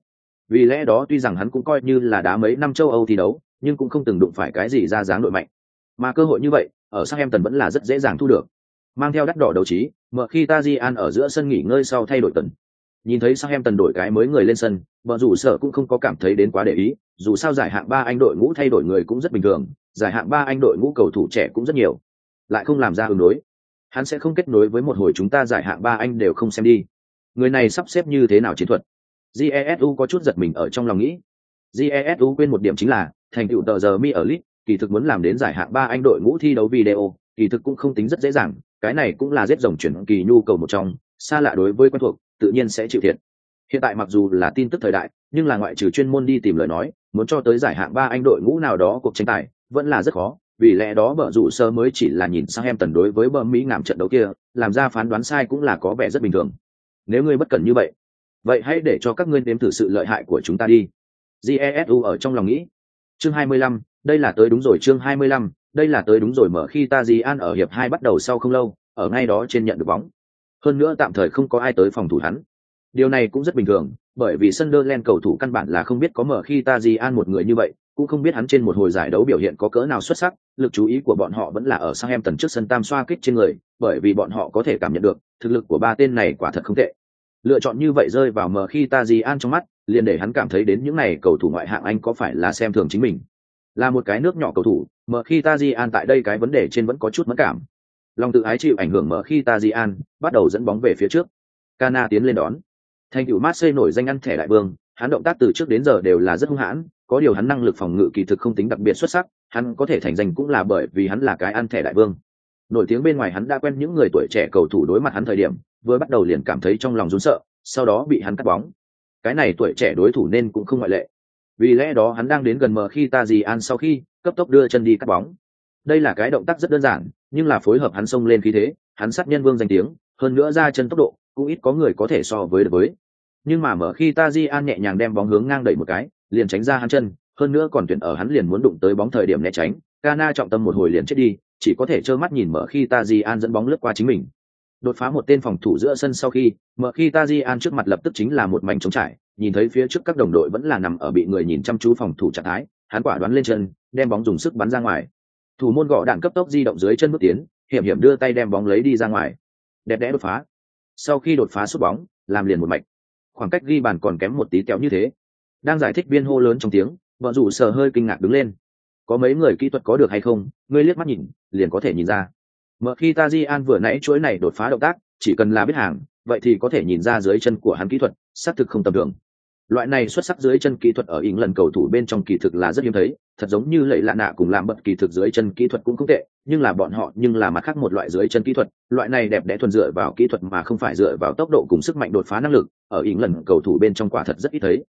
Vì lẽ đó tuy rằng hắn cũng coi như là đá mấy năm châu Âu thi đấu, nhưng cũng không từng đụng phải cái gì ra dáng đội mạnh. Mà cơ hội như vậy, ở Southampton vẫn là rất dễ dàng thu được. Mang theo đắt đỏ đấu trí, mở khi Tajian ở giữa sân nghỉ ngơi sau thay đổi tần. Nhìn thấy Southampton đổi cái mới người lên sân, vợ rủ sợ cũng không có cảm thấy đến quá để ý, dù sao giải hạng ba anh đội ngũ thay đổi người cũng rất bình thường, giải hạng ba anh đội ngũ cầu thủ trẻ cũng rất nhiều, lại không làm ra ứng đối hắn sẽ không kết nối với một hồi chúng ta giải hạng ba anh đều không xem đi. Người này sắp xếp như thế nào chiến thuật? Jesu có chút giật mình ở trong lòng nghĩ. Jesu quên một điểm chính là, thành tựu tờ giờ mi ở lit kỳ thực muốn làm đến giải hạng ba anh đội ngũ thi đấu video, kỳ thực cũng không tính rất dễ dàng, cái này cũng là giết rồng chuyển kỳ nhu cầu một trong, xa lạ đối với quen thuộc, tự nhiên sẽ chịu thiệt. Hiện tại mặc dù là tin tức thời đại, nhưng là ngoại trừ chuyên môn đi tìm lời nói, muốn cho tới giải hạng ba anh đội ngũ nào đó cuộc tranh tài, vẫn là rất khó vì lẽ đó bờ rủ sơ mới chỉ là nhìn sang em tần đối với bờ mỹ ngảm trận đấu kia làm ra phán đoán sai cũng là có vẻ rất bình thường. Nếu ngươi bất cẩn như vậy vậy hãy để cho các ngươi nếm thử sự lợi hại của chúng ta đi. Jesu ở trong lòng nghĩ. Chương 25, đây là tới đúng rồi chương 25, đây là tới đúng rồi mở khi ta di an ở hiệp hai bắt đầu sau không lâu ở ngay đó trên nhận được bóng. Hơn nữa tạm thời không có ai tới phòng thủ hắn. Điều này cũng rất bình thường bởi vì Sunderland cầu thủ căn bản là không biết có mở khi ta di an một người như vậy cũng không biết hắn trên một hồi giải đấu biểu hiện có cỡ nào xuất sắc, lực chú ý của bọn họ vẫn là ở sang em tần trước sân tam xoa kích trên người, bởi vì bọn họ có thể cảm nhận được, thực lực của ba tên này quả thật không tệ. Lựa chọn như vậy rơi vào mờ khi Tajian trong mắt, liền để hắn cảm thấy đến những này cầu thủ ngoại hạng Anh có phải là xem thường chính mình. Là một cái nước nhỏ cầu thủ, mờ khi Tajian tại đây cái vấn đề trên vẫn có chút mất cảm. Lòng tự ái chịu ảnh hưởng mờ khi Tajian, bắt đầu dẫn bóng về phía trước. Cana tiến lên đón. Thành tựu Marseille nổi danh ăn thẻ đại vương, hắn động tác từ trước đến giờ đều là rất hung hãn, có điều hắn năng lực phòng ngự kỳ thực không tính đặc biệt xuất sắc, hắn có thể thành danh cũng là bởi vì hắn là cái ăn thẻ đại vương. Nổi tiếng bên ngoài hắn đã quen những người tuổi trẻ cầu thủ đối mặt hắn thời điểm, vừa bắt đầu liền cảm thấy trong lòng rún sợ, sau đó bị hắn cắt bóng. Cái này tuổi trẻ đối thủ nên cũng không ngoại lệ. Vì lẽ đó hắn đang đến gần mờ khi ta gì an sau khi cấp tốc đưa chân đi cắt bóng. Đây là cái động tác rất đơn giản, nhưng là phối hợp hắn xông lên khí thế, hắn sát nhân vương danh tiếng, hơn nữa ra chân tốc độ, cũng ít có người có thể so với được với. Nhưng mà mở khi Tajian nhẹ nhàng đem bóng hướng ngang đẩy một cái, liền tránh ra hắn chân, hơn nữa còn tuyển ở hắn liền muốn đụng tới bóng thời điểm né tránh, Kana trọng tâm một hồi liền chết đi, chỉ có thể trơ mắt nhìn mở khi Tajian dẫn bóng lướt qua chính mình. đột phá một tên phòng thủ giữa sân sau khi mở khi tajian trước mặt lập tức chính là một mảnh trống trải nhìn thấy phía trước các đồng đội vẫn là nằm ở bị người nhìn chăm chú phòng thủ trạng thái hắn quả đoán lên chân đem bóng dùng sức bắn ra ngoài. Thủ môn gõ đạn cấp tốc di động dưới chân bước tiến hiểm hiểm đưa tay đem bóng lấy đi ra ngoài. Đẹp đẽ đột phá. Sau khi đột phá sút bóng làm liền một mạch khoảng cách ghi bàn còn kém một tí kéo như thế. Đang giải thích viên hô lớn trong tiếng vợ rủ sờ hơi kinh ngạc đứng lên. Có mấy người kỹ thuật có được hay không, ngươi liếc mắt nhìn, liền có thể nhìn ra. Mở khi ta an vừa nãy chuỗi này đột phá động tác, chỉ cần là biết hàng, vậy thì có thể nhìn ra dưới chân của hắn kỹ thuật, xác thực không tầm thường loại này xuất sắc dưới chân kỹ thuật ở ỉng lần cầu thủ bên trong kỳ thực là rất hiếm thấy, thật giống như lệ lạ nạ cùng làm bật kỳ thực dưới chân kỹ thuật cũng không tệ, nhưng là bọn họ nhưng là mặt khác một loại dưới chân kỹ thuật, loại này đẹp đẽ thuần dựa vào kỹ thuật mà không phải dựa vào tốc độ cùng sức mạnh đột phá năng lực, ở ỉng lần cầu thủ bên trong quả thật rất ít thấy.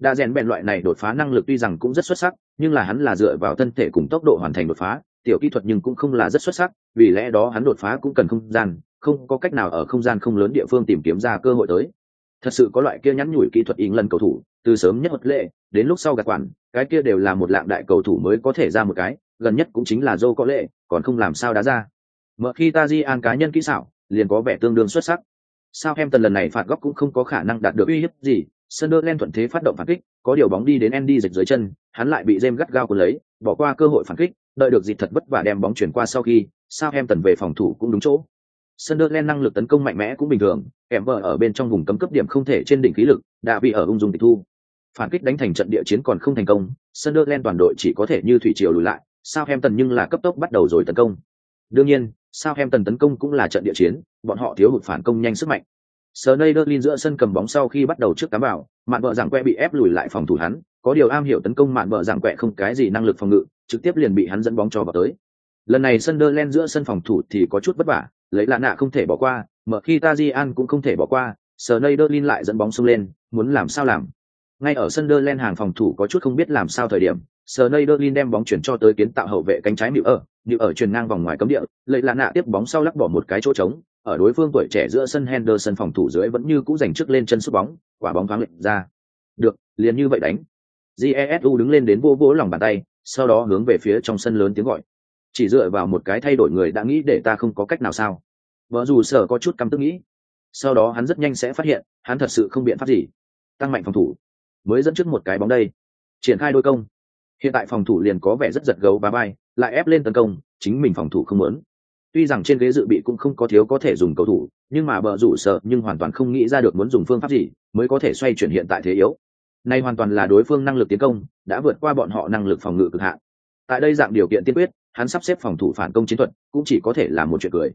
Đa rèn bèn loại này đột phá năng lực tuy rằng cũng rất xuất sắc, nhưng là hắn là dựa vào thân thể cùng tốc độ hoàn thành đột phá, tiểu kỹ thuật nhưng cũng không là rất xuất sắc, vì lẽ đó hắn đột phá cũng cần không gian, không có cách nào ở không gian không lớn địa phương tìm kiếm ra cơ hội tới thật sự có loại kia nhắn nhủi kỹ thuật ỉng lần cầu thủ từ sớm nhất hợp lệ đến lúc sau gạt quản cái kia đều là một lạng đại cầu thủ mới có thể ra một cái gần nhất cũng chính là dô có lệ còn không làm sao đá ra mở khi ta di an cá nhân kỹ xảo liền có vẻ tương đương xuất sắc sao em tần lần này phạt góc cũng không có khả năng đạt được uy hiếp gì Sunderland thuận thế phát động phản kích, có điều bóng đi đến Andy dịch dưới chân, hắn lại bị James gắt gao cuốn lấy, bỏ qua cơ hội phản kích, đợi được dịch thật vất vả đem bóng chuyển qua sau khi, Southampton về phòng thủ cũng đúng chỗ. Sunderland năng lực tấn công mạnh mẽ cũng bình thường, kèm vợ ở bên trong vùng cấm cấp điểm không thể trên đỉnh khí lực, đã bị ở ung dung tịch thu. Phản kích đánh thành trận địa chiến còn không thành công, Sunderland toàn đội chỉ có thể như thủy triều lùi lại, Southampton nhưng là cấp tốc bắt đầu rồi tấn công. Đương nhiên, Southampton tấn công cũng là trận địa chiến, bọn họ thiếu hụt phản công nhanh sức mạnh. Sneijderlin giữa sân cầm bóng sau khi bắt đầu trước cắm vào, mạn vợ giảng quẹ bị ép lùi lại phòng thủ hắn, có điều am hiểu tấn công mạn vợ giảng quẹ không cái gì năng lực phòng ngự, trực tiếp liền bị hắn dẫn bóng cho vào tới. Lần này Sunderland giữa sân phòng thủ thì có chút vất vả, lấy lạ nạ không thể bỏ qua, mở khi Tajian cũng không thể bỏ qua, Sneijderlin lại dẫn bóng xông lên, muốn làm sao làm. Ngay ở sân Dornin hàng phòng thủ có chút không biết làm sao thời điểm, Sneijderlin đem bóng chuyển cho tới kiến tạo hậu vệ cánh trái Nữu ở, Nữu ở truyền ngang vòng ngoài cấm địa, lấy lạ nạ tiếp bóng sau lắc bỏ một cái chỗ trống, ở đối phương tuổi trẻ giữa sân Henderson phòng thủ dưới vẫn như cũ giành trước lên chân sút bóng, quả bóng thoáng lệch ra. Được, liền như vậy đánh. Jesu đứng lên đến vô vỗ lòng bàn tay, sau đó hướng về phía trong sân lớn tiếng gọi. Chỉ dựa vào một cái thay đổi người đã nghĩ để ta không có cách nào sao? Vợ dù sở có chút căm tức nghĩ. Sau đó hắn rất nhanh sẽ phát hiện, hắn thật sự không biện pháp gì. Tăng mạnh phòng thủ, mới dẫn trước một cái bóng đây. Triển khai đôi công. Hiện tại phòng thủ liền có vẻ rất giật gấu bá bay, lại ép lên tấn công, chính mình phòng thủ không muốn Tuy rằng trên ghế dự bị cũng không có thiếu có thể dùng cầu thủ, nhưng mà bờ rủ sợ nhưng hoàn toàn không nghĩ ra được muốn dùng phương pháp gì mới có thể xoay chuyển hiện tại thế yếu. Nay hoàn toàn là đối phương năng lực tiến công đã vượt qua bọn họ năng lực phòng ngự cực hạn. Tại đây dạng điều kiện tiên quyết, hắn sắp xếp phòng thủ phản công chiến thuật cũng chỉ có thể là một chuyện cười.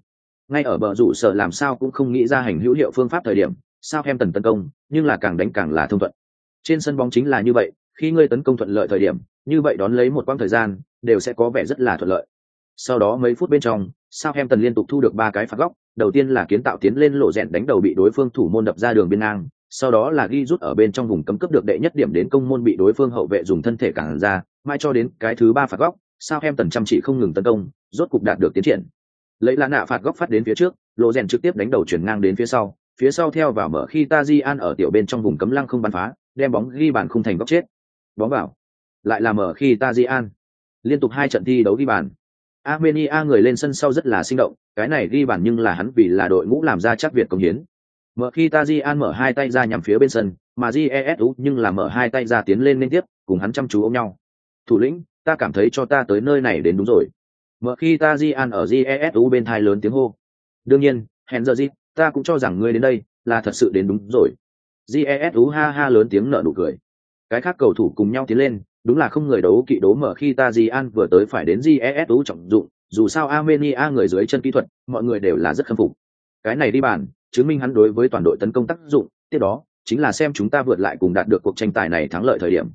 Ngay ở bờ rủ sợ làm sao cũng không nghĩ ra hành hữu hiệu phương pháp thời điểm, sao em tần tấn công, nhưng là càng đánh càng là thông thuận. Trên sân bóng chính là như vậy, khi ngươi tấn công thuận lợi thời điểm, như vậy đón lấy một quãng thời gian đều sẽ có vẻ rất là thuận lợi. Sau đó mấy phút bên trong, Sao em tần liên tục thu được ba cái phạt góc, đầu tiên là kiến tạo tiến lên lộ rẽn đánh đầu bị đối phương thủ môn đập ra đường biên ngang, sau đó là ghi rút ở bên trong vùng cấm cấp được đệ nhất điểm đến công môn bị đối phương hậu vệ dùng thân thể cản ra, mai cho đến cái thứ ba phạt góc, sao em tần chăm chỉ không ngừng tấn công, rốt cục đạt được tiến triển. Lấy lá nạ phạt góc phát đến phía trước, lộ rèn trực tiếp đánh đầu chuyển ngang đến phía sau, phía sau theo vào mở khi Tajian ở tiểu bên trong vùng cấm lăng không bắn phá, đem bóng ghi bàn không thành góc chết. Bóng vào. Lại là mở khi Tajian. Liên tục hai trận thi đấu ghi bàn. Armenia người lên sân sau rất là sinh động, cái này ghi bàn nhưng là hắn vì là đội ngũ làm ra chắc Việt công hiến. Mở khi Tajian mở hai tay ra nhằm phía bên sân, mà Jesu nhưng là mở hai tay ra tiến lên liên tiếp, cùng hắn chăm chú ôm nhau. Thủ lĩnh, ta cảm thấy cho ta tới nơi này đến đúng rồi. Mở khi ta Tajian ở Jesu bên thai lớn tiếng hô. Đương nhiên, hẹn giờ gì, ta cũng cho rằng ngươi đến đây, là thật sự đến đúng rồi. Jesu ha ha lớn tiếng nở nụ cười. Cái khác cầu thủ cùng nhau tiến lên, đúng là không người đấu kỵ đố mở khi ta Tajian vừa tới phải đến GESU trọng dụng, dù sao Armenia người dưới chân kỹ thuật, mọi người đều là rất khâm phục. Cái này đi bàn, chứng minh hắn đối với toàn đội tấn công tác dụng, tiếp đó chính là xem chúng ta vượt lại cùng đạt được cuộc tranh tài này thắng lợi thời điểm.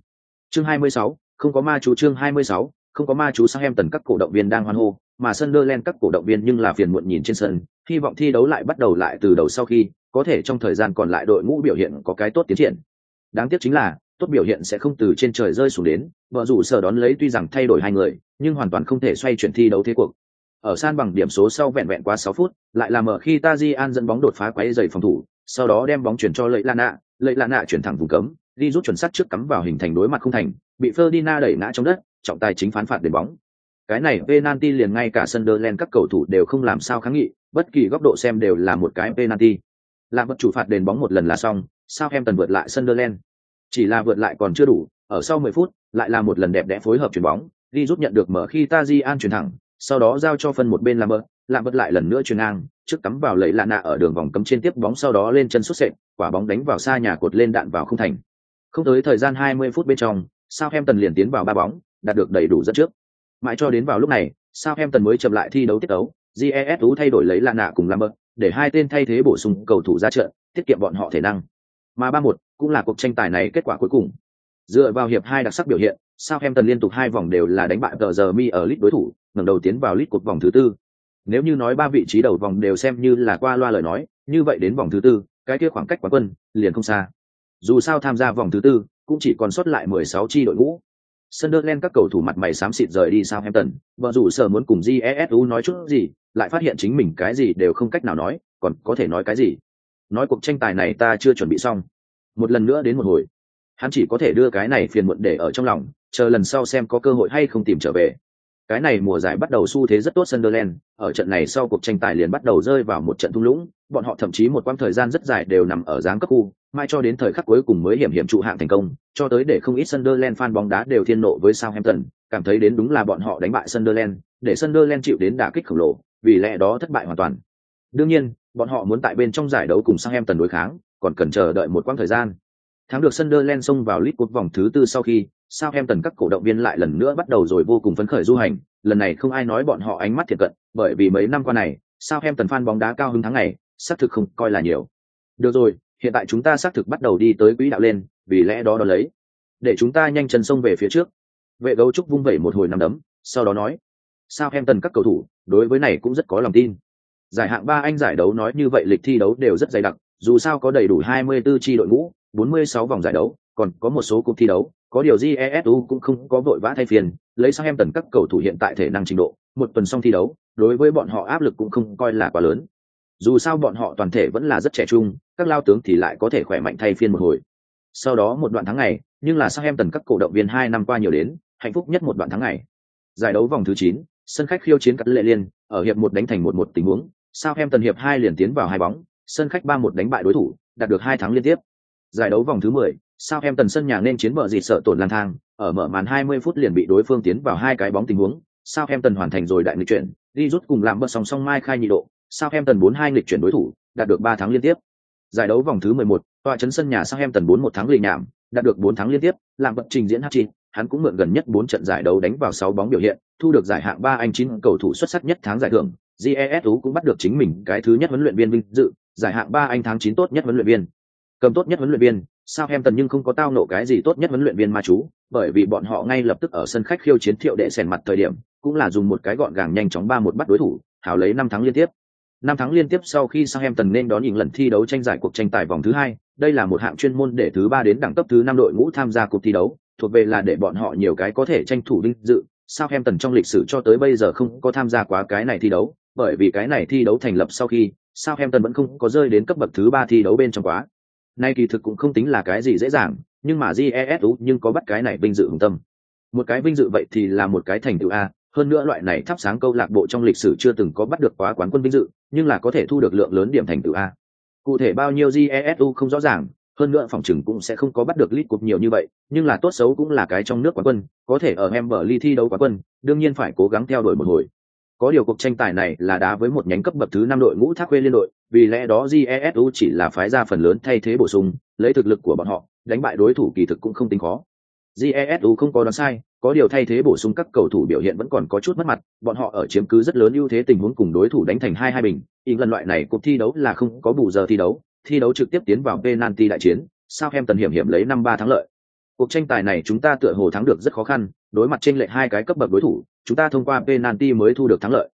Chương 26, không có ma chú chương 26, không có ma chú sang em tần các cổ động viên đang hoan hô, mà Sunderland các cổ động viên nhưng là phiền muộn nhìn trên sân, hy vọng thi đấu lại bắt đầu lại từ đầu sau khi, có thể trong thời gian còn lại đội ngũ biểu hiện có cái tốt tiến triển. Đáng tiếc chính là, tốt biểu hiện sẽ không từ trên trời rơi xuống đến vợ rủ sở đón lấy tuy rằng thay đổi hai người nhưng hoàn toàn không thể xoay chuyển thi đấu thế cuộc ở san bằng điểm số sau vẹn vẹn qua sáu phút lại làm ở khi Tajian dẫn bóng đột phá quấy dày phòng thủ sau đó đem bóng chuyển cho lợi Lana, nạ lợi lạ nạ chuyển thẳng vùng cấm đi rút chuẩn sắt trước cắm vào hình thành đối mặt không thành bị Ferdinand đẩy ngã trong đất trọng tài chính phán phạt đền bóng cái này penalty liền ngay cả Sunderland các cầu thủ đều không làm sao kháng nghị bất kỳ góc độ xem đều là một cái penalty. Làm vật chủ phạt đền bóng một lần là xong, Southampton vượt lại Sunderland. Chỉ là vượt lại còn chưa đủ, ở sau 10 phút, lại là một lần đẹp đẽ phối hợp chuyển bóng, đi rút nhận được mở khi Tajian chuyển thẳng, sau đó giao cho phân một bên làm bớt, làm bật lại lần nữa chuyển ngang, trước cắm vào lấy lạ nạ ở đường vòng cấm trên tiếp bóng sau đó lên chân xuất sệt, quả bóng đánh vào xa nhà cột lên đạn vào không thành. Không tới thời gian 20 phút bên trong, Southampton liền tiến vào ba bóng, đạt được đầy đủ dẫn trước. Mãi cho đến vào lúc này, Southampton mới chậm lại thi đấu tiết đấu, GESU thay đổi lấy Lana cùng Lambert, để hai tên thay thế bổ sung cầu thủ ra trận, tiết kiệm bọn họ thể năng. Mà 3-1 cũng là cuộc tranh tài này kết quả cuối cùng. Dựa vào hiệp hai đặc sắc biểu hiện, Southampton liên tục hai vòng đều là đánh bại tờ giờ mi ở lít đối thủ, ngẩng đầu tiến vào lít cuộc vòng thứ tư. Nếu như nói ba vị trí đầu vòng đều xem như là qua loa lời nói, như vậy đến vòng thứ tư, cái kia khoảng cách quán quân liền không xa. Dù sao tham gia vòng thứ tư, cũng chỉ còn sót lại 16 chi đội ngũ. Sunderland các cầu thủ mặt mày xám xịt rời đi Southampton, vợ dù sở muốn cùng GESU nói chút gì, lại phát hiện chính mình cái gì đều không cách nào nói, còn có thể nói cái gì? Nói cuộc tranh tài này ta chưa chuẩn bị xong. Một lần nữa đến một hồi. Hắn chỉ có thể đưa cái này phiền muộn để ở trong lòng, chờ lần sau xem có cơ hội hay không tìm trở về. Cái này mùa giải bắt đầu xu thế rất tốt Sunderland, ở trận này sau cuộc tranh tài liền bắt đầu rơi vào một trận thung lũng, bọn họ thậm chí một quãng thời gian rất dài đều nằm ở dáng cấp khu, mai cho đến thời khắc cuối cùng mới hiểm hiểm trụ hạng thành công, cho tới để không ít Sunderland fan bóng đá đều thiên nộ với Southampton, cảm thấy đến đúng là bọn họ đánh bại Sunderland, để Sunderland chịu đến đả kích khổng lồ, vì lẽ đó thất bại hoàn toàn. Đương nhiên, bọn họ muốn tại bên trong giải đấu cùng Southampton đối kháng, còn cần chờ đợi một quãng thời gian. Thắng được Sunderland xông vào League Cup vòng thứ tư sau khi, Southampton các cổ động viên lại lần nữa bắt đầu rồi vô cùng phấn khởi du hành, lần này không ai nói bọn họ ánh mắt thiệt cận, bởi vì mấy năm qua này, Southampton fan bóng đá cao hứng tháng ngày, xác thực không coi là nhiều. Được rồi, hiện tại chúng ta xác thực bắt đầu đi tới quỹ đạo lên, vì lẽ đó đó lấy. Để chúng ta nhanh chân sông về phía trước. Vệ gấu trúc vung vẩy một hồi nằm đấm, sau đó nói: sao em tần các cầu thủ, đối với này cũng rất có lòng tin. Giải hạng ba Anh giải đấu nói như vậy lịch thi đấu đều rất dày đặc, dù sao có đầy đủ 24 chi đội ngũ, 46 vòng giải đấu, còn có một số cuộc thi đấu, có điều jesu cũng không có vội vã thay phiền lấy sang em tần các cầu thủ hiện tại thể năng trình độ một tuần xong thi đấu đối với bọn họ áp lực cũng không coi là quá lớn dù sao bọn họ toàn thể vẫn là rất trẻ trung, các lao tướng thì lại có thể khỏe mạnh thay phiên một hồi. Sau đó một đoạn tháng ngày, nhưng là sang em tần các cổ động viên hai năm qua nhiều đến, hạnh phúc nhất một đoạn tháng ngày. Giải đấu vòng thứ chín, sân khách khiêu chiến cắt lệ liên, ở hiệp một đánh thành một một tình huống. Sao em tần hiệp hai liền tiến vào hai bóng, sân khách ba một đánh bại đối thủ, đạt được hai tháng liên tiếp. Giải đấu vòng thứ mười sao em tần sân nhà nên chiến bờ dịt sợ tổn lang thang, ở mở màn 20 phút liền bị đối phương tiến vào hai cái bóng tình huống. Sao em tần hoàn thành rồi đại nghịch chuyển, đi rút cùng làm bớt song song mai khai nhị độ sao em tần bốn hai nghịch chuyển đối thủ đạt được ba tháng liên tiếp. Giải đấu vòng thứ 11, tòa chấn sân nhà sao em tần bốn một tháng lì nhảm đạt được bốn tháng liên tiếp làm bật trình diễn hat-trick, hắn cũng mượn gần nhất bốn trận giải đấu đánh vào sáu bóng biểu hiện thu được giải hạng ba anh chín cầu thủ xuất sắc nhất tháng giải thưởng. Jesu cũng bắt được chính mình cái thứ nhất huấn luyện viên vinh dự giải hạng ba anh tháng chín tốt nhất huấn luyện viên. Cầm tốt nhất huấn luyện viên sao tần nhưng không có tao nộ cái gì tốt nhất huấn luyện viên ma chú bởi vì bọn họ ngay lập tức ở sân khách khiêu chiến thiệu đệ sèn mặt thời điểm cũng là dùng một cái gọn gàng nhanh chóng ba một bắt đối thủ hào lấy năm tháng liên tiếp năm tháng liên tiếp sau khi sang em tần nên đón những lần thi đấu tranh giải cuộc tranh tài vòng thứ hai, đây là một hạng chuyên môn để thứ ba đến đẳng cấp thứ năm đội ngũ tham gia cuộc thi đấu, thuộc về là để bọn họ nhiều cái có thể tranh thủ vinh dự. Sao em tần trong lịch sử cho tới bây giờ không có tham gia quá cái này thi đấu, bởi vì cái này thi đấu thành lập sau khi sao em tần vẫn không có rơi đến cấp bậc thứ ba thi đấu bên trong quá. Nay kỳ thực cũng không tính là cái gì dễ dàng, nhưng mà jesu nhưng có bắt cái này vinh dự hùng tâm. Một cái vinh dự vậy thì là một cái thành tựu a hơn nữa loại này thắp sáng câu lạc bộ trong lịch sử chưa từng có bắt được quá quán quân vinh dự, nhưng là có thể thu được lượng lớn điểm thành tựu a. Cụ thể bao nhiêu jesu không rõ ràng, hơn nữa phòng chừng cũng sẽ không có bắt được lit cục nhiều như vậy, nhưng là tốt xấu cũng là cái trong nước quán quân, có thể ở em bờ ly thi đấu quán quân, đương nhiên phải cố gắng theo đuổi một hồi. Có điều cuộc tranh tài này là đá với một nhánh cấp bậc thứ năm đội ngũ thác quê liên đội, vì lẽ đó jesu chỉ là phái ra phần lớn thay thế bổ sung, lấy thực lực của bọn họ, đánh bại đối thủ kỳ thực cũng không tính khó. Jesu không có đoán sai có điều thay thế bổ sung các cầu thủ biểu hiện vẫn còn có chút mất mặt bọn họ ở chiếm cứ rất lớn ưu thế tình huống cùng đối thủ đánh thành hai hai bình in lần loại này cuộc thi đấu là không có bù giờ thi đấu thi đấu trực tiếp tiến vào penalty đại chiến sao em tần hiểm hiểm lấy năm ba thắng lợi. Cuộc tranh tài này chúng ta tựa hồ thắng được rất khó khăn đối mặt trên lệ hai cái cấp bậc đối thủ chúng ta thông qua penalty mới thu được thắng lợi.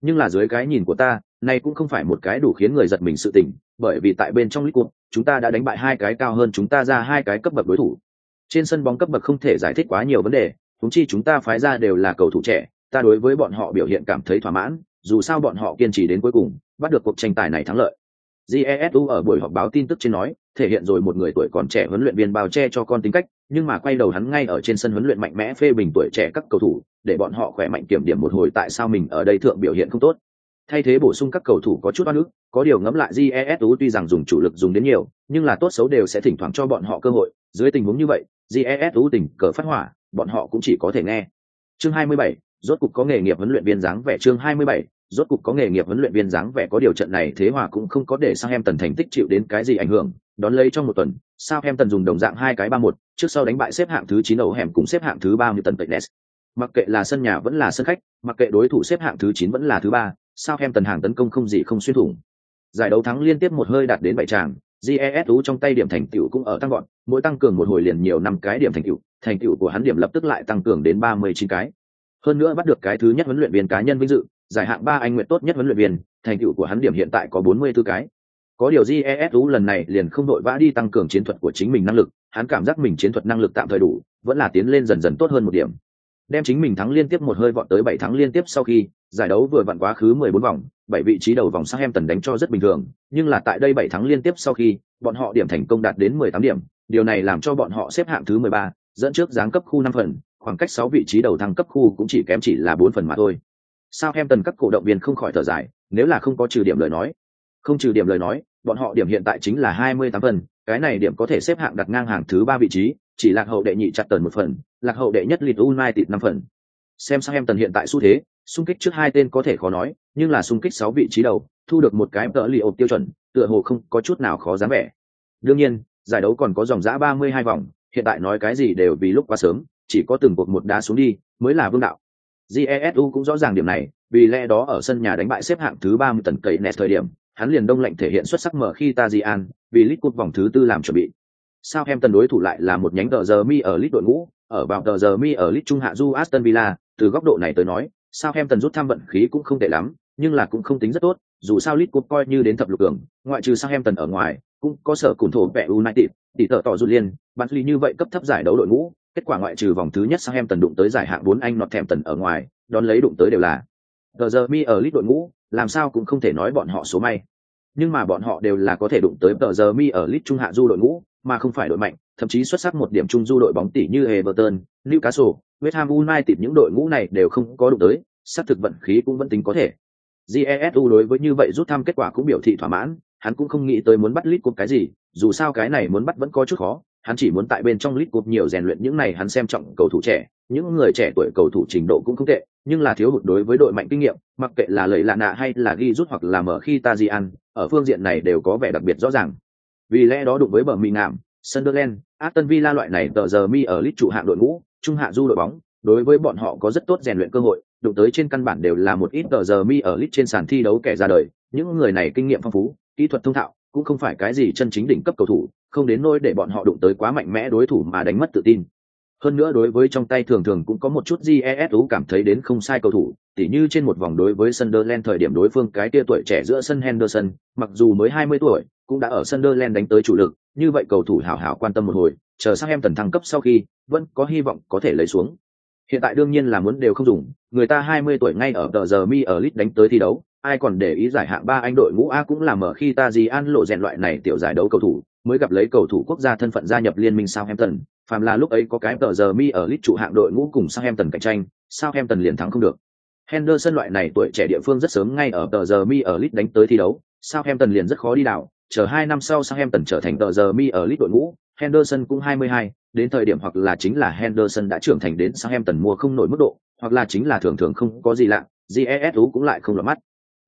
Nhưng là dưới cái nhìn của ta này cũng không phải một cái đủ khiến người giật mình sự tình bởi vì tại bên trong lít cuộc, chúng ta đã đánh bại hai cái cao hơn chúng ta ra hai cái cấp bậc đối thủ. Trên sân bóng cấp bậc không thể giải thích quá nhiều vấn đề chúng chi chúng ta phái ra đều là cầu thủ trẻ ta đối với bọn họ biểu hiện cảm thấy thỏa mãn dù sao bọn họ kiên trì đến cuối cùng bắt được cuộc tranh tài này thắng lợi. Jesu ở buổi họp báo tin tức trên nói thể hiện rồi một người tuổi còn trẻ huấn luyện viên bao che cho con tính cách nhưng mà quay đầu hắn ngay ở trên sân huấn luyện mạnh mẽ phê bình tuổi trẻ các cầu thủ để bọn họ khỏe mạnh kiểm điểm một hồi tại sao mình ở đây thượng biểu hiện không tốt. Thay thế bổ sung các cầu thủ có chút oan ức, có điều ngẫm lại GESU tuy rằng dùng chủ lực dùng đến nhiều, nhưng là tốt xấu đều sẽ thỉnh thoảng cho bọn họ cơ hội, dưới tình huống như vậy, GESU tình cờ phát hỏa, bọn họ cũng chỉ có thể nghe. Chương 27, rốt cục có nghề nghiệp huấn luyện viên dáng vẻ chương 27, rốt cục có nghề nghiệp huấn luyện viên dáng vẻ có điều trận này thế hòa cũng không có để sang em tần thành tích chịu đến cái gì ảnh hưởng, đón lấy trong một tuần, sao em tần dùng đồng dạng hai cái ba một, trước sau đánh bại xếp hạng thứ 9 ấu hẻm cùng xếp hạng thứ 3 như tần Tech Mặc kệ là sân nhà vẫn là sân khách, mặc kệ đối thủ xếp hạng thứ 9 vẫn là thứ ba, sao em tần hàng tấn công không gì không xuyên thủng. Giải đấu thắng liên tiếp một hơi đạt đến bảy tràng, GESU trong tay điểm thành tựu cũng ở tăng gọn, mỗi tăng cường một hồi liền nhiều năm cái điểm thành tựu, thành tựu của hắn điểm lập tức lại tăng cường đến 39 cái. Hơn nữa bắt được cái thứ nhất huấn luyện viên cá nhân vinh dự, giải hạng ba anh nguyện tốt nhất huấn luyện viên, thành tựu của hắn điểm hiện tại có 44 cái. Có điều GESU lần này liền không đội vã đi tăng cường chiến thuật của chính mình năng lực, hắn cảm giác mình chiến thuật năng lực tạm thời đủ, vẫn là tiến lên dần dần tốt hơn một điểm. Đem chính mình thắng liên tiếp một hơi vọt tới bảy thắng liên tiếp sau khi, giải đấu vừa vặn quá khứ 14 vòng, bảy vị trí đầu vòng xác em tần đánh cho rất bình thường, nhưng là tại đây bảy thắng liên tiếp sau khi, bọn họ điểm thành công đạt đến 18 điểm, điều này làm cho bọn họ xếp hạng thứ 13, dẫn trước giáng cấp khu 5 phần, khoảng cách 6 vị trí đầu thăng cấp khu cũng chỉ kém chỉ là 4 phần mà thôi. sao em tần các cổ động viên không khỏi thở dài, nếu là không có trừ điểm lời nói, không trừ điểm lời nói, bọn họ điểm hiện tại chính là 28 phần, cái này điểm có thể xếp hạng đặt ngang hàng thứ ba vị trí, chỉ lạc hậu đệ nhị chặt tần một phần, lạc hậu đệ nhất Leeds United 5 phần. Xem xác em tần hiện tại xu thế, xung kích trước hai tên có thể khó nói, nhưng là xung kích sáu vị trí đầu, thu được một cái tợ liệu tiêu chuẩn, tựa hồ không có chút nào khó dám vẻ. Đương nhiên, giải đấu còn có dòng dã 32 vòng, hiện tại nói cái gì đều vì lúc quá sớm, chỉ có từng cuộc một đá xuống đi, mới là vương đạo. Jesu cũng rõ ràng điểm này, vì lẽ đó ở sân nhà đánh bại xếp hạng thứ 30 tần cậy nẹt thời điểm, hắn liền đông lệnh thể hiện xuất sắc mở khi ta jian vì lít cút vòng thứ tư làm chuẩn bị. Sao em tần đối thủ lại là một nhánh tờ giờ mi ở lít đội ngũ, ở vào tờ giờ mi ở lít trung hạ du Aston Villa, từ góc độ này tới nói, sao em tần rút thăm vận khí cũng không tệ lắm, nhưng là cũng không tính rất tốt, dù sao lit Cup coi như đến thập lục cường, ngoại trừ sao em tần ở ngoài, cũng có sở cùn thổ vẽ United, tỷ tờ tỏ liên, bản ly như vậy cấp thấp giải đấu đội ngũ, kết quả ngoại trừ vòng thứ nhất sang em tần đụng tới giải hạng bốn Anh nọ thèm tần ở ngoài, đón lấy đụng tới đều là Tờ giờ mi ở lit đội ngũ, làm sao cũng không thể nói bọn họ số may. Nhưng mà bọn họ đều là có thể đụng tới tờ giờ mi ở lit trung hạ du đội ngũ, mà không phải đội mạnh, thậm chí xuất sắc một điểm chung du đội bóng tỷ như Everton, Newcastle, West Ham United những đội ngũ này đều không có đụng tới, sát thực vận khí cũng vẫn tính có thể. GESU đối với như vậy rút thăm kết quả cũng biểu thị thỏa mãn, hắn cũng không nghĩ tới muốn bắt lít cuộc cái gì, dù sao cái này muốn bắt vẫn có chút khó, hắn chỉ muốn tại bên trong lít cuộc nhiều rèn luyện những này hắn xem trọng cầu thủ trẻ, những người trẻ tuổi cầu thủ trình độ cũng không tệ, nhưng là thiếu hụt đối với đội mạnh kinh nghiệm, mặc kệ là lợi lạ nạ hay là ghi rút hoặc là mở khi ta gì ăn, ở phương diện này đều có vẻ đặc biệt rõ ràng. Vì lẽ đó đụng với bờ mì ngạm, Sunderland, Aston Villa loại này tờ giờ mi ở lít trụ hạng đội ngũ, trung hạ du đội bóng, đối với bọn họ có rất tốt rèn luyện cơ hội, đụng tới trên căn bản đều là một ít tờ giờ mi ở lít trên sàn thi đấu kẻ ra đời, những người này kinh nghiệm phong phú, kỹ thuật thông thạo, cũng không phải cái gì chân chính đỉnh cấp cầu thủ, không đến nỗi để bọn họ đụng tới quá mạnh mẽ đối thủ mà đánh mất tự tin. Hơn nữa đối với trong tay thường thường cũng có một chút GESU cảm thấy đến không sai cầu thủ, tỉ như trên một vòng đối với Sunderland thời điểm đối phương cái tia tuổi trẻ giữa sân Henderson, mặc dù mới 20 tuổi, cũng đã ở Sunderland đánh tới chủ lực, như vậy cầu thủ hảo hảo quan tâm một hồi, chờ sang em tần thăng cấp sau khi, vẫn có hy vọng có thể lấy xuống. Hiện tại đương nhiên là muốn đều không dùng, người ta 20 tuổi ngay ở tờ giờ mi ở lit đánh tới thi đấu, ai còn để ý giải hạng ba anh đội ngũ A cũng là mở khi ta gì an lộ rèn loại này tiểu giải đấu cầu thủ, mới gặp lấy cầu thủ quốc gia thân phận gia nhập liên minh Southampton, phàm là lúc ấy có cái tờ giờ mi ở lít trụ hạng đội ngũ cùng Southampton cạnh tranh, Southampton liền thắng không được. Henderson loại này tuổi trẻ địa phương rất sớm ngay ở tờ giờ mi ở lít đánh tới thi đấu, Southampton liền rất khó đi đảo, chờ hai năm sau Southampton trở thành tờ giờ mi ở lít đội ngũ, Henderson cũng 22, đến thời điểm hoặc là chính là Henderson đã trưởng thành đến Southampton mua không nổi mức độ, hoặc là chính là thường thường không có gì lạ, Jesu cũng lại không lọt mắt.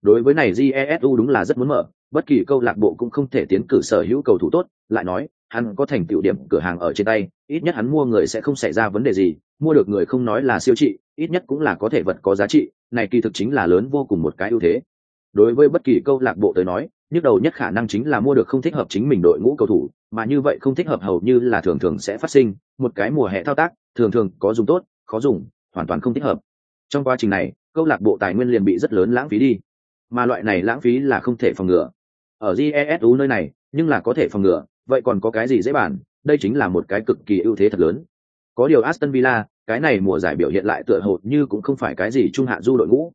Đối với này Jesu đúng là rất muốn mở, bất kỳ câu lạc bộ cũng không thể tiến cử sở hữu cầu thủ tốt, lại nói, hắn có thành tựu điểm cửa hàng ở trên tay, ít nhất hắn mua người sẽ không xảy ra vấn đề gì, mua được người không nói là siêu trị, ít nhất cũng là có thể vật có giá trị, này kỳ thực chính là lớn vô cùng một cái ưu thế. Đối với bất kỳ câu lạc bộ tới nói, nhức đầu nhất khả năng chính là mua được không thích hợp chính mình đội ngũ cầu thủ, mà như vậy không thích hợp hầu như là thường thường sẽ phát sinh, một cái mùa hè thao tác, thường thường có dùng tốt, khó dùng, hoàn toàn không thích hợp. Trong quá trình này, câu lạc bộ tài nguyên liền bị rất lớn lãng phí đi, mà loại này lãng phí là không thể phòng ngừa. Ở GESU nơi này, nhưng là có thể phòng ngừa, vậy còn có cái gì dễ bàn, đây chính là một cái cực kỳ ưu thế thật lớn. Có điều Aston Villa, cái này mùa giải biểu hiện lại tựa hồ như cũng không phải cái gì trung hạ du đội ngũ.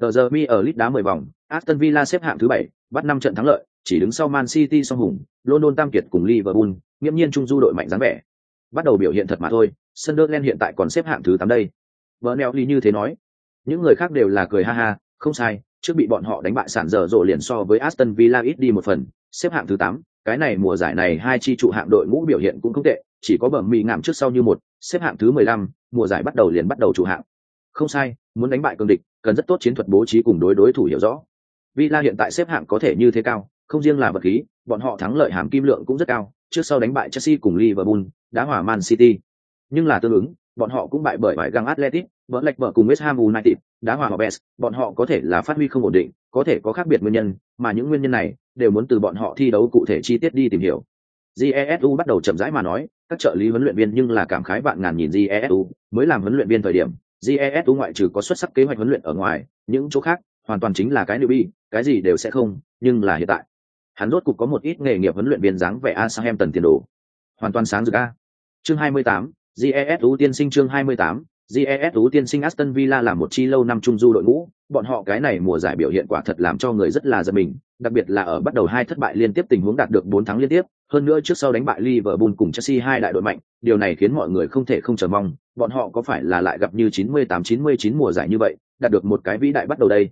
Tờ giờ mi ở lít đá 10 vòng, Aston Villa xếp hạng thứ bảy bắt năm trận thắng lợi, chỉ đứng sau Man City song hùng, London tam kiệt cùng Liverpool, nghiễm nhiên trung du đội mạnh dáng vẻ. Bắt đầu biểu hiện thật mà thôi, Sunderland hiện tại còn xếp hạng thứ tám đây. Bernelli như thế nói. Những người khác đều là cười ha ha, không sai, trước bị bọn họ đánh bại sản dở dội liền so với Aston Villa ít đi một phần, xếp hạng thứ tám cái này mùa giải này hai chi trụ hạng đội ngũ biểu hiện cũng không tệ, chỉ có bẩm mì ngạm trước sau như một, xếp hạng thứ 15, mùa giải bắt đầu liền bắt đầu trụ hạng. Không sai, muốn đánh bại cường địch, cần rất tốt chiến thuật bố trí cùng đối đối thủ hiểu rõ. Villa hiện tại xếp hạng có thể như thế cao, không riêng là vật khí, bọn họ thắng lợi hàm kim lượng cũng rất cao, trước sau đánh bại Chelsea cùng Liverpool, đá hòa Man City. Nhưng là tương ứng, bọn họ cũng bại bởi bại găng Atletico, vỡ lệch vợ cùng West Ham United, đá hòa Best, bọn họ có thể là phát huy không ổn định, có thể có khác biệt nguyên nhân, mà những nguyên nhân này đều muốn từ bọn họ thi đấu cụ thể chi tiết đi tìm hiểu. Jesu bắt đầu chậm rãi mà nói, các trợ lý huấn luyện viên nhưng là cảm khái bạn ngàn nhìn Jesu, mới làm huấn luyện viên thời điểm, Jesu ngoại trừ có xuất sắc kế hoạch huấn luyện ở ngoài, những chỗ khác hoàn toàn chính là cái newbie, cái gì đều sẽ không, nhưng là hiện tại, hắn rốt cục có một ít nghề nghiệp huấn luyện viên dáng vẻ A Southampton tiền đồ. Hoàn toàn sáng rực a. Chương 28, GESU tiên sinh chương 28, GESU tiên sinh Aston Villa là một chi lâu năm trung du đội ngũ, bọn họ cái này mùa giải biểu hiện quả thật làm cho người rất là giật mình, đặc biệt là ở bắt đầu hai thất bại liên tiếp tình huống đạt được 4 thắng liên tiếp, hơn nữa trước sau đánh bại Liverpool cùng Chelsea hai đại đội mạnh, điều này khiến mọi người không thể không chờ mong, bọn họ có phải là lại gặp như 98-99 mùa giải như vậy, đạt được một cái vĩ đại bắt đầu đây.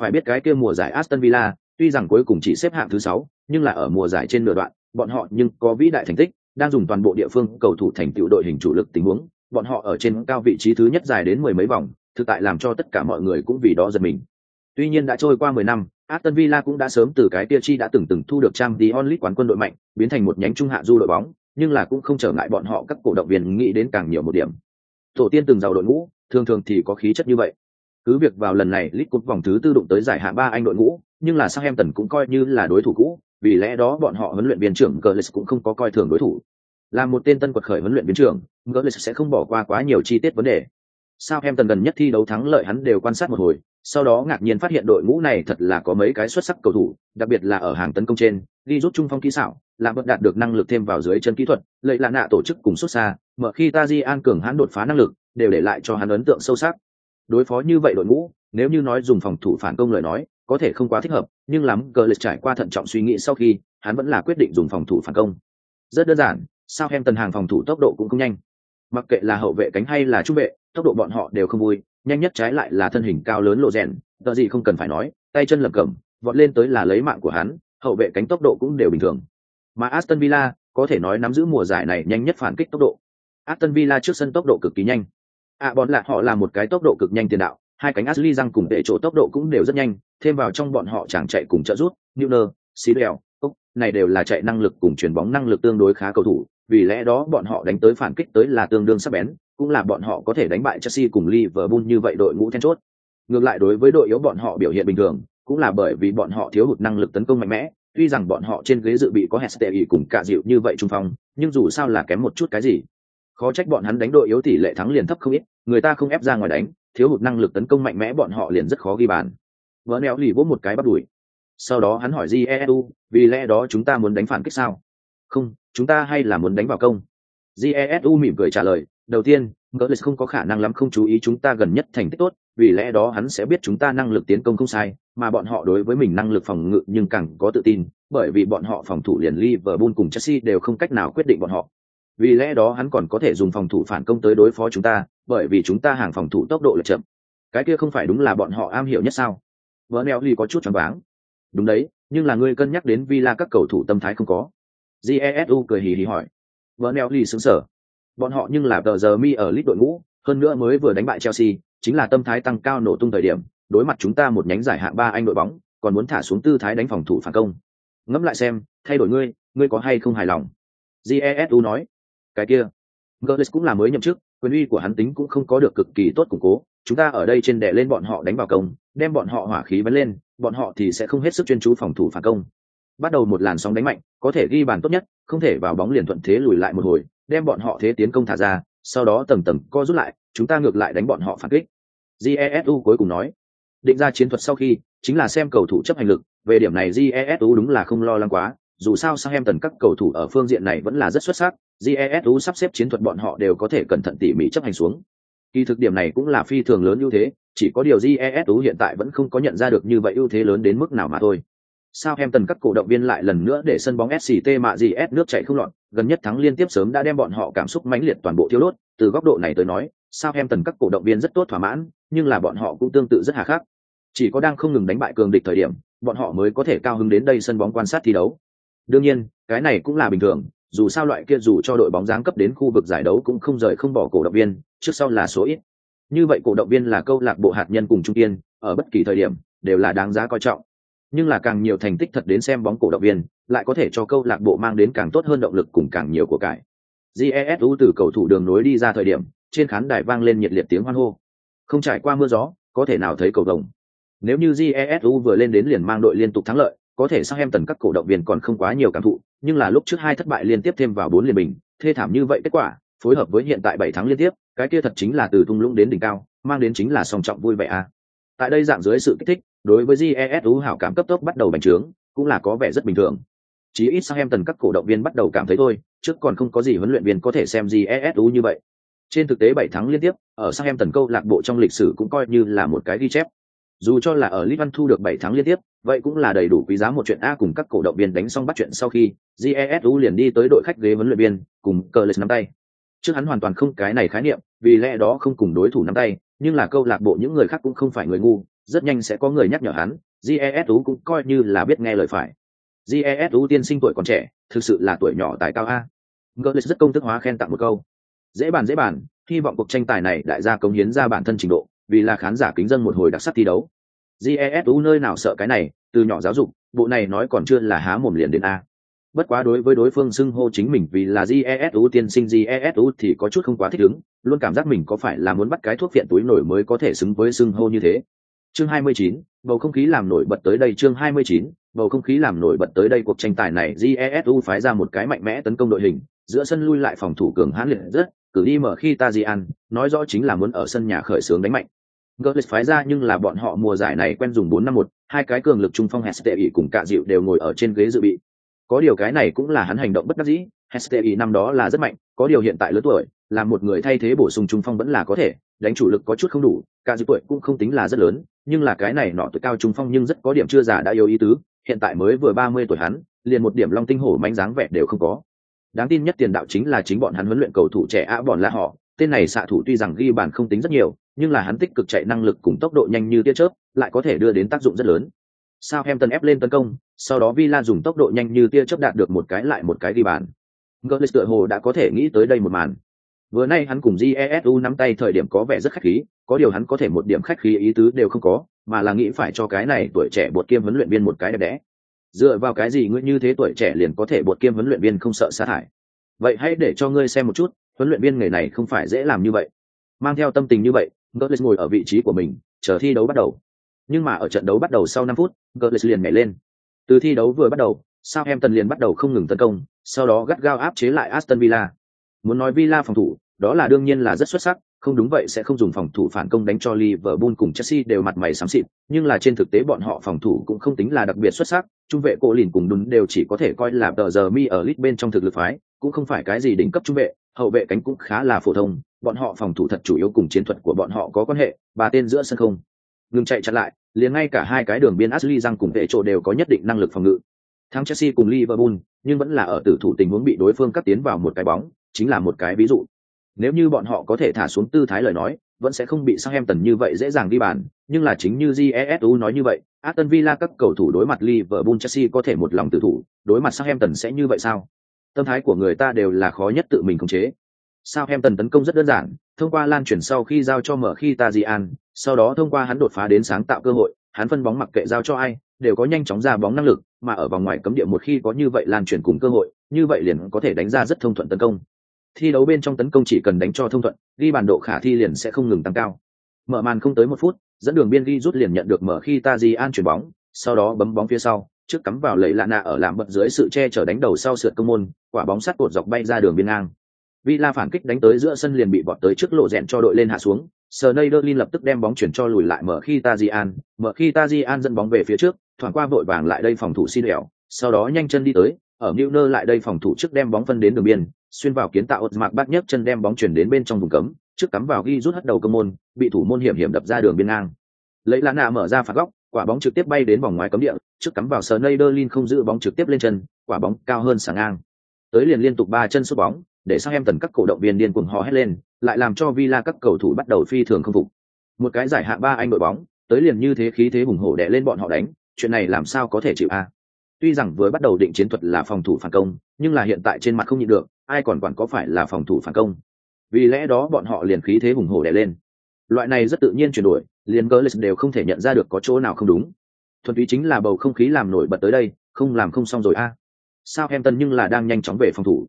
Phải biết cái kia mùa giải Aston Villa, tuy rằng cuối cùng chỉ xếp hạng thứ 6, nhưng là ở mùa giải trên nửa đoạn, bọn họ nhưng có vĩ đại thành tích, đang dùng toàn bộ địa phương cầu thủ thành tựu đội hình chủ lực tình huống, bọn họ ở trên cao vị trí thứ nhất dài đến mười mấy vòng, thực tại làm cho tất cả mọi người cũng vì đó giật mình. Tuy nhiên đã trôi qua 10 năm, Aston Villa cũng đã sớm từ cái kia chi đã từng từng thu được trang Dion Only quán quân đội mạnh, biến thành một nhánh trung hạ du đội bóng, nhưng là cũng không trở ngại bọn họ các cổ động viên nghĩ đến càng nhiều một điểm. Tổ tiên từng giàu đội ngũ, thường thường thì có khí chất như vậy. Cứ việc vào lần này League Cup vòng thứ tư đụng tới giải hạng ba anh đội ngũ, nhưng là Southampton cũng coi như là đối thủ cũ, vì lẽ đó bọn họ huấn luyện viên trưởng Gullis cũng không có coi thường đối thủ. Là một tên tân quật khởi huấn luyện viên trưởng, Gullis sẽ không bỏ qua quá nhiều chi tiết vấn đề. Southampton gần nhất thi đấu thắng lợi hắn đều quan sát một hồi, sau đó ngạc nhiên phát hiện đội ngũ này thật là có mấy cái xuất sắc cầu thủ, đặc biệt là ở hàng tấn công trên, đi rút trung phong kỹ xảo, làm bất đạt được năng lực thêm vào dưới chân kỹ thuật, lợi là nạ tổ chức cùng xuất xa, mở khi Taji An cường hắn đột phá năng lực, đều để lại cho hắn ấn tượng sâu sắc. Đối phó như vậy đội ngũ, nếu như nói dùng phòng thủ phản công lời nói, có thể không quá thích hợp, nhưng lắm Cờ lịch trải qua thận trọng suy nghĩ sau khi, hắn vẫn là quyết định dùng phòng thủ phản công. Rất đơn giản, sao em tần hàng phòng thủ tốc độ cũng không nhanh. Mặc kệ là hậu vệ cánh hay là trung vệ, tốc độ bọn họ đều không vui, nhanh nhất trái lại là thân hình cao lớn lộ rèn, tờ gì không cần phải nói, tay chân lập cầm, vọt lên tới là lấy mạng của hắn, hậu vệ cánh tốc độ cũng đều bình thường. Mà Aston Villa có thể nói nắm giữ mùa giải này nhanh nhất phản kích tốc độ. Aston Villa trước sân tốc độ cực kỳ nhanh. À bọn lạ họ là một cái tốc độ cực nhanh tiền đạo, hai cánh Ashley răng cùng tệ chỗ tốc độ cũng đều rất nhanh, thêm vào trong bọn họ chẳng chạy cùng trợ rút, Newner, Sibel, Cook, này đều là chạy năng lực cùng chuyển bóng năng lực tương đối khá cầu thủ, vì lẽ đó bọn họ đánh tới phản kích tới là tương đương sắc bén, cũng là bọn họ có thể đánh bại Chelsea cùng Liverpool như vậy đội ngũ then chốt. Ngược lại đối với đội yếu bọn họ biểu hiện bình thường, cũng là bởi vì bọn họ thiếu hụt năng lực tấn công mạnh mẽ, tuy rằng bọn họ trên ghế dự bị có Hestey cùng cả dịu như vậy trung phong, nhưng dù sao là kém một chút cái gì. Khó trách bọn hắn đánh đội yếu tỷ lệ thắng liền thấp không ít, người ta không ép ra ngoài đánh, thiếu hụt năng lực tấn công mạnh mẽ bọn họ liền rất khó ghi bàn. Vỡ neo lì vỗ một cái bắt đuổi. Sau đó hắn hỏi Jesu, vì lẽ đó chúng ta muốn đánh phản kích sao? Không, chúng ta hay là muốn đánh vào công? Jesu mỉm cười trả lời, đầu tiên, Gullis không có khả năng lắm không chú ý chúng ta gần nhất thành tích tốt, vì lẽ đó hắn sẽ biết chúng ta năng lực tiến công không sai, mà bọn họ đối với mình năng lực phòng ngự nhưng càng có tự tin, bởi vì bọn họ phòng thủ liền Liverpool cùng Chelsea đều không cách nào quyết định bọn họ. Vì lẽ đó hắn còn có thể dùng phòng thủ phản công tới đối phó chúng ta, bởi vì chúng ta hàng phòng thủ tốc độ là chậm. Cái kia không phải đúng là bọn họ am hiểu nhất sao? Vỡ neo ly có chút choáng váng. Đúng đấy, nhưng là ngươi cân nhắc đến Villa các cầu thủ tâm thái không có. Jesu cười hì hì hỏi. vợ neo ly xứng sở Bọn họ nhưng là tờ giờ mi ở lít đội ngũ, hơn nữa mới vừa đánh bại Chelsea, chính là tâm thái tăng cao nổ tung thời điểm, đối mặt chúng ta một nhánh giải hạng ba anh đội bóng, còn muốn thả xuống tư thái đánh phòng thủ phản công. Ngẫm lại xem, thay đổi ngươi, ngươi có hay không hài lòng? Jesu nói. Cái kia, Gullis cũng là mới nhậm chức, quyền uy của hắn tính cũng không có được cực kỳ tốt củng cố, chúng ta ở đây trên đè lên bọn họ đánh vào công, đem bọn họ hỏa khí vấn lên, bọn họ thì sẽ không hết sức chuyên chú phòng thủ phản công. Bắt đầu một làn sóng đánh mạnh, có thể ghi bàn tốt nhất, không thể vào bóng liền thuận thế lùi lại một hồi, đem bọn họ thế tiến công thả ra, sau đó tầng tầng co rút lại, chúng ta ngược lại đánh bọn họ phản kích. Jesu cuối cùng nói, định ra chiến thuật sau khi, chính là xem cầu thủ chấp hành lực, về điểm này Jesu đúng là không lo lắng quá, dù sao Southampton các cầu thủ ở phương diện này vẫn là rất xuất sắc, jesu sắp xếp chiến thuật bọn họ đều có thể cẩn thận tỉ mỉ chấp hành xuống kỳ thực điểm này cũng là phi thường lớn ưu thế chỉ có điều jesu hiện tại vẫn không có nhận ra được như vậy ưu thế lớn đến mức nào mà thôi sao em tần các cổ động viên lại lần nữa để sân bóng sct mạ gì s nước chảy không lọt gần nhất thắng liên tiếp sớm đã đem bọn họ cảm xúc mãnh liệt toàn bộ thiếu đốt từ góc độ này tới nói sao em tần các cổ động viên rất tốt thỏa mãn nhưng là bọn họ cũng tương tự rất hà khắc Chỉ có đang không ngừng đánh bại cường địch thời điểm, bọn họ mới có thể cao hứng đến đây sân bóng quan sát thi đấu. Đương nhiên, cái này cũng là bình thường, dù sao loại kia dù cho đội bóng giáng cấp đến khu vực giải đấu cũng không rời không bỏ cổ động viên, trước sau là số ít. Như vậy cổ động viên là câu lạc bộ hạt nhân cùng trung kiên, ở bất kỳ thời điểm đều là đáng giá coi trọng. Nhưng là càng nhiều thành tích thật đến xem bóng cổ động viên, lại có thể cho câu lạc bộ mang đến càng tốt hơn động lực cùng càng nhiều của cải. Jesu từ cầu thủ đường nối đi ra thời điểm, trên khán đài vang lên nhiệt liệt tiếng hoan hô. Không trải qua mưa gió, có thể nào thấy cầu đồng. Nếu như Jesu vừa lên đến liền mang đội liên tục thắng lợi, có thể sang em tần các cổ động viên còn không quá nhiều cảm thụ, nhưng là lúc trước hai thất bại liên tiếp thêm vào bốn liền bình, thê thảm như vậy kết quả, phối hợp với hiện tại bảy thắng liên tiếp, cái kia thật chính là từ thung lũng đến đỉnh cao, mang đến chính là song trọng vui vẻ à. Tại đây dạng dưới sự kích thích, đối với Jesu hảo cảm cấp tốc bắt đầu bành trướng, cũng là có vẻ rất bình thường. Chỉ ít sang em tần các cổ động viên bắt đầu cảm thấy thôi, trước còn không có gì huấn luyện viên có thể xem Jesu như vậy. Trên thực tế bảy thắng liên tiếp, ở sang em tần câu lạc bộ trong lịch sử cũng coi như là một cái ghi chép. Dù cho là ở Litvan thu được bảy thắng liên tiếp, vậy cũng là đầy đủ quý giá một chuyện a cùng các cổ động viên đánh xong bắt chuyện sau khi jesu liền đi tới đội khách ghế huấn luyện viên cùng cờ lệch nắm tay trước hắn hoàn toàn không cái này khái niệm vì lẽ đó không cùng đối thủ nắm tay nhưng là câu lạc bộ những người khác cũng không phải người ngu rất nhanh sẽ có người nhắc nhở hắn jesu cũng coi như là biết nghe lời phải. Jesu tiên sinh tuổi còn trẻ, thực sự là tuổi nhỏ tài cao a. Gỡ rất công thức hóa khen tặng một câu. Dễ bàn dễ bàn, hy vọng cuộc tranh tài này đại gia cống hiến ra bản thân trình độ, vì là khán giả kính dân một hồi đặc sắc thi đấu. Jesu nơi nào sợ cái này, từ nhỏ giáo dục, bộ này nói còn chưa là há mồm liền đến a. Bất quá đối với đối phương xưng hô chính mình vì là jesu tiên sinh jesu thì có chút không quá thích ứng, luôn cảm giác mình có phải là muốn bắt cái thuốc phiện túi nổi mới có thể xứng với xưng hô như thế chương 29, bầu không khí làm nổi bật tới đây. Chương 29, bầu không khí làm nổi bật tới đây. Cuộc tranh tài này jesu phái ra một cái mạnh mẽ tấn công đội hình giữa sân lui lại phòng thủ cường hãn liệt rất cử đi mở khi ta di ăn nói rõ chính là muốn ở sân nhà khởi xướng đánh mạnh. Gurlitz phái ra nhưng là bọn họ mùa giải này quen dùng 4-5-1, hai cái cường lực trung phong Hestey cùng cả dịu đều ngồi ở trên ghế dự bị. Có điều cái này cũng là hắn hành động bất đắc dĩ, Hestey năm đó là rất mạnh, có điều hiện tại lớn tuổi, làm một người thay thế bổ sung trung phong vẫn là có thể, đánh chủ lực có chút không đủ, cả dịp tuổi cũng không tính là rất lớn, nhưng là cái này nọ tuổi cao trung phong nhưng rất có điểm chưa già đã yêu ý tứ, hiện tại mới vừa 30 tuổi hắn, liền một điểm long tinh hổ manh dáng vẻ đều không có. Đáng tin nhất tiền đạo chính là chính bọn hắn huấn luyện cầu thủ trẻ ạ bọn là họ, tên này xạ thủ tuy rằng ghi bàn không tính rất nhiều, nhưng là hắn tích cực chạy năng lực cùng tốc độ nhanh như tia chớp, lại có thể đưa đến tác dụng rất lớn. Southampton ép lên tấn công, sau đó Villa dùng tốc độ nhanh như tia chớp đạt được một cái lại một cái ghi bàn. Götze tựa hồ đã có thể nghĩ tới đây một màn. Vừa nay hắn cùng Jesu nắm tay thời điểm có vẻ rất khách khí, có điều hắn có thể một điểm khách khí ý tứ đều không có, mà là nghĩ phải cho cái này tuổi trẻ bột kiêm huấn luyện viên một cái đẹp đẽ. Dựa vào cái gì ngươi như thế tuổi trẻ liền có thể bột kiêm huấn luyện viên không sợ sa thải? Vậy hãy để cho ngươi xem một chút, huấn luyện viên nghề này không phải dễ làm như vậy. Mang theo tâm tình như vậy, Götze ngồi ở vị trí của mình, chờ thi đấu bắt đầu. Nhưng mà ở trận đấu bắt đầu sau 5 phút, Götze liền nhảy lên. Từ thi đấu vừa bắt đầu, Southampton liền bắt đầu không ngừng tấn công, sau đó gắt gao áp chế lại Aston Villa. Muốn nói Villa phòng thủ, đó là đương nhiên là rất xuất sắc, không đúng vậy sẽ không dùng phòng thủ phản công đánh cho Liverpool cùng Chelsea đều mặt mày xám xịt, nhưng là trên thực tế bọn họ phòng thủ cũng không tính là đặc biệt xuất sắc, trung vệ cổ lìn cùng đúng đều chỉ có thể coi là tờ giờ mi ở lít bên trong thực lực phái, cũng không phải cái gì đỉnh cấp trung vệ, hậu vệ cánh cũng khá là phổ thông, bọn họ phòng thủ thật chủ yếu cùng chiến thuật của bọn họ có quan hệ, ba tên giữa sân không. Ngừng chạy chặn lại, liền ngay cả hai cái đường biên Ashley răng cùng vệ trộ đều có nhất định năng lực phòng ngự. Thắng Chelsea cùng Liverpool, nhưng vẫn là ở tử thủ tình huống bị đối phương cắt tiến vào một cái bóng, chính là một cái ví dụ. Nếu như bọn họ có thể thả xuống tư thái lời nói, vẫn sẽ không bị Southampton như vậy dễ dàng đi bàn, nhưng là chính như Jesu nói như vậy, Aston Villa các cầu thủ đối mặt Liverpool Chelsea có thể một lòng tự thủ, đối mặt Southampton sẽ như vậy sao? Tâm thái của người ta đều là khó nhất tự mình khống chế. Southampton tấn công rất đơn giản, thông qua lan chuyển sau khi giao cho mở khi Tajian, sau đó thông qua hắn đột phá đến sáng tạo cơ hội, hắn phân bóng mặc kệ giao cho ai, đều có nhanh chóng ra bóng năng lực, mà ở vòng ngoài cấm địa một khi có như vậy lan chuyển cùng cơ hội, như vậy liền có thể đánh ra rất thông thuận tấn công. Thi đấu bên trong tấn công chỉ cần đánh cho thông thuận, ghi bàn độ khả thi liền sẽ không ngừng tăng cao. Mở màn không tới một phút, dẫn đường biên ghi rút liền nhận được mở khi Tajian chuyển bóng, sau đó bấm bóng phía sau, trước cắm vào lấy lạ nạ ở làm bật dưới sự che chở đánh đầu sau sượt công môn, quả bóng sắt cột dọc bay ra đường biên ngang. Villa phản kích đánh tới giữa sân liền bị bọt tới trước lộ rẽn cho đội lên hạ xuống. Sneijderlin lập tức đem bóng chuyển cho lùi lại mở khi Tajian, mở khi Tajian dẫn bóng về phía trước, thoảng qua vội vàng lại đây phòng thủ xin lẻo, sau đó nhanh chân đi tới, ở Milner lại đây phòng thủ trước đem bóng phân đến đường biên, xuyên vào kiến tạo mạc bắt nhấc chân đem bóng chuyển đến bên trong vùng cấm, trước cắm vào ghi rút hất đầu cơ môn, bị thủ môn hiểm hiểm đập ra đường biên ngang. Lấy lá nạ mở ra phạt góc, quả bóng trực tiếp bay đến vòng ngoài cấm địa, trước cắm vào Sneijderlin không giữ bóng trực tiếp lên chân, quả bóng cao hơn sáng ngang. Tới liền liên tục ba chân sút bóng, để sang em tần các cổ động viên điên cuồng hò hét lên, lại làm cho Villa các cầu thủ bắt đầu phi thường không phục. Một cái giải hạ ba Anh đội bóng, tới liền như thế khí thế hùng hổ đè lên bọn họ đánh chuyện này làm sao có thể chịu a tuy rằng vừa bắt đầu định chiến thuật là phòng thủ phản công nhưng là hiện tại trên mặt không nhịn được ai còn quản có phải là phòng thủ phản công. Vì lẽ đó bọn họ liền khí thế hùng hổ đè lên. Loại này rất tự nhiên chuyển đổi, liền gỡ đều không thể nhận ra được có chỗ nào không đúng. Thuần túy chính là bầu không khí làm nổi bật tới đây, không làm không xong rồi a. Sao em tân nhưng là đang nhanh chóng về phòng thủ?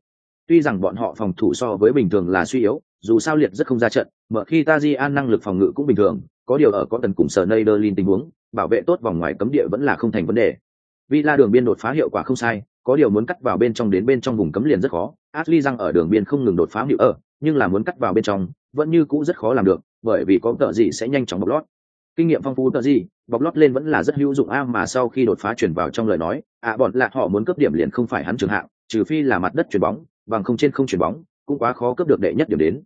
Tuy rằng bọn họ phòng thủ so với bình thường là suy yếu, dù sao liệt rất không ra trận mở khi ta an năng lực phòng ngự cũng bình thường, có điều ở có tần cùng sở nây tình huống, bảo vệ tốt vòng ngoài cấm địa vẫn là không thành vấn đề. Vì la đường biên đột phá hiệu quả không sai có điều muốn cắt vào bên trong đến bên trong vùng cấm liền rất khó. Ashley răng ở đường biên không ngừng đột phá hiệu ở nhưng là muốn cắt vào bên trong, vẫn như cũ rất khó làm được, bởi vì có tợ gì sẽ nhanh chóng bọc lót. Kinh nghiệm phong phú tờ gì bọc lót lên vẫn là rất hữu dụng a, mà sau khi đột phá chuyển vào trong lời nói à bọn lạc họ muốn cấp điểm liền không phải hắn trường hạng, trừ phi là mặt đất chuyển bóng, bằng không trên không chuyển bóng, cũng quá khó cấp được đệ nhất điểm đến.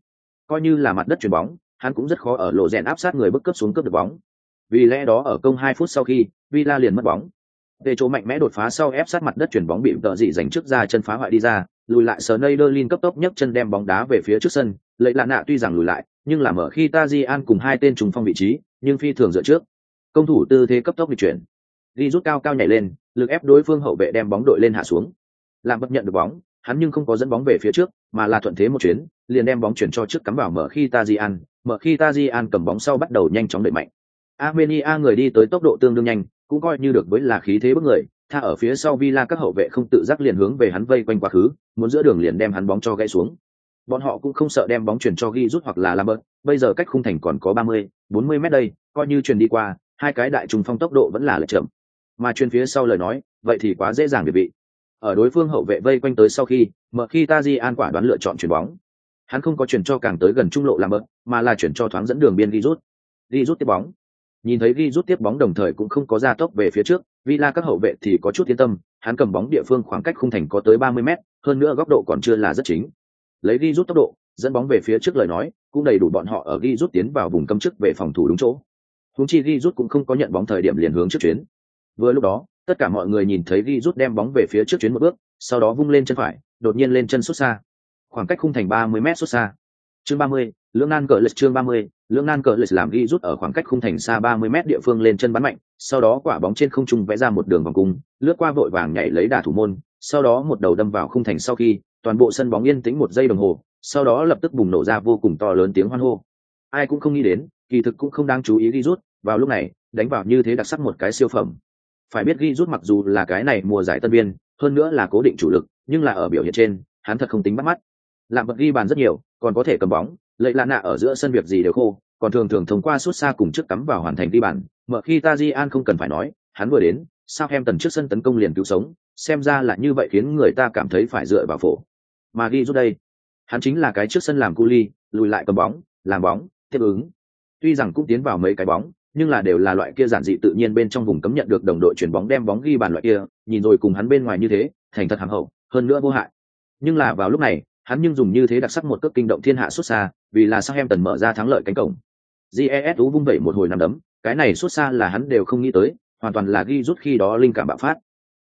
Coi như là mặt đất chuyển bóng, hắn cũng rất khó ở lộ rèn áp sát người bức cấp xuống cấp được bóng. Vì lẽ đó ở công hai phút sau khi villa liền mất bóng. Tê chỗ mạnh mẽ đột phá sau ép sát mặt đất chuyển bóng bị tợ dị dành trước ra chân phá hoại đi ra, lùi lại sờ nây đơ cấp tốc nhấc chân đem bóng đá về phía trước sân. Lấy lạ nạ tuy rằng lùi lại, nhưng làm ở khi Tajian cùng hai tên trùng phong vị trí, nhưng phi thường dựa trước. Công thủ tư thế cấp tốc di chuyển. Đi rút cao cao nhảy lên, lực ép đối phương hậu vệ đem bóng đội lên hạ xuống. Làm bất nhận được bóng, hắn nhưng không có dẫn bóng về phía trước, mà là thuận thế một chuyến, liền đem bóng chuyển cho trước cắm vào mở khi Tajian mở khi Tajian cầm bóng sau bắt đầu nhanh chóng đẩy mạnh. Armenia người đi tới tốc độ tương đương nhanh cũng coi như được với là khí thế bất người tha ở phía sau villa các hậu vệ không tự giác liền hướng về hắn vây quanh quá khứ muốn giữa đường liền đem hắn bóng cho gãy xuống. Bọn họ cũng không sợ đem bóng chuyển cho ghi rút hoặc là làm bớt bây giờ cách khung thành còn có ba mươi, bốn mươi mét đây coi như truyền đi qua hai cái đại trùng phong tốc độ vẫn là lệch chậm. Mà truyền phía sau lời nói vậy thì quá dễ dàng để bị. Ở đối phương hậu vệ vây quanh tới sau khi mở khi ta Di an quả đoán lựa chọn chuyển bóng. Hắn không có chuyển cho càng tới gần trung lộ làm bớt mà là chuyển cho thoáng dẫn đường biên ghi rút. Ghi rút tiếp bóng. Nhìn thấy ghi rút tiếp bóng đồng thời cũng không có gia tốc về phía trước, Villa các hậu vệ thì có chút yên tâm, hắn cầm bóng địa phương khoảng cách khung thành có tới 30 mét, hơn nữa góc độ còn chưa là rất chính. Lấy ghi rút tốc độ, dẫn bóng về phía trước lời nói, cũng đầy đủ bọn họ ở ghi rút tiến vào vùng cấm trước về phòng thủ đúng chỗ. Huống chi ghi rút cũng không có nhận bóng thời điểm liền hướng trước chuyến. Vừa lúc đó, tất cả mọi người nhìn thấy ghi rút đem bóng về phía trước chuyến một bước, sau đó vung lên chân phải, đột nhiên lên chân xuất xa. Khoảng cách khung thành 30 mét xuất xa. Chương 30, lưỡng nan gỡ lật chương 30, Lưỡng nan cờ lịch làm ghi rút ở khoảng cách khung thành xa ba mươi m địa phương lên chân bắn mạnh, sau đó quả bóng trên không trung vẽ ra một đường vòng cung, lướt qua vội vàng nhảy lấy đà thủ môn, sau đó một đầu đâm vào khung thành sau khi, toàn bộ sân bóng yên tĩnh một giây đồng hồ, sau đó lập tức bùng nổ ra vô cùng to lớn tiếng hoan hô. Ai cũng không nghĩ đến, kỳ thực cũng không đáng chú ý ghi rút, vào lúc này, đánh vào như thế đặc sắc một cái siêu phẩm. Phải biết ghi rút mặc dù là cái này mùa giải tân biên, hơn nữa là cố định chủ lực, nhưng là ở biểu hiện trên, hắn thật không tính bắt mắt. Làm vật ghi bàn rất nhiều còn có thể cầm bóng, lệ lạ nạ ở giữa sân việc gì đều khô, còn thường thường thông qua suốt xa cùng trước cắm vào hoàn thành ghi bàn. Mở khi Taji An không cần phải nói, hắn vừa đến, sao em tần trước sân tấn công liền cứu sống, xem ra là như vậy khiến người ta cảm thấy phải dựa vào phổ. Mà ghi rút đây, hắn chính là cái trước sân làm cu ly, lùi lại cầm bóng, làm bóng, tiếp ứng. Tuy rằng cũng tiến vào mấy cái bóng, nhưng là đều là loại kia giản dị tự nhiên bên trong vùng cấm nhận được đồng đội chuyển bóng đem bóng ghi bàn loại kia, nhìn rồi cùng hắn bên ngoài như thế, thành thật hàng hậu, hơn nữa vô hại. Nhưng là vào lúc này hắn nhưng dùng như thế đặc sắc một cước kinh động thiên hạ xuất xa, vì là sao em tần mở ra thắng lợi cánh cổng. Jes vung vẩy một hồi nằm đấm, cái này xuất xa là hắn đều không nghĩ tới, hoàn toàn là ghi rút khi đó linh cảm bạo phát.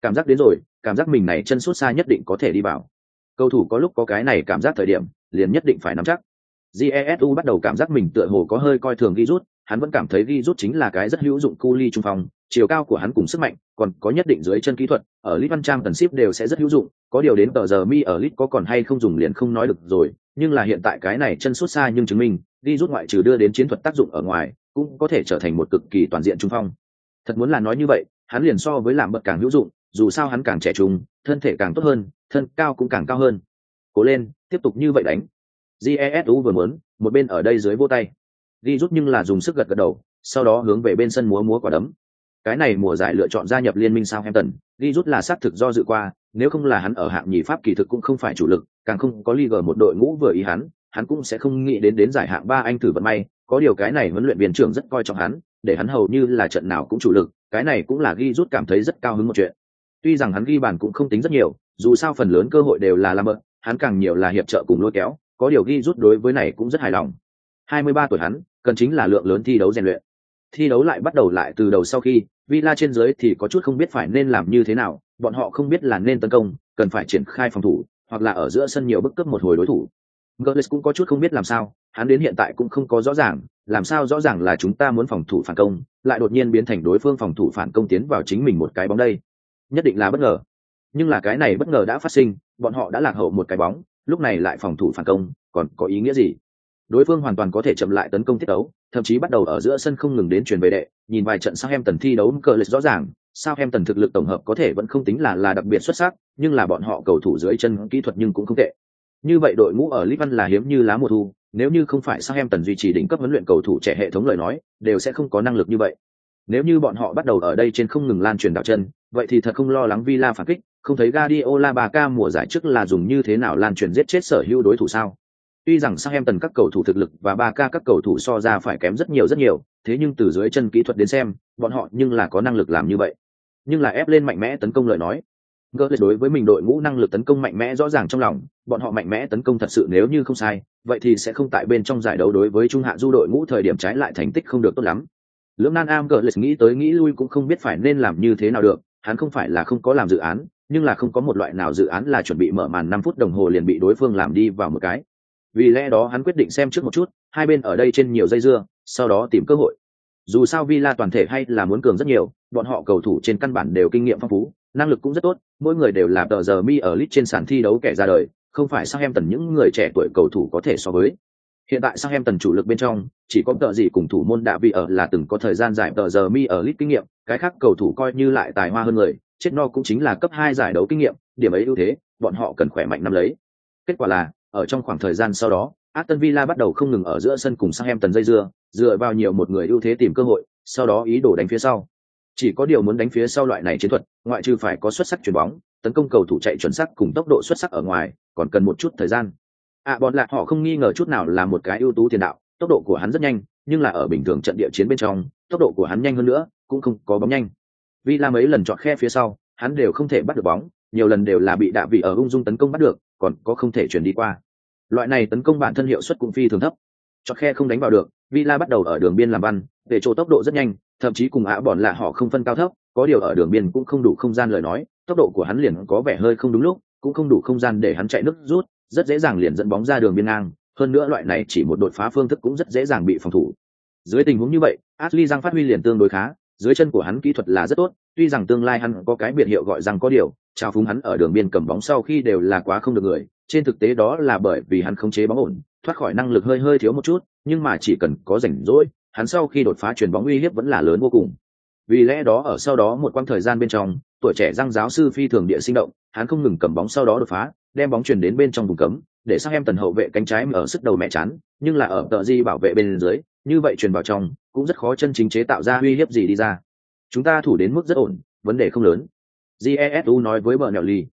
Cảm giác đến rồi, cảm giác mình này chân xuất xa nhất định có thể đi vào. Cầu thủ có lúc có cái này cảm giác thời điểm, liền nhất định phải nắm chắc. Jesu bắt đầu cảm giác mình tựa hồ có hơi coi thường ghi rút, hắn vẫn cảm thấy ghi rút chính là cái rất hữu dụng cu ly trung phong chiều cao của hắn cùng sức mạnh, còn có nhất định dưới chân kỹ thuật, ở lit văn trang tần ship đều sẽ rất hữu dụng, có điều đến tờ giờ mi ở lit có còn hay không dùng liền không nói được rồi, nhưng là hiện tại cái này chân suốt xa nhưng chứng minh, đi rút ngoại trừ đưa đến chiến thuật tác dụng ở ngoài, cũng có thể trở thành một cực kỳ toàn diện trung phong. Thật muốn là nói như vậy, hắn liền so với làm bật càng hữu dụng, dù sao hắn càng trẻ trung, thân thể càng tốt hơn, thân cao cũng càng cao hơn. Cố lên, tiếp tục như vậy đánh. Jesu vừa muốn, một bên ở đây dưới vô tay. Đi rút nhưng là dùng sức gật gật đầu, sau đó hướng về bên sân múa múa quả đấm cái này mùa giải lựa chọn gia nhập liên minh Southampton, đi rút là xác thực do dự qua, nếu không là hắn ở hạng nhì Pháp kỳ thực cũng không phải chủ lực, càng không có Liga một đội ngũ vừa ý hắn, hắn cũng sẽ không nghĩ đến đến giải hạng ba anh thử vận may, có điều cái này huấn luyện viên trưởng rất coi trọng hắn, để hắn hầu như là trận nào cũng chủ lực, cái này cũng là ghi rút cảm thấy rất cao hứng một chuyện. Tuy rằng hắn ghi bàn cũng không tính rất nhiều, dù sao phần lớn cơ hội đều là làm bợ, hắn càng nhiều là hiệp trợ cùng lôi kéo, có điều ghi rút đối với này cũng rất hài lòng. 23 tuổi hắn, cần chính là lượng lớn thi đấu rèn luyện. Thi đấu lại bắt đầu lại từ đầu sau khi, Villa trên dưới thì có chút không biết phải nên làm như thế nào, bọn họ không biết là nên tấn công, cần phải triển khai phòng thủ, hoặc là ở giữa sân nhiều bức cấp một hồi đối thủ. Götze cũng có chút không biết làm sao, hắn đến hiện tại cũng không có rõ ràng, làm sao rõ ràng là chúng ta muốn phòng thủ phản công, lại đột nhiên biến thành đối phương phòng thủ phản công tiến vào chính mình một cái bóng đây. Nhất định là bất ngờ. Nhưng là cái này bất ngờ đã phát sinh, bọn họ đã lạc hậu một cái bóng, lúc này lại phòng thủ phản công, còn có ý nghĩa gì? Đối phương hoàn toàn có thể chậm lại tấn công tiết đấu, thậm chí bắt đầu ở giữa sân không ngừng đến truyền về đệ, nhìn vài trận sang em tần thi đấu cờ lệch rõ ràng, sao em tần thực lực tổng hợp có thể vẫn không tính là là đặc biệt xuất sắc, nhưng là bọn họ cầu thủ dưới chân kỹ thuật nhưng cũng không tệ. Như vậy đội ngũ ở Lisbon là hiếm như lá mùa thu, nếu như không phải Southampton duy trì đỉnh cấp huấn luyện cầu thủ trẻ hệ thống lời nói, đều sẽ không có năng lực như vậy. Nếu như bọn họ bắt đầu ở đây trên không ngừng lan truyền đạo chân, vậy thì thật không lo lắng Villa phản kích, không thấy Guardiola Barca mùa giải trước là dùng như thế nào lan truyền giết chết sở hữu đối thủ sao? Tuy rằng Southampton các cầu thủ thực lực và Barca các cầu thủ so ra phải kém rất nhiều rất nhiều, thế nhưng từ dưới chân kỹ thuật đến xem, bọn họ nhưng là có năng lực làm như vậy. Nhưng là ép lên mạnh mẽ tấn công lời nói, Gỡ đối với mình đội ngũ năng lực tấn công mạnh mẽ rõ ràng trong lòng, bọn họ mạnh mẽ tấn công thật sự nếu như không sai, vậy thì sẽ không tại bên trong giải đấu đối với trung hạ du đội ngũ thời điểm trái lại thành tích không được tốt lắm. Lưỡng Nan Am gỡ nghĩ tới nghĩ lui cũng không biết phải nên làm như thế nào được, hắn không phải là không có làm dự án, nhưng là không có một loại nào dự án là chuẩn bị mở màn năm phút đồng hồ liền bị đối phương làm đi vào một cái. Vì lẽ đó hắn quyết định xem trước một chút, hai bên ở đây trên nhiều dây dưa, sau đó tìm cơ hội. Dù sao Villa toàn thể hay là muốn cường rất nhiều, bọn họ cầu thủ trên căn bản đều kinh nghiệm phong phú, năng lực cũng rất tốt, mỗi người đều là tờ giờ mi ở lit trên sàn thi đấu kẻ ra đời, không phải sang em tần những người trẻ tuổi cầu thủ có thể so với. Hiện tại sang em tần chủ lực bên trong, chỉ có tờ gì cùng thủ môn đạ vị ở là từng có thời gian giải tờ giờ mi ở lit kinh nghiệm, cái khác cầu thủ coi như lại tài hoa hơn người, chết no cũng chính là cấp hai giải đấu kinh nghiệm, điểm ấy ưu thế, bọn họ cần khỏe mạnh năm lấy. Kết quả là, ở trong khoảng thời gian sau đó, Aston Villa bắt đầu không ngừng ở giữa sân cùng sang em tần dây dưa, dựa vào nhiều một người ưu thế tìm cơ hội, sau đó ý đồ đánh phía sau. Chỉ có điều muốn đánh phía sau loại này chiến thuật ngoại trừ phải có xuất sắc chuyển bóng tấn công cầu thủ chạy chuẩn xác cùng tốc độ xuất sắc ở ngoài còn cần một chút thời gian. À bọn lạc họ không nghi ngờ chút nào là một cái ưu tú tiền đạo tốc độ của hắn rất nhanh nhưng là ở bình thường trận địa chiến bên trong tốc độ của hắn nhanh hơn nữa cũng không có bóng nhanh. Villa mấy lần chọn khe phía sau hắn đều không thể bắt được bóng nhiều lần đều là bị đạ vị ở ung dung tấn công bắt được còn có không thể chuyển đi qua. Loại này tấn công bản thân hiệu suất cũng phi thường thấp. Cho khe không đánh vào được, villa bắt đầu ở đường biên làm văn để chỗ tốc độ rất nhanh, thậm chí cùng ả bọn là họ không phân cao thấp, có điều ở đường biên cũng không đủ không gian lời nói, tốc độ của hắn liền có vẻ hơi không đúng lúc, cũng không đủ không gian để hắn chạy nước rút, rất dễ dàng liền dẫn bóng ra đường biên ngang, hơn nữa loại này chỉ một đột phá phương thức cũng rất dễ dàng bị phòng thủ. Dưới tình huống như vậy, Ashley Giang phát huy liền tương đối khá, dưới chân của hắn kỹ thuật là rất tốt, tuy rằng tương lai hắn có cái biệt hiệu gọi rằng có điều trao phúng hắn ở đường biên cầm bóng sau khi đều là quá không được người, trên thực tế đó là bởi vì hắn không chế bóng ổn, thoát khỏi năng lực hơi hơi thiếu một chút, nhưng mà chỉ cần có rảnh rỗi, hắn sau khi đột phá chuyền bóng uy hiếp vẫn là lớn vô cùng. Vì lẽ đó ở sau đó một quãng thời gian bên trong, tuổi trẻ răng giáo sư phi thường địa sinh động, hắn không ngừng cầm bóng sau đó đột phá, đem bóng chuyển đến bên trong vùng cấm, để sang em tần hậu vệ cánh trái ở sức đầu mẹ chán, nhưng là ở tợ di bảo vệ bên dưới, như vậy truyền vào trong, cũng rất khó chân chính chế tạo ra uy hiếp gì đi ra. Chúng ta thủ đến mức rất ổn, vấn đề không lớn jesu nói với bờ nẹo ly